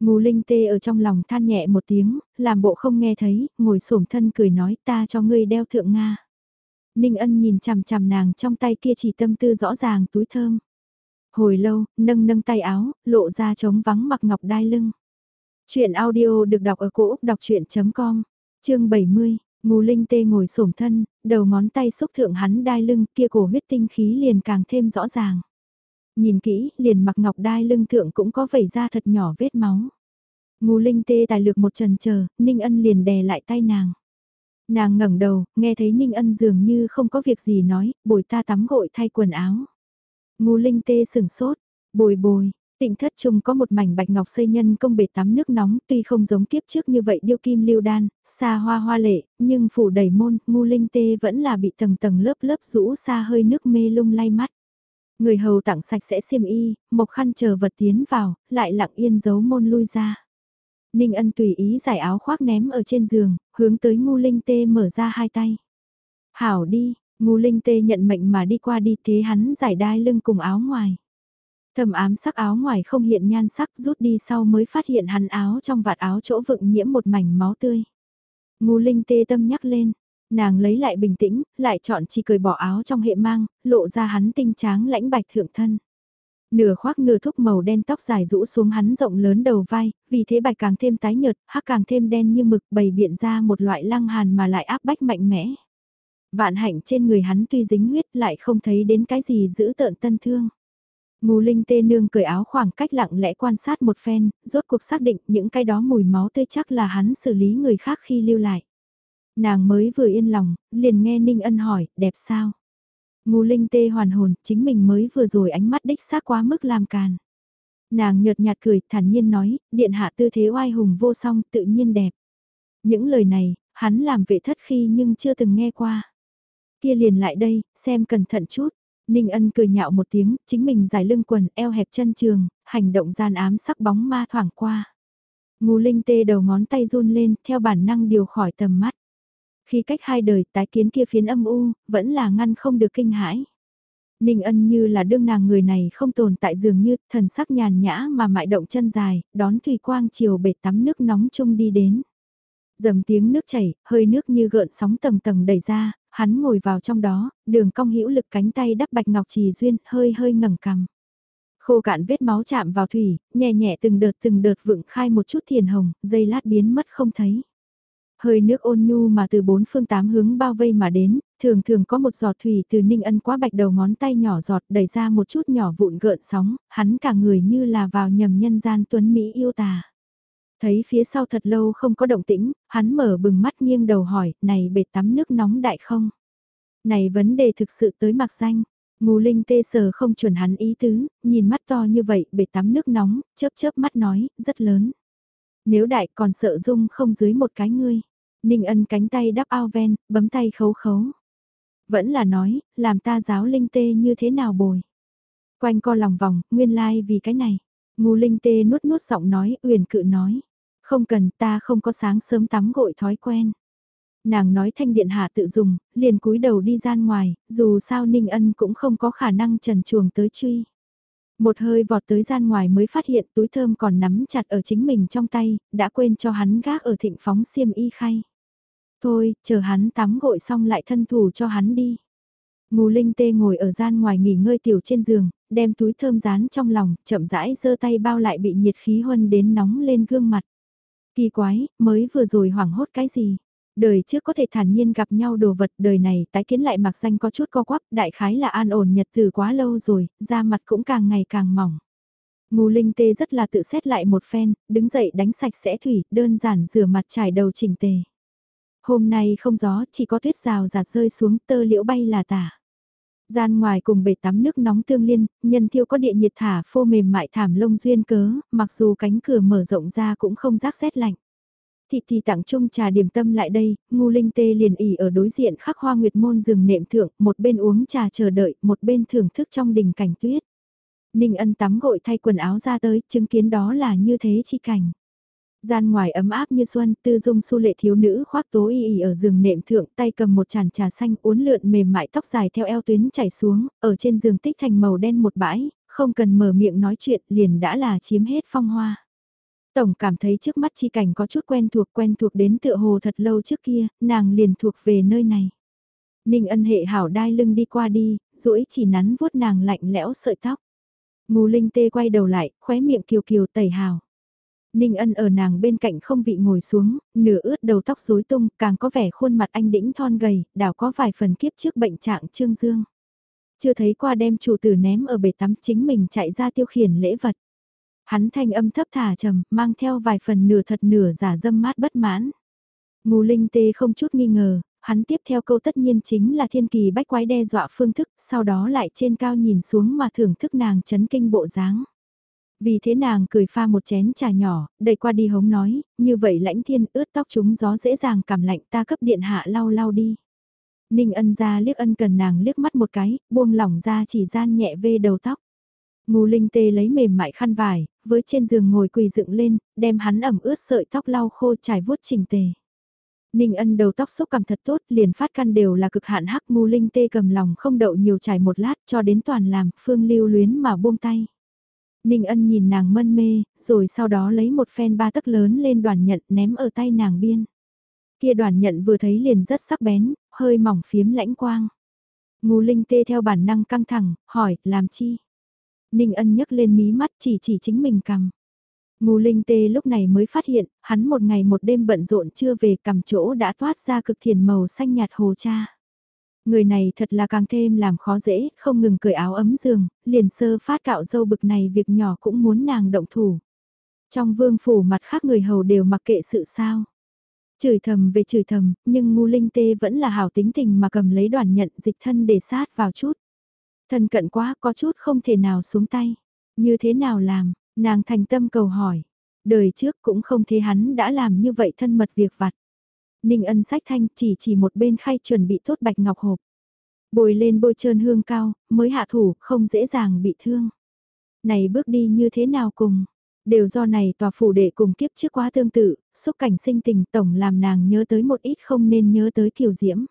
Ngô Linh tê ở trong lòng than nhẹ một tiếng, làm bộ không nghe thấy, ngồi xổm thân cười nói ta cho ngươi đeo thượng Nga. Ninh ân nhìn chằm chằm nàng trong tay kia chỉ tâm tư rõ ràng túi thơm. Hồi lâu, nâng nâng tay áo, lộ ra trống vắng mặc ngọc đai lưng. Chuyện audio được đọc ở cổ Úc đọc chuyện.com, chương 70. Ngô Linh Tê ngồi xổm thân, đầu ngón tay xúc thượng hắn đai lưng kia cổ huyết tinh khí liền càng thêm rõ ràng. Nhìn kỹ, liền mặc ngọc đai lưng thượng cũng có vẩy ra thật nhỏ vết máu. Ngô Linh Tê tài lược một trần chờ, Ninh Ân liền đè lại tay nàng. Nàng ngẩng đầu, nghe thấy Ninh Ân dường như không có việc gì nói, bồi ta tắm gội thay quần áo. Ngô Linh tê sừng sốt, bồi bồi, Tịnh thất trung có một mảnh bạch ngọc xây nhân công bể tắm nước nóng tuy không giống kiếp trước như vậy điêu kim lưu đan, xa hoa hoa lệ, nhưng phủ đầy môn, ngu linh tê vẫn là bị tầng tầng lớp lớp rũ xa hơi nước mê lung lay mắt. Người hầu tặng sạch sẽ xiêm y, một khăn chờ vật tiến vào, lại lặng yên giấu môn lui ra. Ninh ân tùy ý giải áo khoác ném ở trên giường, hướng tới ngu linh tê mở ra hai tay. Hảo đi, Ngu Linh Tê nhận mệnh mà đi qua đi thế hắn giải đai lưng cùng áo ngoài. Thầm ám sắc áo ngoài không hiện nhan sắc rút đi sau mới phát hiện hắn áo trong vạt áo chỗ vựng nhiễm một mảnh máu tươi. Ngu Linh Tê tâm nhắc lên, Nàng lấy lại bình tĩnh, lại chọn chỉ cười bỏ áo trong hệ mang, lộ ra hắn tinh tráng lãnh bạch thượng thân. Nửa khoác nửa thúc màu đen tóc dài rũ xuống hắn rộng lớn đầu vai, vì thế bạch càng thêm tái nhợt, hắc càng thêm đen như mực bày biện ra một loại lăng hàn mà lại áp bách mạnh mẽ. Vạn hạnh trên người hắn tuy dính huyết lại không thấy đến cái gì giữ tợn tân thương. Ngù linh tê nương cởi áo khoảng cách lặng lẽ quan sát một phen, rốt cuộc xác định những cái đó mùi máu tươi chắc là hắn xử lý người khác khi lưu lại. Nàng mới vừa yên lòng, liền nghe Ninh Ân hỏi, đẹp sao? Ngù linh tê hoàn hồn, chính mình mới vừa rồi ánh mắt đích xác quá mức làm càn. Nàng nhợt nhạt cười, thản nhiên nói, điện hạ tư thế oai hùng vô song, tự nhiên đẹp. Những lời này, hắn làm vệ thất khi nhưng chưa từng nghe qua. Kia liền lại đây, xem cẩn thận chút. Ninh ân cười nhạo một tiếng, chính mình dài lưng quần, eo hẹp chân trường, hành động gian ám sắc bóng ma thoảng qua. Ngô linh tê đầu ngón tay run lên, theo bản năng điều khỏi tầm mắt. Khi cách hai đời tái kiến kia phiến âm u, vẫn là ngăn không được kinh hãi. Ninh ân như là đương nàng người này không tồn tại dường như thần sắc nhàn nhã mà mại động chân dài, đón thủy quang chiều bể tắm nước nóng chung đi đến. Dầm tiếng nước chảy, hơi nước như gợn sóng tầng tầng đẩy ra, hắn ngồi vào trong đó, đường cong hữu lực cánh tay đắp bạch ngọc trì duyên, hơi hơi ngẩng cằm. Khô cạn vết máu chạm vào thủy, nhẹ nhẹ từng đợt từng đợt vựng khai một chút thiền hồng, dây lát biến mất không thấy. Hơi nước ôn nhu mà từ bốn phương tám hướng bao vây mà đến, thường thường có một giọt thủy từ ninh ân quá bạch đầu ngón tay nhỏ giọt đẩy ra một chút nhỏ vụn gợn sóng, hắn cả người như là vào nhầm nhân gian tuấn Mỹ yêu tà. Thấy phía sau thật lâu không có động tĩnh, hắn mở bừng mắt nghiêng đầu hỏi, này bệt tắm nước nóng đại không? Này vấn đề thực sự tới mặc danh. Ngù linh tê sờ không chuẩn hắn ý tứ, nhìn mắt to như vậy, bể tắm nước nóng, chớp chớp mắt nói, rất lớn. Nếu đại còn sợ dung không dưới một cái ngươi. Ninh ân cánh tay đắp ao ven, bấm tay khấu khấu. Vẫn là nói, làm ta giáo linh tê như thế nào bồi. Quanh co lòng vòng, nguyên lai like vì cái này. Ngô linh tê nuốt nuốt giọng nói, uyển cự nói. Không cần ta không có sáng sớm tắm gội thói quen. Nàng nói thanh điện hạ tự dùng, liền cúi đầu đi gian ngoài, dù sao Ninh Ân cũng không có khả năng trần chuồng tới truy. Một hơi vọt tới gian ngoài mới phát hiện túi thơm còn nắm chặt ở chính mình trong tay, đã quên cho hắn gác ở thịnh phóng xiêm y khay. Thôi, chờ hắn tắm gội xong lại thân thủ cho hắn đi. Ngù linh tê ngồi ở gian ngoài nghỉ ngơi tiểu trên giường, đem túi thơm dán trong lòng, chậm rãi giơ tay bao lại bị nhiệt khí huân đến nóng lên gương mặt. Kỳ quái, mới vừa rồi hoảng hốt cái gì? Đời trước có thể thản nhiên gặp nhau đồ vật, đời này tái kiến lại mặc danh có chút co quắp, đại khái là an ổn nhật từ quá lâu rồi, da mặt cũng càng ngày càng mỏng. Ngô linh tê rất là tự xét lại một phen, đứng dậy đánh sạch sẽ thủy, đơn giản rửa mặt trải đầu chỉnh tề. Hôm nay không gió, chỉ có tuyết rào rạt rơi xuống tơ liễu bay là tả. Gian ngoài cùng bể tắm nước nóng tương liên, nhân thiêu có địa nhiệt thả phô mềm mại thảm lông duyên cớ, mặc dù cánh cửa mở rộng ra cũng không rác rét lạnh. Thị thì tặng chung trà điểm tâm lại đây, ngu linh tê liền ỉ ở đối diện khắc hoa nguyệt môn rừng nệm thượng, một bên uống trà chờ đợi, một bên thưởng thức trong đình cảnh tuyết. Ninh ân tắm gội thay quần áo ra tới, chứng kiến đó là như thế chi cảnh. Gian ngoài ấm áp như xuân, tư dung su lệ thiếu nữ khoác tố y y ở giường nệm thượng tay cầm một chản trà xanh uốn lượn mềm mại tóc dài theo eo tuyến chảy xuống, ở trên giường tích thành màu đen một bãi, không cần mở miệng nói chuyện liền đã là chiếm hết phong hoa. Tổng cảm thấy trước mắt chi cảnh có chút quen thuộc quen thuộc đến tựa hồ thật lâu trước kia, nàng liền thuộc về nơi này. Ninh ân hệ hảo đai lưng đi qua đi, duỗi chỉ nắn vuốt nàng lạnh lẽo sợi tóc. Ngù linh tê quay đầu lại, khóe miệng kiều kiều tẩy hào. Ninh ân ở nàng bên cạnh không vị ngồi xuống, nửa ướt đầu tóc rối tung, càng có vẻ khuôn mặt anh đĩnh thon gầy, đảo có vài phần kiếp trước bệnh trạng trương dương. Chưa thấy qua đem chủ tử ném ở bể tắm chính mình chạy ra tiêu khiển lễ vật. Hắn thanh âm thấp thả trầm, mang theo vài phần nửa thật nửa giả dâm mát bất mãn. Ngô linh tê không chút nghi ngờ, hắn tiếp theo câu tất nhiên chính là thiên kỳ bách quái đe dọa phương thức, sau đó lại trên cao nhìn xuống mà thưởng thức nàng chấn kinh bộ dáng. Vì thế nàng cười pha một chén trà nhỏ, đẩy qua đi hống nói, như vậy lãnh thiên ướt tóc chúng gió dễ dàng cảm lạnh ta cấp điện hạ lau lau đi. Ninh ân ra liếc ân cần nàng liếc mắt một cái, buông lỏng ra chỉ gian nhẹ vê đầu tóc. Ngô Linh Tê lấy mềm mại khăn vải, với trên giường ngồi quỳ dựng lên, đem hắn ẩm ướt sợi tóc lau khô trải vuốt chỉnh tề. Ninh ân đầu tóc xúc cảm thật tốt, liền phát căn đều là cực hạn hắc Ngô Linh Tê cầm lòng không đậu nhiều trải một lát cho đến toàn làm, phương lưu luyến mà buông tay. Ninh ân nhìn nàng mân mê, rồi sau đó lấy một phen ba tấc lớn lên đoàn nhận ném ở tay nàng biên. Kia đoàn nhận vừa thấy liền rất sắc bén, hơi mỏng phiếm lãnh quang. Ngô Linh tê theo bản năng căng thẳng, hỏi, làm chi? Ninh ân nhấc lên mí mắt chỉ chỉ chính mình cầm. Ngô Linh tê lúc này mới phát hiện, hắn một ngày một đêm bận rộn chưa về cầm chỗ đã toát ra cực thiền màu xanh nhạt hồ cha. Người này thật là càng thêm làm khó dễ, không ngừng cởi áo ấm giường, liền sơ phát cạo dâu bực này việc nhỏ cũng muốn nàng động thủ. Trong vương phủ mặt khác người hầu đều mặc kệ sự sao. Chửi thầm về chửi thầm, nhưng ngu linh tê vẫn là hảo tính tình mà cầm lấy đoàn nhận dịch thân để sát vào chút. Thân cận quá có chút không thể nào xuống tay. Như thế nào làm, nàng thành tâm cầu hỏi. Đời trước cũng không thấy hắn đã làm như vậy thân mật việc vặt. Ninh ân sách thanh chỉ chỉ một bên khay chuẩn bị tốt bạch ngọc hộp. Bồi lên bôi trơn hương cao, mới hạ thủ, không dễ dàng bị thương. Này bước đi như thế nào cùng, đều do này tòa phủ đệ cùng kiếp trước quá tương tự, xúc cảnh sinh tình tổng làm nàng nhớ tới một ít không nên nhớ tới kiều diễm.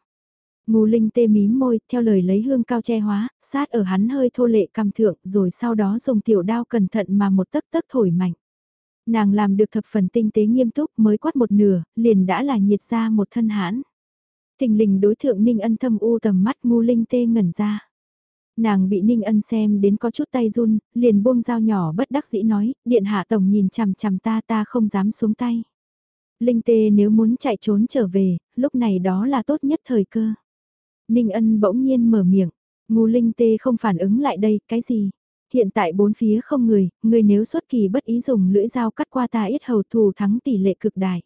Ngô Linh tê mím môi, theo lời lấy hương cao che hóa, sát ở hắn hơi thô lệ cầm thượng, rồi sau đó dùng tiểu đao cẩn thận mà một tấc tấc thổi mạnh. Nàng làm được thập phần tinh tế nghiêm túc mới quát một nửa, liền đã là nhiệt ra một thân hãn. Thình lình đối thượng Ninh Ân thâm u tầm mắt ngu linh tê ngẩn ra. Nàng bị Ninh Ân xem đến có chút tay run, liền buông dao nhỏ bất đắc dĩ nói, điện hạ tổng nhìn chằm chằm ta ta không dám xuống tay. Linh tê nếu muốn chạy trốn trở về, lúc này đó là tốt nhất thời cơ. Ninh Ân bỗng nhiên mở miệng, ngu linh tê không phản ứng lại đây, cái gì? Hiện tại bốn phía không người, người nếu xuất kỳ bất ý dùng lưỡi dao cắt qua ta ít hầu thù thắng tỷ lệ cực đại.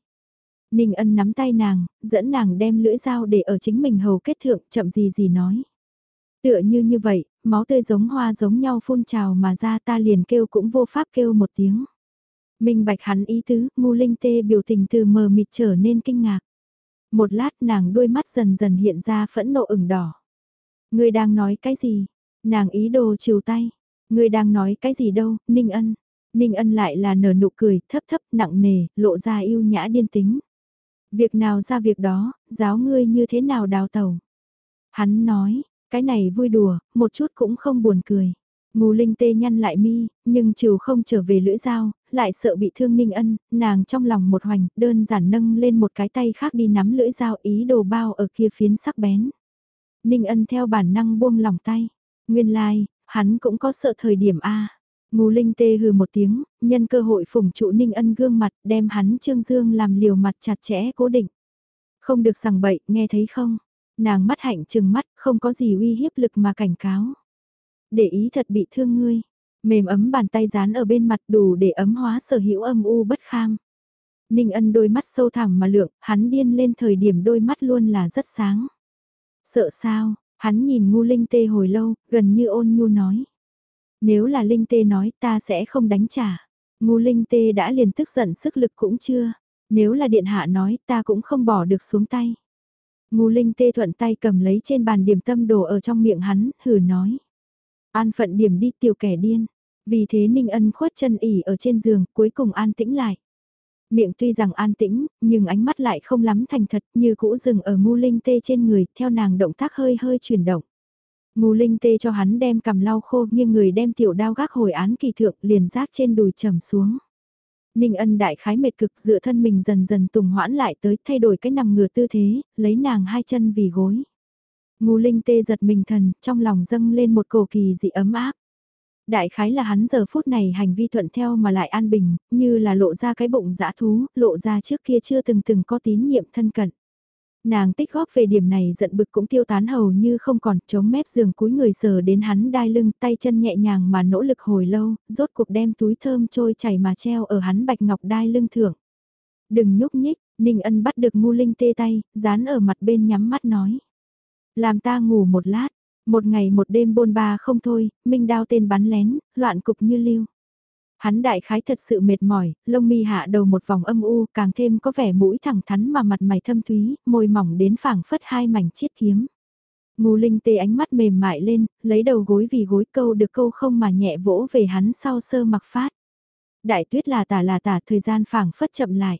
Ninh ân nắm tay nàng, dẫn nàng đem lưỡi dao để ở chính mình hầu kết thượng, chậm gì gì nói. Tựa như như vậy, máu tươi giống hoa giống nhau phun trào mà ra ta liền kêu cũng vô pháp kêu một tiếng. Minh bạch hắn ý tứ, ngu linh tê biểu tình từ mờ mịt trở nên kinh ngạc. Một lát nàng đôi mắt dần dần hiện ra phẫn nộ ửng đỏ. Người đang nói cái gì? Nàng ý đồ chiều tay. Người đang nói cái gì đâu, Ninh Ân. Ninh Ân lại là nở nụ cười, thấp thấp, nặng nề, lộ ra yêu nhã điên tính. Việc nào ra việc đó, giáo ngươi như thế nào đào tẩu. Hắn nói, cái này vui đùa, một chút cũng không buồn cười. Ngô Linh tê nhăn lại mi, nhưng trừ không trở về lưỡi dao, lại sợ bị thương Ninh Ân, nàng trong lòng một hoành, đơn giản nâng lên một cái tay khác đi nắm lưỡi dao ý đồ bao ở kia phiến sắc bén. Ninh Ân theo bản năng buông lòng tay. Nguyên lai, like, Hắn cũng có sợ thời điểm A. Ngô Linh tê hừ một tiếng, nhân cơ hội phủng trụ Ninh Ân gương mặt đem hắn Trương Dương làm liều mặt chặt chẽ cố định. Không được sằng bậy, nghe thấy không? Nàng mắt hạnh trừng mắt, không có gì uy hiếp lực mà cảnh cáo. Để ý thật bị thương ngươi. Mềm ấm bàn tay dán ở bên mặt đủ để ấm hóa sở hữu âm u bất kham. Ninh ân đôi mắt sâu thẳm mà lượng, hắn điên lên thời điểm đôi mắt luôn là rất sáng. Sợ sao, Hắn nhìn ngu linh tê hồi lâu, gần như ôn nhu nói. Nếu là linh tê nói ta sẽ không đánh trả. Ngu linh tê đã liền tức giận sức lực cũng chưa. Nếu là điện hạ nói ta cũng không bỏ được xuống tay. Ngu linh tê thuận tay cầm lấy trên bàn điểm tâm đồ ở trong miệng hắn, hừ nói. An phận điểm đi tiểu kẻ điên. Vì thế Ninh Ân khuất chân ỉ ở trên giường, cuối cùng an tĩnh lại. Miệng tuy rằng an tĩnh, nhưng ánh mắt lại không lắm thành thật như cũ rừng ở ngu linh tê trên người, theo nàng động tác hơi hơi chuyển động. Ngu linh tê cho hắn đem cầm lau khô nhưng người đem tiểu đao gác hồi án kỳ thượng liền rác trên đùi trầm xuống. Ninh ân đại khái mệt cực dựa thân mình dần dần tùng hoãn lại tới thay đổi cái nằm ngửa tư thế, lấy nàng hai chân vì gối. Ngu linh tê giật mình thần, trong lòng dâng lên một cổ kỳ dị ấm áp. Đại khái là hắn giờ phút này hành vi thuận theo mà lại an bình, như là lộ ra cái bụng dã thú, lộ ra trước kia chưa từng từng có tín nhiệm thân cận. Nàng tích góp về điểm này giận bực cũng tiêu tán hầu như không còn chống mép giường cúi người sờ đến hắn đai lưng tay chân nhẹ nhàng mà nỗ lực hồi lâu, rốt cuộc đem túi thơm trôi chảy mà treo ở hắn bạch ngọc đai lưng thưởng. Đừng nhúc nhích, Ninh Ân bắt được ngu linh tê tay, dán ở mặt bên nhắm mắt nói. Làm ta ngủ một lát, một ngày một đêm bôn ba không thôi, minh đao tên bắn lén, loạn cục như lưu. Hắn đại khái thật sự mệt mỏi, lông mi hạ đầu một vòng âm u, càng thêm có vẻ mũi thẳng thắn mà mặt mày thâm thúy, môi mỏng đến phảng phất hai mảnh chiết kiếm. Ngô Linh tê ánh mắt mềm mại lên, lấy đầu gối vì gối câu được câu không mà nhẹ vỗ về hắn sau sơ mặc phát. Đại tuyết là tả là tả thời gian phảng phất chậm lại.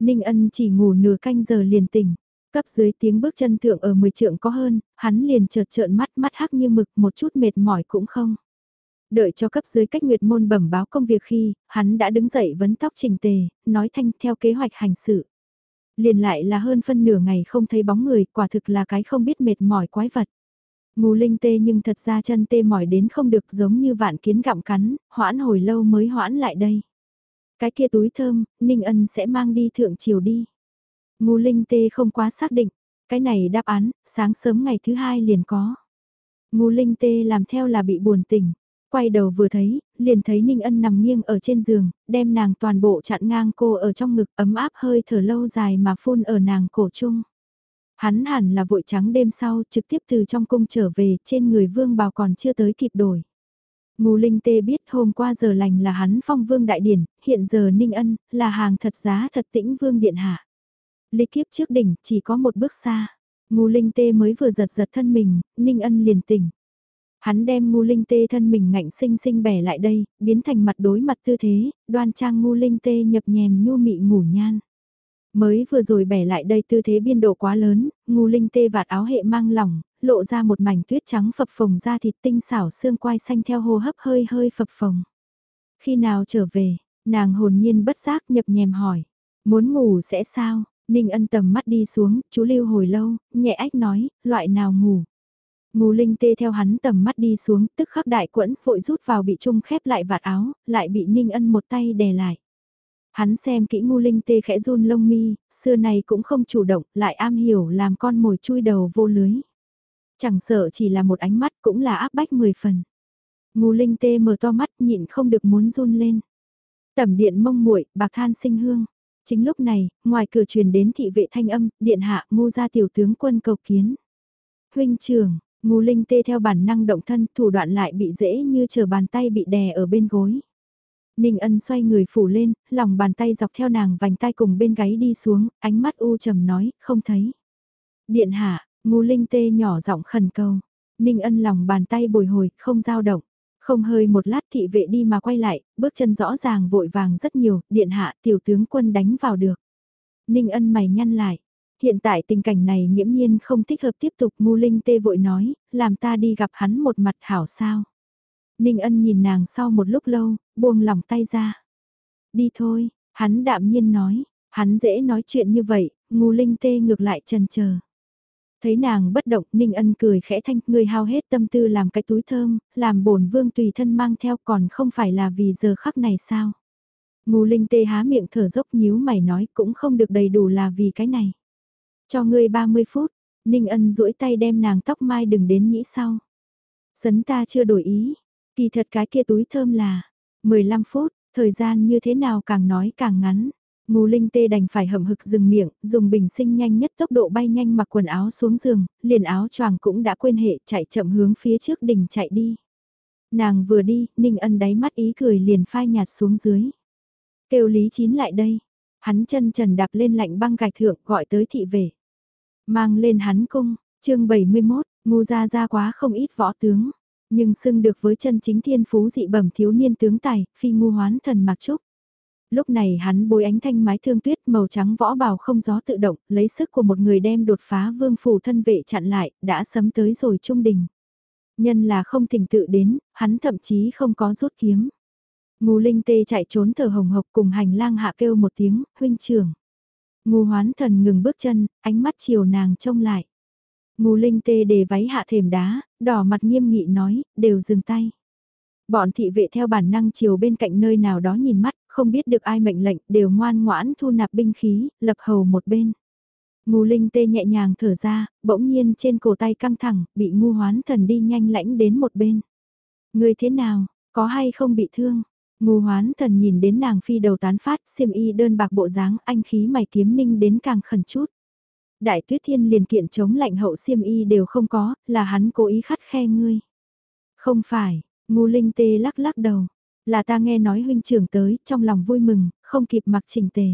Ninh ân chỉ ngủ nửa canh giờ liền tỉnh. Cấp dưới tiếng bước chân thượng ở 10 trượng có hơn, hắn liền chợt trợn mắt mắt hắc như mực một chút mệt mỏi cũng không. Đợi cho cấp dưới cách nguyệt môn bẩm báo công việc khi, hắn đã đứng dậy vấn tóc trình tề, nói thanh theo kế hoạch hành sự. Liền lại là hơn phân nửa ngày không thấy bóng người, quả thực là cái không biết mệt mỏi quái vật. Ngù linh tê nhưng thật ra chân tê mỏi đến không được giống như vạn kiến gặm cắn, hoãn hồi lâu mới hoãn lại đây. Cái kia túi thơm, Ninh Ân sẽ mang đi thượng chiều đi. Ngu linh tê không quá xác định, cái này đáp án, sáng sớm ngày thứ hai liền có. Ngu linh tê làm theo là bị buồn tỉnh, quay đầu vừa thấy, liền thấy Ninh Ân nằm nghiêng ở trên giường, đem nàng toàn bộ chặn ngang cô ở trong ngực ấm áp hơi thở lâu dài mà phun ở nàng cổ chung. Hắn hẳn là vội trắng đêm sau trực tiếp từ trong cung trở về trên người vương bào còn chưa tới kịp đổi. Ngô Linh Tê biết hôm qua giờ lành là hắn phong vương đại điển, hiện giờ Ninh Ân là hàng thật giá thật tĩnh vương điện hạ ly kiếp trước đỉnh chỉ có một bước xa. Ngu Linh Tê mới vừa giật giật thân mình, Ninh Ân liền tỉnh. Hắn đem ngu Linh Tê thân mình ngạnh sinh sinh bẻ lại đây, biến thành mặt đối mặt tư thế, đoan trang ngu Linh Tê nhập nhèm nhu mị ngủ nhan. Mới vừa rồi bẻ lại đây tư thế biên độ quá lớn, ngu linh tê vạt áo hệ mang lỏng, lộ ra một mảnh tuyết trắng phập phồng ra thịt tinh xảo xương quai xanh theo hô hấp hơi hơi phập phồng. Khi nào trở về, nàng hồn nhiên bất giác nhập nhèm hỏi, muốn ngủ sẽ sao? Ninh ân tầm mắt đi xuống, chú lưu hồi lâu, nhẹ ách nói, loại nào ngủ? Ngù linh tê theo hắn tầm mắt đi xuống, tức khắc đại quẫn, vội rút vào bị trung khép lại vạt áo, lại bị ninh ân một tay đè lại. Hắn xem kỹ ngu linh tê khẽ run lông mi, xưa này cũng không chủ động, lại am hiểu làm con mồi chui đầu vô lưới. Chẳng sợ chỉ là một ánh mắt cũng là áp bách mười phần. Ngu linh tê mở to mắt nhịn không được muốn run lên. Tẩm điện mông muội bạc than sinh hương. Chính lúc này, ngoài cửa truyền đến thị vệ thanh âm, điện hạ ngu ra tiểu tướng quân cầu kiến. Huynh trưởng, ngu linh tê theo bản năng động thân, thủ đoạn lại bị dễ như chờ bàn tay bị đè ở bên gối. Ninh ân xoay người phủ lên, lòng bàn tay dọc theo nàng vành tay cùng bên gáy đi xuống, ánh mắt u trầm nói, không thấy. Điện hạ, ngu linh tê nhỏ giọng khẩn cầu. Ninh ân lòng bàn tay bồi hồi, không dao động. Không hơi một lát thị vệ đi mà quay lại, bước chân rõ ràng vội vàng rất nhiều, điện hạ tiểu tướng quân đánh vào được. Ninh ân mày nhăn lại. Hiện tại tình cảnh này nghiễm nhiên không thích hợp tiếp tục ngu linh tê vội nói, làm ta đi gặp hắn một mặt hảo sao. Ninh ân nhìn nàng sau một lúc lâu, buông lỏng tay ra. Đi thôi, hắn đạm nhiên nói, hắn dễ nói chuyện như vậy, ngu linh tê ngược lại trần chờ. Thấy nàng bất động, Ninh ân cười khẽ thanh, người hao hết tâm tư làm cái túi thơm, làm bổn vương tùy thân mang theo còn không phải là vì giờ khắc này sao. Ngô linh tê há miệng thở dốc nhíu mày nói cũng không được đầy đủ là vì cái này. Cho ngươi 30 phút, Ninh ân duỗi tay đem nàng tóc mai đừng đến nhĩ sau. Sấn ta chưa đổi ý, Kỳ thật cái kia túi thơm là 15 phút, thời gian như thế nào càng nói càng ngắn. Ngô Linh Tê đành phải hậm hực dừng miệng, dùng bình sinh nhanh nhất tốc độ bay nhanh mặc quần áo xuống giường, liền áo choàng cũng đã quên hệ chạy chậm hướng phía trước đỉnh chạy đi. Nàng vừa đi, Ninh Ân đáy mắt ý cười liền phai nhạt xuống dưới. Kêu Lý Chín lại đây, hắn chân trần đạp lên lạnh băng gạch thượng gọi tới thị về. Mang lên hắn cung, chương 71, ngu ra ra quá không ít võ tướng. Nhưng xưng được với chân chính thiên phú dị bẩm thiếu niên tướng tài, phi ngu hoán thần mặc trúc. Lúc này hắn bôi ánh thanh mái thương tuyết màu trắng võ bào không gió tự động, lấy sức của một người đem đột phá vương phủ thân vệ chặn lại, đã sấm tới rồi trung đình. Nhân là không tình tự đến, hắn thậm chí không có rút kiếm. Ngô Linh Tê chạy trốn thở hồng hộc cùng hành lang hạ kêu một tiếng, huynh trưởng. Ngô Hoán Thần ngừng bước chân, ánh mắt chiều nàng trông lại. Ngô Linh Tê để váy hạ thềm đá, đỏ mặt nghiêm nghị nói, đều dừng tay. Bọn thị vệ theo bản năng chiều bên cạnh nơi nào đó nhìn mắt, không biết được ai mệnh lệnh, đều ngoan ngoãn thu nạp binh khí, lập hầu một bên. Ngô Linh Tê nhẹ nhàng thở ra, bỗng nhiên trên cổ tay căng thẳng, bị ngu hoán thần đi nhanh lãnh đến một bên. Người thế nào, có hay không bị thương? Ngu hoán thần nhìn đến nàng phi đầu tán phát, xiêm y đơn bạc bộ dáng, anh khí mày kiếm ninh đến càng khẩn chút. Đại tuyết thiên liền kiện chống lạnh hậu xiêm y đều không có, là hắn cố ý khắt khe ngươi. Không phải, ngu linh tê lắc lắc đầu, là ta nghe nói huynh trưởng tới, trong lòng vui mừng, không kịp mặc chỉnh tề.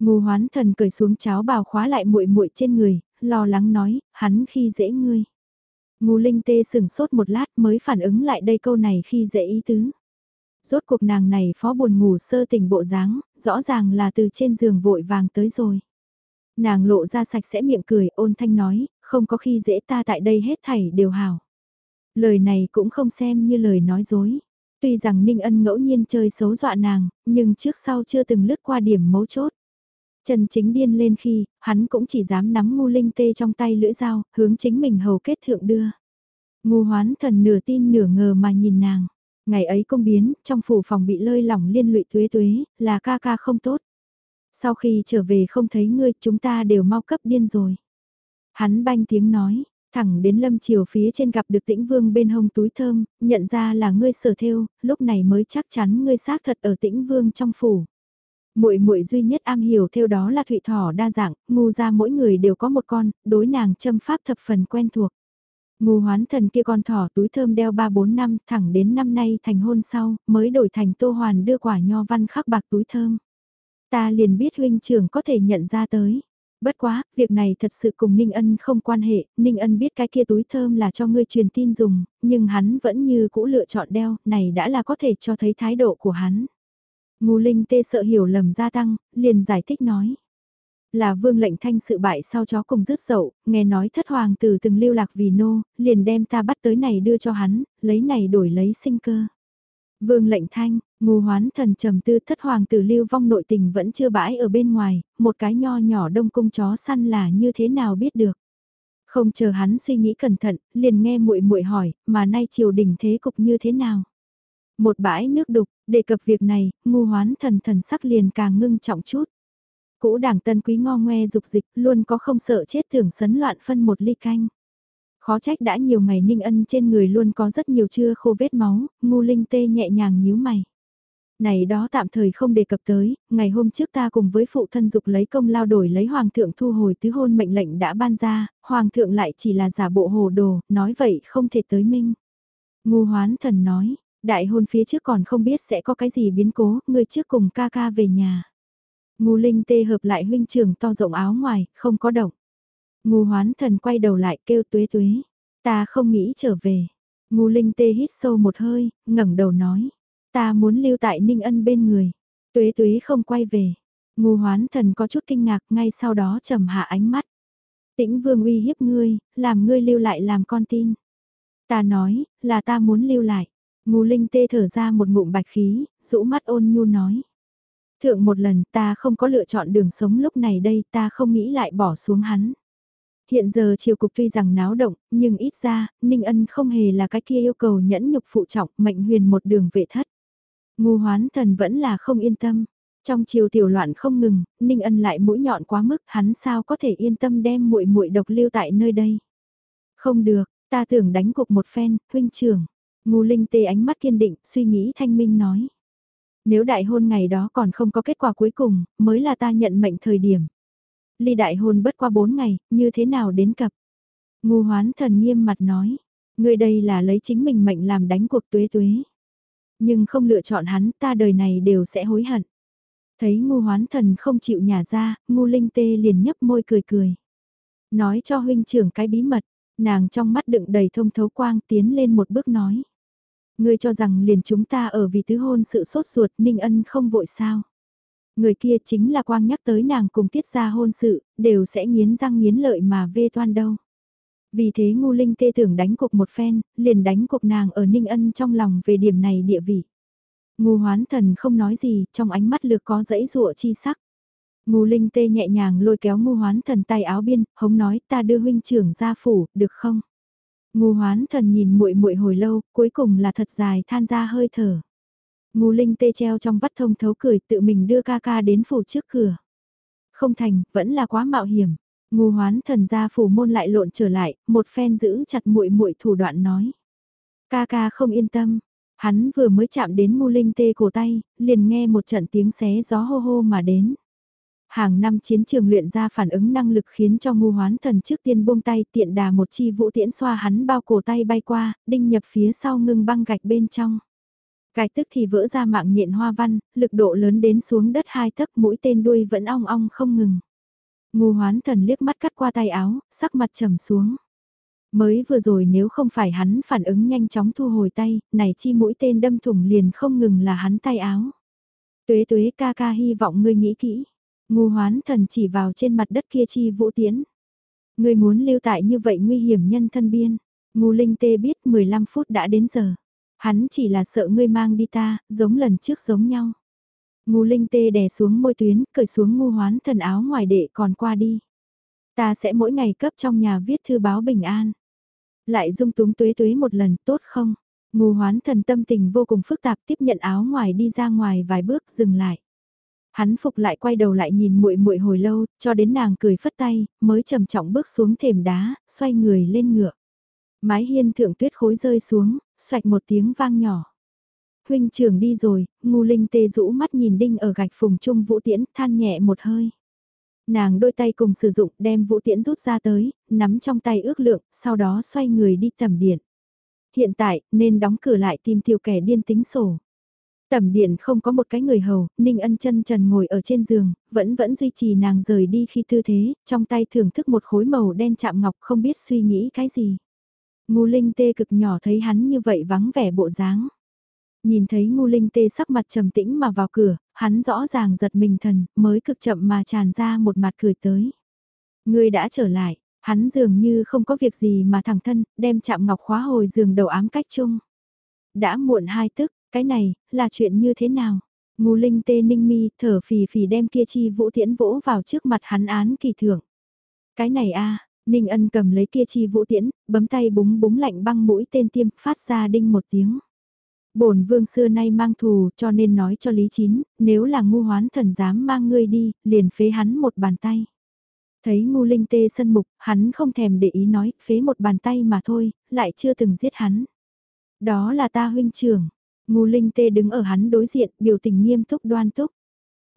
Ngu hoán thần cởi xuống cháo bào khóa lại muội muội trên người, lo lắng nói, hắn khi dễ ngươi. Ngu linh tê sừng sốt một lát mới phản ứng lại đây câu này khi dễ ý tứ. Rốt cuộc nàng này phó buồn ngủ sơ tỉnh bộ dáng, rõ ràng là từ trên giường vội vàng tới rồi. Nàng lộ ra sạch sẽ miệng cười ôn thanh nói, không có khi dễ ta tại đây hết thảy đều hảo. Lời này cũng không xem như lời nói dối. Tuy rằng Ninh Ân ngẫu nhiên chơi xấu dọa nàng, nhưng trước sau chưa từng lướt qua điểm mấu chốt. Trần chính điên lên khi, hắn cũng chỉ dám nắm ngu linh tê trong tay lưỡi dao, hướng chính mình hầu kết thượng đưa. Ngu hoán thần nửa tin nửa ngờ mà nhìn nàng. Ngày ấy công biến, trong phủ phòng bị lơi lỏng liên lụy tuế tuế, là ca ca không tốt. Sau khi trở về không thấy ngươi, chúng ta đều mau cấp điên rồi. Hắn banh tiếng nói, thẳng đến lâm chiều phía trên gặp được tĩnh vương bên hông túi thơm, nhận ra là ngươi sở thêu, lúc này mới chắc chắn ngươi xác thật ở tĩnh vương trong phủ. Muội muội duy nhất am hiểu theo đó là thụy thỏ đa dạng, ngu ra mỗi người đều có một con, đối nàng châm pháp thập phần quen thuộc. Ngu hoán thần kia con thỏ túi thơm đeo 3-4 năm, thẳng đến năm nay thành hôn sau, mới đổi thành tô hoàn đưa quả nho văn khắc bạc túi thơm. Ta liền biết huynh trưởng có thể nhận ra tới. Bất quá, việc này thật sự cùng Ninh Ân không quan hệ, Ninh Ân biết cái kia túi thơm là cho ngươi truyền tin dùng, nhưng hắn vẫn như cũ lựa chọn đeo, này đã là có thể cho thấy thái độ của hắn. ngô Linh tê sợ hiểu lầm gia tăng, liền giải thích nói. Là vương lệnh thanh sự bại sau chó cùng rứt dậu, nghe nói thất hoàng tử từng lưu lạc vì nô, liền đem ta bắt tới này đưa cho hắn, lấy này đổi lấy sinh cơ. Vương lệnh thanh, Ngô hoán thần trầm tư thất hoàng tử lưu vong nội tình vẫn chưa bãi ở bên ngoài, một cái nho nhỏ đông cung chó săn là như thế nào biết được. Không chờ hắn suy nghĩ cẩn thận, liền nghe muội muội hỏi, mà nay triều đình thế cục như thế nào? Một bãi nước đục, đề cập việc này, ngu hoán thần thần sắc liền càng ngưng trọng chút. Cũ đảng tân quý ngo ngoe dục dịch, luôn có không sợ chết tưởng sấn loạn phân một ly canh. Khó trách đã nhiều ngày ninh ân trên người luôn có rất nhiều chưa khô vết máu, ngu linh tê nhẹ nhàng nhíu mày. Này đó tạm thời không đề cập tới, ngày hôm trước ta cùng với phụ thân dục lấy công lao đổi lấy hoàng thượng thu hồi tứ hôn mệnh lệnh đã ban ra, hoàng thượng lại chỉ là giả bộ hồ đồ, nói vậy không thể tới minh. Ngu hoán thần nói, đại hôn phía trước còn không biết sẽ có cái gì biến cố, người trước cùng ca ca về nhà. Ngu linh tê hợp lại huynh trường to rộng áo ngoài, không có động. Ngu hoán thần quay đầu lại kêu tuế tuế. Ta không nghĩ trở về. Ngu linh tê hít sâu một hơi, ngẩng đầu nói. Ta muốn lưu tại Ninh Ân bên người. Tuế tuế không quay về. Ngu hoán thần có chút kinh ngạc ngay sau đó trầm hạ ánh mắt. Tĩnh vương uy hiếp ngươi, làm ngươi lưu lại làm con tin. Ta nói, là ta muốn lưu lại. Ngu linh tê thở ra một ngụm bạch khí, rũ mắt ôn nhu nói. Thượng một lần ta không có lựa chọn đường sống lúc này đây ta không nghĩ lại bỏ xuống hắn. Hiện giờ triều cục tuy rằng náo động, nhưng ít ra, Ninh Ân không hề là cái kia yêu cầu nhẫn nhục phụ trọng mệnh huyền một đường vệ thất. Ngu hoán thần vẫn là không yên tâm. Trong chiều tiểu loạn không ngừng, Ninh Ân lại mũi nhọn quá mức, hắn sao có thể yên tâm đem muội muội độc lưu tại nơi đây. Không được, ta tưởng đánh cuộc một phen, huynh trưởng. Ngu linh tê ánh mắt kiên định, suy nghĩ thanh minh nói. Nếu đại hôn ngày đó còn không có kết quả cuối cùng, mới là ta nhận mệnh thời điểm. Ly đại hôn bất qua bốn ngày, như thế nào đến cập? Ngu hoán thần nghiêm mặt nói, người đây là lấy chính mình mệnh làm đánh cuộc tuế tuế. Nhưng không lựa chọn hắn, ta đời này đều sẽ hối hận. Thấy ngu hoán thần không chịu nhả ra, ngu linh tê liền nhấp môi cười cười. Nói cho huynh trưởng cái bí mật, nàng trong mắt đựng đầy thông thấu quang tiến lên một bước nói. Ngươi cho rằng liền chúng ta ở vì tứ hôn sự sốt ruột Ninh Ân không vội sao. Người kia chính là quang nhắc tới nàng cùng tiết ra hôn sự, đều sẽ nghiến răng nghiến lợi mà vê toan đâu. Vì thế ngu linh tê tưởng đánh cuộc một phen, liền đánh cuộc nàng ở Ninh Ân trong lòng về điểm này địa vị. Ngu hoán thần không nói gì, trong ánh mắt lược có dãy rụa chi sắc. Ngu linh tê nhẹ nhàng lôi kéo ngu hoán thần tay áo biên, hống nói ta đưa huynh trưởng ra phủ, được không? Ngu hoán thần nhìn muội muội hồi lâu, cuối cùng là thật dài than ra hơi thở. Ngu linh tê treo trong vắt thông thấu cười tự mình đưa ca ca đến phủ trước cửa. Không thành, vẫn là quá mạo hiểm. Ngô hoán thần ra phủ môn lại lộn trở lại, một phen giữ chặt muội muội thủ đoạn nói. Ca ca không yên tâm, hắn vừa mới chạm đến Ngô linh tê cổ tay, liền nghe một trận tiếng xé gió hô hô mà đến. Hàng năm chiến trường luyện ra phản ứng năng lực khiến cho ngu hoán thần trước tiên buông tay tiện đà một chi vũ tiễn xoa hắn bao cổ tay bay qua, đinh nhập phía sau ngưng băng gạch bên trong. Gạch tức thì vỡ ra mạng nhện hoa văn, lực độ lớn đến xuống đất hai thấp mũi tên đuôi vẫn ong ong không ngừng. Ngu hoán thần liếc mắt cắt qua tay áo, sắc mặt trầm xuống. Mới vừa rồi nếu không phải hắn phản ứng nhanh chóng thu hồi tay, này chi mũi tên đâm thủng liền không ngừng là hắn tay áo. Tuế tuế ca ca hy vọng ngươi nghĩ kỹ. Ngu hoán thần chỉ vào trên mặt đất kia chi vũ tiến. Ngươi muốn lưu tại như vậy nguy hiểm nhân thân biên. Ngu linh tê biết 15 phút đã đến giờ. Hắn chỉ là sợ ngươi mang đi ta, giống lần trước giống nhau. Ngu linh tê đè xuống môi tuyến, cởi xuống ngu hoán thần áo ngoài đệ còn qua đi. Ta sẽ mỗi ngày cấp trong nhà viết thư báo bình an. Lại dung túng tuế tuế một lần tốt không? Ngu hoán thần tâm tình vô cùng phức tạp tiếp nhận áo ngoài đi ra ngoài vài bước dừng lại. Hắn phục lại quay đầu lại nhìn muội muội hồi lâu, cho đến nàng cười phất tay, mới trầm trọng bước xuống thềm đá, xoay người lên ngựa. Mái hiên thượng tuyết khối rơi xuống, xoạch một tiếng vang nhỏ. Huynh trưởng đi rồi, ngu linh tê rũ mắt nhìn đinh ở gạch phùng trung vũ tiễn, than nhẹ một hơi. Nàng đôi tay cùng sử dụng đem vũ tiễn rút ra tới, nắm trong tay ước lượng, sau đó xoay người đi tầm điện. Hiện tại, nên đóng cửa lại tìm tiểu kẻ điên tính sổ. Tầm điện không có một cái người hầu, Ninh Ân chân trần ngồi ở trên giường, vẫn vẫn duy trì nàng rời đi khi tư thế, trong tay thưởng thức một khối màu đen chạm ngọc không biết suy nghĩ cái gì. Ngu Linh tê cực nhỏ thấy hắn như vậy vắng vẻ bộ dáng. Nhìn thấy Ngu Linh tê sắc mặt trầm tĩnh mà vào cửa, hắn rõ ràng giật mình thần, mới cực chậm mà tràn ra một mặt cười tới. Ngươi đã trở lại, hắn dường như không có việc gì mà thẳng thân, đem chạm ngọc khóa hồi giường đầu ám cách chung. Đã muộn hai tức, cái này, là chuyện như thế nào? Ngu linh tê ninh mi, thở phì phì đem kia chi vũ tiễn vỗ vào trước mặt hắn án kỳ thưởng. Cái này a Ninh ân cầm lấy kia chi vũ tiễn, bấm tay búng búng lạnh băng mũi tên tiêm, phát ra đinh một tiếng bổn vương xưa nay mang thù cho nên nói cho Lý Chín, nếu là ngu hoán thần dám mang ngươi đi, liền phế hắn một bàn tay. Thấy ngu linh tê sân mục, hắn không thèm để ý nói, phế một bàn tay mà thôi, lại chưa từng giết hắn. Đó là ta huynh trưởng, Ngu Linh Tê đứng ở hắn đối diện, biểu tình nghiêm túc đoan túc.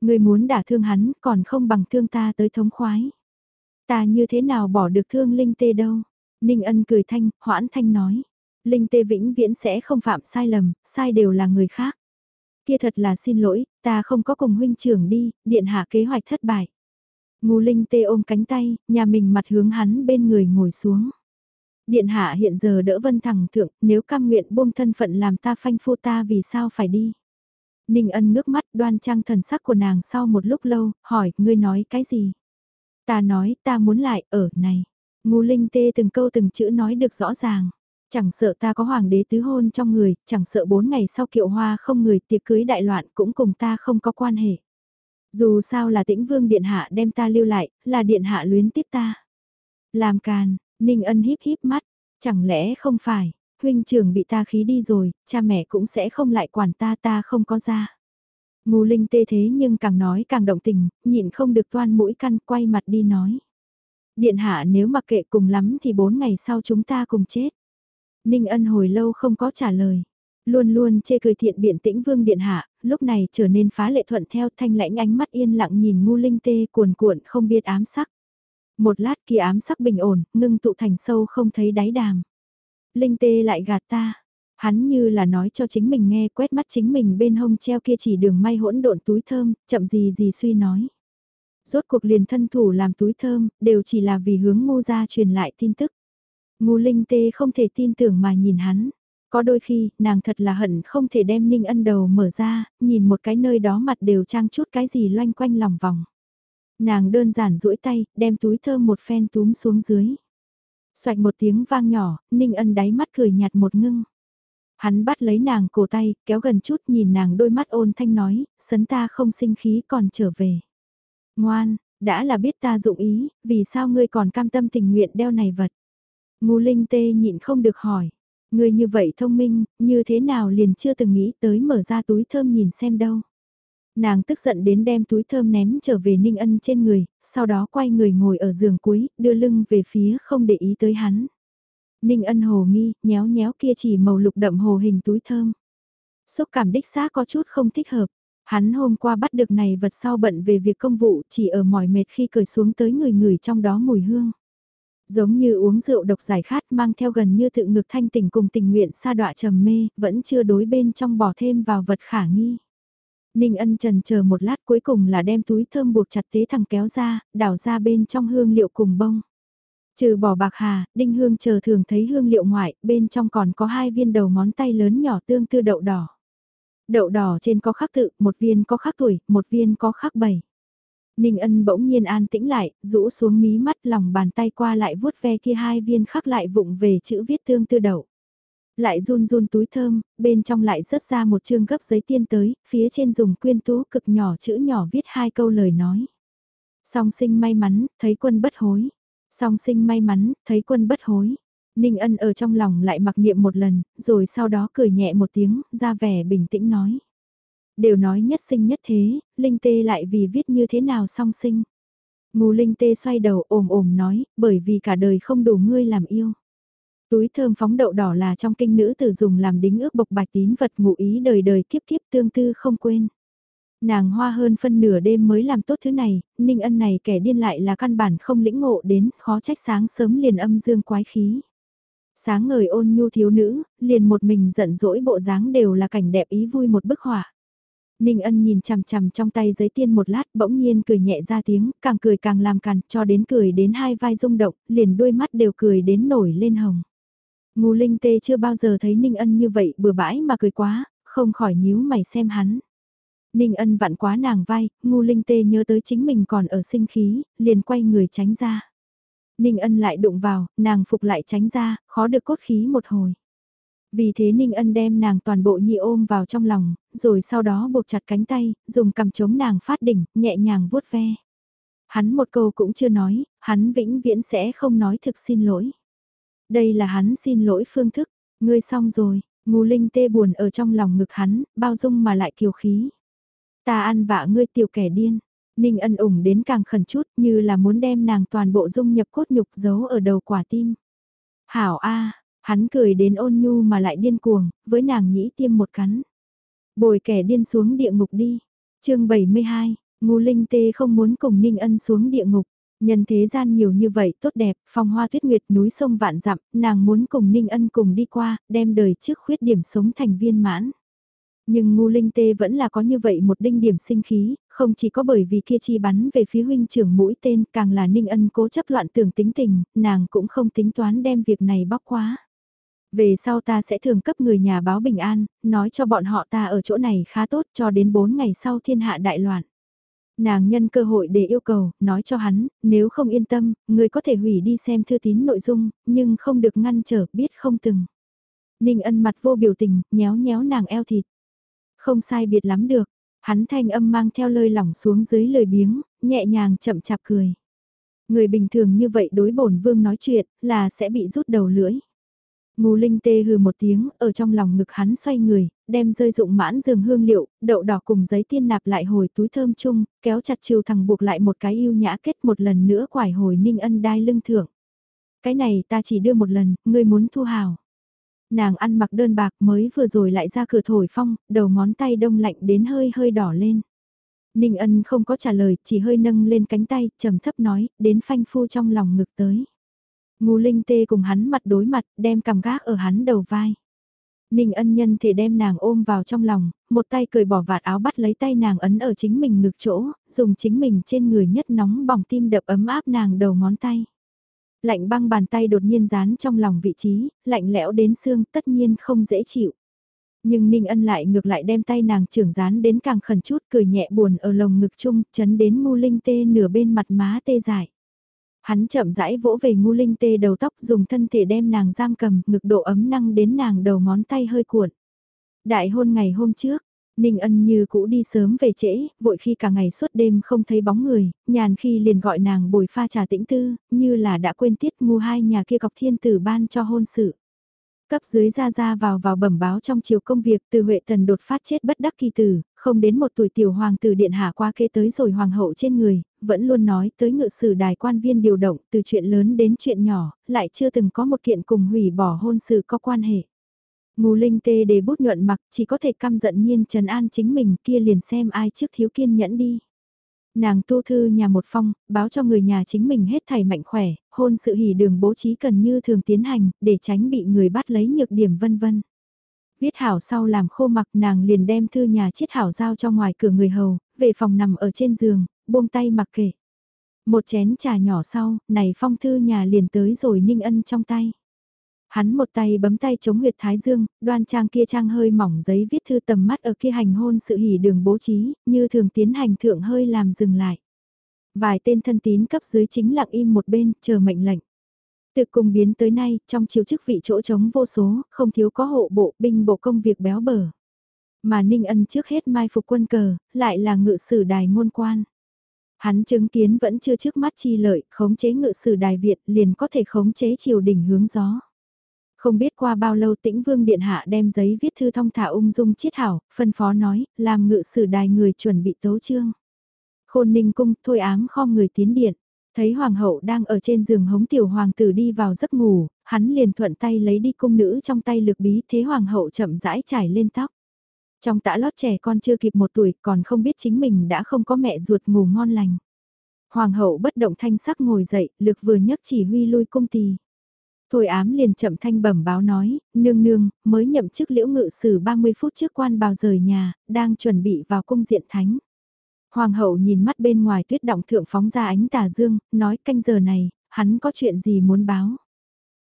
Người muốn đả thương hắn, còn không bằng thương ta tới thống khoái. Ta như thế nào bỏ được thương Linh Tê đâu? Ninh Ân cười thanh, hoãn thanh nói. Linh Tê vĩnh viễn sẽ không phạm sai lầm, sai đều là người khác. Kia thật là xin lỗi, ta không có cùng huynh trưởng đi, điện hạ kế hoạch thất bại. Ngu Linh Tê ôm cánh tay, nhà mình mặt hướng hắn bên người ngồi xuống. Điện hạ hiện giờ đỡ vân thẳng thượng, nếu cam nguyện buông thân phận làm ta phanh phu ta vì sao phải đi. Ninh ân ngước mắt đoan trang thần sắc của nàng sau một lúc lâu, hỏi, ngươi nói cái gì? Ta nói, ta muốn lại, ở, này. Ngu linh tê từng câu từng chữ nói được rõ ràng. Chẳng sợ ta có hoàng đế tứ hôn trong người, chẳng sợ bốn ngày sau kiệu hoa không người tiệc cưới đại loạn cũng cùng ta không có quan hệ. Dù sao là tĩnh vương điện hạ đem ta lưu lại, là điện hạ luyến tiếp ta. Làm càn, Ninh ân híp híp mắt, chẳng lẽ không phải, huynh trưởng bị ta khí đi rồi, cha mẹ cũng sẽ không lại quản ta ta không có ra. Ngô Linh tê thế nhưng càng nói càng động tình, nhịn không được toan mũi căn quay mặt đi nói. Điện hạ nếu mặc kệ cùng lắm thì bốn ngày sau chúng ta cùng chết. Ninh ân hồi lâu không có trả lời. Luôn luôn chê cười thiện biện tĩnh vương điện hạ, lúc này trở nên phá lệ thuận theo thanh lãnh ánh mắt yên lặng nhìn ngu linh tê cuồn cuộn không biết ám sắc. Một lát kia ám sắc bình ổn, ngưng tụ thành sâu không thấy đáy đàm. Linh tê lại gạt ta. Hắn như là nói cho chính mình nghe quét mắt chính mình bên hông treo kia chỉ đường may hỗn độn túi thơm, chậm gì gì suy nói. Rốt cuộc liền thân thủ làm túi thơm, đều chỉ là vì hướng ngu ra truyền lại tin tức. Ngu linh tê không thể tin tưởng mà nhìn hắn. Có đôi khi, nàng thật là hận không thể đem ninh ân đầu mở ra, nhìn một cái nơi đó mặt đều trang chút cái gì loanh quanh lòng vòng. Nàng đơn giản duỗi tay, đem túi thơm một phen túm xuống dưới. Xoạch một tiếng vang nhỏ, Ninh Ân đáy mắt cười nhạt một ngưng. Hắn bắt lấy nàng cổ tay, kéo gần chút nhìn nàng đôi mắt ôn thanh nói, sấn ta không sinh khí còn trở về. Ngoan, đã là biết ta dụng ý, vì sao ngươi còn cam tâm tình nguyện đeo này vật. Ngu linh tê nhịn không được hỏi. người như vậy thông minh, như thế nào liền chưa từng nghĩ tới mở ra túi thơm nhìn xem đâu. Nàng tức giận đến đem túi thơm ném trở về Ninh Ân trên người, sau đó quay người ngồi ở giường cuối, đưa lưng về phía không để ý tới hắn. Ninh Ân hồ nghi, nhéo nhéo kia chỉ màu lục đậm hồ hình túi thơm. Xúc cảm đích xác có chút không thích hợp. Hắn hôm qua bắt được này vật sau bận về việc công vụ chỉ ở mỏi mệt khi cởi xuống tới người người trong đó mùi hương. Giống như uống rượu độc giải khát mang theo gần như tự ngực thanh tỉnh cùng tình nguyện sa đọa trầm mê, vẫn chưa đối bên trong bỏ thêm vào vật khả nghi. Ninh ân trần chờ một lát cuối cùng là đem túi thơm buộc chặt tế thằng kéo ra, đảo ra bên trong hương liệu cùng bông. Trừ bỏ bạc hà, đinh hương chờ thường thấy hương liệu ngoại, bên trong còn có hai viên đầu ngón tay lớn nhỏ tương tư đậu đỏ. Đậu đỏ trên có khắc tự, một viên có khắc tuổi, một viên có khắc bảy. Ninh ân bỗng nhiên an tĩnh lại, rũ xuống mí mắt lòng bàn tay qua lại vuốt ve kia hai viên khắc lại vụng về chữ viết tương tư đậu. lại run run túi thơm, bên trong lại rớt ra một chương gấp giấy tiên tới, phía trên dùng quyên tú cực nhỏ chữ nhỏ viết hai câu lời nói. Song sinh may mắn, thấy quân bất hối. Song sinh may mắn, thấy quân bất hối. Ninh ân ở trong lòng lại mặc niệm một lần, rồi sau đó cười nhẹ một tiếng, ra vẻ bình tĩnh nói. Đều nói nhất sinh nhất thế, Linh Tê lại vì viết như thế nào song sinh. Ngù Linh Tê xoay đầu ồm ồm nói, bởi vì cả đời không đủ ngươi làm yêu. Túi thơm phóng đậu đỏ là trong kinh nữ tử dùng làm đính ước bộc bạch tín vật ngụ ý đời đời kiếp kiếp tương tư không quên. Nàng hoa hơn phân nửa đêm mới làm tốt thứ này, ninh ân này kẻ điên lại là căn bản không lĩnh ngộ đến, khó trách sáng sớm liền âm dương quái khí. Sáng ngời ôn nhu thiếu nữ, liền một mình giận dỗi bộ dáng đều là cảnh đẹp ý vui một bức họa. Ninh ân nhìn chằm chằm trong tay giấy tiên một lát bỗng nhiên cười nhẹ ra tiếng, càng cười càng làm càn cho đến cười đến hai vai rung động, liền đôi mắt đều cười đến nổi lên hồng. Ngô Linh Tê chưa bao giờ thấy Ninh ân như vậy bừa bãi mà cười quá, không khỏi nhíu mày xem hắn. Ninh ân vặn quá nàng vai, Ngô Linh Tê nhớ tới chính mình còn ở sinh khí, liền quay người tránh ra. Ninh ân lại đụng vào, nàng phục lại tránh ra, khó được cốt khí một hồi. Vì thế Ninh ân đem nàng toàn bộ nhị ôm vào trong lòng, rồi sau đó buộc chặt cánh tay, dùng cầm chống nàng phát đỉnh, nhẹ nhàng vuốt ve. Hắn một câu cũng chưa nói, hắn vĩnh viễn sẽ không nói thực xin lỗi. Đây là hắn xin lỗi phương thức, ngươi xong rồi, ngu linh tê buồn ở trong lòng ngực hắn, bao dung mà lại kiều khí. Ta ăn vạ ngươi tiểu kẻ điên. Ninh ân ủng đến càng khẩn chút như là muốn đem nàng toàn bộ dung nhập cốt nhục giấu ở đầu quả tim. Hảo A, hắn cười đến ôn nhu mà lại điên cuồng, với nàng nhĩ tiêm một cắn. Bồi kẻ điên xuống địa ngục đi. chương 72, ngu linh tê không muốn cùng Ninh ân xuống địa ngục. Nhân thế gian nhiều như vậy tốt đẹp, phong hoa tuyết nguyệt núi sông vạn dặm, nàng muốn cùng Ninh ân cùng đi qua, đem đời trước khuyết điểm sống thành viên mãn. Nhưng ngu linh tê vẫn là có như vậy một đinh điểm sinh khí, không chỉ có bởi vì kia chi bắn về phía huynh trưởng mũi tên càng là ninh ân cố chấp loạn tưởng tính tình, nàng cũng không tính toán đem việc này bóc quá. Về sau ta sẽ thường cấp người nhà báo bình an, nói cho bọn họ ta ở chỗ này khá tốt cho đến 4 ngày sau thiên hạ đại loạn. Nàng nhân cơ hội để yêu cầu, nói cho hắn, nếu không yên tâm, người có thể hủy đi xem thư tín nội dung, nhưng không được ngăn trở, biết không từng. Ninh ân mặt vô biểu tình, nhéo nhéo nàng eo thịt. Không sai biệt lắm được, hắn thanh âm mang theo lời lỏng xuống dưới lời biếng, nhẹ nhàng chậm chạp cười. Người bình thường như vậy đối bổn vương nói chuyện là sẽ bị rút đầu lưỡi. Ngô Linh tê hừ một tiếng, ở trong lòng ngực hắn xoay người, đem rơi dụng mãn giường hương liệu, đậu đỏ cùng giấy tiên nạp lại hồi túi thơm chung, kéo chặt chiều thằng buộc lại một cái yêu nhã kết một lần nữa quải hồi ninh ân đai lưng thưởng. Cái này ta chỉ đưa một lần, ngươi muốn thu hào nàng ăn mặc đơn bạc mới vừa rồi lại ra cửa thổi phong, đầu ngón tay đông lạnh đến hơi hơi đỏ lên. Ninh ân không có trả lời, chỉ hơi nâng lên cánh tay, trầm thấp nói, đến phanh phu trong lòng ngực tới. Ngô Linh tê cùng hắn mặt đối mặt, đem cầm gác ở hắn đầu vai. Ninh ân nhân thể đem nàng ôm vào trong lòng, một tay cười bỏ vạt áo bắt lấy tay nàng ấn ở chính mình ngực chỗ, dùng chính mình trên người nhất nóng bỏng tim đập ấm áp nàng đầu ngón tay. Lạnh băng bàn tay đột nhiên dán trong lòng vị trí, lạnh lẽo đến xương tất nhiên không dễ chịu. Nhưng Ninh Ân lại ngược lại đem tay nàng trưởng dán đến càng khẩn chút cười nhẹ buồn ở lồng ngực chung, chấn đến ngu linh tê nửa bên mặt má tê dại. Hắn chậm rãi vỗ về ngu linh tê đầu tóc dùng thân thể đem nàng giam cầm, ngực độ ấm năng đến nàng đầu ngón tay hơi cuộn. Đại hôn ngày hôm trước, Ninh ân như cũ đi sớm về trễ, vội khi cả ngày suốt đêm không thấy bóng người, nhàn khi liền gọi nàng bồi pha trà tĩnh tư, như là đã quên tiết ngu hai nhà kia cọc thiên tử ban cho hôn sự. Cấp dưới ra ra vào vào bẩm báo trong chiều công việc từ Huệ Tần đột phát chết bất đắc kỳ tử, không đến một tuổi tiểu hoàng tử điện hạ qua kế tới rồi hoàng hậu trên người, vẫn luôn nói tới ngự sử đài quan viên điều động từ chuyện lớn đến chuyện nhỏ, lại chưa từng có một kiện cùng hủy bỏ hôn sự có quan hệ. Ngô Linh tê để bút nhuận mặc chỉ có thể căm giận nhiên trần an chính mình kia liền xem ai trước thiếu kiên nhẫn đi. Nàng tu thư nhà một phong, báo cho người nhà chính mình hết thảy mạnh khỏe, hôn sự hỉ đường bố trí cần như thường tiến hành, để tránh bị người bắt lấy nhược điểm vân vân. Viết hảo sau làm khô mặc nàng liền đem thư nhà chiết hảo giao cho ngoài cửa người hầu, về phòng nằm ở trên giường, buông tay mặc kệ. Một chén trà nhỏ sau, này phong thư nhà liền tới rồi ninh ân trong tay. Hắn một tay bấm tay chống huyệt thái dương, đoan trang kia trang hơi mỏng giấy viết thư tầm mắt ở kia hành hôn sự hỉ đường bố trí, như thường tiến hành thượng hơi làm dừng lại. Vài tên thân tín cấp dưới chính lặng im một bên, chờ mệnh lệnh. Từ cùng biến tới nay, trong chiều chức vị chỗ trống vô số, không thiếu có hộ bộ, binh bộ công việc béo bở. Mà Ninh Ân trước hết mai phục quân cờ, lại là ngự sử đài ngôn quan. Hắn chứng kiến vẫn chưa trước mắt chi lợi, khống chế ngự sử đài Việt liền có thể khống chế triều đỉnh hướng gió. Không biết qua bao lâu tĩnh vương điện hạ đem giấy viết thư thông thả ung dung chiết hảo, phân phó nói, làm ngự sử đài người chuẩn bị tấu trương. Khôn ninh cung, thôi ám kho người tiến điện. Thấy hoàng hậu đang ở trên giường hống tiểu hoàng tử đi vào giấc ngủ, hắn liền thuận tay lấy đi cung nữ trong tay lực bí thế hoàng hậu chậm rãi trải lên tóc. Trong tã lót trẻ con chưa kịp một tuổi còn không biết chính mình đã không có mẹ ruột ngủ ngon lành. Hoàng hậu bất động thanh sắc ngồi dậy, lực vừa nhấc chỉ huy lui cung tỳ. Thôi ám liền chậm thanh bẩm báo nói, nương nương, mới nhậm chức liễu ngự sử 30 phút trước quan bào rời nhà, đang chuẩn bị vào cung diện thánh. Hoàng hậu nhìn mắt bên ngoài tuyết động thượng phóng ra ánh tà dương, nói canh giờ này, hắn có chuyện gì muốn báo.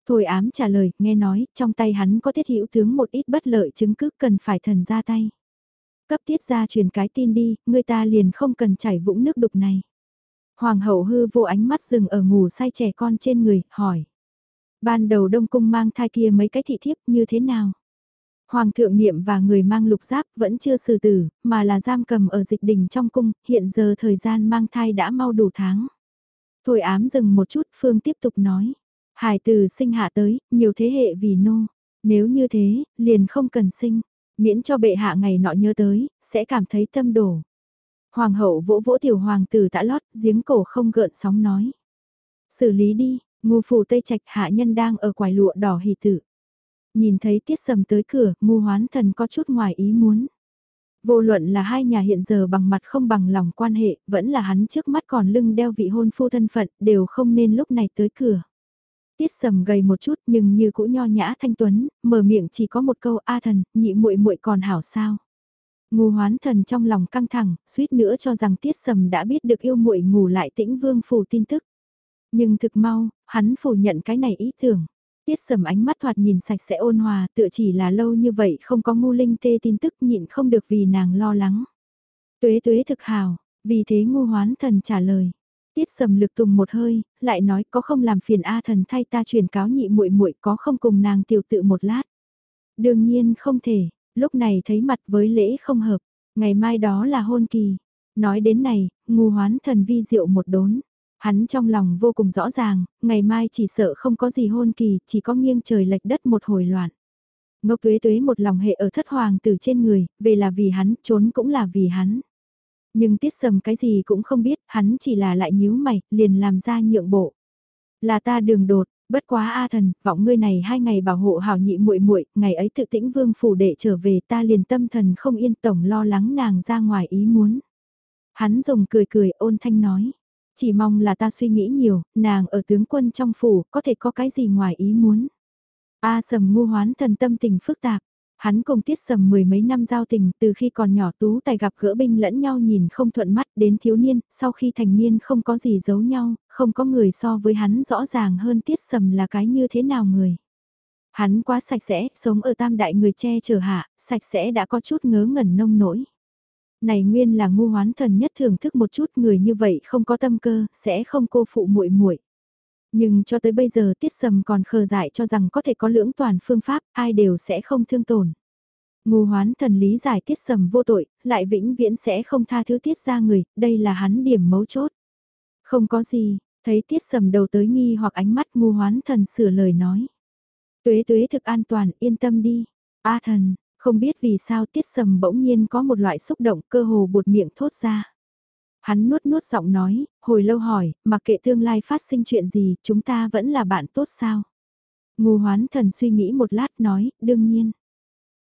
Thôi ám trả lời, nghe nói, trong tay hắn có tiết hữu tướng một ít bất lợi chứng cứ cần phải thần ra tay. Cấp tiết ra truyền cái tin đi, người ta liền không cần chảy vũng nước đục này. Hoàng hậu hư vô ánh mắt dừng ở ngủ say trẻ con trên người, hỏi. Ban đầu Đông Cung mang thai kia mấy cái thị thiếp như thế nào? Hoàng thượng niệm và người mang lục giáp vẫn chưa xử tử, mà là giam cầm ở dịch đình trong cung, hiện giờ thời gian mang thai đã mau đủ tháng. Thôi ám dừng một chút, Phương tiếp tục nói. Hải từ sinh hạ tới, nhiều thế hệ vì nô. Nếu như thế, liền không cần sinh, miễn cho bệ hạ ngày nọ nhớ tới, sẽ cảm thấy tâm đổ. Hoàng hậu vỗ vỗ tiểu hoàng tử tã lót, giếng cổ không gợn sóng nói. Xử lý đi, ngu phù tây trạch hạ nhân đang ở quải lụa đỏ hỷ tử. Nhìn thấy tiết sầm tới cửa, ngu hoán thần có chút ngoài ý muốn. Vô luận là hai nhà hiện giờ bằng mặt không bằng lòng quan hệ, vẫn là hắn trước mắt còn lưng đeo vị hôn phu thân phận, đều không nên lúc này tới cửa. Tiết sầm gầy một chút nhưng như cũ nho nhã thanh tuấn, mở miệng chỉ có một câu A thần, nhị muội muội còn hảo sao. Ngu hoán thần trong lòng căng thẳng, suýt nữa cho rằng tiết sầm đã biết được yêu muội ngủ lại tĩnh vương phủ tin tức. Nhưng thực mau, hắn phủ nhận cái này ý tưởng. Tiết sầm ánh mắt thoạt nhìn sạch sẽ ôn hòa tựa chỉ là lâu như vậy không có ngu linh tê tin tức nhịn không được vì nàng lo lắng. Tuế tuế thực hào, vì thế ngu hoán thần trả lời. Tiết sầm lực tùng một hơi, lại nói có không làm phiền A thần thay ta truyền cáo nhị muội muội có không cùng nàng tiểu tự một lát. Đương nhiên không thể, lúc này thấy mặt với lễ không hợp, ngày mai đó là hôn kỳ. Nói đến này, ngu hoán thần vi diệu một đốn. Hắn trong lòng vô cùng rõ ràng, ngày mai chỉ sợ không có gì hôn kỳ, chỉ có nghiêng trời lệch đất một hồi loạn. Ngốc tuế tuế một lòng hệ ở thất hoàng từ trên người, về là vì hắn, trốn cũng là vì hắn. Nhưng tiết sầm cái gì cũng không biết, hắn chỉ là lại nhíu mày, liền làm ra nhượng bộ. Là ta đường đột, bất quá a thần, vọng ngươi này hai ngày bảo hộ hảo nhị muội muội, ngày ấy tự tĩnh vương phủ đệ trở về ta liền tâm thần không yên tổng lo lắng nàng ra ngoài ý muốn. Hắn dùng cười cười ôn thanh nói, chỉ mong là ta suy nghĩ nhiều, nàng ở tướng quân trong phủ có thể có cái gì ngoài ý muốn. A sầm ngu hoán thần tâm tình phức tạp, Hắn cùng tiết sầm mười mấy năm giao tình từ khi còn nhỏ tú tài gặp gỡ binh lẫn nhau nhìn không thuận mắt đến thiếu niên, sau khi thành niên không có gì giấu nhau, không có người so với hắn rõ ràng hơn tiết sầm là cái như thế nào người. Hắn quá sạch sẽ, sống ở tam đại người che chở hạ, sạch sẽ đã có chút ngớ ngẩn nông nổi. Này nguyên là ngu hoán thần nhất thưởng thức một chút người như vậy không có tâm cơ, sẽ không cô phụ muội muội nhưng cho tới bây giờ tiết sầm còn khờ dại cho rằng có thể có lưỡng toàn phương pháp, ai đều sẽ không thương tổn. Ngu hoán thần lý giải tiết sầm vô tội, lại vĩnh viễn sẽ không tha thứ tiết ra người, đây là hắn điểm mấu chốt. Không có gì, thấy tiết sầm đầu tới nghi hoặc ánh mắt ngu hoán thần sửa lời nói. Tuế tuế thực an toàn, yên tâm đi. A thần, không biết vì sao tiết sầm bỗng nhiên có một loại xúc động cơ hồ bột miệng thốt ra. Hắn nuốt nuốt giọng nói, hồi lâu hỏi, mặc kệ tương lai phát sinh chuyện gì, chúng ta vẫn là bạn tốt sao? Ngô hoán thần suy nghĩ một lát nói, đương nhiên.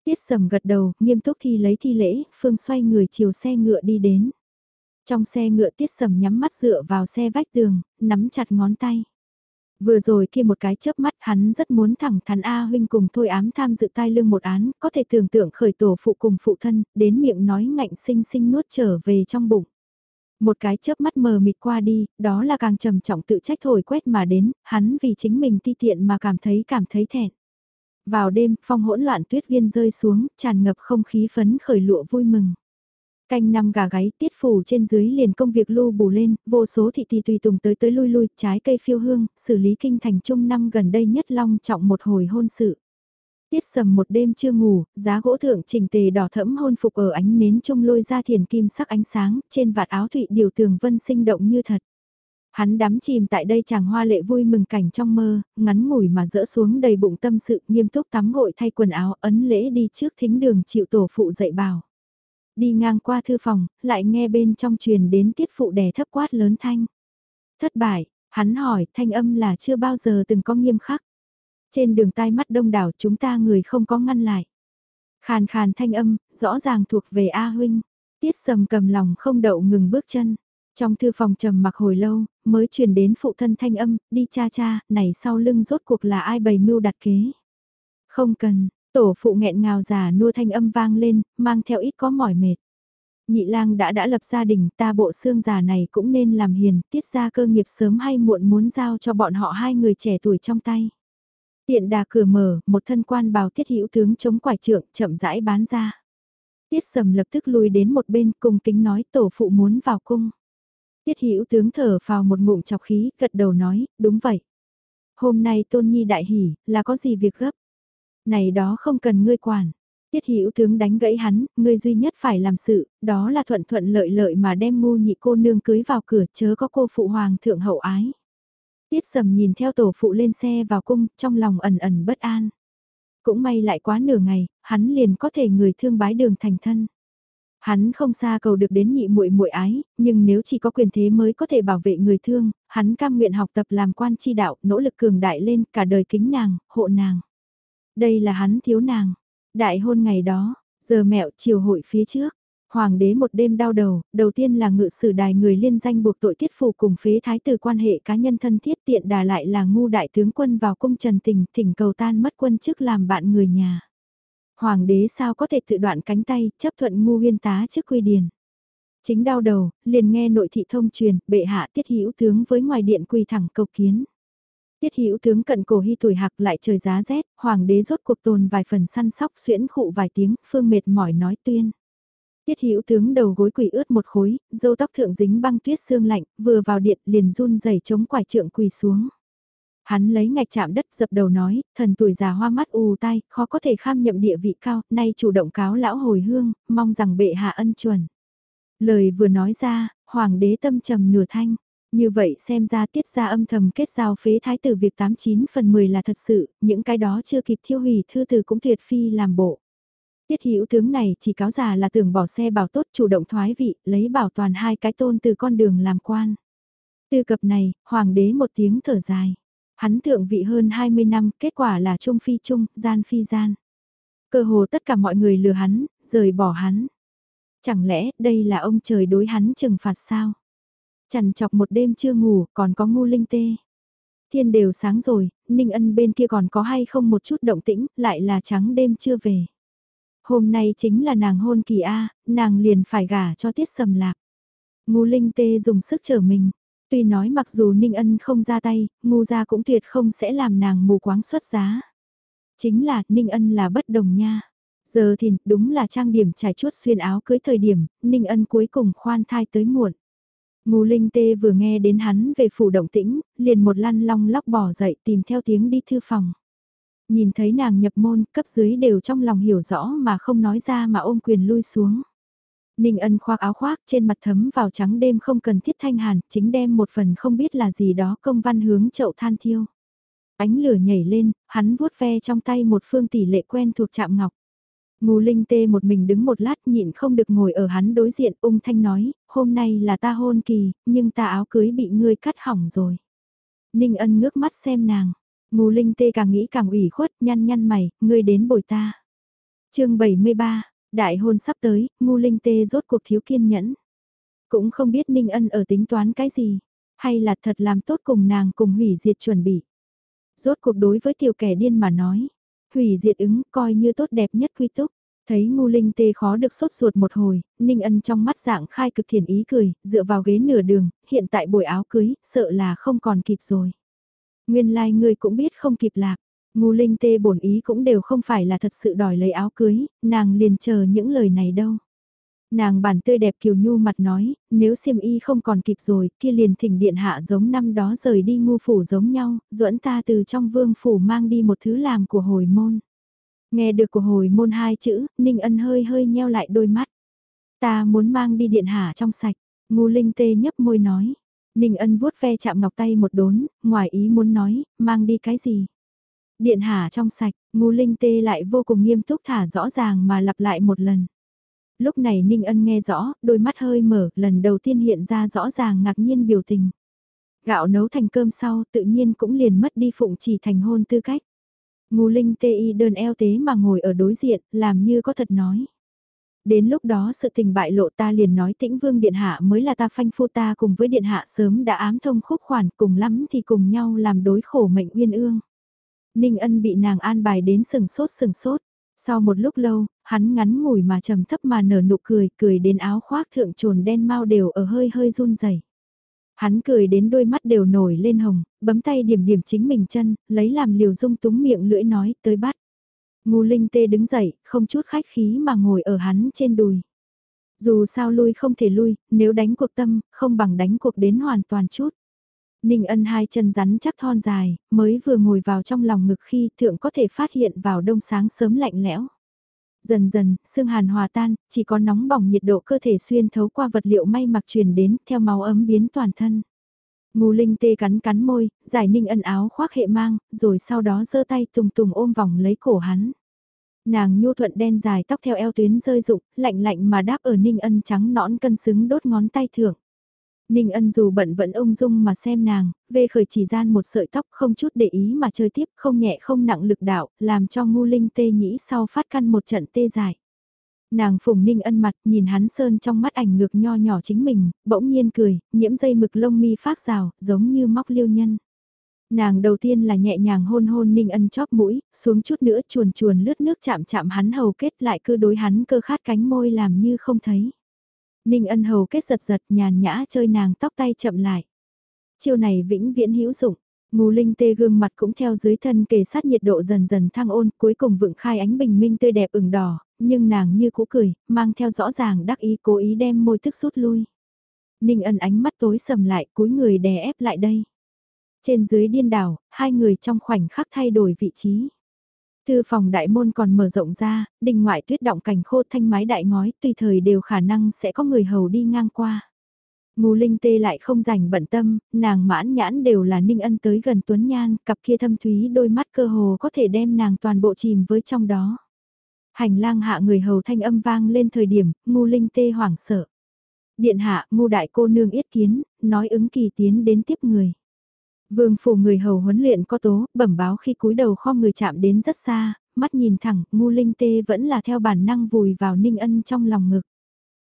Tiết sầm gật đầu, nghiêm túc thi lấy thi lễ, phương xoay người chiều xe ngựa đi đến. Trong xe ngựa tiết sầm nhắm mắt dựa vào xe vách tường, nắm chặt ngón tay. Vừa rồi kia một cái chớp mắt hắn rất muốn thẳng thắn A huynh cùng thôi ám tham dự tai lương một án, có thể tưởng tượng khởi tổ phụ cùng phụ thân, đến miệng nói ngạnh sinh sinh nuốt trở về trong bụng. Một cái chớp mắt mờ mịt qua đi, đó là càng trầm trọng tự trách thổi quét mà đến, hắn vì chính mình ti tiện mà cảm thấy cảm thấy thẹn. Vào đêm, phong hỗn loạn tuyết viên rơi xuống, tràn ngập không khí phấn khởi lụa vui mừng. Canh năm gà gáy tiết phủ trên dưới liền công việc lưu bù lên, vô số thị tỷ tùy tùng tới tới lui lui, trái cây phiêu hương, xử lý kinh thành trung năm gần đây nhất long trọng một hồi hôn sự. Tiết sầm một đêm chưa ngủ, giá gỗ thượng trình tề đỏ thẫm hôn phục ở ánh nến trung lôi ra thiền kim sắc ánh sáng, trên vạt áo thụy điều tường vân sinh động như thật. Hắn đắm chìm tại đây chàng hoa lệ vui mừng cảnh trong mơ, ngắn ngủi mà rỡ xuống đầy bụng tâm sự, nghiêm túc tắm gội thay quần áo, ấn lễ đi trước thính đường chịu tổ phụ dạy bảo. Đi ngang qua thư phòng, lại nghe bên trong truyền đến tiết phụ đè thấp quát lớn thanh. Thất bại, hắn hỏi thanh âm là chưa bao giờ từng có nghiêm khắc. Trên đường tai mắt đông đảo chúng ta người không có ngăn lại. Khàn khàn thanh âm, rõ ràng thuộc về A huynh. Tiết sầm cầm lòng không đậu ngừng bước chân. Trong thư phòng trầm mặc hồi lâu, mới truyền đến phụ thân thanh âm, đi cha cha, này sau lưng rốt cuộc là ai bày mưu đặt kế. Không cần, tổ phụ nghẹn ngào già nua thanh âm vang lên, mang theo ít có mỏi mệt. Nhị lang đã đã lập gia đình, ta bộ xương già này cũng nên làm hiền, tiết ra cơ nghiệp sớm hay muộn muốn giao cho bọn họ hai người trẻ tuổi trong tay. Tiện đà cửa mở, một thân quan bào tiết hữu tướng chống quải trượng, chậm rãi bán ra. Tiết sầm lập tức lùi đến một bên cung kính nói tổ phụ muốn vào cung. Tiết hữu tướng thở vào một ngụm chọc khí, gật đầu nói, đúng vậy. Hôm nay tôn nhi đại hỉ, là có gì việc gấp? Này đó không cần ngươi quản. Tiết hữu tướng đánh gãy hắn, ngươi duy nhất phải làm sự, đó là thuận thuận lợi lợi mà đem ngu nhị cô nương cưới vào cửa chớ có cô phụ hoàng thượng hậu ái. Tiết sầm nhìn theo tổ phụ lên xe vào cung, trong lòng ẩn ẩn bất an. Cũng may lại quá nửa ngày, hắn liền có thể người thương bái đường thành thân. Hắn không xa cầu được đến nhị muội muội ái, nhưng nếu chỉ có quyền thế mới có thể bảo vệ người thương, hắn cam nguyện học tập làm quan chi đạo, nỗ lực cường đại lên cả đời kính nàng, hộ nàng. Đây là hắn thiếu nàng. Đại hôn ngày đó, giờ mẹo chiều hội phía trước. Hoàng đế một đêm đau đầu, đầu tiên là ngự sử đài người liên danh buộc tội tiết phù cùng phế thái tử quan hệ cá nhân thân thiết tiện đà lại là ngu đại tướng quân vào cung trần tình thỉnh cầu tan mất quân chức làm bạn người nhà. Hoàng đế sao có thể tự đoạn cánh tay, chấp thuận ngu huyên tá trước quy điền. Chính đau đầu, liền nghe nội thị thông truyền, bệ hạ tiết hữu tướng với ngoài điện quỳ thẳng cầu kiến. Tiết hữu tướng cận cổ hy tuổi hạc lại trời giá rét, hoàng đế rốt cuộc tồn vài phần săn sóc xuyễn khụ vài tiếng, phương mệt mỏi nói tuyên. Tiết hữu tướng đầu gối quỳ ướt một khối, dâu tóc thượng dính băng tuyết xương lạnh, vừa vào điện liền run rẩy chống quải trượng quỳ xuống. Hắn lấy ngạch chạm đất dập đầu nói, thần tuổi già hoa mắt ù tai, khó có thể kham nhậm địa vị cao, nay chủ động cáo lão hồi hương, mong rằng bệ hạ ân chuẩn. Lời vừa nói ra, hoàng đế tâm trầm nửa thanh. Như vậy xem ra tiết ra âm thầm kết giao phế thái tử việc 89 phần 10 là thật sự, những cái đó chưa kịp thiêu hủy thư từ cũng tuyệt phi làm bộ. Tiết hữu tướng này chỉ cáo già là tưởng bỏ xe bảo tốt chủ động thoái vị, lấy bảo toàn hai cái tôn từ con đường làm quan. Từ cập này, hoàng đế một tiếng thở dài. Hắn thượng vị hơn 20 năm, kết quả là trung phi trung, gian phi gian. Cơ hồ tất cả mọi người lừa hắn, rời bỏ hắn. Chẳng lẽ đây là ông trời đối hắn trừng phạt sao? Chằn chọc một đêm chưa ngủ, còn có ngu linh tê. Thiên đều sáng rồi, Ninh Ân bên kia còn có hay không một chút động tĩnh, lại là trắng đêm chưa về. Hôm nay chính là nàng hôn kỳ A, nàng liền phải gả cho tiết sầm lạc. Ngu linh tê dùng sức trở mình, Tuy nói mặc dù Ninh Ân không ra tay, ngu ra cũng tuyệt không sẽ làm nàng mù quáng xuất giá. Chính là Ninh Ân là bất đồng nha. Giờ thì đúng là trang điểm trải chuốt xuyên áo cưới thời điểm, Ninh Ân cuối cùng khoan thai tới muộn. Ngô Linh Tê vừa nghe đến hắn về phủ động tĩnh, liền một lăn long lóc bỏ dậy tìm theo tiếng đi thư phòng. Nhìn thấy nàng nhập môn, cấp dưới đều trong lòng hiểu rõ mà không nói ra mà ôm quyền lui xuống. Ninh ân khoác áo khoác trên mặt thấm vào trắng đêm không cần thiết thanh hàn, chính đem một phần không biết là gì đó công văn hướng chậu than thiêu. Ánh lửa nhảy lên, hắn vuốt ve trong tay một phương tỷ lệ quen thuộc chạm ngọc. Ngô Linh Tê một mình đứng một lát nhịn không được ngồi ở hắn đối diện ung thanh nói, hôm nay là ta hôn kỳ, nhưng ta áo cưới bị ngươi cắt hỏng rồi. Ninh ân ngước mắt xem nàng, Ngô Linh Tê càng nghĩ càng ủy khuất nhăn nhăn mày, ngươi đến bồi ta. chương 73, Đại hôn sắp tới, Ngô linh tê rốt cuộc thiếu kiên nhẫn. Cũng không biết Ninh Ân ở tính toán cái gì, hay là thật làm tốt cùng nàng cùng hủy diệt chuẩn bị. Rốt cuộc đối với tiểu kẻ điên mà nói, hủy diệt ứng coi như tốt đẹp nhất quy túc. Thấy ngu linh tê khó được sốt ruột một hồi, Ninh Ân trong mắt dạng khai cực thiền ý cười, dựa vào ghế nửa đường, hiện tại buổi áo cưới, sợ là không còn kịp rồi. Nguyên lai like ngươi cũng biết không kịp lạc, Ngu linh tê bổn ý cũng đều không phải là thật sự đòi lấy áo cưới, nàng liền chờ những lời này đâu. Nàng bản tươi đẹp kiều nhu mặt nói, nếu xiêm y không còn kịp rồi, kia liền thỉnh điện hạ giống năm đó rời đi ngu phủ giống nhau, duẫn ta từ trong vương phủ mang đi một thứ làm của hồi môn. Nghe được của hồi môn hai chữ, Ninh Ân hơi hơi nheo lại đôi mắt. Ta muốn mang đi điện hạ trong sạch, ngu linh tê nhấp môi nói. Ninh Ân vuốt ve chạm ngọc tay một đốn, ngoài ý muốn nói, mang đi cái gì? Điện hạ trong sạch, ngu linh tê lại vô cùng nghiêm túc thả rõ ràng mà lặp lại một lần. Lúc này Ninh Ân nghe rõ, đôi mắt hơi mở, lần đầu tiên hiện ra rõ ràng ngạc nhiên biểu tình. Gạo nấu thành cơm sau tự nhiên cũng liền mất đi phụng chỉ thành hôn tư cách. ngô linh tê y đơn eo tế mà ngồi ở đối diện, làm như có thật nói. Đến lúc đó sự tình bại lộ ta liền nói tĩnh vương điện hạ mới là ta phanh phu ta cùng với điện hạ sớm đã ám thông khúc khoản cùng lắm thì cùng nhau làm đối khổ mệnh uyên ương. Ninh ân bị nàng an bài đến sừng sốt sừng sốt. Sau một lúc lâu, hắn ngắn ngủi mà trầm thấp mà nở nụ cười, cười đến áo khoác thượng trồn đen mau đều ở hơi hơi run rẩy. Hắn cười đến đôi mắt đều nổi lên hồng, bấm tay điểm điểm chính mình chân, lấy làm liều dung túng miệng lưỡi nói tới bắt. Ngu linh tê đứng dậy, không chút khách khí mà ngồi ở hắn trên đùi. Dù sao lui không thể lui, nếu đánh cuộc tâm, không bằng đánh cuộc đến hoàn toàn chút. Ninh ân hai chân rắn chắc thon dài, mới vừa ngồi vào trong lòng ngực khi thượng có thể phát hiện vào đông sáng sớm lạnh lẽo. Dần dần, xương hàn hòa tan, chỉ có nóng bỏng nhiệt độ cơ thể xuyên thấu qua vật liệu may mặc truyền đến theo máu ấm biến toàn thân. Ngô linh tê cắn cắn môi, giải ninh ân áo khoác hệ mang, rồi sau đó giơ tay tùng tùng ôm vòng lấy cổ hắn. Nàng nhu thuận đen dài tóc theo eo tuyến rơi rụng, lạnh lạnh mà đáp ở ninh ân trắng nõn cân xứng đốt ngón tay thưởng. Ninh ân dù bận vẫn ung dung mà xem nàng, về khởi chỉ gian một sợi tóc không chút để ý mà chơi tiếp không nhẹ không nặng lực đạo, làm cho ngu linh tê nhĩ sau phát căn một trận tê dài. Nàng phùng ninh ân mặt nhìn hắn sơn trong mắt ảnh ngược nho nhỏ chính mình, bỗng nhiên cười, nhiễm dây mực lông mi phát rào, giống như móc liêu nhân. Nàng đầu tiên là nhẹ nhàng hôn hôn ninh ân chóp mũi, xuống chút nữa chuồn chuồn lướt nước chạm chạm hắn hầu kết lại cứ đối hắn cơ khát cánh môi làm như không thấy. Ninh ân hầu kết giật giật nhàn nhã chơi nàng tóc tay chậm lại. Chiêu này vĩnh viễn hữu dụng. Ngù linh tê gương mặt cũng theo dưới thân kề sát nhiệt độ dần dần thăng ôn cuối cùng vựng khai ánh bình minh tươi đẹp ửng đỏ, nhưng nàng như cũ cười, mang theo rõ ràng đắc ý cố ý đem môi thức rút lui. Ninh ân ánh mắt tối sầm lại cúi người đè ép lại đây. Trên dưới điên đảo, hai người trong khoảnh khắc thay đổi vị trí. Thư phòng đại môn còn mở rộng ra, đình ngoại tuyết động cảnh khô thanh mái đại ngói tùy thời đều khả năng sẽ có người hầu đi ngang qua. Ngô linh tê lại không rảnh bận tâm, nàng mãn nhãn đều là ninh ân tới gần tuấn nhan, cặp kia thâm thúy đôi mắt cơ hồ có thể đem nàng toàn bộ chìm với trong đó. Hành lang hạ người hầu thanh âm vang lên thời điểm, ngu linh tê hoảng sợ. Điện hạ, ngu đại cô nương yết kiến, nói ứng kỳ tiến đến tiếp người. Vương phủ người hầu huấn luyện có tố, bẩm báo khi cúi đầu kho người chạm đến rất xa, mắt nhìn thẳng, ngu linh tê vẫn là theo bản năng vùi vào ninh ân trong lòng ngực.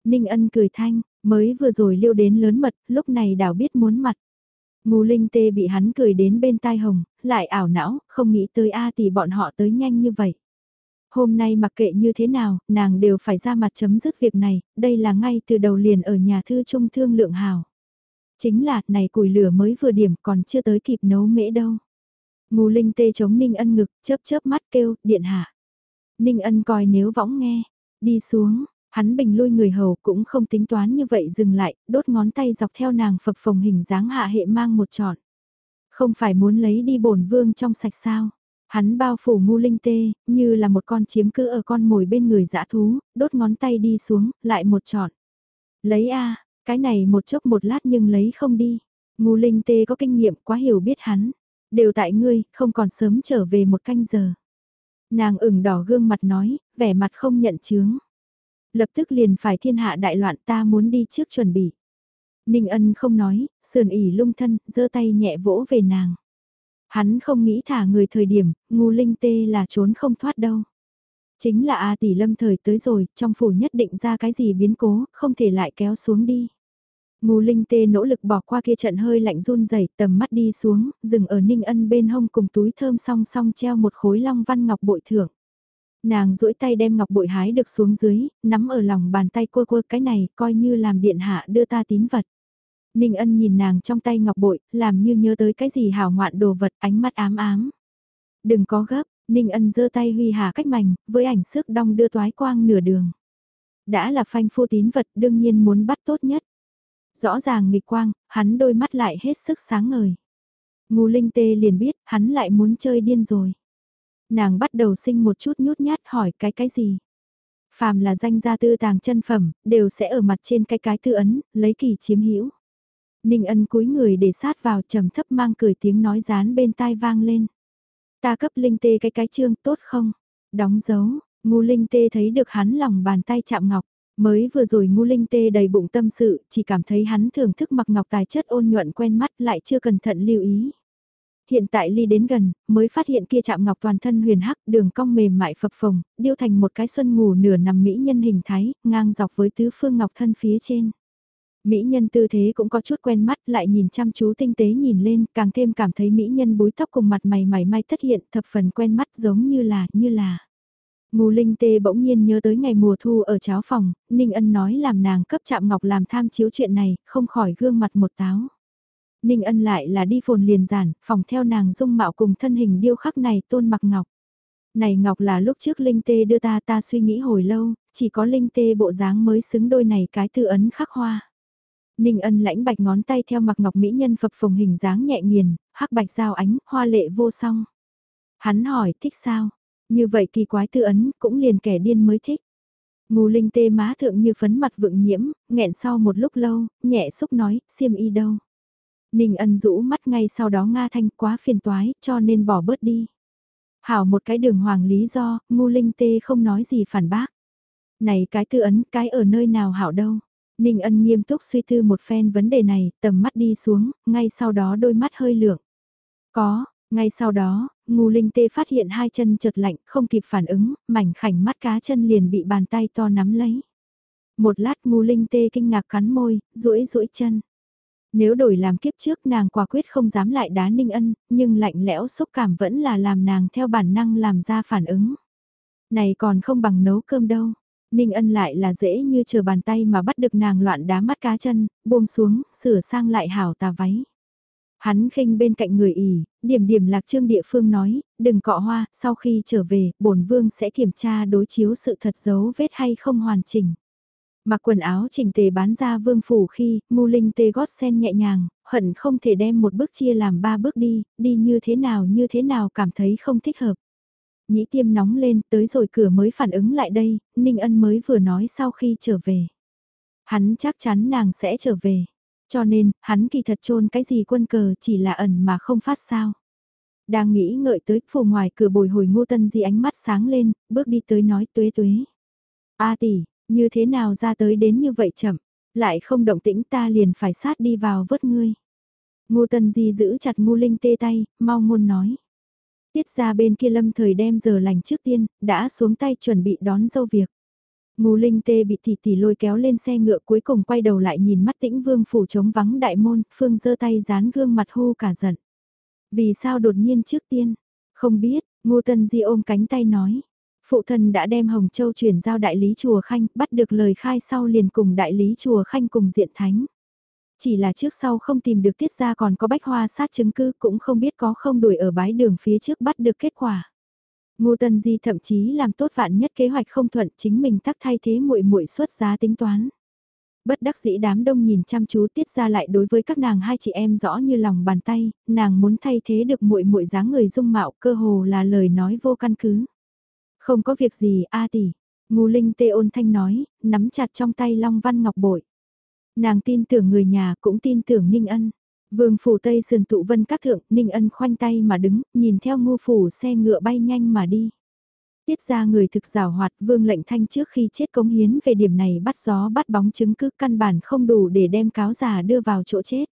Ninh ân cười thanh, mới vừa rồi liêu đến lớn mật, lúc này đảo biết muốn mặt. Ngu linh tê bị hắn cười đến bên tai hồng, lại ảo não, không nghĩ tới A thì bọn họ tới nhanh như vậy. Hôm nay mặc kệ như thế nào, nàng đều phải ra mặt chấm dứt việc này, đây là ngay từ đầu liền ở nhà thư trung thương lượng hào. Chính là, này củi lửa mới vừa điểm còn chưa tới kịp nấu mễ đâu. Ngô linh tê chống Ninh Ân ngực, chớp chớp mắt kêu, điện hạ. Ninh Ân coi nếu võng nghe, đi xuống, hắn bình lui người hầu cũng không tính toán như vậy dừng lại, đốt ngón tay dọc theo nàng phập phồng hình dáng hạ hệ mang một trọn. Không phải muốn lấy đi bổn vương trong sạch sao. Hắn bao phủ ngu linh tê, như là một con chiếm cứ ở con mồi bên người dã thú, đốt ngón tay đi xuống, lại một trọn. Lấy a cái này một chốc một lát nhưng lấy không đi. Ngu linh tê có kinh nghiệm quá hiểu biết hắn. Đều tại ngươi, không còn sớm trở về một canh giờ. Nàng ửng đỏ gương mặt nói, vẻ mặt không nhận chướng. Lập tức liền phải thiên hạ đại loạn ta muốn đi trước chuẩn bị. Ninh ân không nói, sườn ỉ lung thân, giơ tay nhẹ vỗ về nàng. Hắn không nghĩ thả người thời điểm, ngu linh tê là trốn không thoát đâu. Chính là A tỷ lâm thời tới rồi, trong phủ nhất định ra cái gì biến cố, không thể lại kéo xuống đi. Ngô linh tê nỗ lực bỏ qua kia trận hơi lạnh run rẩy tầm mắt đi xuống, dừng ở ninh ân bên hông cùng túi thơm song song treo một khối long văn ngọc bội thưởng. Nàng duỗi tay đem ngọc bội hái được xuống dưới, nắm ở lòng bàn tay cua cua cái này coi như làm điện hạ đưa ta tín vật. Ninh ân nhìn nàng trong tay ngọc bội, làm như nhớ tới cái gì hào ngoạn đồ vật ánh mắt ám ám. Đừng có gấp, Ninh ân giơ tay huy hà cách mảnh, với ảnh sức đong đưa toái quang nửa đường. Đã là phanh phu tín vật đương nhiên muốn bắt tốt nhất. Rõ ràng nghịch quang, hắn đôi mắt lại hết sức sáng ngời. Ngô Linh Tê liền biết, hắn lại muốn chơi điên rồi. Nàng bắt đầu sinh một chút nhút nhát hỏi cái cái gì. Phàm là danh gia tư tàng chân phẩm, đều sẽ ở mặt trên cái cái tư ấn, lấy kỳ chiếm hữu. Ninh ân cúi người để sát vào trầm thấp mang cười tiếng nói rán bên tai vang lên. Ta cấp Linh Tê cái cái chương tốt không? Đóng dấu, ngu Linh Tê thấy được hắn lòng bàn tay chạm ngọc. Mới vừa rồi ngu linh tê đầy bụng tâm sự, chỉ cảm thấy hắn thưởng thức mặc ngọc tài chất ôn nhuận quen mắt lại chưa cẩn thận lưu ý. Hiện tại ly đến gần, mới phát hiện kia chạm ngọc toàn thân huyền hắc, đường cong mềm mại phập phồng, điêu thành một cái xuân ngủ nửa nằm mỹ nhân hình thái, ngang dọc với tứ phương ngọc thân phía trên. Mỹ nhân tư thế cũng có chút quen mắt lại nhìn chăm chú tinh tế nhìn lên, càng thêm cảm thấy mỹ nhân búi tóc cùng mặt mày mày may thất hiện thập phần quen mắt giống như là, như là. Ngô Linh Tê bỗng nhiên nhớ tới ngày mùa thu ở cháo phòng, Ninh Ân nói làm nàng cấp chạm ngọc làm tham chiếu chuyện này, không khỏi gương mặt một táo. Ninh Ân lại là đi phồn liền giản, phòng theo nàng dung mạo cùng thân hình điêu khắc này tôn mặc ngọc. Này ngọc là lúc trước Linh Tê đưa ta ta suy nghĩ hồi lâu, chỉ có Linh Tê bộ dáng mới xứng đôi này cái tư ấn khắc hoa. Ninh ân lãnh bạch ngón tay theo mặc ngọc mỹ nhân phập phồng hình dáng nhẹ nghiền, hắc bạch giao ánh, hoa lệ vô song. Hắn hỏi thích sao, như vậy kỳ quái tư ấn cũng liền kẻ điên mới thích. Ngô linh tê má thượng như phấn mặt vượng nhiễm, nghẹn sau một lúc lâu, nhẹ xúc nói, xiêm y đâu. Ninh ân rũ mắt ngay sau đó Nga Thanh quá phiền toái, cho nên bỏ bớt đi. Hảo một cái đường hoàng lý do, ngu linh tê không nói gì phản bác. Này cái tư ấn, cái ở nơi nào hảo đâu. Ninh ân nghiêm túc suy tư một phen vấn đề này, tầm mắt đi xuống, ngay sau đó đôi mắt hơi lượng. Có, ngay sau đó, ngu linh tê phát hiện hai chân chợt lạnh, không kịp phản ứng, mảnh khảnh mắt cá chân liền bị bàn tay to nắm lấy. Một lát ngu linh tê kinh ngạc cắn môi, duỗi duỗi chân. Nếu đổi làm kiếp trước nàng quả quyết không dám lại đá ninh ân, nhưng lạnh lẽo xúc cảm vẫn là làm nàng theo bản năng làm ra phản ứng. Này còn không bằng nấu cơm đâu. Ninh ân lại là dễ như chờ bàn tay mà bắt được nàng loạn đá mắt cá chân, buông xuống, sửa sang lại hảo tà váy. Hắn khinh bên cạnh người ỉ, điểm điểm lạc trương địa phương nói, đừng cọ hoa, sau khi trở về, bổn vương sẽ kiểm tra đối chiếu sự thật dấu vết hay không hoàn chỉnh. Mặc quần áo chỉnh tề bán ra vương phủ khi, ngu linh tê gót sen nhẹ nhàng, hận không thể đem một bước chia làm ba bước đi, đi như thế nào như thế nào cảm thấy không thích hợp. Nhĩ tiêm nóng lên, tới rồi cửa mới phản ứng lại đây, Ninh Ân mới vừa nói sau khi trở về. Hắn chắc chắn nàng sẽ trở về. Cho nên, hắn kỳ thật trôn cái gì quân cờ chỉ là ẩn mà không phát sao. Đang nghĩ ngợi tới, phủ ngoài cửa bồi hồi ngô tân di ánh mắt sáng lên, bước đi tới nói tuế tuế. A tỷ, như thế nào ra tới đến như vậy chậm, lại không động tĩnh ta liền phải sát đi vào vớt ngươi. Ngô tân di giữ chặt ngô linh tê tay, mau ngôn nói. Tiết ra bên kia lâm thời đem giờ lành trước tiên, đã xuống tay chuẩn bị đón dâu việc. Ngô Linh Tê bị tỷ tỷ lôi kéo lên xe ngựa cuối cùng quay đầu lại nhìn mắt tĩnh vương phủ trống vắng đại môn, phương giơ tay dán gương mặt hô cả giận. Vì sao đột nhiên trước tiên? Không biết, Ngô Tân Di ôm cánh tay nói. Phụ thân đã đem Hồng Châu chuyển giao đại lý chùa Khanh, bắt được lời khai sau liền cùng đại lý chùa Khanh cùng diện thánh. Chỉ là trước sau không tìm được tiết ra còn có bách hoa sát chứng cứ cũng không biết có không đuổi ở bái đường phía trước bắt được kết quả. Ngô Tân Di thậm chí làm tốt vạn nhất kế hoạch không thuận chính mình tắc thay thế muội muội xuất giá tính toán. Bất đắc dĩ đám đông nhìn chăm chú tiết ra lại đối với các nàng hai chị em rõ như lòng bàn tay, nàng muốn thay thế được muội muội dáng người dung mạo cơ hồ là lời nói vô căn cứ. Không có việc gì a tỷ, Ngô Linh tê ôn thanh nói, nắm chặt trong tay Long Văn Ngọc bội. Nàng tin tưởng người nhà cũng tin tưởng Ninh Ân. Vương phủ Tây sườn tụ vân các thượng, Ninh Ân khoanh tay mà đứng, nhìn theo ngô phủ xe ngựa bay nhanh mà đi. Tiết ra người thực rào hoạt vương lệnh thanh trước khi chết cống hiến về điểm này bắt gió bắt bóng chứng cứ căn bản không đủ để đem cáo giả đưa vào chỗ chết.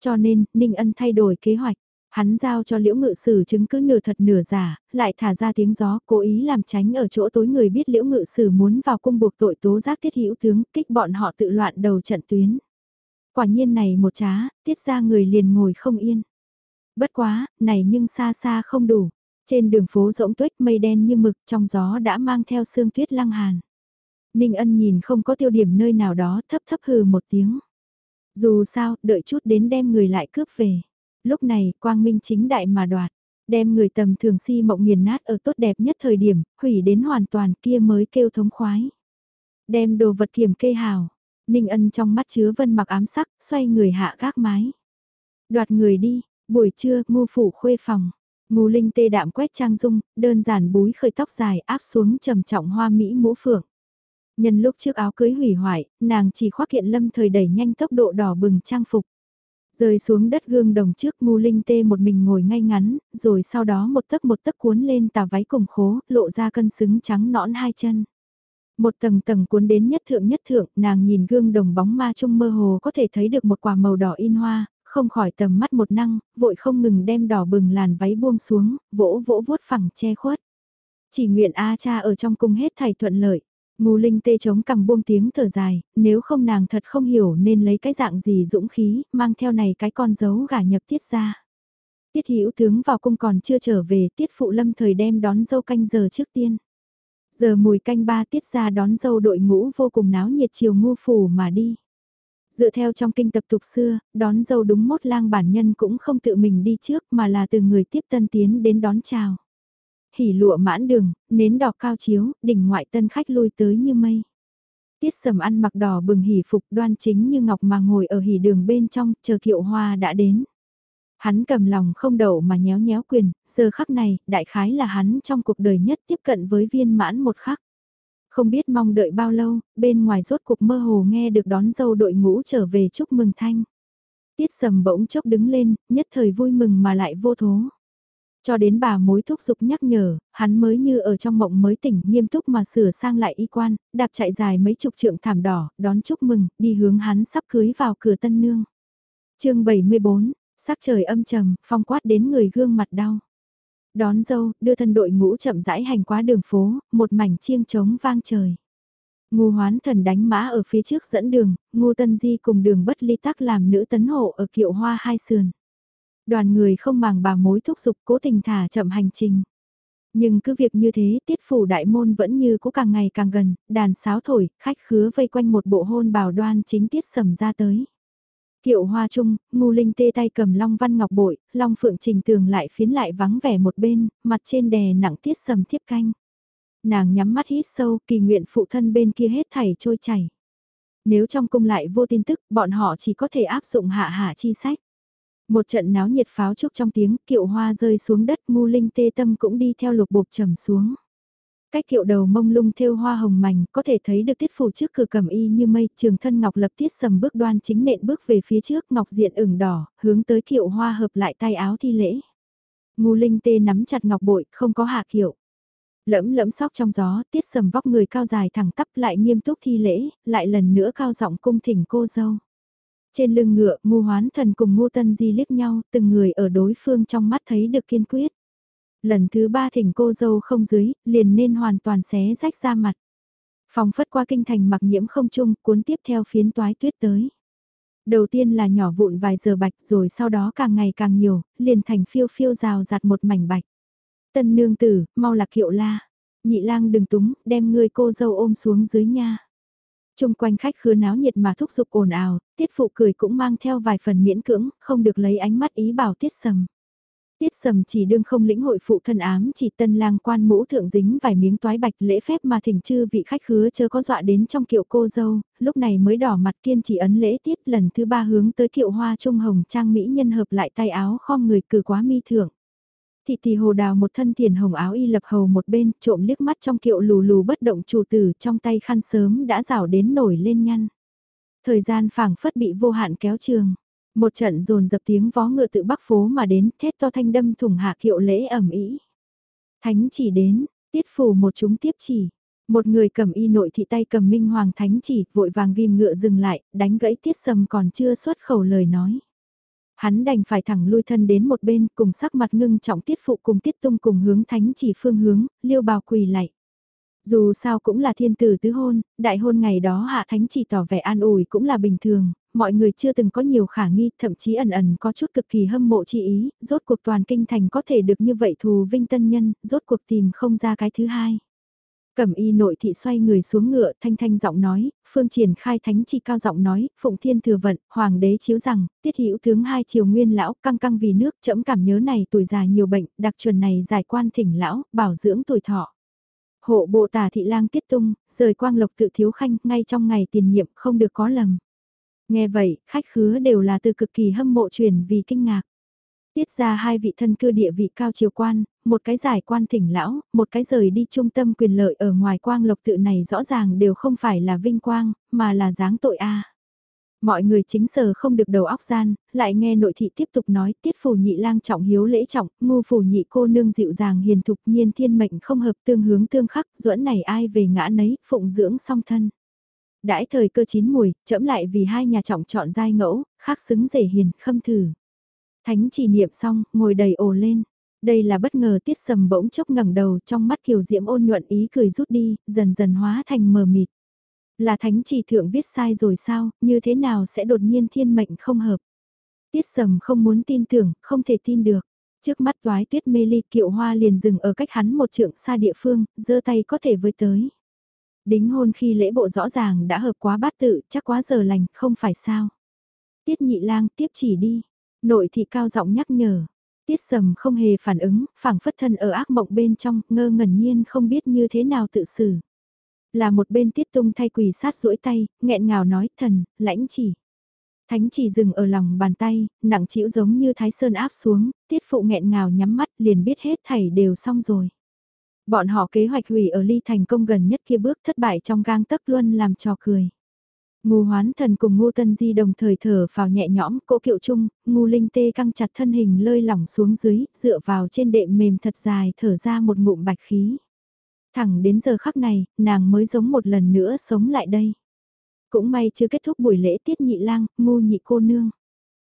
Cho nên, Ninh Ân thay đổi kế hoạch. Hắn giao cho liễu ngự sử chứng cứ nửa thật nửa giả, lại thả ra tiếng gió cố ý làm tránh ở chỗ tối người biết liễu ngự sử muốn vào cung buộc tội tố giác tiết hữu tướng kích bọn họ tự loạn đầu trận tuyến. Quả nhiên này một trá, tiết ra người liền ngồi không yên. Bất quá, này nhưng xa xa không đủ. Trên đường phố rỗng tuếch mây đen như mực trong gió đã mang theo sương tuyết lăng hàn. Ninh ân nhìn không có tiêu điểm nơi nào đó thấp thấp hừ một tiếng. Dù sao, đợi chút đến đem người lại cướp về. Lúc này, quang minh chính đại mà đoạt. Đem người tầm thường si mộng nghiền nát ở tốt đẹp nhất thời điểm, hủy đến hoàn toàn kia mới kêu thống khoái. Đem đồ vật kiểm kê hào. Ninh ân trong mắt chứa vân mặc ám sắc, xoay người hạ gác mái. Đoạt người đi, buổi trưa, ngu phủ khuê phòng. Ngô Linh tê đạm quét trang dung, đơn giản búi khởi tóc dài áp xuống trầm trọng hoa mỹ mũ phượng. Nhân lúc trước áo cưới hủy hoại, nàng chỉ khoác hiện lâm thời đẩy nhanh tốc độ đỏ bừng trang phục. Rơi xuống đất gương đồng trước ngu linh tê một mình ngồi ngay ngắn, rồi sau đó một tấc một tấc cuốn lên tà váy cùng khố, lộ ra cân xứng trắng nõn hai chân. Một tầng tầng cuốn đến nhất thượng nhất thượng, nàng nhìn gương đồng bóng ma trung mơ hồ có thể thấy được một quả màu đỏ in hoa, không khỏi tầm mắt một năng, vội không ngừng đem đỏ bừng làn váy buông xuống, vỗ vỗ vuốt phẳng che khuất. Chỉ nguyện A cha ở trong cung hết thầy thuận lợi. Ngô Linh tê chống cầm buông tiếng thở dài, nếu không nàng thật không hiểu nên lấy cái dạng gì dũng khí, mang theo này cái con dấu gả nhập tiết ra. Tiết hữu tướng vào cung còn chưa trở về, tiết phụ lâm thời đem đón dâu canh giờ trước tiên. Giờ mùi canh ba tiết ra đón dâu đội ngũ vô cùng náo nhiệt chiều ngu phủ mà đi. Dựa theo trong kinh tập tục xưa, đón dâu đúng mốt lang bản nhân cũng không tự mình đi trước mà là từ người tiếp tân tiến đến đón chào. Hỉ lụa mãn đường, nến đỏ cao chiếu, đỉnh ngoại tân khách lui tới như mây. Tiết sầm ăn mặc đỏ bừng hỉ phục đoan chính như ngọc mà ngồi ở hỉ đường bên trong, chờ kiệu hoa đã đến. Hắn cầm lòng không đậu mà nhéo nhéo quyền, giờ khắc này, đại khái là hắn trong cuộc đời nhất tiếp cận với viên mãn một khắc. Không biết mong đợi bao lâu, bên ngoài rốt cuộc mơ hồ nghe được đón dâu đội ngũ trở về chúc mừng thanh. Tiết sầm bỗng chốc đứng lên, nhất thời vui mừng mà lại vô thố. Cho đến bà mối thúc giục nhắc nhở, hắn mới như ở trong mộng mới tỉnh nghiêm túc mà sửa sang lại y quan, đạp chạy dài mấy chục trượng thảm đỏ, đón chúc mừng, đi hướng hắn sắp cưới vào cửa tân nương. chương 74, sắc trời âm trầm, phong quát đến người gương mặt đau. Đón dâu, đưa thân đội ngũ chậm rãi hành qua đường phố, một mảnh chiêng trống vang trời. Ngu hoán thần đánh mã ở phía trước dẫn đường, ngu tân di cùng đường bất ly tắc làm nữ tấn hộ ở kiệu hoa hai sườn. Đoàn người không màng bà mối thúc giục cố tình thả chậm hành trình. Nhưng cứ việc như thế tiết phủ đại môn vẫn như cũ càng ngày càng gần, đàn sáo thổi, khách khứa vây quanh một bộ hôn bảo đoan chính tiết sầm ra tới. Kiệu hoa trung, ngu linh tê tay cầm long văn ngọc bội, long phượng trình tường lại phiến lại vắng vẻ một bên, mặt trên đè nặng tiết sầm thiếp canh. Nàng nhắm mắt hít sâu, kỳ nguyện phụ thân bên kia hết thảy trôi chảy. Nếu trong cung lại vô tin tức, bọn họ chỉ có thể áp dụng hạ hạ chi sách. Một trận náo nhiệt pháo trúc trong tiếng, kiệu hoa rơi xuống đất ngu linh tê tâm cũng đi theo lục bục trầm xuống. Cách kiệu đầu mông lung thêu hoa hồng mảnh, có thể thấy được tiết phủ trước cửa cầm y như mây, trường thân ngọc lập tiết sầm bước đoan chính nện bước về phía trước, ngọc diện ửng đỏ, hướng tới kiệu hoa hợp lại tay áo thi lễ. Ngu linh tê nắm chặt ngọc bội, không có hạ kiệu. Lẫm lẫm sóc trong gió, tiết sầm vóc người cao dài thẳng tắp lại nghiêm túc thi lễ, lại lần nữa cao giọng cung thỉnh cô dâu. Trên lưng ngựa, ngu hoán thần cùng ngu tân di liếc nhau, từng người ở đối phương trong mắt thấy được kiên quyết. Lần thứ ba thỉnh cô dâu không dưới, liền nên hoàn toàn xé rách ra mặt. Phòng phất qua kinh thành mặc nhiễm không chung, cuốn tiếp theo phiến toái tuyết tới. Đầu tiên là nhỏ vụn vài giờ bạch rồi sau đó càng ngày càng nhiều, liền thành phiêu phiêu rào rạt một mảnh bạch. Tân nương tử, mau lạc kiệu la. Nhị lang đừng túng, đem người cô dâu ôm xuống dưới nha. Trung quanh khách khứa náo nhiệt mà thúc giục ồn ào, tiết phụ cười cũng mang theo vài phần miễn cưỡng, không được lấy ánh mắt ý bảo tiết sầm. Tiết sầm chỉ đương không lĩnh hội phụ thân ám chỉ tân lang quan mũ thượng dính vài miếng toái bạch lễ phép mà thỉnh chư vị khách khứa chớ có dọa đến trong kiệu cô dâu, lúc này mới đỏ mặt kiên chỉ ấn lễ tiết lần thứ ba hướng tới kiệu hoa trung hồng trang mỹ nhân hợp lại tay áo khom người cử quá mi thượng. Thị tỷ hồ đào một thân thiền hồng áo y lập hầu một bên, trộm liếc mắt trong kiệu lù lù bất động chủ tử trong tay khăn sớm đã rảo đến nổi lên nhăn. Thời gian phảng phất bị vô hạn kéo trường. Một trận dồn dập tiếng vó ngựa tự bắc phố mà đến, thét to thanh đâm thủng hạ kiệu lễ ẩm ý. Thánh chỉ đến, tiết phủ một chúng tiếp chỉ. Một người cầm y nội thị tay cầm minh hoàng thánh chỉ, vội vàng ghim ngựa dừng lại, đánh gãy tiết sầm còn chưa xuất khẩu lời nói. Hắn đành phải thẳng lui thân đến một bên cùng sắc mặt ngưng trọng tiết phụ cùng tiết tung cùng hướng thánh chỉ phương hướng, liêu bào quỳ lạy. Dù sao cũng là thiên tử tứ hôn, đại hôn ngày đó hạ thánh chỉ tỏ vẻ an ủi cũng là bình thường, mọi người chưa từng có nhiều khả nghi, thậm chí ẩn ẩn có chút cực kỳ hâm mộ chi ý, rốt cuộc toàn kinh thành có thể được như vậy thù vinh tân nhân, rốt cuộc tìm không ra cái thứ hai. Cẩm y nội thị xoay người xuống ngựa thanh thanh giọng nói, phương triển khai thánh chi cao giọng nói, phụng thiên thừa vận, hoàng đế chiếu rằng, tiết hữu tướng hai triều nguyên lão căng căng vì nước chậm cảm nhớ này tuổi già nhiều bệnh, đặc chuẩn này giải quan thỉnh lão, bảo dưỡng tuổi thọ. Hộ bộ tả thị lang tiết tung, rời quang lộc tự thiếu khanh ngay trong ngày tiền nhiệm không được có lầm. Nghe vậy, khách khứa đều là từ cực kỳ hâm mộ truyền vì kinh ngạc. Tiết ra hai vị thân cư địa vị cao triều quan, một cái giải quan thỉnh lão, một cái rời đi trung tâm quyền lợi ở ngoài quang lộc tự này rõ ràng đều không phải là vinh quang, mà là dáng tội a. Mọi người chính giờ không được đầu óc gian, lại nghe nội thị tiếp tục nói tiết phủ nhị lang trọng hiếu lễ trọng, ngu phủ nhị cô nương dịu dàng hiền thục nhiên thiên mệnh không hợp tương hướng tương khắc, duẫn này ai về ngã nấy, phụng dưỡng song thân. Đãi thời cơ chín mùi, chậm lại vì hai nhà trọng chọn giai ngẫu, khác xứng rể hiền, khâm thử. Thánh chỉ niệm xong, ngồi đầy ồ lên. Đây là bất ngờ tiết sầm bỗng chốc ngẩng đầu trong mắt kiều diễm ôn nhuận ý cười rút đi, dần dần hóa thành mờ mịt. Là thánh chỉ thượng viết sai rồi sao, như thế nào sẽ đột nhiên thiên mệnh không hợp. Tiết sầm không muốn tin tưởng, không thể tin được. Trước mắt toái tuyết mê ly kiệu hoa liền dừng ở cách hắn một trượng xa địa phương, giơ tay có thể với tới. Đính hôn khi lễ bộ rõ ràng đã hợp quá bát tự, chắc quá giờ lành, không phải sao. Tiết nhị lang tiếp chỉ đi. Nội thị cao giọng nhắc nhở. Tiết sầm không hề phản ứng, phảng phất thân ở ác mộng bên trong, ngơ ngẩn nhiên không biết như thế nào tự xử. Là một bên tiết tung thay quỳ sát duỗi tay, nghẹn ngào nói thần, lãnh chỉ. Thánh chỉ dừng ở lòng bàn tay, nặng chịu giống như thái sơn áp xuống, tiết phụ nghẹn ngào nhắm mắt liền biết hết thảy đều xong rồi. Bọn họ kế hoạch hủy ở ly thành công gần nhất kia bước thất bại trong gang tấc luôn làm trò cười. Ngu hoán thần cùng ngu tân di đồng thời thở vào nhẹ nhõm, cỗ kiệu chung, ngu linh tê căng chặt thân hình lơi lỏng xuống dưới, dựa vào trên đệm mềm thật dài thở ra một ngụm bạch khí. Thẳng đến giờ khắc này, nàng mới giống một lần nữa sống lại đây. Cũng may chưa kết thúc buổi lễ tiết nhị lang, ngu nhị cô nương.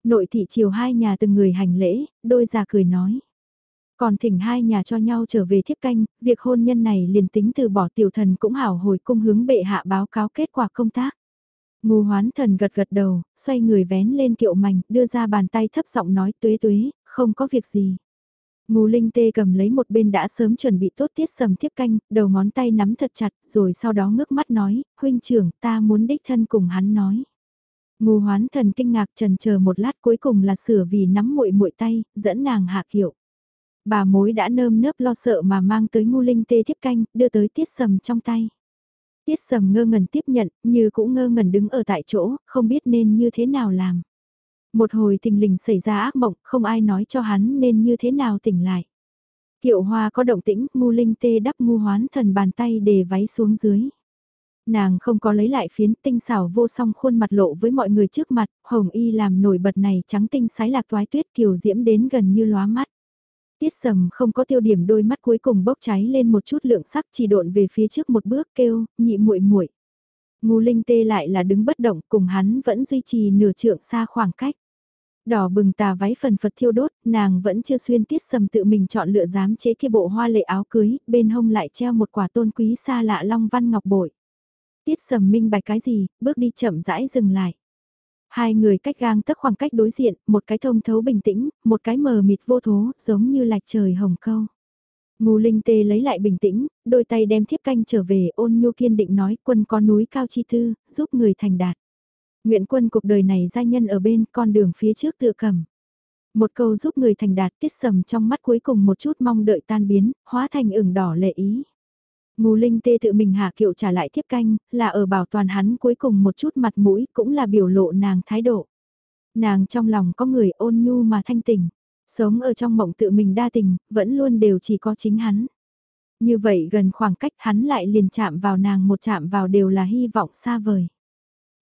Nội thị chiều hai nhà từng người hành lễ, đôi già cười nói. Còn thỉnh hai nhà cho nhau trở về thiếp canh, việc hôn nhân này liền tính từ bỏ tiểu thần cũng hảo hồi cung hướng bệ hạ báo cáo kết quả công tác. ngô hoán thần gật gật đầu, xoay người vén lên kiệu mảnh, đưa ra bàn tay thấp giọng nói tuế tuế, không có việc gì. Ngô Linh Tê cầm lấy một bên đã sớm chuẩn bị tốt tiết sầm tiếp canh, đầu ngón tay nắm thật chặt, rồi sau đó ngước mắt nói, huynh trưởng, ta muốn đích thân cùng hắn nói. Ngô Hoán Thần kinh ngạc trần chờ một lát cuối cùng là sửa vì nắm muội muội tay, dẫn nàng hạ kiệu. Bà mối đã nơm nớp lo sợ mà mang tới ngu Linh Tê tiếp canh, đưa tới tiết sầm trong tay. Tiết sầm ngơ ngẩn tiếp nhận, như cũng ngơ ngẩn đứng ở tại chỗ, không biết nên như thế nào làm. Một hồi tình lình xảy ra ác mộng, không ai nói cho hắn nên như thế nào tỉnh lại. Kiệu hoa có động tĩnh, ngu linh tê đắp ngu hoán thần bàn tay để váy xuống dưới. Nàng không có lấy lại phiến tinh xảo vô song khuôn mặt lộ với mọi người trước mặt, hồng y làm nổi bật này trắng tinh sái lạc toái tuyết kiều diễm đến gần như lóa mắt. Tiết sầm không có tiêu điểm đôi mắt cuối cùng bốc cháy lên một chút lượng sắc chỉ độn về phía trước một bước kêu, nhị muội muội. Ngu linh tê lại là đứng bất động cùng hắn vẫn duy trì nửa trượng xa khoảng cách. Đỏ bừng tà váy phần phật thiêu đốt, nàng vẫn chưa xuyên tiết sầm tự mình chọn lựa dám chế kia bộ hoa lệ áo cưới, bên hông lại treo một quả tôn quý xa lạ long văn ngọc bội. Tiết sầm minh bạch cái gì, bước đi chậm rãi dừng lại. Hai người cách gang tấc khoảng cách đối diện, một cái thông thấu bình tĩnh, một cái mờ mịt vô thố, giống như lạch trời hồng câu. Ngô Linh Tê lấy lại bình tĩnh, đôi tay đem thiếp canh trở về ôn nhu kiên định nói quân có núi cao chi tư, giúp người thành đạt. Nguyện quân cuộc đời này gia nhân ở bên con đường phía trước tự cầm. Một câu giúp người thành đạt tiết sầm trong mắt cuối cùng một chút mong đợi tan biến, hóa thành ửng đỏ lệ ý. Ngô Linh Tê tự mình hạ kiệu trả lại thiếp canh, là ở bảo toàn hắn cuối cùng một chút mặt mũi cũng là biểu lộ nàng thái độ. Nàng trong lòng có người ôn nhu mà thanh tình, sống ở trong mộng tự mình đa tình, vẫn luôn đều chỉ có chính hắn. Như vậy gần khoảng cách hắn lại liền chạm vào nàng một chạm vào đều là hy vọng xa vời.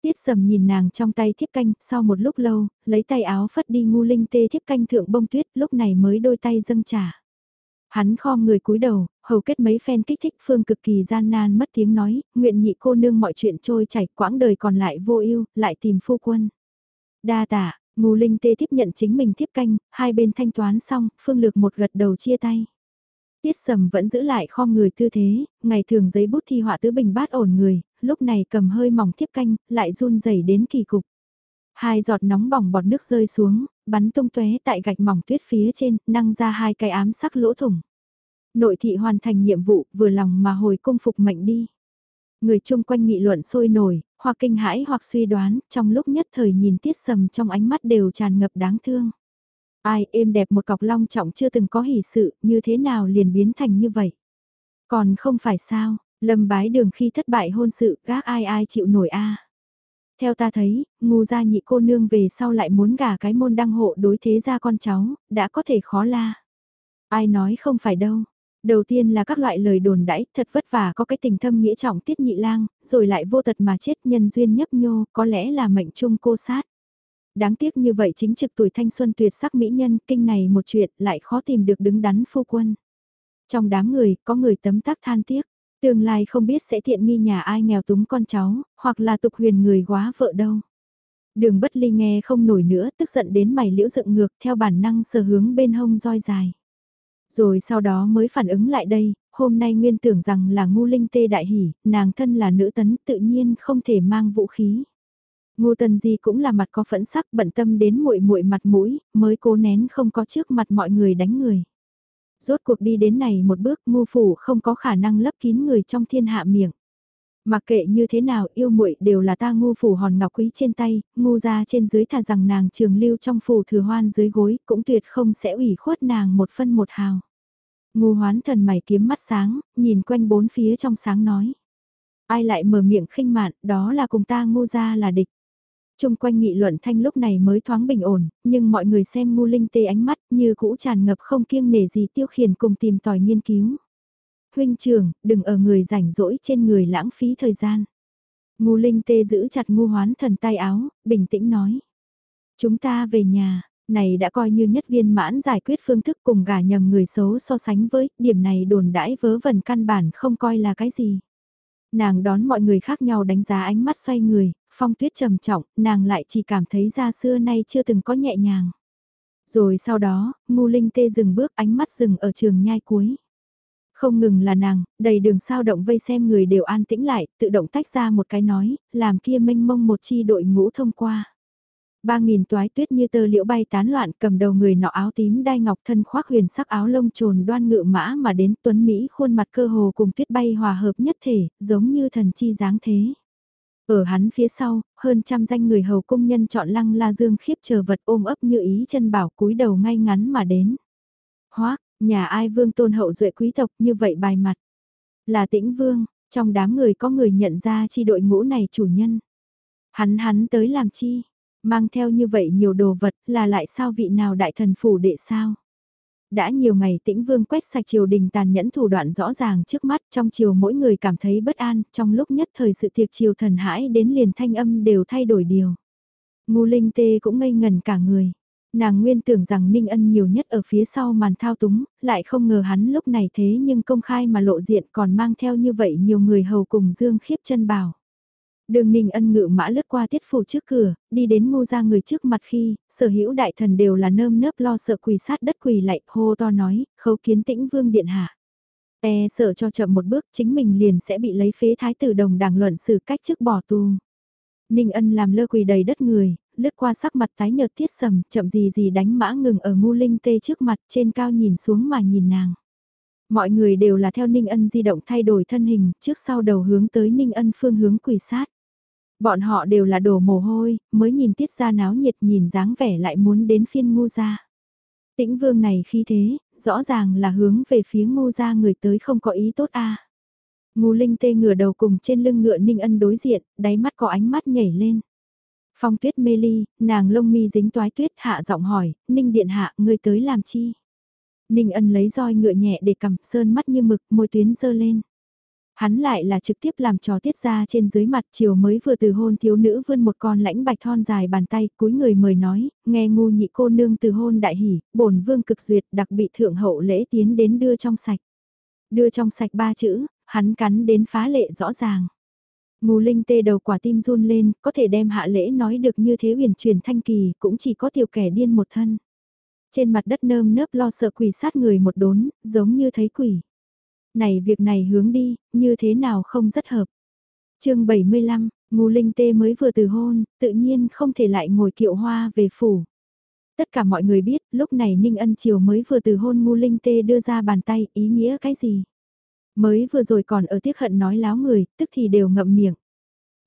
Tiết sầm nhìn nàng trong tay thiếp canh, sau một lúc lâu, lấy tay áo phất đi ngu linh tê thiếp canh thượng bông tuyết, lúc này mới đôi tay dâng trả. Hắn khom người cúi đầu, hầu kết mấy phen kích thích phương cực kỳ gian nan mất tiếng nói, nguyện nhị cô nương mọi chuyện trôi chảy quãng đời còn lại vô ưu lại tìm phu quân. Đa tạ, ngù linh tê tiếp nhận chính mình tiếp canh, hai bên thanh toán xong, phương lược một gật đầu chia tay. Tiết sầm vẫn giữ lại khom người tư thế, ngày thường giấy bút thi họa tứ bình bát ổn người, lúc này cầm hơi mỏng tiếp canh, lại run rẩy đến kỳ cục. Hai giọt nóng bỏng bọt nước rơi xuống, bắn tung tóe tại gạch mỏng tuyết phía trên, năng ra hai cái ám sắc lỗ thủng. Nội thị hoàn thành nhiệm vụ, vừa lòng mà hồi cung phục mệnh đi. Người chung quanh nghị luận sôi nổi, hoặc kinh hãi hoặc suy đoán, trong lúc nhất thời nhìn tiết sầm trong ánh mắt đều tràn ngập đáng thương. Ai êm đẹp một cọc long trọng chưa từng có hỷ sự, như thế nào liền biến thành như vậy. Còn không phải sao, lâm bái đường khi thất bại hôn sự gác ai ai chịu nổi a theo ta thấy, ngu gia nhị cô nương về sau lại muốn gả cái môn đăng hộ đối thế ra con cháu, đã có thể khó la. Ai nói không phải đâu. Đầu tiên là các loại lời đồn đãi, thật vất vả có cái tình thâm nghĩa trọng tiết nhị lang, rồi lại vô tật mà chết nhân duyên nhấp nhô, có lẽ là mệnh trung cô sát. Đáng tiếc như vậy chính trực tuổi thanh xuân tuyệt sắc mỹ nhân, kinh này một chuyện lại khó tìm được đứng đắn phu quân. Trong đám người, có người tấm tắc than tiếc, tương lai không biết sẽ thiện nghi nhà ai nghèo túng con cháu, hoặc là tục huyền người quá vợ đâu. Đường bất ly nghe không nổi nữa, tức giận đến mày liễu dựng ngược theo bản năng sờ hướng bên hông roi dài. Rồi sau đó mới phản ứng lại đây, hôm nay nguyên tưởng rằng là ngu linh tê đại hỉ, nàng thân là nữ tấn tự nhiên không thể mang vũ khí. Ngu tần gì cũng là mặt có phẫn sắc bận tâm đến muội muội mặt mũi, mới cố nén không có trước mặt mọi người đánh người. Rốt cuộc đi đến này một bước ngu phủ không có khả năng lấp kín người trong thiên hạ miệng. Mặc kệ như thế nào yêu muội đều là ta ngu phủ hòn ngọc quý trên tay, ngu ra trên dưới thà rằng nàng trường lưu trong phủ thừa hoan dưới gối cũng tuyệt không sẽ ủy khuất nàng một phân một hào. Ngu hoán thần mày kiếm mắt sáng, nhìn quanh bốn phía trong sáng nói. Ai lại mở miệng khinh mạn, đó là cùng ta ngu ra là địch. Trung quanh nghị luận thanh lúc này mới thoáng bình ổn, nhưng mọi người xem ngu linh tê ánh mắt như cũ tràn ngập không kiêng nể gì tiêu khiển cùng tìm tòi nghiên cứu. Huynh trưởng, đừng ở người rảnh rỗi trên người lãng phí thời gian. Ngu linh tê giữ chặt ngu hoán thần tay áo, bình tĩnh nói. Chúng ta về nhà, này đã coi như nhất viên mãn giải quyết phương thức cùng gả nhầm người xấu so sánh với, điểm này đồn đãi vớ vẩn căn bản không coi là cái gì. Nàng đón mọi người khác nhau đánh giá ánh mắt xoay người, phong tuyết trầm trọng, nàng lại chỉ cảm thấy ra xưa nay chưa từng có nhẹ nhàng. Rồi sau đó, ngu linh tê dừng bước ánh mắt dừng ở trường nhai cuối. Không ngừng là nàng, đầy đường sao động vây xem người đều an tĩnh lại, tự động tách ra một cái nói, làm kia mênh mông một chi đội ngũ thông qua. Ba nghìn toái tuyết như tơ liễu bay tán loạn cầm đầu người nọ áo tím đai ngọc thân khoác huyền sắc áo lông trồn đoan ngự mã mà đến tuấn Mỹ khuôn mặt cơ hồ cùng tuyết bay hòa hợp nhất thể, giống như thần chi dáng thế. Ở hắn phía sau, hơn trăm danh người hầu công nhân chọn lăng la dương khiếp chờ vật ôm ấp như ý chân bảo cúi đầu ngay ngắn mà đến. Hoác, nhà ai vương tôn hậu duệ quý tộc như vậy bài mặt. Là tĩnh vương, trong đám người có người nhận ra chi đội ngũ này chủ nhân. Hắn hắn tới làm chi? Mang theo như vậy nhiều đồ vật là lại sao vị nào đại thần phủ đệ sao? Đã nhiều ngày tĩnh vương quét sạch triều đình tàn nhẫn thủ đoạn rõ ràng trước mắt trong triều mỗi người cảm thấy bất an, trong lúc nhất thời sự tiệc triều thần hãi đến liền thanh âm đều thay đổi điều. Ngu linh tê cũng ngây ngần cả người. Nàng nguyên tưởng rằng Ninh Ân nhiều nhất ở phía sau màn thao túng, lại không ngờ hắn lúc này thế nhưng công khai mà lộ diện còn mang theo như vậy nhiều người hầu cùng dương khiếp chân bảo. Đường Ninh Ân ngự mã lướt qua tiết phủ trước cửa, đi đến ngô ra người trước mặt khi, sở hữu đại thần đều là nơm nớp lo sợ quỳ sát đất quỳ lạy, hô to nói, khấu kiến tĩnh vương điện hạ. E sợ cho chậm một bước chính mình liền sẽ bị lấy phế thái tử đồng đảng luận xử cách trước bỏ tù. Ninh ân làm lơ quỳ đầy đất người, lướt qua sắc mặt tái nhợt tiết sầm, chậm gì gì đánh mã ngừng ở ngu linh tê trước mặt trên cao nhìn xuống mà nhìn nàng. Mọi người đều là theo Ninh ân di động thay đổi thân hình, trước sau đầu hướng tới Ninh ân phương hướng quỳ sát. Bọn họ đều là đổ mồ hôi, mới nhìn tiết ra náo nhiệt nhìn dáng vẻ lại muốn đến phiên ngu ra. Tĩnh vương này khi thế, rõ ràng là hướng về phía ngu ra người tới không có ý tốt a Ngu linh tê ngửa đầu cùng trên lưng ngựa ninh ân đối diện, đáy mắt có ánh mắt nhảy lên. Phong tuyết mê ly, nàng lông mi dính toái tuyết hạ giọng hỏi, ninh điện hạ, người tới làm chi? Ninh ân lấy roi ngựa nhẹ để cầm, sơn mắt như mực, môi tuyến dơ lên. Hắn lại là trực tiếp làm trò tiết ra trên dưới mặt chiều mới vừa từ hôn thiếu nữ vươn một con lãnh bạch thon dài bàn tay cúi người mời nói, nghe ngu nhị cô nương từ hôn đại hỉ, bổn vương cực duyệt đặc bị thượng hậu lễ tiến đến đưa trong sạch. Đưa trong sạch ba chữ, hắn cắn đến phá lệ rõ ràng. ngô linh tê đầu quả tim run lên, có thể đem hạ lễ nói được như thế huyền truyền thanh kỳ, cũng chỉ có tiểu kẻ điên một thân. Trên mặt đất nơm nớp lo sợ quỷ sát người một đốn, giống như thấy quỷ. Này việc này hướng đi, như thế nào không rất hợp. chương 75, ngu linh tê mới vừa từ hôn, tự nhiên không thể lại ngồi kiệu hoa về phủ. Tất cả mọi người biết, lúc này Ninh Ân Triều mới vừa từ hôn ngu linh tê đưa ra bàn tay, ý nghĩa cái gì? Mới vừa rồi còn ở tiếc hận nói láo người, tức thì đều ngậm miệng.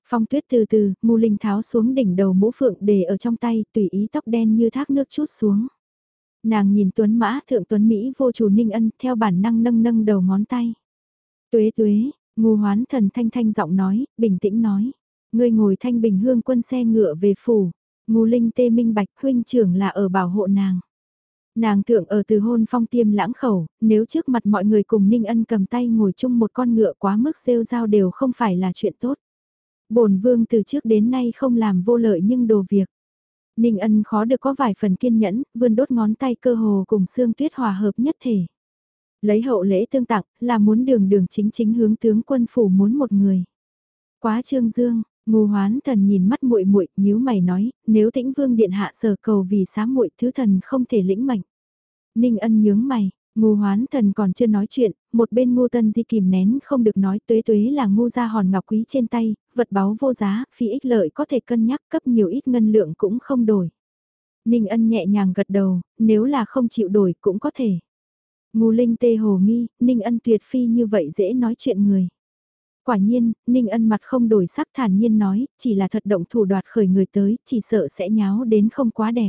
Phong tuyết từ từ, ngu linh tháo xuống đỉnh đầu mũ phượng để ở trong tay, tùy ý tóc đen như thác nước chút xuống. Nàng nhìn tuấn mã thượng tuấn Mỹ vô chủ ninh ân theo bản năng nâng nâng đầu ngón tay. Tuế tuế, ngu hoán thần thanh thanh giọng nói, bình tĩnh nói. Ngươi ngồi thanh bình hương quân xe ngựa về phủ. Ngu linh tê minh bạch huynh trưởng là ở bảo hộ nàng. Nàng thượng ở từ hôn phong tiêm lãng khẩu, nếu trước mặt mọi người cùng Ninh Ân cầm tay ngồi chung một con ngựa quá mức rêu rao đều không phải là chuyện tốt. bổn vương từ trước đến nay không làm vô lợi nhưng đồ việc. Ninh Ân khó được có vài phần kiên nhẫn, vươn đốt ngón tay cơ hồ cùng xương tuyết hòa hợp nhất thể. Lấy hậu lễ tương tặng, là muốn đường đường chính chính hướng tướng quân phủ muốn một người. Quá trương dương, Ngô hoán thần nhìn mắt muội muội nhíu mày nói, nếu tĩnh vương điện hạ sở cầu vì xá muội thứ thần không thể lĩnh mệnh. Ninh ân nhướng mày, ngu hoán thần còn chưa nói chuyện, một bên ngu tân di kìm nén không được nói tuế tuế là ngu ra hòn ngọc quý trên tay, vật báu vô giá, phi ích lợi có thể cân nhắc cấp nhiều ít ngân lượng cũng không đổi. Ninh ân nhẹ nhàng gật đầu, nếu là không chịu đổi cũng có thể. Ngu linh tê hồ nghi, Ninh ân tuyệt phi như vậy dễ nói chuyện người. Quả nhiên, Ninh ân mặt không đổi sắc thản nhiên nói, chỉ là thật động thủ đoạt khởi người tới, chỉ sợ sẽ nháo đến không quá đẹp.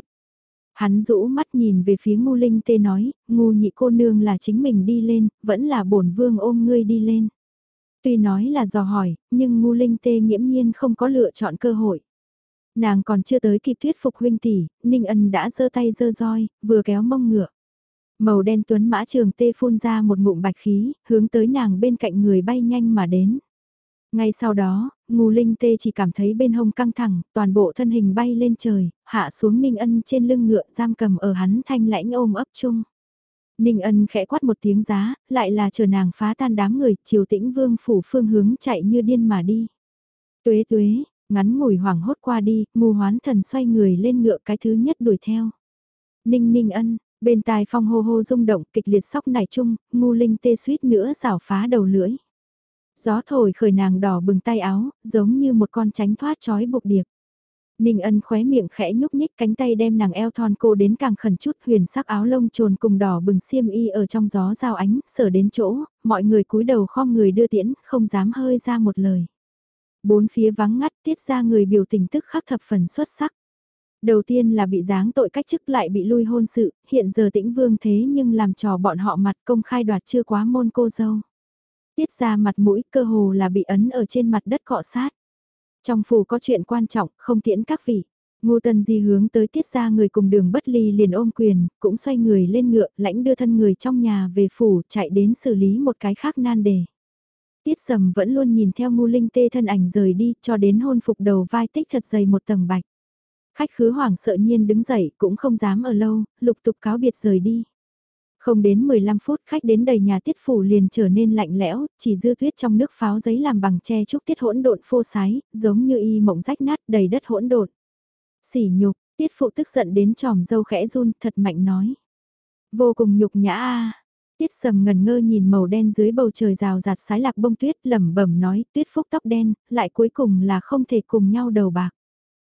Hắn rũ mắt nhìn về phía ngu linh tê nói, ngu nhị cô nương là chính mình đi lên, vẫn là bổn vương ôm ngươi đi lên. Tuy nói là dò hỏi, nhưng ngu linh tê nghiễm nhiên không có lựa chọn cơ hội. Nàng còn chưa tới kịp thuyết phục huynh tỷ, Ninh ân đã giơ tay giơ roi, vừa kéo mông ngựa. Màu đen tuấn mã trường tê phun ra một ngụm bạch khí, hướng tới nàng bên cạnh người bay nhanh mà đến. Ngay sau đó, ngu linh tê chỉ cảm thấy bên hông căng thẳng, toàn bộ thân hình bay lên trời, hạ xuống ninh ân trên lưng ngựa giam cầm ở hắn thanh lãnh ôm ấp chung. Ninh ân khẽ quát một tiếng giá, lại là chờ nàng phá tan đám người, triều tĩnh vương phủ phương hướng chạy như điên mà đi. Tuế tuế, ngắn ngủi hoảng hốt qua đi, mù hoán thần xoay người lên ngựa cái thứ nhất đuổi theo. Ninh ninh ân, bên tai phong hô hô rung động kịch liệt sóc nảy chung, ngu linh tê suýt nữa xảo phá đầu lưỡi. Gió thổi khởi nàng đỏ bừng tay áo, giống như một con tránh thoát trói buộc điệp. Ninh ân khóe miệng khẽ nhúc nhích cánh tay đem nàng eo thon cô đến càng khẩn chút huyền sắc áo lông trồn cùng đỏ bừng xiêm y ở trong gió giao ánh, sở đến chỗ, mọi người cúi đầu khom người đưa tiễn, không dám hơi ra một lời. Bốn phía vắng ngắt tiết ra người biểu tình tức khắc thập phần xuất sắc. Đầu tiên là bị giáng tội cách chức lại bị lui hôn sự, hiện giờ tĩnh vương thế nhưng làm trò bọn họ mặt công khai đoạt chưa quá môn cô dâu. Tiết ra mặt mũi cơ hồ là bị ấn ở trên mặt đất cọ sát. Trong phủ có chuyện quan trọng, không tiễn các vị. Ngô Tần Di hướng tới tiết ra người cùng đường bất ly liền ôm quyền, cũng xoay người lên ngựa, lãnh đưa thân người trong nhà về phủ, chạy đến xử lý một cái khác nan đề. Tiết sầm vẫn luôn nhìn theo ngu linh tê thân ảnh rời đi, cho đến hôn phục đầu vai tích thật dày một tầng bạch. Khách khứa hoảng sợ nhiên đứng dậy, cũng không dám ở lâu, lục tục cáo biệt rời đi. Không đến 15 phút khách đến đầy nhà tiết phủ liền trở nên lạnh lẽo, chỉ dư tuyết trong nước pháo giấy làm bằng tre trúc tiết hỗn độn phô sái, giống như y mộng rách nát đầy đất hỗn độn. Sỉ nhục, tiết phụ tức giận đến tròm dâu khẽ run thật mạnh nói. Vô cùng nhục nhã a Tiết sầm ngần ngơ nhìn màu đen dưới bầu trời rào rạt sái lạc bông tuyết lẩm bẩm nói tuyết phúc tóc đen, lại cuối cùng là không thể cùng nhau đầu bạc.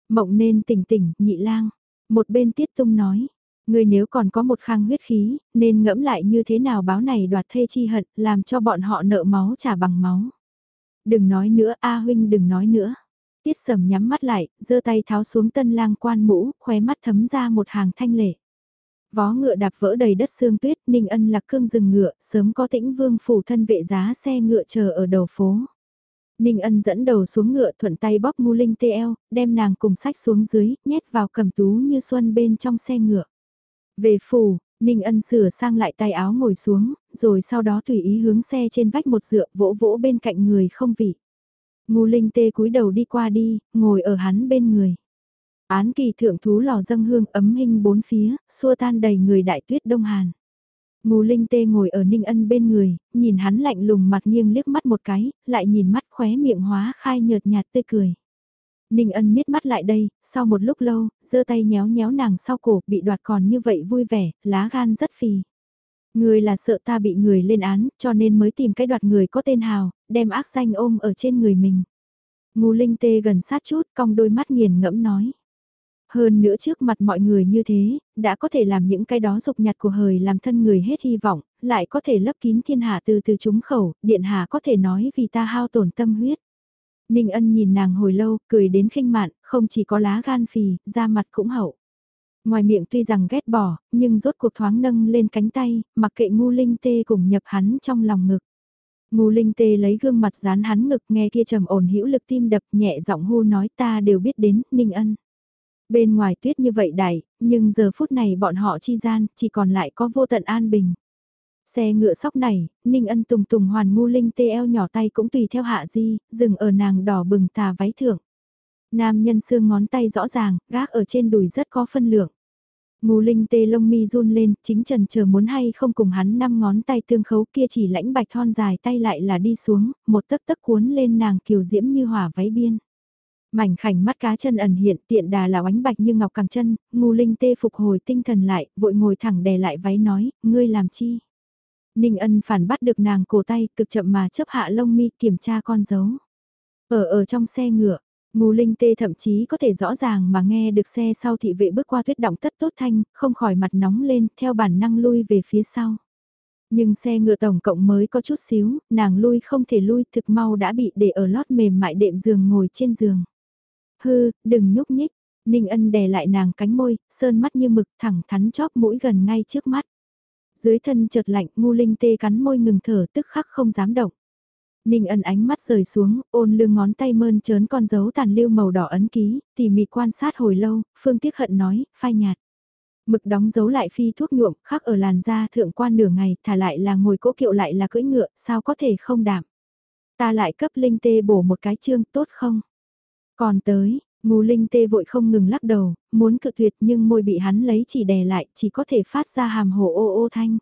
Mộng nên tỉnh tỉnh, nhị lang. Một bên tiết tung nói, Người nếu còn có một khang huyết khí, nên ngẫm lại như thế nào báo này đoạt thê chi hận, làm cho bọn họ nợ máu trả bằng máu. Đừng nói nữa, A huynh đừng nói nữa. Tiết sầm nhắm mắt lại, giơ tay tháo xuống tân lang quan mũ, khóe mắt thấm ra một hàng thanh lệ. Vó ngựa đạp vỡ đầy đất sương tuyết, Ninh Ân lạc cương rừng ngựa, sớm có tĩnh vương phủ thân vệ giá xe ngựa chờ ở đầu phố. Ninh Ân dẫn đầu xuống ngựa thuận tay bóp ngu linh tê eo, đem nàng cùng sách xuống dưới, nhét vào cầm tú như xuân bên trong xe ngựa. Về phủ, Ninh Ân sửa sang lại tay áo ngồi xuống, rồi sau đó tùy ý hướng xe trên vách một dựa vỗ vỗ bên cạnh người không vị. Ngu Linh tê cúi đầu đi qua đi, ngồi ở hắn bên người. Án kỳ thượng thú lò dâng hương ấm hình bốn phía, xua tan đầy người đại tuyết đông hàn. Ngu Linh Tê ngồi ở Ninh Ân bên người, nhìn hắn lạnh lùng mặt nghiêng liếc mắt một cái, lại nhìn mắt khóe miệng hóa khai nhợt nhạt tươi cười. Ninh ân miết mắt lại đây, sau một lúc lâu, giơ tay nhéo nhéo nàng sau cổ, bị đoạt còn như vậy vui vẻ, lá gan rất phì. Người là sợ ta bị người lên án, cho nên mới tìm cái đoạt người có tên hào, đem ác danh ôm ở trên người mình. Ngô Linh tê gần sát chút, cong đôi mắt nghiền ngẫm nói. Hơn nữa trước mặt mọi người như thế, đã có thể làm những cái đó dục nhặt của hời làm thân người hết hy vọng, lại có thể lấp kín thiên hạ từ từ chúng khẩu, điện hạ có thể nói vì ta hao tổn tâm huyết. Ninh ân nhìn nàng hồi lâu, cười đến khinh mạn, không chỉ có lá gan phì, da mặt cũng hậu. Ngoài miệng tuy rằng ghét bỏ, nhưng rốt cuộc thoáng nâng lên cánh tay, mặc kệ ngu linh tê cùng nhập hắn trong lòng ngực. Ngu Linh Tê lấy gương mặt dán hắn ngực nghe kia trầm ổn hữu lực tim đập nhẹ giọng hô nói ta đều biết đến, Ninh Ân. Bên ngoài tuyết như vậy đại, nhưng giờ phút này bọn họ chi gian, chỉ còn lại có vô tận an bình. Xe ngựa sóc này, Ninh Ân tùng tùng hoàn ngu linh tê eo nhỏ tay cũng tùy theo hạ di, dừng ở nàng đỏ bừng tà váy thượng. Nam nhân xương ngón tay rõ ràng, gác ở trên đùi rất có phân lượng. Ngô linh tê lông mi run lên, chính trần chờ muốn hay không cùng hắn năm ngón tay tương khấu kia chỉ lãnh bạch thon dài tay lại là đi xuống, một tấc tấc cuốn lên nàng kiều diễm như hỏa váy biên. Mảnh khảnh mắt cá chân ẩn hiện tiện đà là oánh bạch như ngọc càng chân, ngu linh tê phục hồi tinh thần lại, vội ngồi thẳng đè lại váy nói, ngươi làm chi? Ninh ân phản bắt được nàng cổ tay, cực chậm mà chấp hạ lông mi kiểm tra con dấu. Ở ở trong xe ngựa, Ngô Linh Tê thậm chí có thể rõ ràng mà nghe được xe sau thị vệ bước qua tuyết động tất tốt thanh, không khỏi mặt nóng lên, theo bản năng lui về phía sau. Nhưng xe ngựa tổng cộng mới có chút xíu, nàng lui không thể lui, thực mau đã bị để ở lót mềm mại đệm giường ngồi trên giường. Hư, đừng nhúc nhích, Ninh Ân đè lại nàng cánh môi, sơn mắt như mực thẳng thắn chóp mũi gần ngay trước mắt. Dưới thân chợt lạnh, ngu linh tê cắn môi ngừng thở tức khắc không dám động. Ninh ân ánh mắt rời xuống, ôn lương ngón tay mơn trớn con dấu tàn lưu màu đỏ ấn ký, tỉ mỉ quan sát hồi lâu, phương tiếc hận nói, phai nhạt. Mực đóng dấu lại phi thuốc nhuộm, khắc ở làn da thượng quan nửa ngày, thả lại là ngồi cỗ kiệu lại là cưỡi ngựa, sao có thể không đảm. Ta lại cấp linh tê bổ một cái chương tốt không? Còn tới, Ngô Linh Tê vội không ngừng lắc đầu, muốn cự tuyệt nhưng môi bị hắn lấy chỉ đè lại, chỉ có thể phát ra hàm hồ ô ô thanh.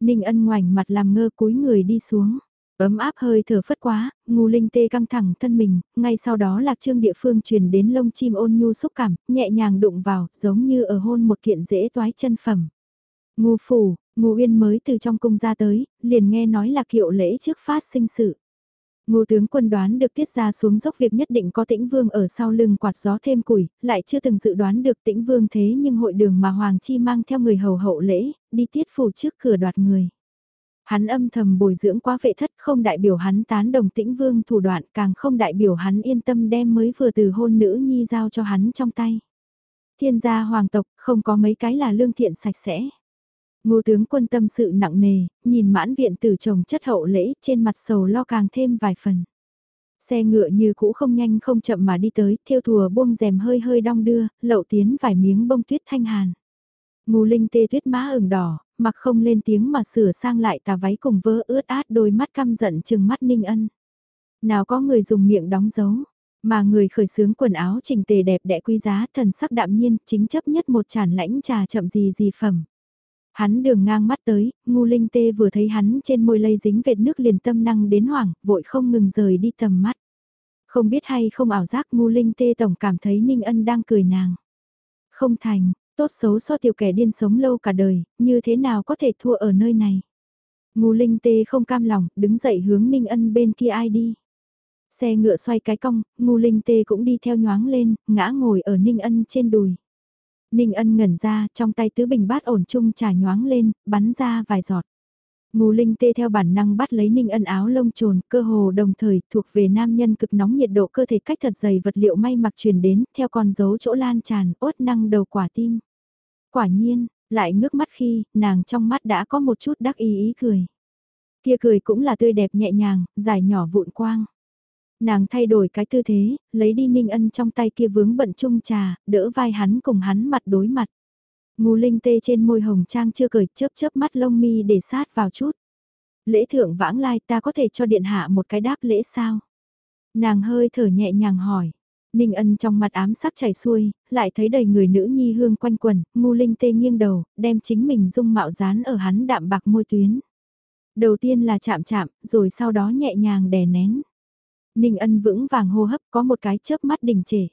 Ninh ân ngoảnh mặt làm ngơ cúi người đi xuống. Ấm áp hơi thở phất quá, Ngô Linh Tê căng thẳng thân mình, ngay sau đó lạc trương địa phương truyền đến lông chim ôn nhu xúc cảm, nhẹ nhàng đụng vào, giống như ở hôn một kiện dễ toái chân phẩm. Ngô Phủ, Ngô Uyên mới từ trong cung ra tới, liền nghe nói là kiệu lễ trước phát sinh sự. Ngô tướng quân đoán được tiết ra xuống dốc việc nhất định có tĩnh vương ở sau lưng quạt gió thêm củi, lại chưa từng dự đoán được tĩnh vương thế nhưng hội đường mà Hoàng Chi mang theo người hầu hậu lễ, đi tiết phủ trước cửa đoạt người. Hắn âm thầm bồi dưỡng quá vệ thất không đại biểu hắn tán đồng tĩnh vương thủ đoạn càng không đại biểu hắn yên tâm đem mới vừa từ hôn nữ nhi giao cho hắn trong tay. Thiên gia hoàng tộc không có mấy cái là lương thiện sạch sẽ. Ngô tướng quân tâm sự nặng nề, nhìn mãn viện tử chồng chất hậu lễ trên mặt sầu lo càng thêm vài phần. Xe ngựa như cũ không nhanh không chậm mà đi tới, theo thùa buông rèm hơi hơi đong đưa, lậu tiến vài miếng bông tuyết thanh hàn. Ngô linh tê tuyết má ửng đỏ, mặc không lên tiếng mà sửa sang lại tà váy cùng vơ ướt át đôi mắt căm giận chừng mắt ninh ân. Nào có người dùng miệng đóng dấu, mà người khởi xướng quần áo trình tề đẹp đẽ quý giá thần sắc đạm nhiên chính chấp nhất một chản lãnh trà chậm gì gì phẩm. Hắn đường ngang mắt tới, ngu linh tê vừa thấy hắn trên môi lây dính vệt nước liền tâm năng đến hoảng, vội không ngừng rời đi tầm mắt. Không biết hay không ảo giác ngu linh tê tổng cảm thấy Ninh Ân đang cười nàng. Không thành, tốt xấu so tiểu kẻ điên sống lâu cả đời, như thế nào có thể thua ở nơi này. Ngu linh tê không cam lòng, đứng dậy hướng Ninh Ân bên kia ai đi. Xe ngựa xoay cái cong, ngu linh tê cũng đi theo nhoáng lên, ngã ngồi ở Ninh Ân trên đùi. Ninh ân ngẩn ra, trong tay tứ bình bát ổn chung trà nhoáng lên, bắn ra vài giọt. Ngô Linh tê theo bản năng bắt lấy Ninh ân áo lông trồn, cơ hồ đồng thời thuộc về nam nhân cực nóng nhiệt độ cơ thể cách thật dày vật liệu may mặc truyền đến, theo con dấu chỗ lan tràn, ốt năng đầu quả tim. Quả nhiên, lại ngước mắt khi, nàng trong mắt đã có một chút đắc ý ý cười. Kia cười cũng là tươi đẹp nhẹ nhàng, dài nhỏ vụn quang. Nàng thay đổi cái tư thế, lấy đi ninh ân trong tay kia vướng bận chung trà, đỡ vai hắn cùng hắn mặt đối mặt. Ngô linh tê trên môi hồng trang chưa cởi chớp chớp mắt lông mi để sát vào chút. Lễ thượng vãng lai ta có thể cho điện hạ một cái đáp lễ sao? Nàng hơi thở nhẹ nhàng hỏi. Ninh ân trong mặt ám sắc chảy xuôi, lại thấy đầy người nữ nhi hương quanh quần, ngu linh tê nghiêng đầu, đem chính mình dung mạo dán ở hắn đạm bạc môi tuyến. Đầu tiên là chạm chạm, rồi sau đó nhẹ nhàng đè nén. Ninh ân vững vàng hô hấp có một cái chớp mắt đình trệ.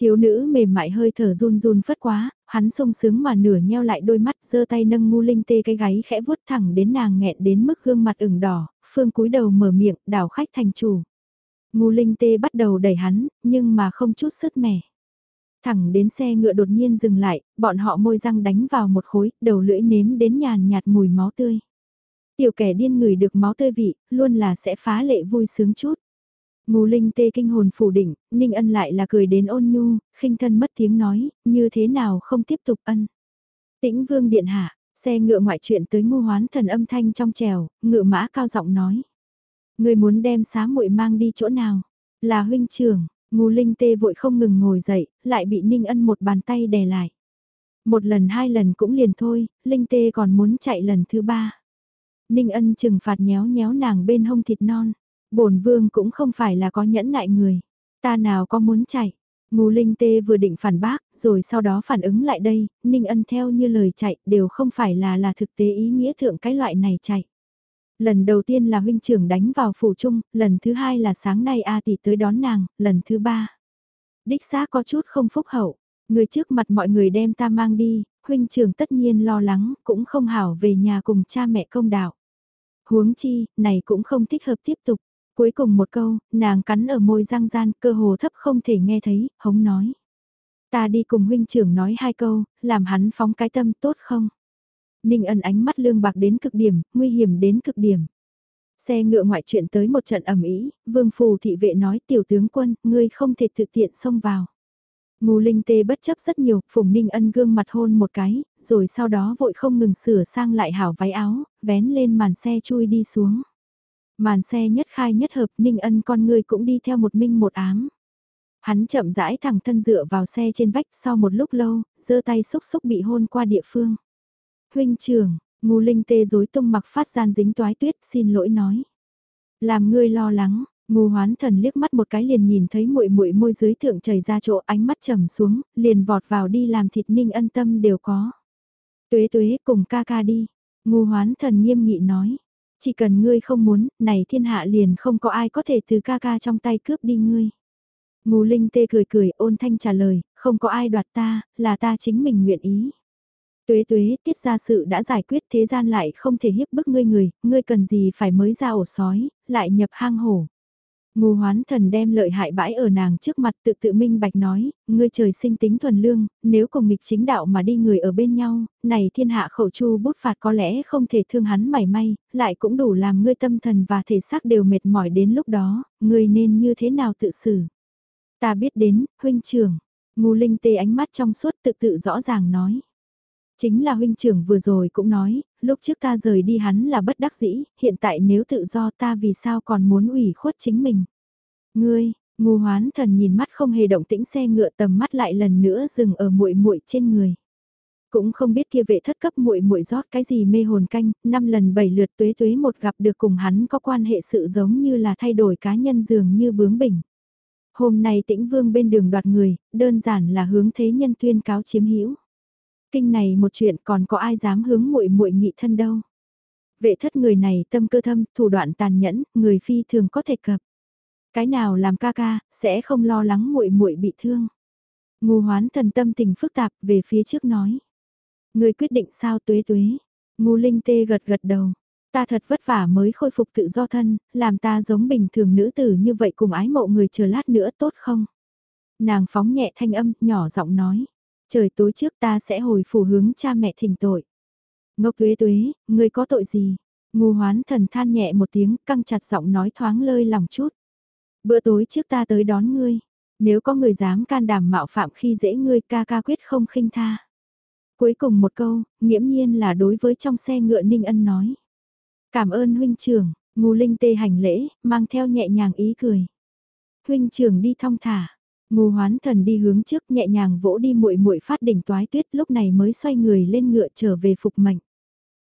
Thiếu nữ mềm mại hơi thở run run phất quá, hắn sung sướng mà nửa nheo lại đôi mắt giơ tay nâng ngu linh tê cái gáy khẽ vuốt thẳng đến nàng nghẹn đến mức gương mặt ửng đỏ, phương cúi đầu mở miệng đảo khách thành chủ. Ngu linh tê bắt đầu đẩy hắn, nhưng mà không chút sức mẻ. Thẳng đến xe ngựa đột nhiên dừng lại, bọn họ môi răng đánh vào một khối, đầu lưỡi nếm đến nhàn nhạt mùi máu tươi. Tiểu kẻ điên người được máu tươi vị, luôn là sẽ phá lệ vui sướng chút. Ngô Linh tê kinh hồn phủ định, Ninh Ân lại là cười đến ôn nhu, khinh thân mất tiếng nói, như thế nào không tiếp tục ân. Tĩnh Vương điện hạ, xe ngựa ngoại chuyện tới ngu hoán thần âm thanh trong trèo, ngựa mã cao giọng nói. Người muốn đem xá muội mang đi chỗ nào? Là huynh trưởng, ngu linh tê vội không ngừng ngồi dậy, lại bị ninh ân một bàn tay đè lại. Một lần hai lần cũng liền thôi, linh tê còn muốn chạy lần thứ ba. Ninh ân trừng phạt nhéo nhéo nàng bên hông thịt non bổn vương cũng không phải là có nhẫn nại người. Ta nào có muốn chạy. Ngô Linh Tê vừa định phản bác, rồi sau đó phản ứng lại đây, Ninh Ân theo như lời chạy đều không phải là là thực tế ý nghĩa thượng cái loại này chạy. Lần đầu tiên là huynh trưởng đánh vào phủ trung, lần thứ hai là sáng nay A tỷ tới đón nàng, lần thứ ba. Đích xác có chút không phúc hậu, người trước mặt mọi người đem ta mang đi, huynh trưởng tất nhiên lo lắng, cũng không hảo về nhà cùng cha mẹ công đạo. Huống chi, này cũng không thích hợp tiếp tục. Cuối cùng một câu, nàng cắn ở môi răng gian, cơ hồ thấp không thể nghe thấy, hống nói. Ta đi cùng huynh trưởng nói hai câu, làm hắn phóng cái tâm tốt không? Ninh ân ánh mắt lương bạc đến cực điểm, nguy hiểm đến cực điểm. Xe ngựa ngoại chuyện tới một trận ẩm ý, vương phù thị vệ nói tiểu tướng quân, ngươi không thể thực tiện xông vào. Ngô Linh Tê bất chấp rất nhiều, Phùng Ninh Ân gương mặt hôn một cái, rồi sau đó vội không ngừng sửa sang lại hảo váy áo, vén lên màn xe chui đi xuống. Màn xe nhất khai nhất hợp Ninh Ân con người cũng đi theo một minh một ám. Hắn chậm rãi thẳng thân dựa vào xe trên vách sau một lúc lâu, giơ tay xúc xúc bị hôn qua địa phương. Huynh trưởng, ngu Linh Tê dối tung mặc phát gian dính toái tuyết xin lỗi nói. Làm ngươi lo lắng, ngu Hoán Thần liếc mắt một cái liền nhìn thấy muội muội môi dưới thượng chảy ra chỗ ánh mắt trầm xuống, liền vọt vào đi làm thịt Ninh ân tâm đều có. Tuế tuế cùng ca ca đi. ngu Hoán Thần nghiêm nghị nói. Chỉ cần ngươi không muốn, này thiên hạ liền không có ai có thể từ ca ca trong tay cướp đi ngươi. Ngô Linh tê cười cười ôn thanh trả lời, không có ai đoạt ta, là ta chính mình nguyện ý. Tuế tuế, tiết ra sự đã giải quyết thế gian lại không thể hiếp bức ngươi người, ngươi cần gì phải mới ra ổ sói, lại nhập hang hổ. Ngô hoán thần đem lợi hại bãi ở nàng trước mặt tự tự minh bạch nói, ngươi trời sinh tính thuần lương, nếu cùng nghịch chính đạo mà đi người ở bên nhau, này thiên hạ khẩu chu bút phạt có lẽ không thể thương hắn mảy may, lại cũng đủ làm ngươi tâm thần và thể xác đều mệt mỏi đến lúc đó, ngươi nên như thế nào tự xử. Ta biết đến, huynh trưởng, ngu linh tê ánh mắt trong suốt tự tự rõ ràng nói. Chính là huynh trưởng vừa rồi cũng nói, lúc trước ta rời đi hắn là bất đắc dĩ, hiện tại nếu tự do ta vì sao còn muốn ủy khuất chính mình. Ngươi, ngu hoán thần nhìn mắt không hề động tĩnh xe ngựa tầm mắt lại lần nữa dừng ở muội muội trên người. Cũng không biết kia vệ thất cấp muội muội rót cái gì mê hồn canh, năm lần bảy lượt tuế tuế một gặp được cùng hắn có quan hệ sự giống như là thay đổi cá nhân dường như bướng bỉnh. Hôm nay tĩnh vương bên đường đoạt người, đơn giản là hướng thế nhân tuyên cáo chiếm hữu kinh này một chuyện còn có ai dám hướng muội muội nghị thân đâu. Vệ thất người này tâm cơ thâm, thủ đoạn tàn nhẫn, người phi thường có thể cập. Cái nào làm ca ca, sẽ không lo lắng muội muội bị thương. Ngu hoán thần tâm tình phức tạp về phía trước nói. Người quyết định sao tuế tuế. Ngu linh tê gật gật đầu. Ta thật vất vả mới khôi phục tự do thân, làm ta giống bình thường nữ tử như vậy cùng ái mộ người chờ lát nữa tốt không? Nàng phóng nhẹ thanh âm, nhỏ giọng nói. Trời tối trước ta sẽ hồi phủ hướng cha mẹ thỉnh tội. Ngốc tuế tuế, ngươi có tội gì? Ngu hoán thần than nhẹ một tiếng, căng chặt giọng nói thoáng lơi lòng chút. Bữa tối trước ta tới đón ngươi. Nếu có người dám can đảm mạo phạm khi dễ ngươi ca ca quyết không khinh tha. Cuối cùng một câu, nghiễm nhiên là đối với trong xe ngựa Ninh Ân nói. Cảm ơn huynh trưởng, ngu linh tê hành lễ, mang theo nhẹ nhàng ý cười. Huynh trưởng đi thong thả, Ngô Hoán Thần đi hướng trước nhẹ nhàng vỗ đi muội muội phát đỉnh toái tuyết lúc này mới xoay người lên ngựa trở về phục mệnh.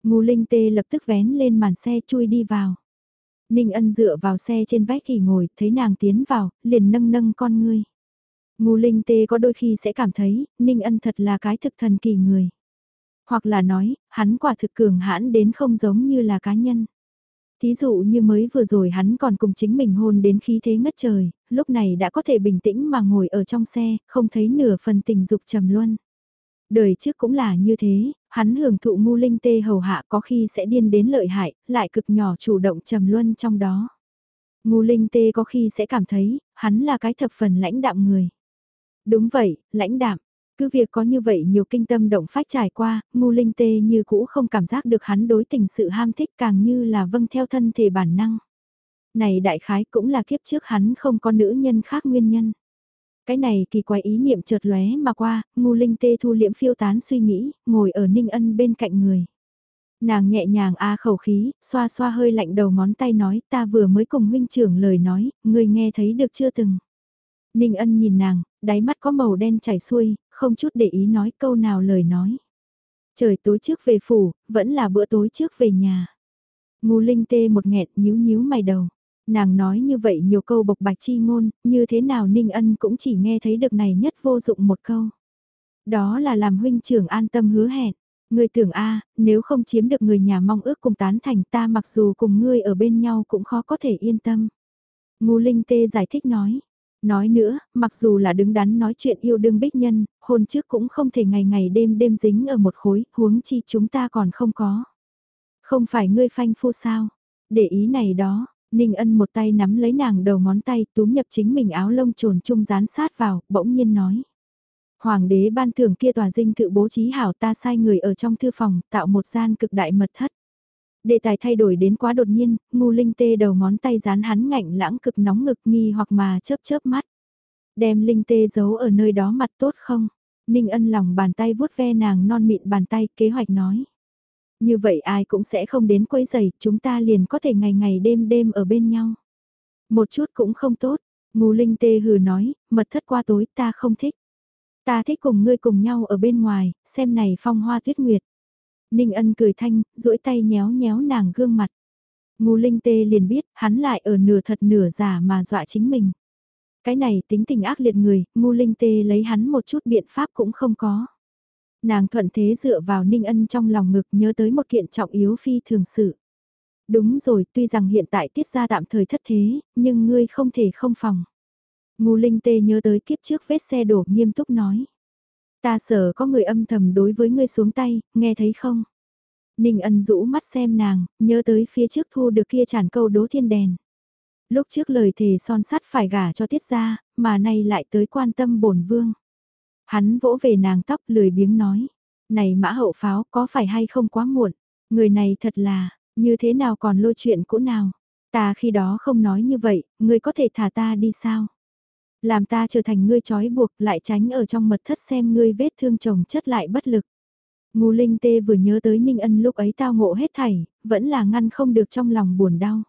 Ngô Linh Tê lập tức vén lên màn xe chui đi vào. Ninh Ân dựa vào xe trên vách kỳ ngồi, thấy nàng tiến vào, liền nâng nâng con ngươi. Ngô Linh Tê có đôi khi sẽ cảm thấy, Ninh Ân thật là cái thực thần kỳ người. Hoặc là nói, hắn quả thực cường hãn đến không giống như là cá nhân. Thí dụ như mới vừa rồi hắn còn cùng chính mình hôn đến khí thế ngất trời, lúc này đã có thể bình tĩnh mà ngồi ở trong xe, không thấy nửa phần tình dục trầm luân. Đời trước cũng là như thế, hắn hưởng thụ ngu linh tê hầu hạ có khi sẽ điên đến lợi hại, lại cực nhỏ chủ động trầm luân trong đó. Ngu linh tê có khi sẽ cảm thấy, hắn là cái thập phần lãnh đạm người. Đúng vậy, lãnh đạm, cứ việc có như vậy nhiều kinh tâm động phách trải qua, ngu linh tê như cũ không cảm giác được hắn đối tình sự ham thích càng như là vâng theo thân thể bản năng. Này đại khái cũng là kiếp trước hắn không có nữ nhân khác nguyên nhân. Cái này kỳ quái ý niệm chợt lóe mà qua, ngu linh tê thu liễm phiêu tán suy nghĩ, ngồi ở ninh ân bên cạnh người. Nàng nhẹ nhàng a khẩu khí, xoa xoa hơi lạnh đầu ngón tay nói ta vừa mới cùng huynh trưởng lời nói, người nghe thấy được chưa từng. Ninh ân nhìn nàng, đáy mắt có màu đen chảy xuôi, không chút để ý nói câu nào lời nói. Trời tối trước về phủ, vẫn là bữa tối trước về nhà. Ngu linh tê một nghẹt nhíu nhíu mày đầu. Nàng nói như vậy nhiều câu bộc bạch chi ngôn, như thế nào Ninh Ân cũng chỉ nghe thấy được này nhất vô dụng một câu. Đó là làm huynh trưởng an tâm hứa hẹn. Ngươi tưởng a nếu không chiếm được người nhà mong ước cùng tán thành ta mặc dù cùng ngươi ở bên nhau cũng khó có thể yên tâm. Ngu Linh Tê giải thích nói. Nói nữa, mặc dù là đứng đắn nói chuyện yêu đương bích nhân, hôn trước cũng không thể ngày ngày đêm đêm dính ở một khối, huống chi chúng ta còn không có. Không phải ngươi phanh phu sao? Để ý này đó, Ninh Ân một tay nắm lấy nàng đầu ngón tay túm nhập chính mình áo lông trồn chung dán sát vào, bỗng nhiên nói. Hoàng đế ban thưởng kia tòa dinh thự bố trí hảo ta sai người ở trong thư phòng tạo một gian cực đại mật thất. Đề tài thay đổi đến quá đột nhiên, ngu linh tê đầu ngón tay dán hắn ngạnh lãng cực nóng ngực nghi hoặc mà chớp chớp mắt. Đem linh tê giấu ở nơi đó mặt tốt không? Ninh ân lòng bàn tay vuốt ve nàng non mịn bàn tay kế hoạch nói. Như vậy ai cũng sẽ không đến quấy giày, chúng ta liền có thể ngày ngày đêm đêm ở bên nhau. Một chút cũng không tốt, ngu linh tê hừ nói, mật thất qua tối ta không thích. Ta thích cùng ngươi cùng nhau ở bên ngoài, xem này phong hoa tuyết nguyệt. Ninh ân cười thanh, duỗi tay nhéo nhéo nàng gương mặt. Ngu linh tê liền biết, hắn lại ở nửa thật nửa giả mà dọa chính mình. Cái này tính tình ác liệt người, ngu linh tê lấy hắn một chút biện pháp cũng không có. Nàng thuận thế dựa vào ninh ân trong lòng ngực nhớ tới một kiện trọng yếu phi thường sự. Đúng rồi, tuy rằng hiện tại tiết ra tạm thời thất thế, nhưng ngươi không thể không phòng. Ngu linh tê nhớ tới kiếp trước vết xe đổ nghiêm túc nói. Ta sợ có người âm thầm đối với ngươi xuống tay, nghe thấy không? Ninh ân rũ mắt xem nàng, nhớ tới phía trước thu được kia tràn câu đố thiên đèn. Lúc trước lời thề son sắt phải gả cho tiết ra, mà nay lại tới quan tâm bổn vương. Hắn vỗ về nàng tóc lười biếng nói. Này mã hậu pháo có phải hay không quá muộn? Người này thật là, như thế nào còn lôi chuyện cũ nào? Ta khi đó không nói như vậy, người có thể thả ta đi sao? Làm ta trở thành ngươi trói buộc lại tránh ở trong mật thất xem ngươi vết thương chồng chất lại bất lực. Ngô Linh Tê vừa nhớ tới Ninh Ân lúc ấy tao ngộ hết thảy, vẫn là ngăn không được trong lòng buồn đau.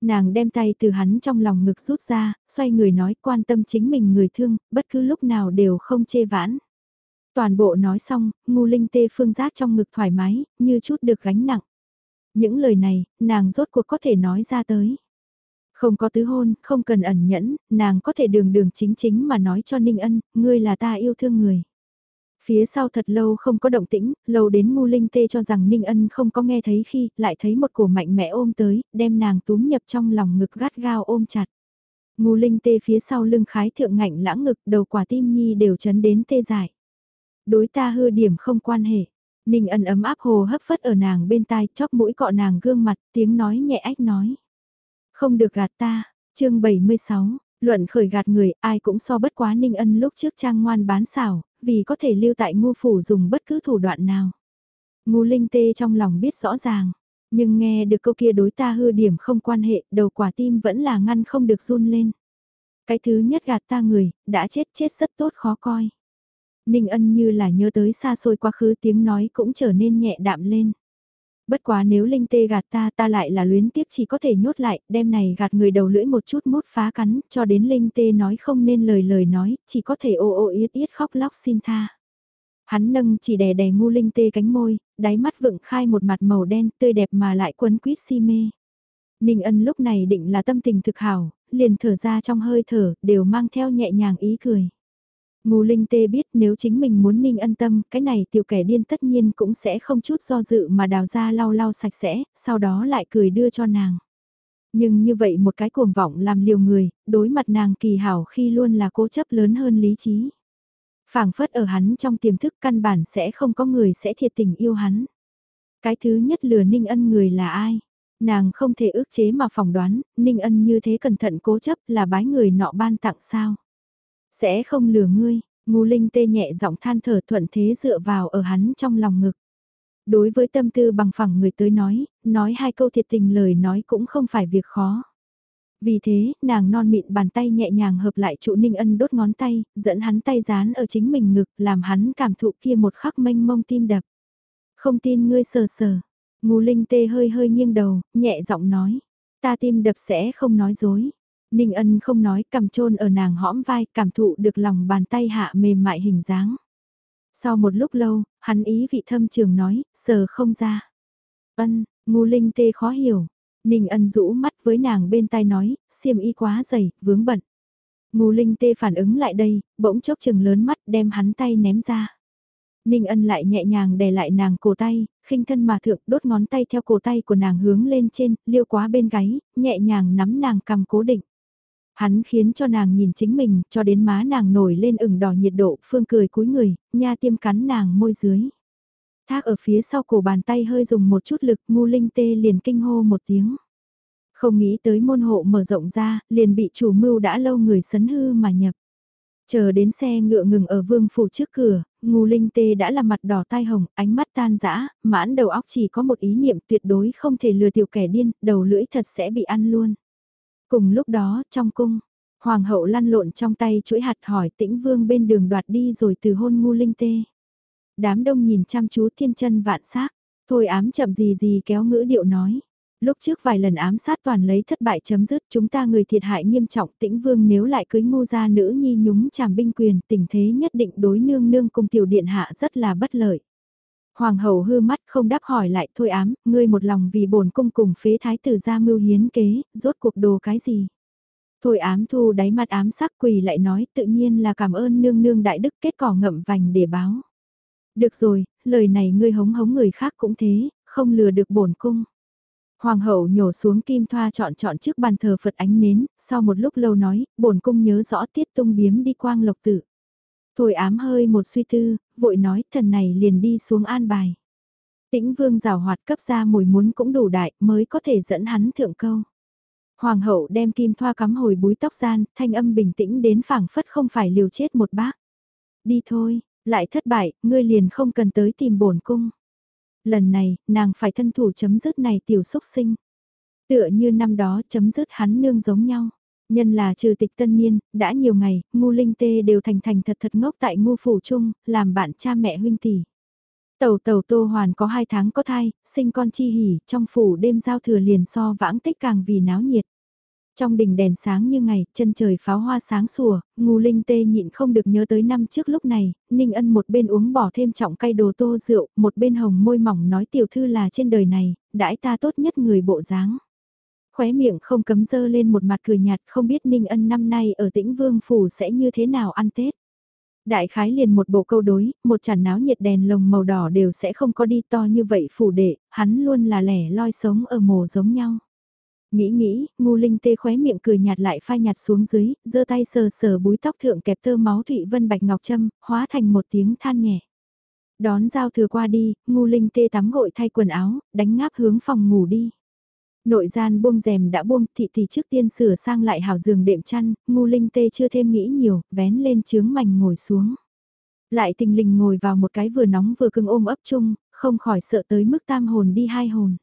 Nàng đem tay từ hắn trong lòng ngực rút ra, xoay người nói quan tâm chính mình người thương, bất cứ lúc nào đều không chê vãn. Toàn bộ nói xong, Ngô linh tê phương giác trong ngực thoải mái, như chút được gánh nặng. Những lời này, nàng rốt cuộc có thể nói ra tới. Không có tứ hôn, không cần ẩn nhẫn, nàng có thể đường đường chính chính mà nói cho Ninh Ân, ngươi là ta yêu thương người. Phía sau thật lâu không có động tĩnh, lâu đến ngu linh tê cho rằng Ninh Ân không có nghe thấy khi lại thấy một cổ mạnh mẽ ôm tới, đem nàng túm nhập trong lòng ngực gắt gao ôm chặt. Ngu linh tê phía sau lưng khái thượng ngạnh lãng ngực đầu quả tim nhi đều chấn đến tê dại. Đối ta hư điểm không quan hệ. Ninh ân ấm áp hồ hấp phất ở nàng bên tai chóp mũi cọ nàng gương mặt tiếng nói nhẹ ách nói. Không được gạt ta, chương 76, luận khởi gạt người ai cũng so bất quá Ninh ân lúc trước trang ngoan bán xảo, vì có thể lưu tại ngu phủ dùng bất cứ thủ đoạn nào. Ngu linh tê trong lòng biết rõ ràng, nhưng nghe được câu kia đối ta hư điểm không quan hệ, đầu quả tim vẫn là ngăn không được run lên. Cái thứ nhất gạt ta người, đã chết chết rất tốt khó coi. Ninh ân như là nhớ tới xa xôi quá khứ tiếng nói cũng trở nên nhẹ đạm lên. Bất quá nếu linh tê gạt ta ta lại là luyến tiếc chỉ có thể nhốt lại, đem này gạt người đầu lưỡi một chút mốt phá cắn, cho đến linh tê nói không nên lời lời nói, chỉ có thể ô ô yết yết khóc lóc xin tha. Hắn nâng chỉ đè đè ngu linh tê cánh môi, đáy mắt vựng khai một mặt màu đen tươi đẹp mà lại quấn quýt si mê. Ninh ân lúc này định là tâm tình thực hảo, liền thở ra trong hơi thở, đều mang theo nhẹ nhàng ý cười. Ngô Linh Tê biết nếu chính mình muốn Ninh ân tâm, cái này tiểu kẻ điên tất nhiên cũng sẽ không chút do dự mà đào ra lau lau sạch sẽ, sau đó lại cười đưa cho nàng. Nhưng như vậy một cái cuồng vọng làm liều người, đối mặt nàng kỳ hảo khi luôn là cố chấp lớn hơn lý trí. phảng phất ở hắn trong tiềm thức căn bản sẽ không có người sẽ thiệt tình yêu hắn. Cái thứ nhất lừa Ninh ân người là ai? Nàng không thể ước chế mà phỏng đoán, Ninh ân như thế cẩn thận cố chấp là bái người nọ ban tặng sao? Sẽ không lừa ngươi, ngu linh tê nhẹ giọng than thở thuận thế dựa vào ở hắn trong lòng ngực. Đối với tâm tư bằng phẳng người tới nói, nói hai câu thiệt tình lời nói cũng không phải việc khó. Vì thế, nàng non mịn bàn tay nhẹ nhàng hợp lại trụ ninh ân đốt ngón tay, dẫn hắn tay dán ở chính mình ngực, làm hắn cảm thụ kia một khắc mênh mông tim đập. Không tin ngươi sờ sờ, Ngô Linh Tê hơi hơi nghiêng đầu, nhẹ giọng nói. Ta tim đập sẽ không nói dối. Ninh ân không nói cầm trôn ở nàng hõm vai cảm thụ được lòng bàn tay hạ mềm mại hình dáng. Sau một lúc lâu, hắn ý vị thâm trường nói, sờ không ra. Ân, ngu linh tê khó hiểu. Ninh ân rũ mắt với nàng bên tai nói, xiêm y quá dày, vướng bận. Ngu linh tê phản ứng lại đây, bỗng chốc chừng lớn mắt đem hắn tay ném ra. Ninh ân lại nhẹ nhàng đè lại nàng cổ tay, khinh thân mà thượng đốt ngón tay theo cổ tay của nàng hướng lên trên, liêu quá bên gáy, nhẹ nhàng nắm nàng cầm cố định. Hắn khiến cho nàng nhìn chính mình, cho đến má nàng nổi lên ửng đỏ nhiệt độ, phương cười cúi người, nha tiêm cắn nàng môi dưới. Thác ở phía sau cổ bàn tay hơi dùng một chút lực, ngu linh tê liền kinh hô một tiếng. Không nghĩ tới môn hộ mở rộng ra, liền bị chủ mưu đã lâu người sấn hư mà nhập. Chờ đến xe ngựa ngừng ở vương phủ trước cửa, ngu linh tê đã là mặt đỏ tai hồng, ánh mắt tan dã mãn đầu óc chỉ có một ý niệm tuyệt đối không thể lừa tiểu kẻ điên, đầu lưỡi thật sẽ bị ăn luôn. Cùng lúc đó, trong cung, hoàng hậu lăn lộn trong tay chuỗi hạt hỏi tĩnh vương bên đường đoạt đi rồi từ hôn ngu linh tê. Đám đông nhìn chăm chú thiên chân vạn xác thôi ám chậm gì gì kéo ngữ điệu nói. Lúc trước vài lần ám sát toàn lấy thất bại chấm dứt chúng ta người thiệt hại nghiêm trọng tĩnh vương nếu lại cưới ngu gia nữ nhi nhúng chàm binh quyền tình thế nhất định đối nương nương cùng tiểu điện hạ rất là bất lợi. Hoàng hậu hư mắt không đáp hỏi lại thôi ám, ngươi một lòng vì bổn cung cùng phế thái tử ra mưu hiến kế, rốt cuộc đồ cái gì. Thôi ám thu đáy mặt ám sắc quỳ lại nói tự nhiên là cảm ơn nương nương đại đức kết cỏ ngậm vành để báo. Được rồi, lời này ngươi hống hống người khác cũng thế, không lừa được bổn cung. Hoàng hậu nhổ xuống kim thoa chọn chọn trước bàn thờ Phật ánh nến, sau một lúc lâu nói, bổn cung nhớ rõ tiết tung biếm đi quang lộc tử. Thôi ám hơi một suy tư, vội nói thần này liền đi xuống an bài. Tĩnh vương rào hoạt cấp ra mùi muốn cũng đủ đại mới có thể dẫn hắn thượng câu. Hoàng hậu đem kim thoa cắm hồi búi tóc gian, thanh âm bình tĩnh đến phảng phất không phải liều chết một bác. Đi thôi, lại thất bại, ngươi liền không cần tới tìm bổn cung. Lần này, nàng phải thân thủ chấm dứt này tiểu xúc sinh. Tựa như năm đó chấm dứt hắn nương giống nhau. Nhân là trừ tịch tân niên, đã nhiều ngày, ngu linh tê đều thành thành thật thật ngốc tại ngu phủ chung, làm bạn cha mẹ huynh tỷ. Tàu tàu tô hoàn có hai tháng có thai, sinh con chi hỉ, trong phủ đêm giao thừa liền so vãng tích càng vì náo nhiệt. Trong đỉnh đèn sáng như ngày, chân trời pháo hoa sáng sủa, ngu linh tê nhịn không được nhớ tới năm trước lúc này, ninh ân một bên uống bỏ thêm trọng cây đồ tô rượu, một bên hồng môi mỏng nói tiểu thư là trên đời này, đãi ta tốt nhất người bộ dáng khóe miệng không cấm dơ lên một mặt cười nhạt không biết Ninh Ân năm nay ở tĩnh Vương Phủ sẽ như thế nào ăn Tết. Đại khái liền một bộ câu đối, một chản náo nhiệt đèn lồng màu đỏ đều sẽ không có đi to như vậy phủ đệ, hắn luôn là lẻ loi sống ở mồ giống nhau. Nghĩ nghĩ, ngu linh tê khóe miệng cười nhạt lại phai nhạt xuống dưới, giơ tay sờ sờ búi tóc thượng kẹp tơ máu thụy vân bạch ngọc trâm, hóa thành một tiếng than nhẹ. Đón giao thừa qua đi, ngu linh tê tắm gội thay quần áo, đánh ngáp hướng phòng ngủ đi. Nội gian buông rèm đã buông, thị thì trước tiên sửa sang lại hào giường đệm chăn, ngu linh tê chưa thêm nghĩ nhiều, vén lên chướng mảnh ngồi xuống. Lại tình lình ngồi vào một cái vừa nóng vừa cưng ôm ấp chung, không khỏi sợ tới mức tam hồn đi hai hồn.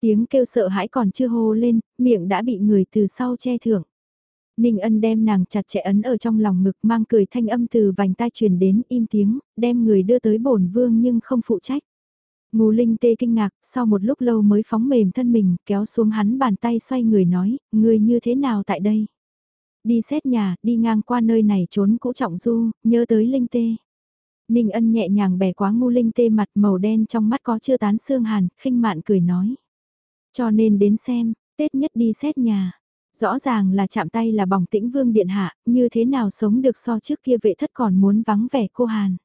Tiếng kêu sợ hãi còn chưa hô lên, miệng đã bị người từ sau che thưởng. Ninh ân đem nàng chặt chẽ ấn ở trong lòng ngực mang cười thanh âm từ vành tai truyền đến im tiếng, đem người đưa tới bổn vương nhưng không phụ trách. Ngô Linh tê kinh ngạc, sau một lúc lâu mới phóng mềm thân mình, kéo xuống hắn bàn tay xoay người nói, người như thế nào tại đây? Đi xét nhà, đi ngang qua nơi này trốn cũ trọng du, nhớ tới Linh tê. Ninh ân nhẹ nhàng bẻ quá ngu Linh tê mặt màu đen trong mắt có chưa tán xương hàn, khinh mạn cười nói. Cho nên đến xem, Tết nhất đi xét nhà. Rõ ràng là chạm tay là bỏng tĩnh vương điện hạ, như thế nào sống được so trước kia vệ thất còn muốn vắng vẻ cô Hàn.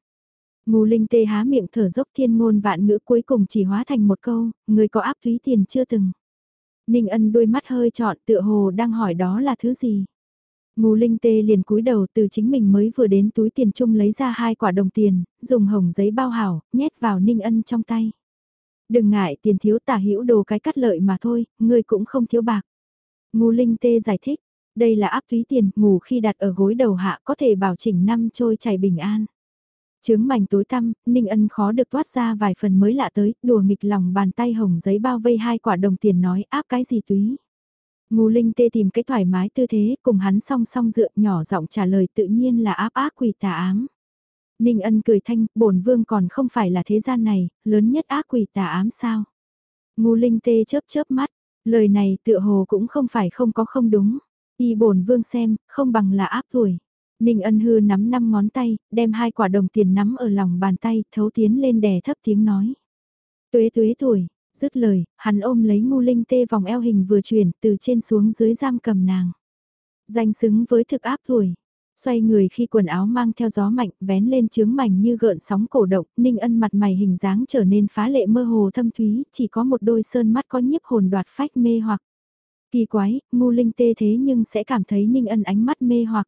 Ngô Linh tê há miệng thở dốc thiên ngôn vạn ngữ cuối cùng chỉ hóa thành một câu, người có áp thúy tiền chưa từng. Ninh ân đôi mắt hơi trọn tựa hồ đang hỏi đó là thứ gì. Ngô Linh tê liền cúi đầu từ chính mình mới vừa đến túi tiền chung lấy ra hai quả đồng tiền, dùng hồng giấy bao hảo, nhét vào Ninh ân trong tay. Đừng ngại tiền thiếu tả hữu đồ cái cắt lợi mà thôi, ngươi cũng không thiếu bạc. Ngô Linh tê giải thích, đây là áp thúy tiền, ngủ khi đặt ở gối đầu hạ có thể bảo chỉnh năm trôi chảy bình an. Trướng mảnh tối tăm, Ninh Ân khó được toát ra vài phần mới lạ tới, đùa nghịch lòng bàn tay hồng giấy bao vây hai quả đồng tiền nói áp cái gì túy. Ngô Linh tê tìm cái thoải mái tư thế, cùng hắn song song dựa nhỏ giọng trả lời tự nhiên là áp ác quỷ tà ám. Ninh Ân cười thanh, bổn vương còn không phải là thế gian này, lớn nhất ác quỷ tà ám sao. ngô linh tê chớp chớp mắt, lời này tựa hồ cũng không phải không có không đúng. Y bổn vương xem, không bằng là áp tuổi. Ninh ân hư nắm năm ngón tay, đem hai quả đồng tiền nắm ở lòng bàn tay, thấu tiến lên đè thấp tiếng nói. Tuế tuế tuổi, dứt lời, hắn ôm lấy ngu linh tê vòng eo hình vừa chuyển từ trên xuống dưới giam cầm nàng. Danh xứng với thực áp tuổi. Xoay người khi quần áo mang theo gió mạnh, vén lên chướng mảnh như gợn sóng cổ động, ninh ân mặt mày hình dáng trở nên phá lệ mơ hồ thâm thúy, chỉ có một đôi sơn mắt có nhiếp hồn đoạt phách mê hoặc. Kỳ quái, ngu linh tê thế nhưng sẽ cảm thấy ninh ân ánh mắt mê hoặc.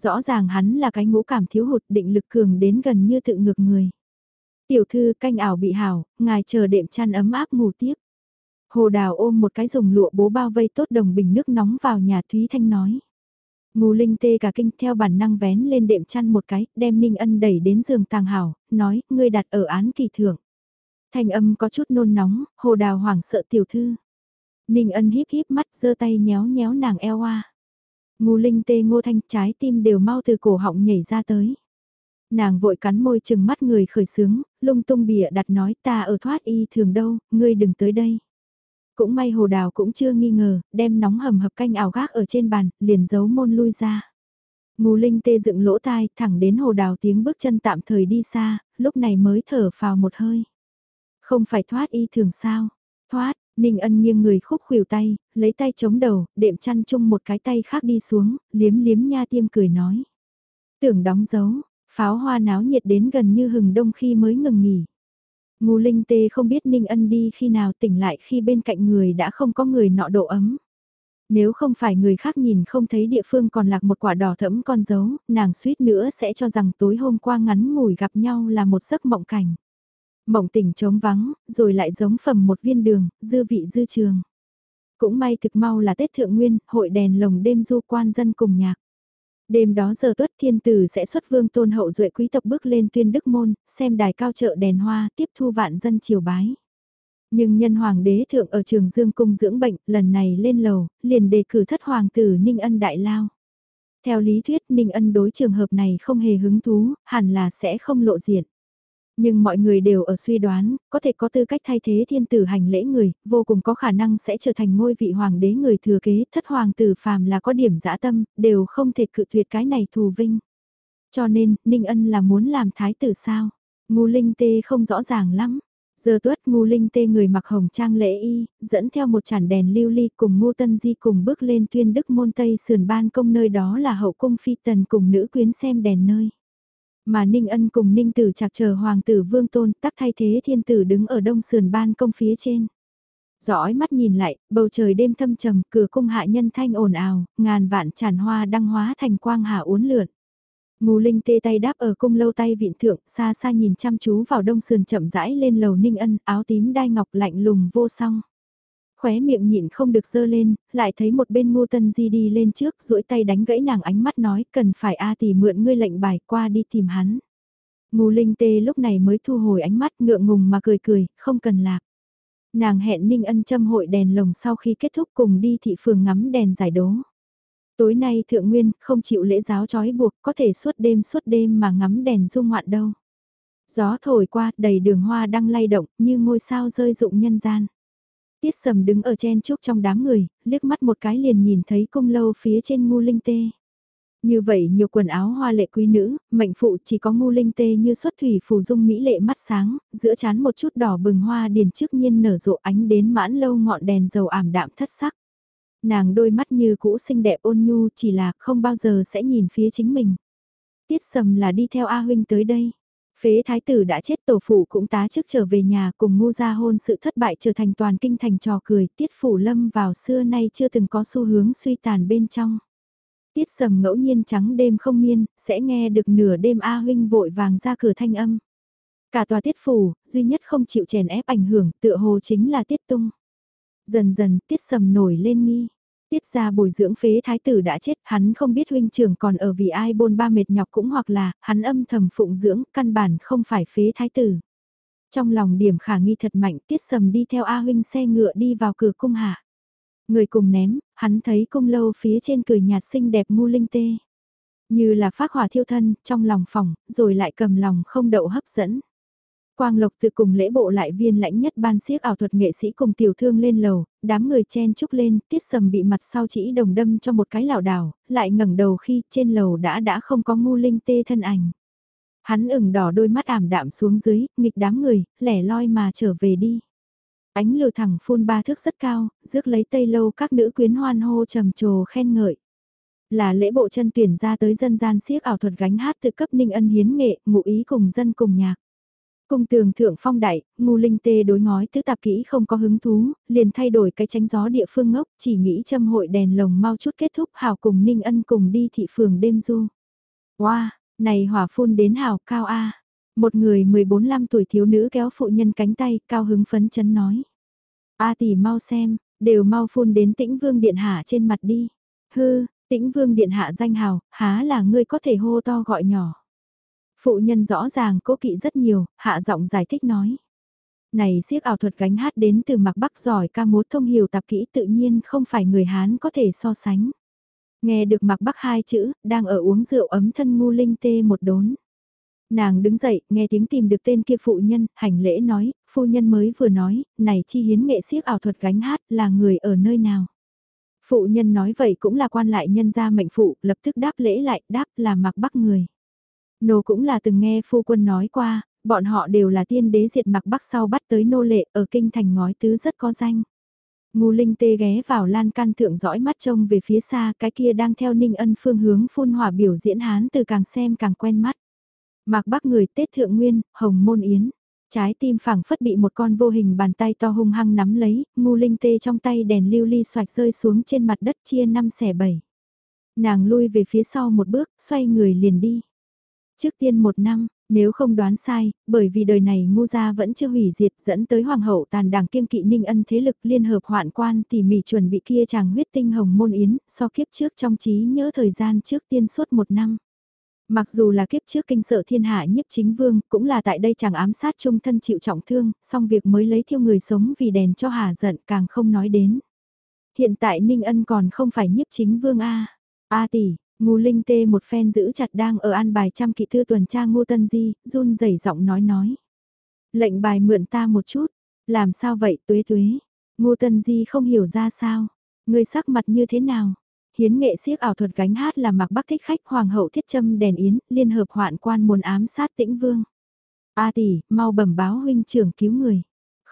Rõ ràng hắn là cái ngũ cảm thiếu hụt định lực cường đến gần như tự ngược người. Tiểu thư canh ảo bị hảo, ngài chờ đệm chăn ấm áp ngủ tiếp. Hồ đào ôm một cái dùng lụa bố bao vây tốt đồng bình nước nóng vào nhà Thúy Thanh nói. Ngù linh tê cả kinh theo bản năng vén lên đệm chăn một cái, đem Ninh Ân đẩy đến giường tàng hảo, nói, ngươi đặt ở án kỳ thưởng. Thanh âm có chút nôn nóng, hồ đào hoảng sợ tiểu thư. Ninh Ân híp híp mắt giơ tay nhéo nhéo nàng eo a. Ngu linh tê ngô thanh trái tim đều mau từ cổ họng nhảy ra tới. Nàng vội cắn môi chừng mắt người khởi sướng, lung tung bịa đặt nói ta ở thoát y thường đâu, ngươi đừng tới đây. Cũng may hồ đào cũng chưa nghi ngờ, đem nóng hầm hập canh ảo gác ở trên bàn, liền giấu môn lui ra. Ngô linh tê dựng lỗ tai, thẳng đến hồ đào tiếng bước chân tạm thời đi xa, lúc này mới thở vào một hơi. Không phải thoát y thường sao? Thoát, Ninh ân nghiêng người khúc khuỷu tay, lấy tay chống đầu, đệm chăn chung một cái tay khác đi xuống, liếm liếm nha tiêm cười nói. Tưởng đóng dấu, pháo hoa náo nhiệt đến gần như hừng đông khi mới ngừng nghỉ. Ngô Linh Tê không biết Ninh Ân đi khi nào tỉnh lại khi bên cạnh người đã không có người nọ độ ấm. Nếu không phải người khác nhìn không thấy địa phương còn lạc một quả đỏ thẫm con dấu, nàng suýt nữa sẽ cho rằng tối hôm qua ngắn ngủi gặp nhau là một giấc mộng cảnh. Mộng tỉnh trống vắng, rồi lại giống phẩm một viên đường, dư vị dư trường. Cũng may thực mau là Tết Thượng Nguyên, hội đèn lồng đêm du quan dân cùng nhạc. Đêm đó giờ tuất thiên tử sẽ xuất vương tôn hậu duệ quý tộc bước lên tuyên đức môn, xem đài cao chợ đèn hoa, tiếp thu vạn dân triều bái. Nhưng nhân hoàng đế thượng ở trường Dương Cung dưỡng bệnh, lần này lên lầu, liền đề cử thất hoàng tử Ninh Ân Đại Lao. Theo lý thuyết Ninh Ân đối trường hợp này không hề hứng thú, hẳn là sẽ không lộ diện. Nhưng mọi người đều ở suy đoán, có thể có tư cách thay thế thiên tử hành lễ người, vô cùng có khả năng sẽ trở thành ngôi vị hoàng đế người thừa kế, thất hoàng tử phàm là có điểm dã tâm, đều không thể cự tuyệt cái này thù vinh. Cho nên, Ninh Ân là muốn làm thái tử sao? Ngu Linh Tê không rõ ràng lắm. Giờ tuất ngu linh tê người mặc hồng trang lễ y, dẫn theo một chản đèn lưu ly cùng ngu tân di cùng bước lên tuyên đức môn tây sườn ban công nơi đó là hậu cung phi tần cùng nữ quyến xem đèn nơi. Mà Ninh Ân cùng Ninh Tử chạc chờ Hoàng tử Vương Tôn tắc thay thế thiên tử đứng ở đông sườn ban công phía trên. Dõi mắt nhìn lại, bầu trời đêm thâm trầm, cửa cung hạ nhân thanh ồn ào, ngàn vạn tràn hoa đăng hóa thành quang hạ uốn lượn. Ngô Linh tê tay đáp ở cung lâu tay vịn thượng, xa xa nhìn chăm chú vào đông sườn chậm rãi lên lầu Ninh Ân, áo tím đai ngọc lạnh lùng vô song khóe miệng nhịn không được dơ lên, lại thấy một bên ngô tân di đi lên trước, duỗi tay đánh gãy nàng ánh mắt nói cần phải a à tỷ mượn ngươi lệnh bài qua đi tìm hắn. Ngô linh tê lúc này mới thu hồi ánh mắt ngượng ngùng mà cười cười, không cần lạc. Nàng hẹn Ninh Ân châm hội đèn lồng sau khi kết thúc cùng đi thị phường ngắm đèn giải đố. Tối nay thượng nguyên không chịu lễ giáo trói buộc có thể suốt đêm suốt đêm mà ngắm đèn dung ngoạn đâu. Gió thổi qua đầy đường hoa đang lay động như ngôi sao rơi rụng nhân gian. Tiết sầm đứng ở chen chúc trong đám người, liếc mắt một cái liền nhìn thấy cung lâu phía trên ngu linh tê. Như vậy nhiều quần áo hoa lệ quý nữ, mệnh phụ chỉ có ngu linh tê như xuất thủy phù dung mỹ lệ mắt sáng, giữa chán một chút đỏ bừng hoa điền trước nhiên nở rộ ánh đến mãn lâu ngọn đèn dầu ảm đạm thất sắc. Nàng đôi mắt như cũ xinh đẹp ôn nhu chỉ là không bao giờ sẽ nhìn phía chính mình. Tiết sầm là đi theo A huynh tới đây. Phế thái tử đã chết tổ phụ cũng tá chức trở về nhà cùng ngu gia hôn sự thất bại trở thành toàn kinh thành trò cười tiết phủ lâm vào xưa nay chưa từng có xu hướng suy tàn bên trong. Tiết sầm ngẫu nhiên trắng đêm không miên, sẽ nghe được nửa đêm A huynh vội vàng ra cửa thanh âm. Cả tòa tiết phủ, duy nhất không chịu chèn ép ảnh hưởng tựa hồ chính là tiết tung. Dần dần tiết sầm nổi lên nghi, Tiết ra bồi dưỡng phế thái tử đã chết, hắn không biết huynh trưởng còn ở vì ai bôn ba mệt nhọc cũng hoặc là, hắn âm thầm phụng dưỡng, căn bản không phải phế thái tử. Trong lòng điểm khả nghi thật mạnh, tiết sầm đi theo A huynh xe ngựa đi vào cửa cung hạ. Người cùng ném, hắn thấy cung lâu phía trên cười nhạt xinh đẹp ngu linh tê. Như là phát hỏa thiêu thân, trong lòng phòng, rồi lại cầm lòng không đậu hấp dẫn. Quang Lộc tự cùng lễ bộ lại viên lãnh nhất ban siếc ảo thuật nghệ sĩ cùng tiểu thương lên lầu, đám người chen chúc lên, tiết sầm bị mặt sau chỉ đồng đâm cho một cái lảo đảo, lại ngẩng đầu khi trên lầu đã đã không có ngu linh tê thân ảnh. Hắn ửng đỏ đôi mắt ảm đạm xuống dưới, nghịch đám người, lẻ loi mà trở về đi. Ánh lửa thẳng phun ba thước rất cao, rước lấy tây lâu các nữ quyến hoan hô trầm trồ khen ngợi. Là lễ bộ chân tuyển ra tới dân gian siếc ảo thuật gánh hát tự cấp ninh ân hiến nghệ, ngụ ý cùng dân cùng nhạc. Cung tường thượng phong đại, ngu linh tê đối ngói tứ tạp kỹ không có hứng thú, liền thay đổi cái tránh gió địa phương ngốc, chỉ nghĩ châm hội đèn lồng mau chút kết thúc hào cùng ninh ân cùng đi thị phường đêm du. Wow, này hỏa phun đến hào cao A. Một người 14-15 tuổi thiếu nữ kéo phụ nhân cánh tay, cao hứng phấn chấn nói. A tỷ mau xem, đều mau phun đến tĩnh vương điện hạ trên mặt đi. Hư, tĩnh vương điện hạ danh hào, há là ngươi có thể hô to gọi nhỏ. Phụ nhân rõ ràng cố kỵ rất nhiều, hạ giọng giải thích nói. Này siếc ảo thuật gánh hát đến từ mạc bắc giỏi ca múa thông hiểu tạp kỹ tự nhiên không phải người Hán có thể so sánh. Nghe được mặc bắc hai chữ, đang ở uống rượu ấm thân ngu linh tê một đốn. Nàng đứng dậy, nghe tiếng tìm được tên kia phụ nhân, hành lễ nói, phu nhân mới vừa nói, này chi hiến nghệ siếc ảo thuật gánh hát là người ở nơi nào. Phụ nhân nói vậy cũng là quan lại nhân gia mệnh phụ, lập tức đáp lễ lại, đáp là mặc bắc người. Nô cũng là từng nghe phu quân nói qua, bọn họ đều là tiên đế diệt mặc bắc sau bắt tới nô lệ ở kinh thành ngói tứ rất có danh. Ngu linh tê ghé vào lan can thượng dõi mắt trông về phía xa cái kia đang theo ninh ân phương hướng phun hỏa biểu diễn hán từ càng xem càng quen mắt. Mạc bắc người Tết Thượng Nguyên, Hồng Môn Yến. Trái tim phẳng phất bị một con vô hình bàn tay to hung hăng nắm lấy, ngu linh tê trong tay đèn lưu ly xoạch rơi xuống trên mặt đất chia năm xẻ bảy. Nàng lui về phía sau một bước, xoay người liền đi. Trước tiên một năm, nếu không đoán sai, bởi vì đời này ngu gia vẫn chưa hủy diệt dẫn tới hoàng hậu tàn đảng kiêng kỵ ninh ân thế lực liên hợp hoạn quan tỉ mỉ chuẩn bị kia chàng huyết tinh hồng môn yến, so kiếp trước trong trí nhớ thời gian trước tiên suốt một năm. Mặc dù là kiếp trước kinh sợ thiên hạ nhiếp chính vương, cũng là tại đây chàng ám sát trung thân chịu trọng thương, song việc mới lấy thiêu người sống vì đèn cho hà giận càng không nói đến. Hiện tại Ninh Ân còn không phải nhiếp chính vương A. A tỷ, Ngô Linh Tê một phen giữ chặt đang ở an bài trăm kỵ thư tuần tra Ngô Tân Di, run rẩy giọng nói nói. Lệnh bài mượn ta một chút, làm sao vậy tuế tuế, Ngô Tân Di không hiểu ra sao, người sắc mặt như thế nào. Hiến nghệ siếc ảo thuật gánh hát là mặc bắc thích khách hoàng hậu thiết châm đèn yến, liên hợp hoạn quan muốn ám sát tĩnh vương. A tỷ, mau bẩm báo huynh trưởng cứu người.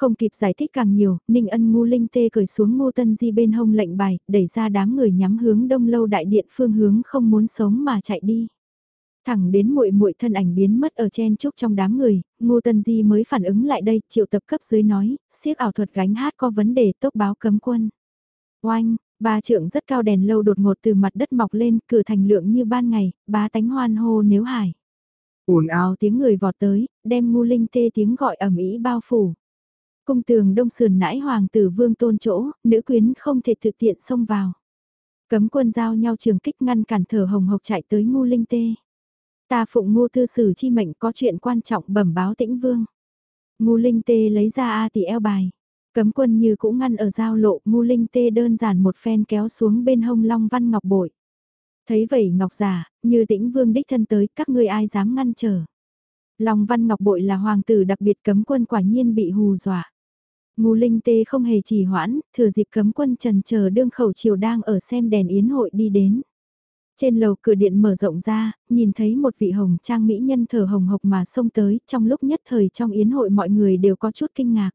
Không kịp giải thích càng nhiều, Ninh Ân ngu linh tê cởi xuống ngô tân di bên hông lệnh bài, đẩy ra đám người nhắm hướng đông lâu đại điện phương hướng không muốn sống mà chạy đi. Thẳng đến muội muội thân ảnh biến mất ở chen trúc trong đám người, Ngô Tân Di mới phản ứng lại đây, triệu tập cấp dưới nói, siếc ảo thuật gánh hát có vấn đề tốc báo cấm quân. Oanh, ba trượng rất cao đèn lâu đột ngột từ mặt đất mọc lên, cửa thành lượng như ban ngày, ba tánh hoan hô nếu hải. ồn ào tiếng người vọt tới, đem ngu linh tê tiếng gọi ẩm ý bao phủ. Cung tường đông sườn nãi hoàng tử vương tôn chỗ, nữ quyến không thể thực tiện xông vào. Cấm quân giao nhau trường kích ngăn cản thở hồng hộc chạy tới ngu linh tê. Ta phụng ngu tư sử chi mệnh có chuyện quan trọng bẩm báo tĩnh vương. Ngu linh tê lấy ra A tỷ eo bài. Cấm quân như cũng ngăn ở giao lộ, ngu linh tê đơn giản một phen kéo xuống bên hông long văn ngọc bội. Thấy vậy ngọc giả, như tĩnh vương đích thân tới, các ngươi ai dám ngăn trở. Long văn ngọc bội là hoàng tử đặc biệt cấm quân quả nhiên bị hù dọa. Ngô linh tê không hề trì hoãn, thừa dịp cấm quân trần chờ đương khẩu chiều đang ở xem đèn yến hội đi đến. Trên lầu cửa điện mở rộng ra, nhìn thấy một vị hồng trang mỹ nhân thở hồng hộc mà xông tới, trong lúc nhất thời trong yến hội mọi người đều có chút kinh ngạc.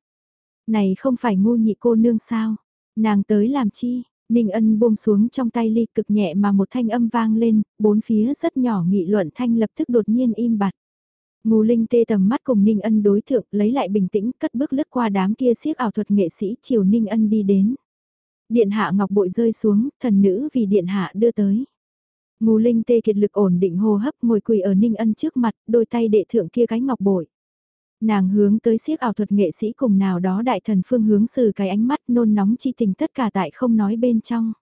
Này không phải ngu nhị cô nương sao? Nàng tới làm chi? Ninh ân buông xuống trong tay ly cực nhẹ mà một thanh âm vang lên, bốn phía rất nhỏ nghị luận thanh lập tức đột nhiên im bặt. Ngô Linh tê tầm mắt cùng Ninh Ân đối thượng, lấy lại bình tĩnh, cất bước lướt qua đám kia siếc ảo thuật nghệ sĩ chiều Ninh Ân đi đến. Điện hạ ngọc bội rơi xuống, thần nữ vì điện hạ đưa tới. Ngô Linh tê kiệt lực ổn định hô hấp ngồi quỳ ở Ninh Ân trước mặt, đôi tay đệ thượng kia cái ngọc bội. Nàng hướng tới siếc ảo thuật nghệ sĩ cùng nào đó đại thần phương hướng sử cái ánh mắt nôn nóng chi tình tất cả tại không nói bên trong.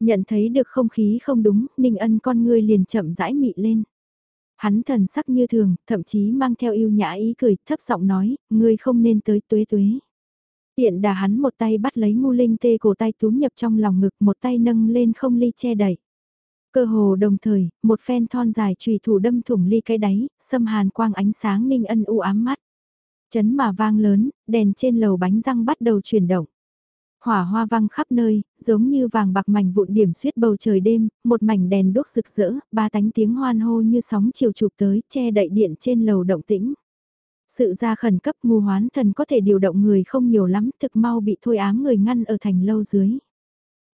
Nhận thấy được không khí không đúng, Ninh Ân con ngươi liền chậm rãi mị lên. Hắn thần sắc như thường, thậm chí mang theo yêu nhã ý cười, thấp giọng nói, ngươi không nên tới tuế tuế. Tiện đà hắn một tay bắt lấy ngu linh tê cổ tay túm nhập trong lòng ngực, một tay nâng lên không ly che đẩy. Cơ hồ đồng thời, một phen thon dài trùy thủ đâm thủng ly cái đáy, xâm hàn quang ánh sáng ninh ân u ám mắt. Chấn mà vang lớn, đèn trên lầu bánh răng bắt đầu chuyển động. Hỏa hoa văng khắp nơi, giống như vàng bạc mảnh vụn điểm suyết bầu trời đêm, một mảnh đèn đốt rực rỡ, ba tánh tiếng hoan hô như sóng chiều chụp tới, che đậy điện trên lầu động tĩnh. Sự ra khẩn cấp ngu hoán thần có thể điều động người không nhiều lắm, thực mau bị thôi ám người ngăn ở thành lâu dưới.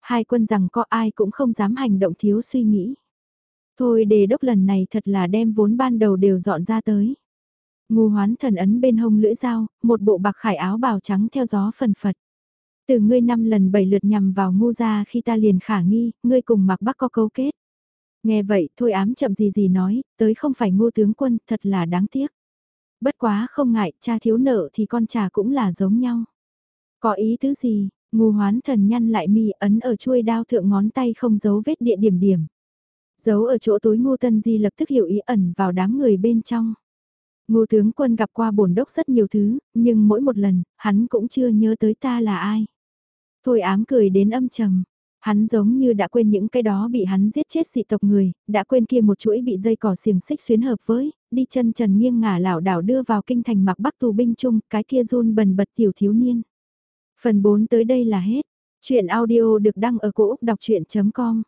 Hai quân rằng có ai cũng không dám hành động thiếu suy nghĩ. Thôi đề đốc lần này thật là đem vốn ban đầu đều dọn ra tới. Ngu hoán thần ấn bên hông lưỡi dao, một bộ bạc khải áo bào trắng theo gió phần phật. Từ ngươi năm lần bảy lượt nhằm vào ngu ra khi ta liền khả nghi, ngươi cùng mặc bắc có câu kết. Nghe vậy, thôi ám chậm gì gì nói, tới không phải ngu tướng quân, thật là đáng tiếc. Bất quá không ngại, cha thiếu nợ thì con trà cũng là giống nhau. Có ý tứ gì, ngu hoán thần nhăn lại mi ấn ở chuôi đao thượng ngón tay không giấu vết địa điểm điểm. Giấu ở chỗ tối ngu tân di lập tức hiểu ý ẩn vào đám người bên trong. Ngô tướng quân gặp qua bổn đốc rất nhiều thứ, nhưng mỗi một lần, hắn cũng chưa nhớ tới ta là ai. Thôi ám cười đến âm trầm. Hắn giống như đã quên những cái đó bị hắn giết chết dị tộc người, đã quên kia một chuỗi bị dây cỏ xiềng xích xuyến hợp với, đi chân trần nghiêng ngả lảo đảo đưa vào kinh thành mặc bắc tù binh chung, cái kia run bần bật tiểu thiếu niên. Phần 4 tới đây là hết. Chuyện audio được đăng ở cổ Úc đọc chuyện.com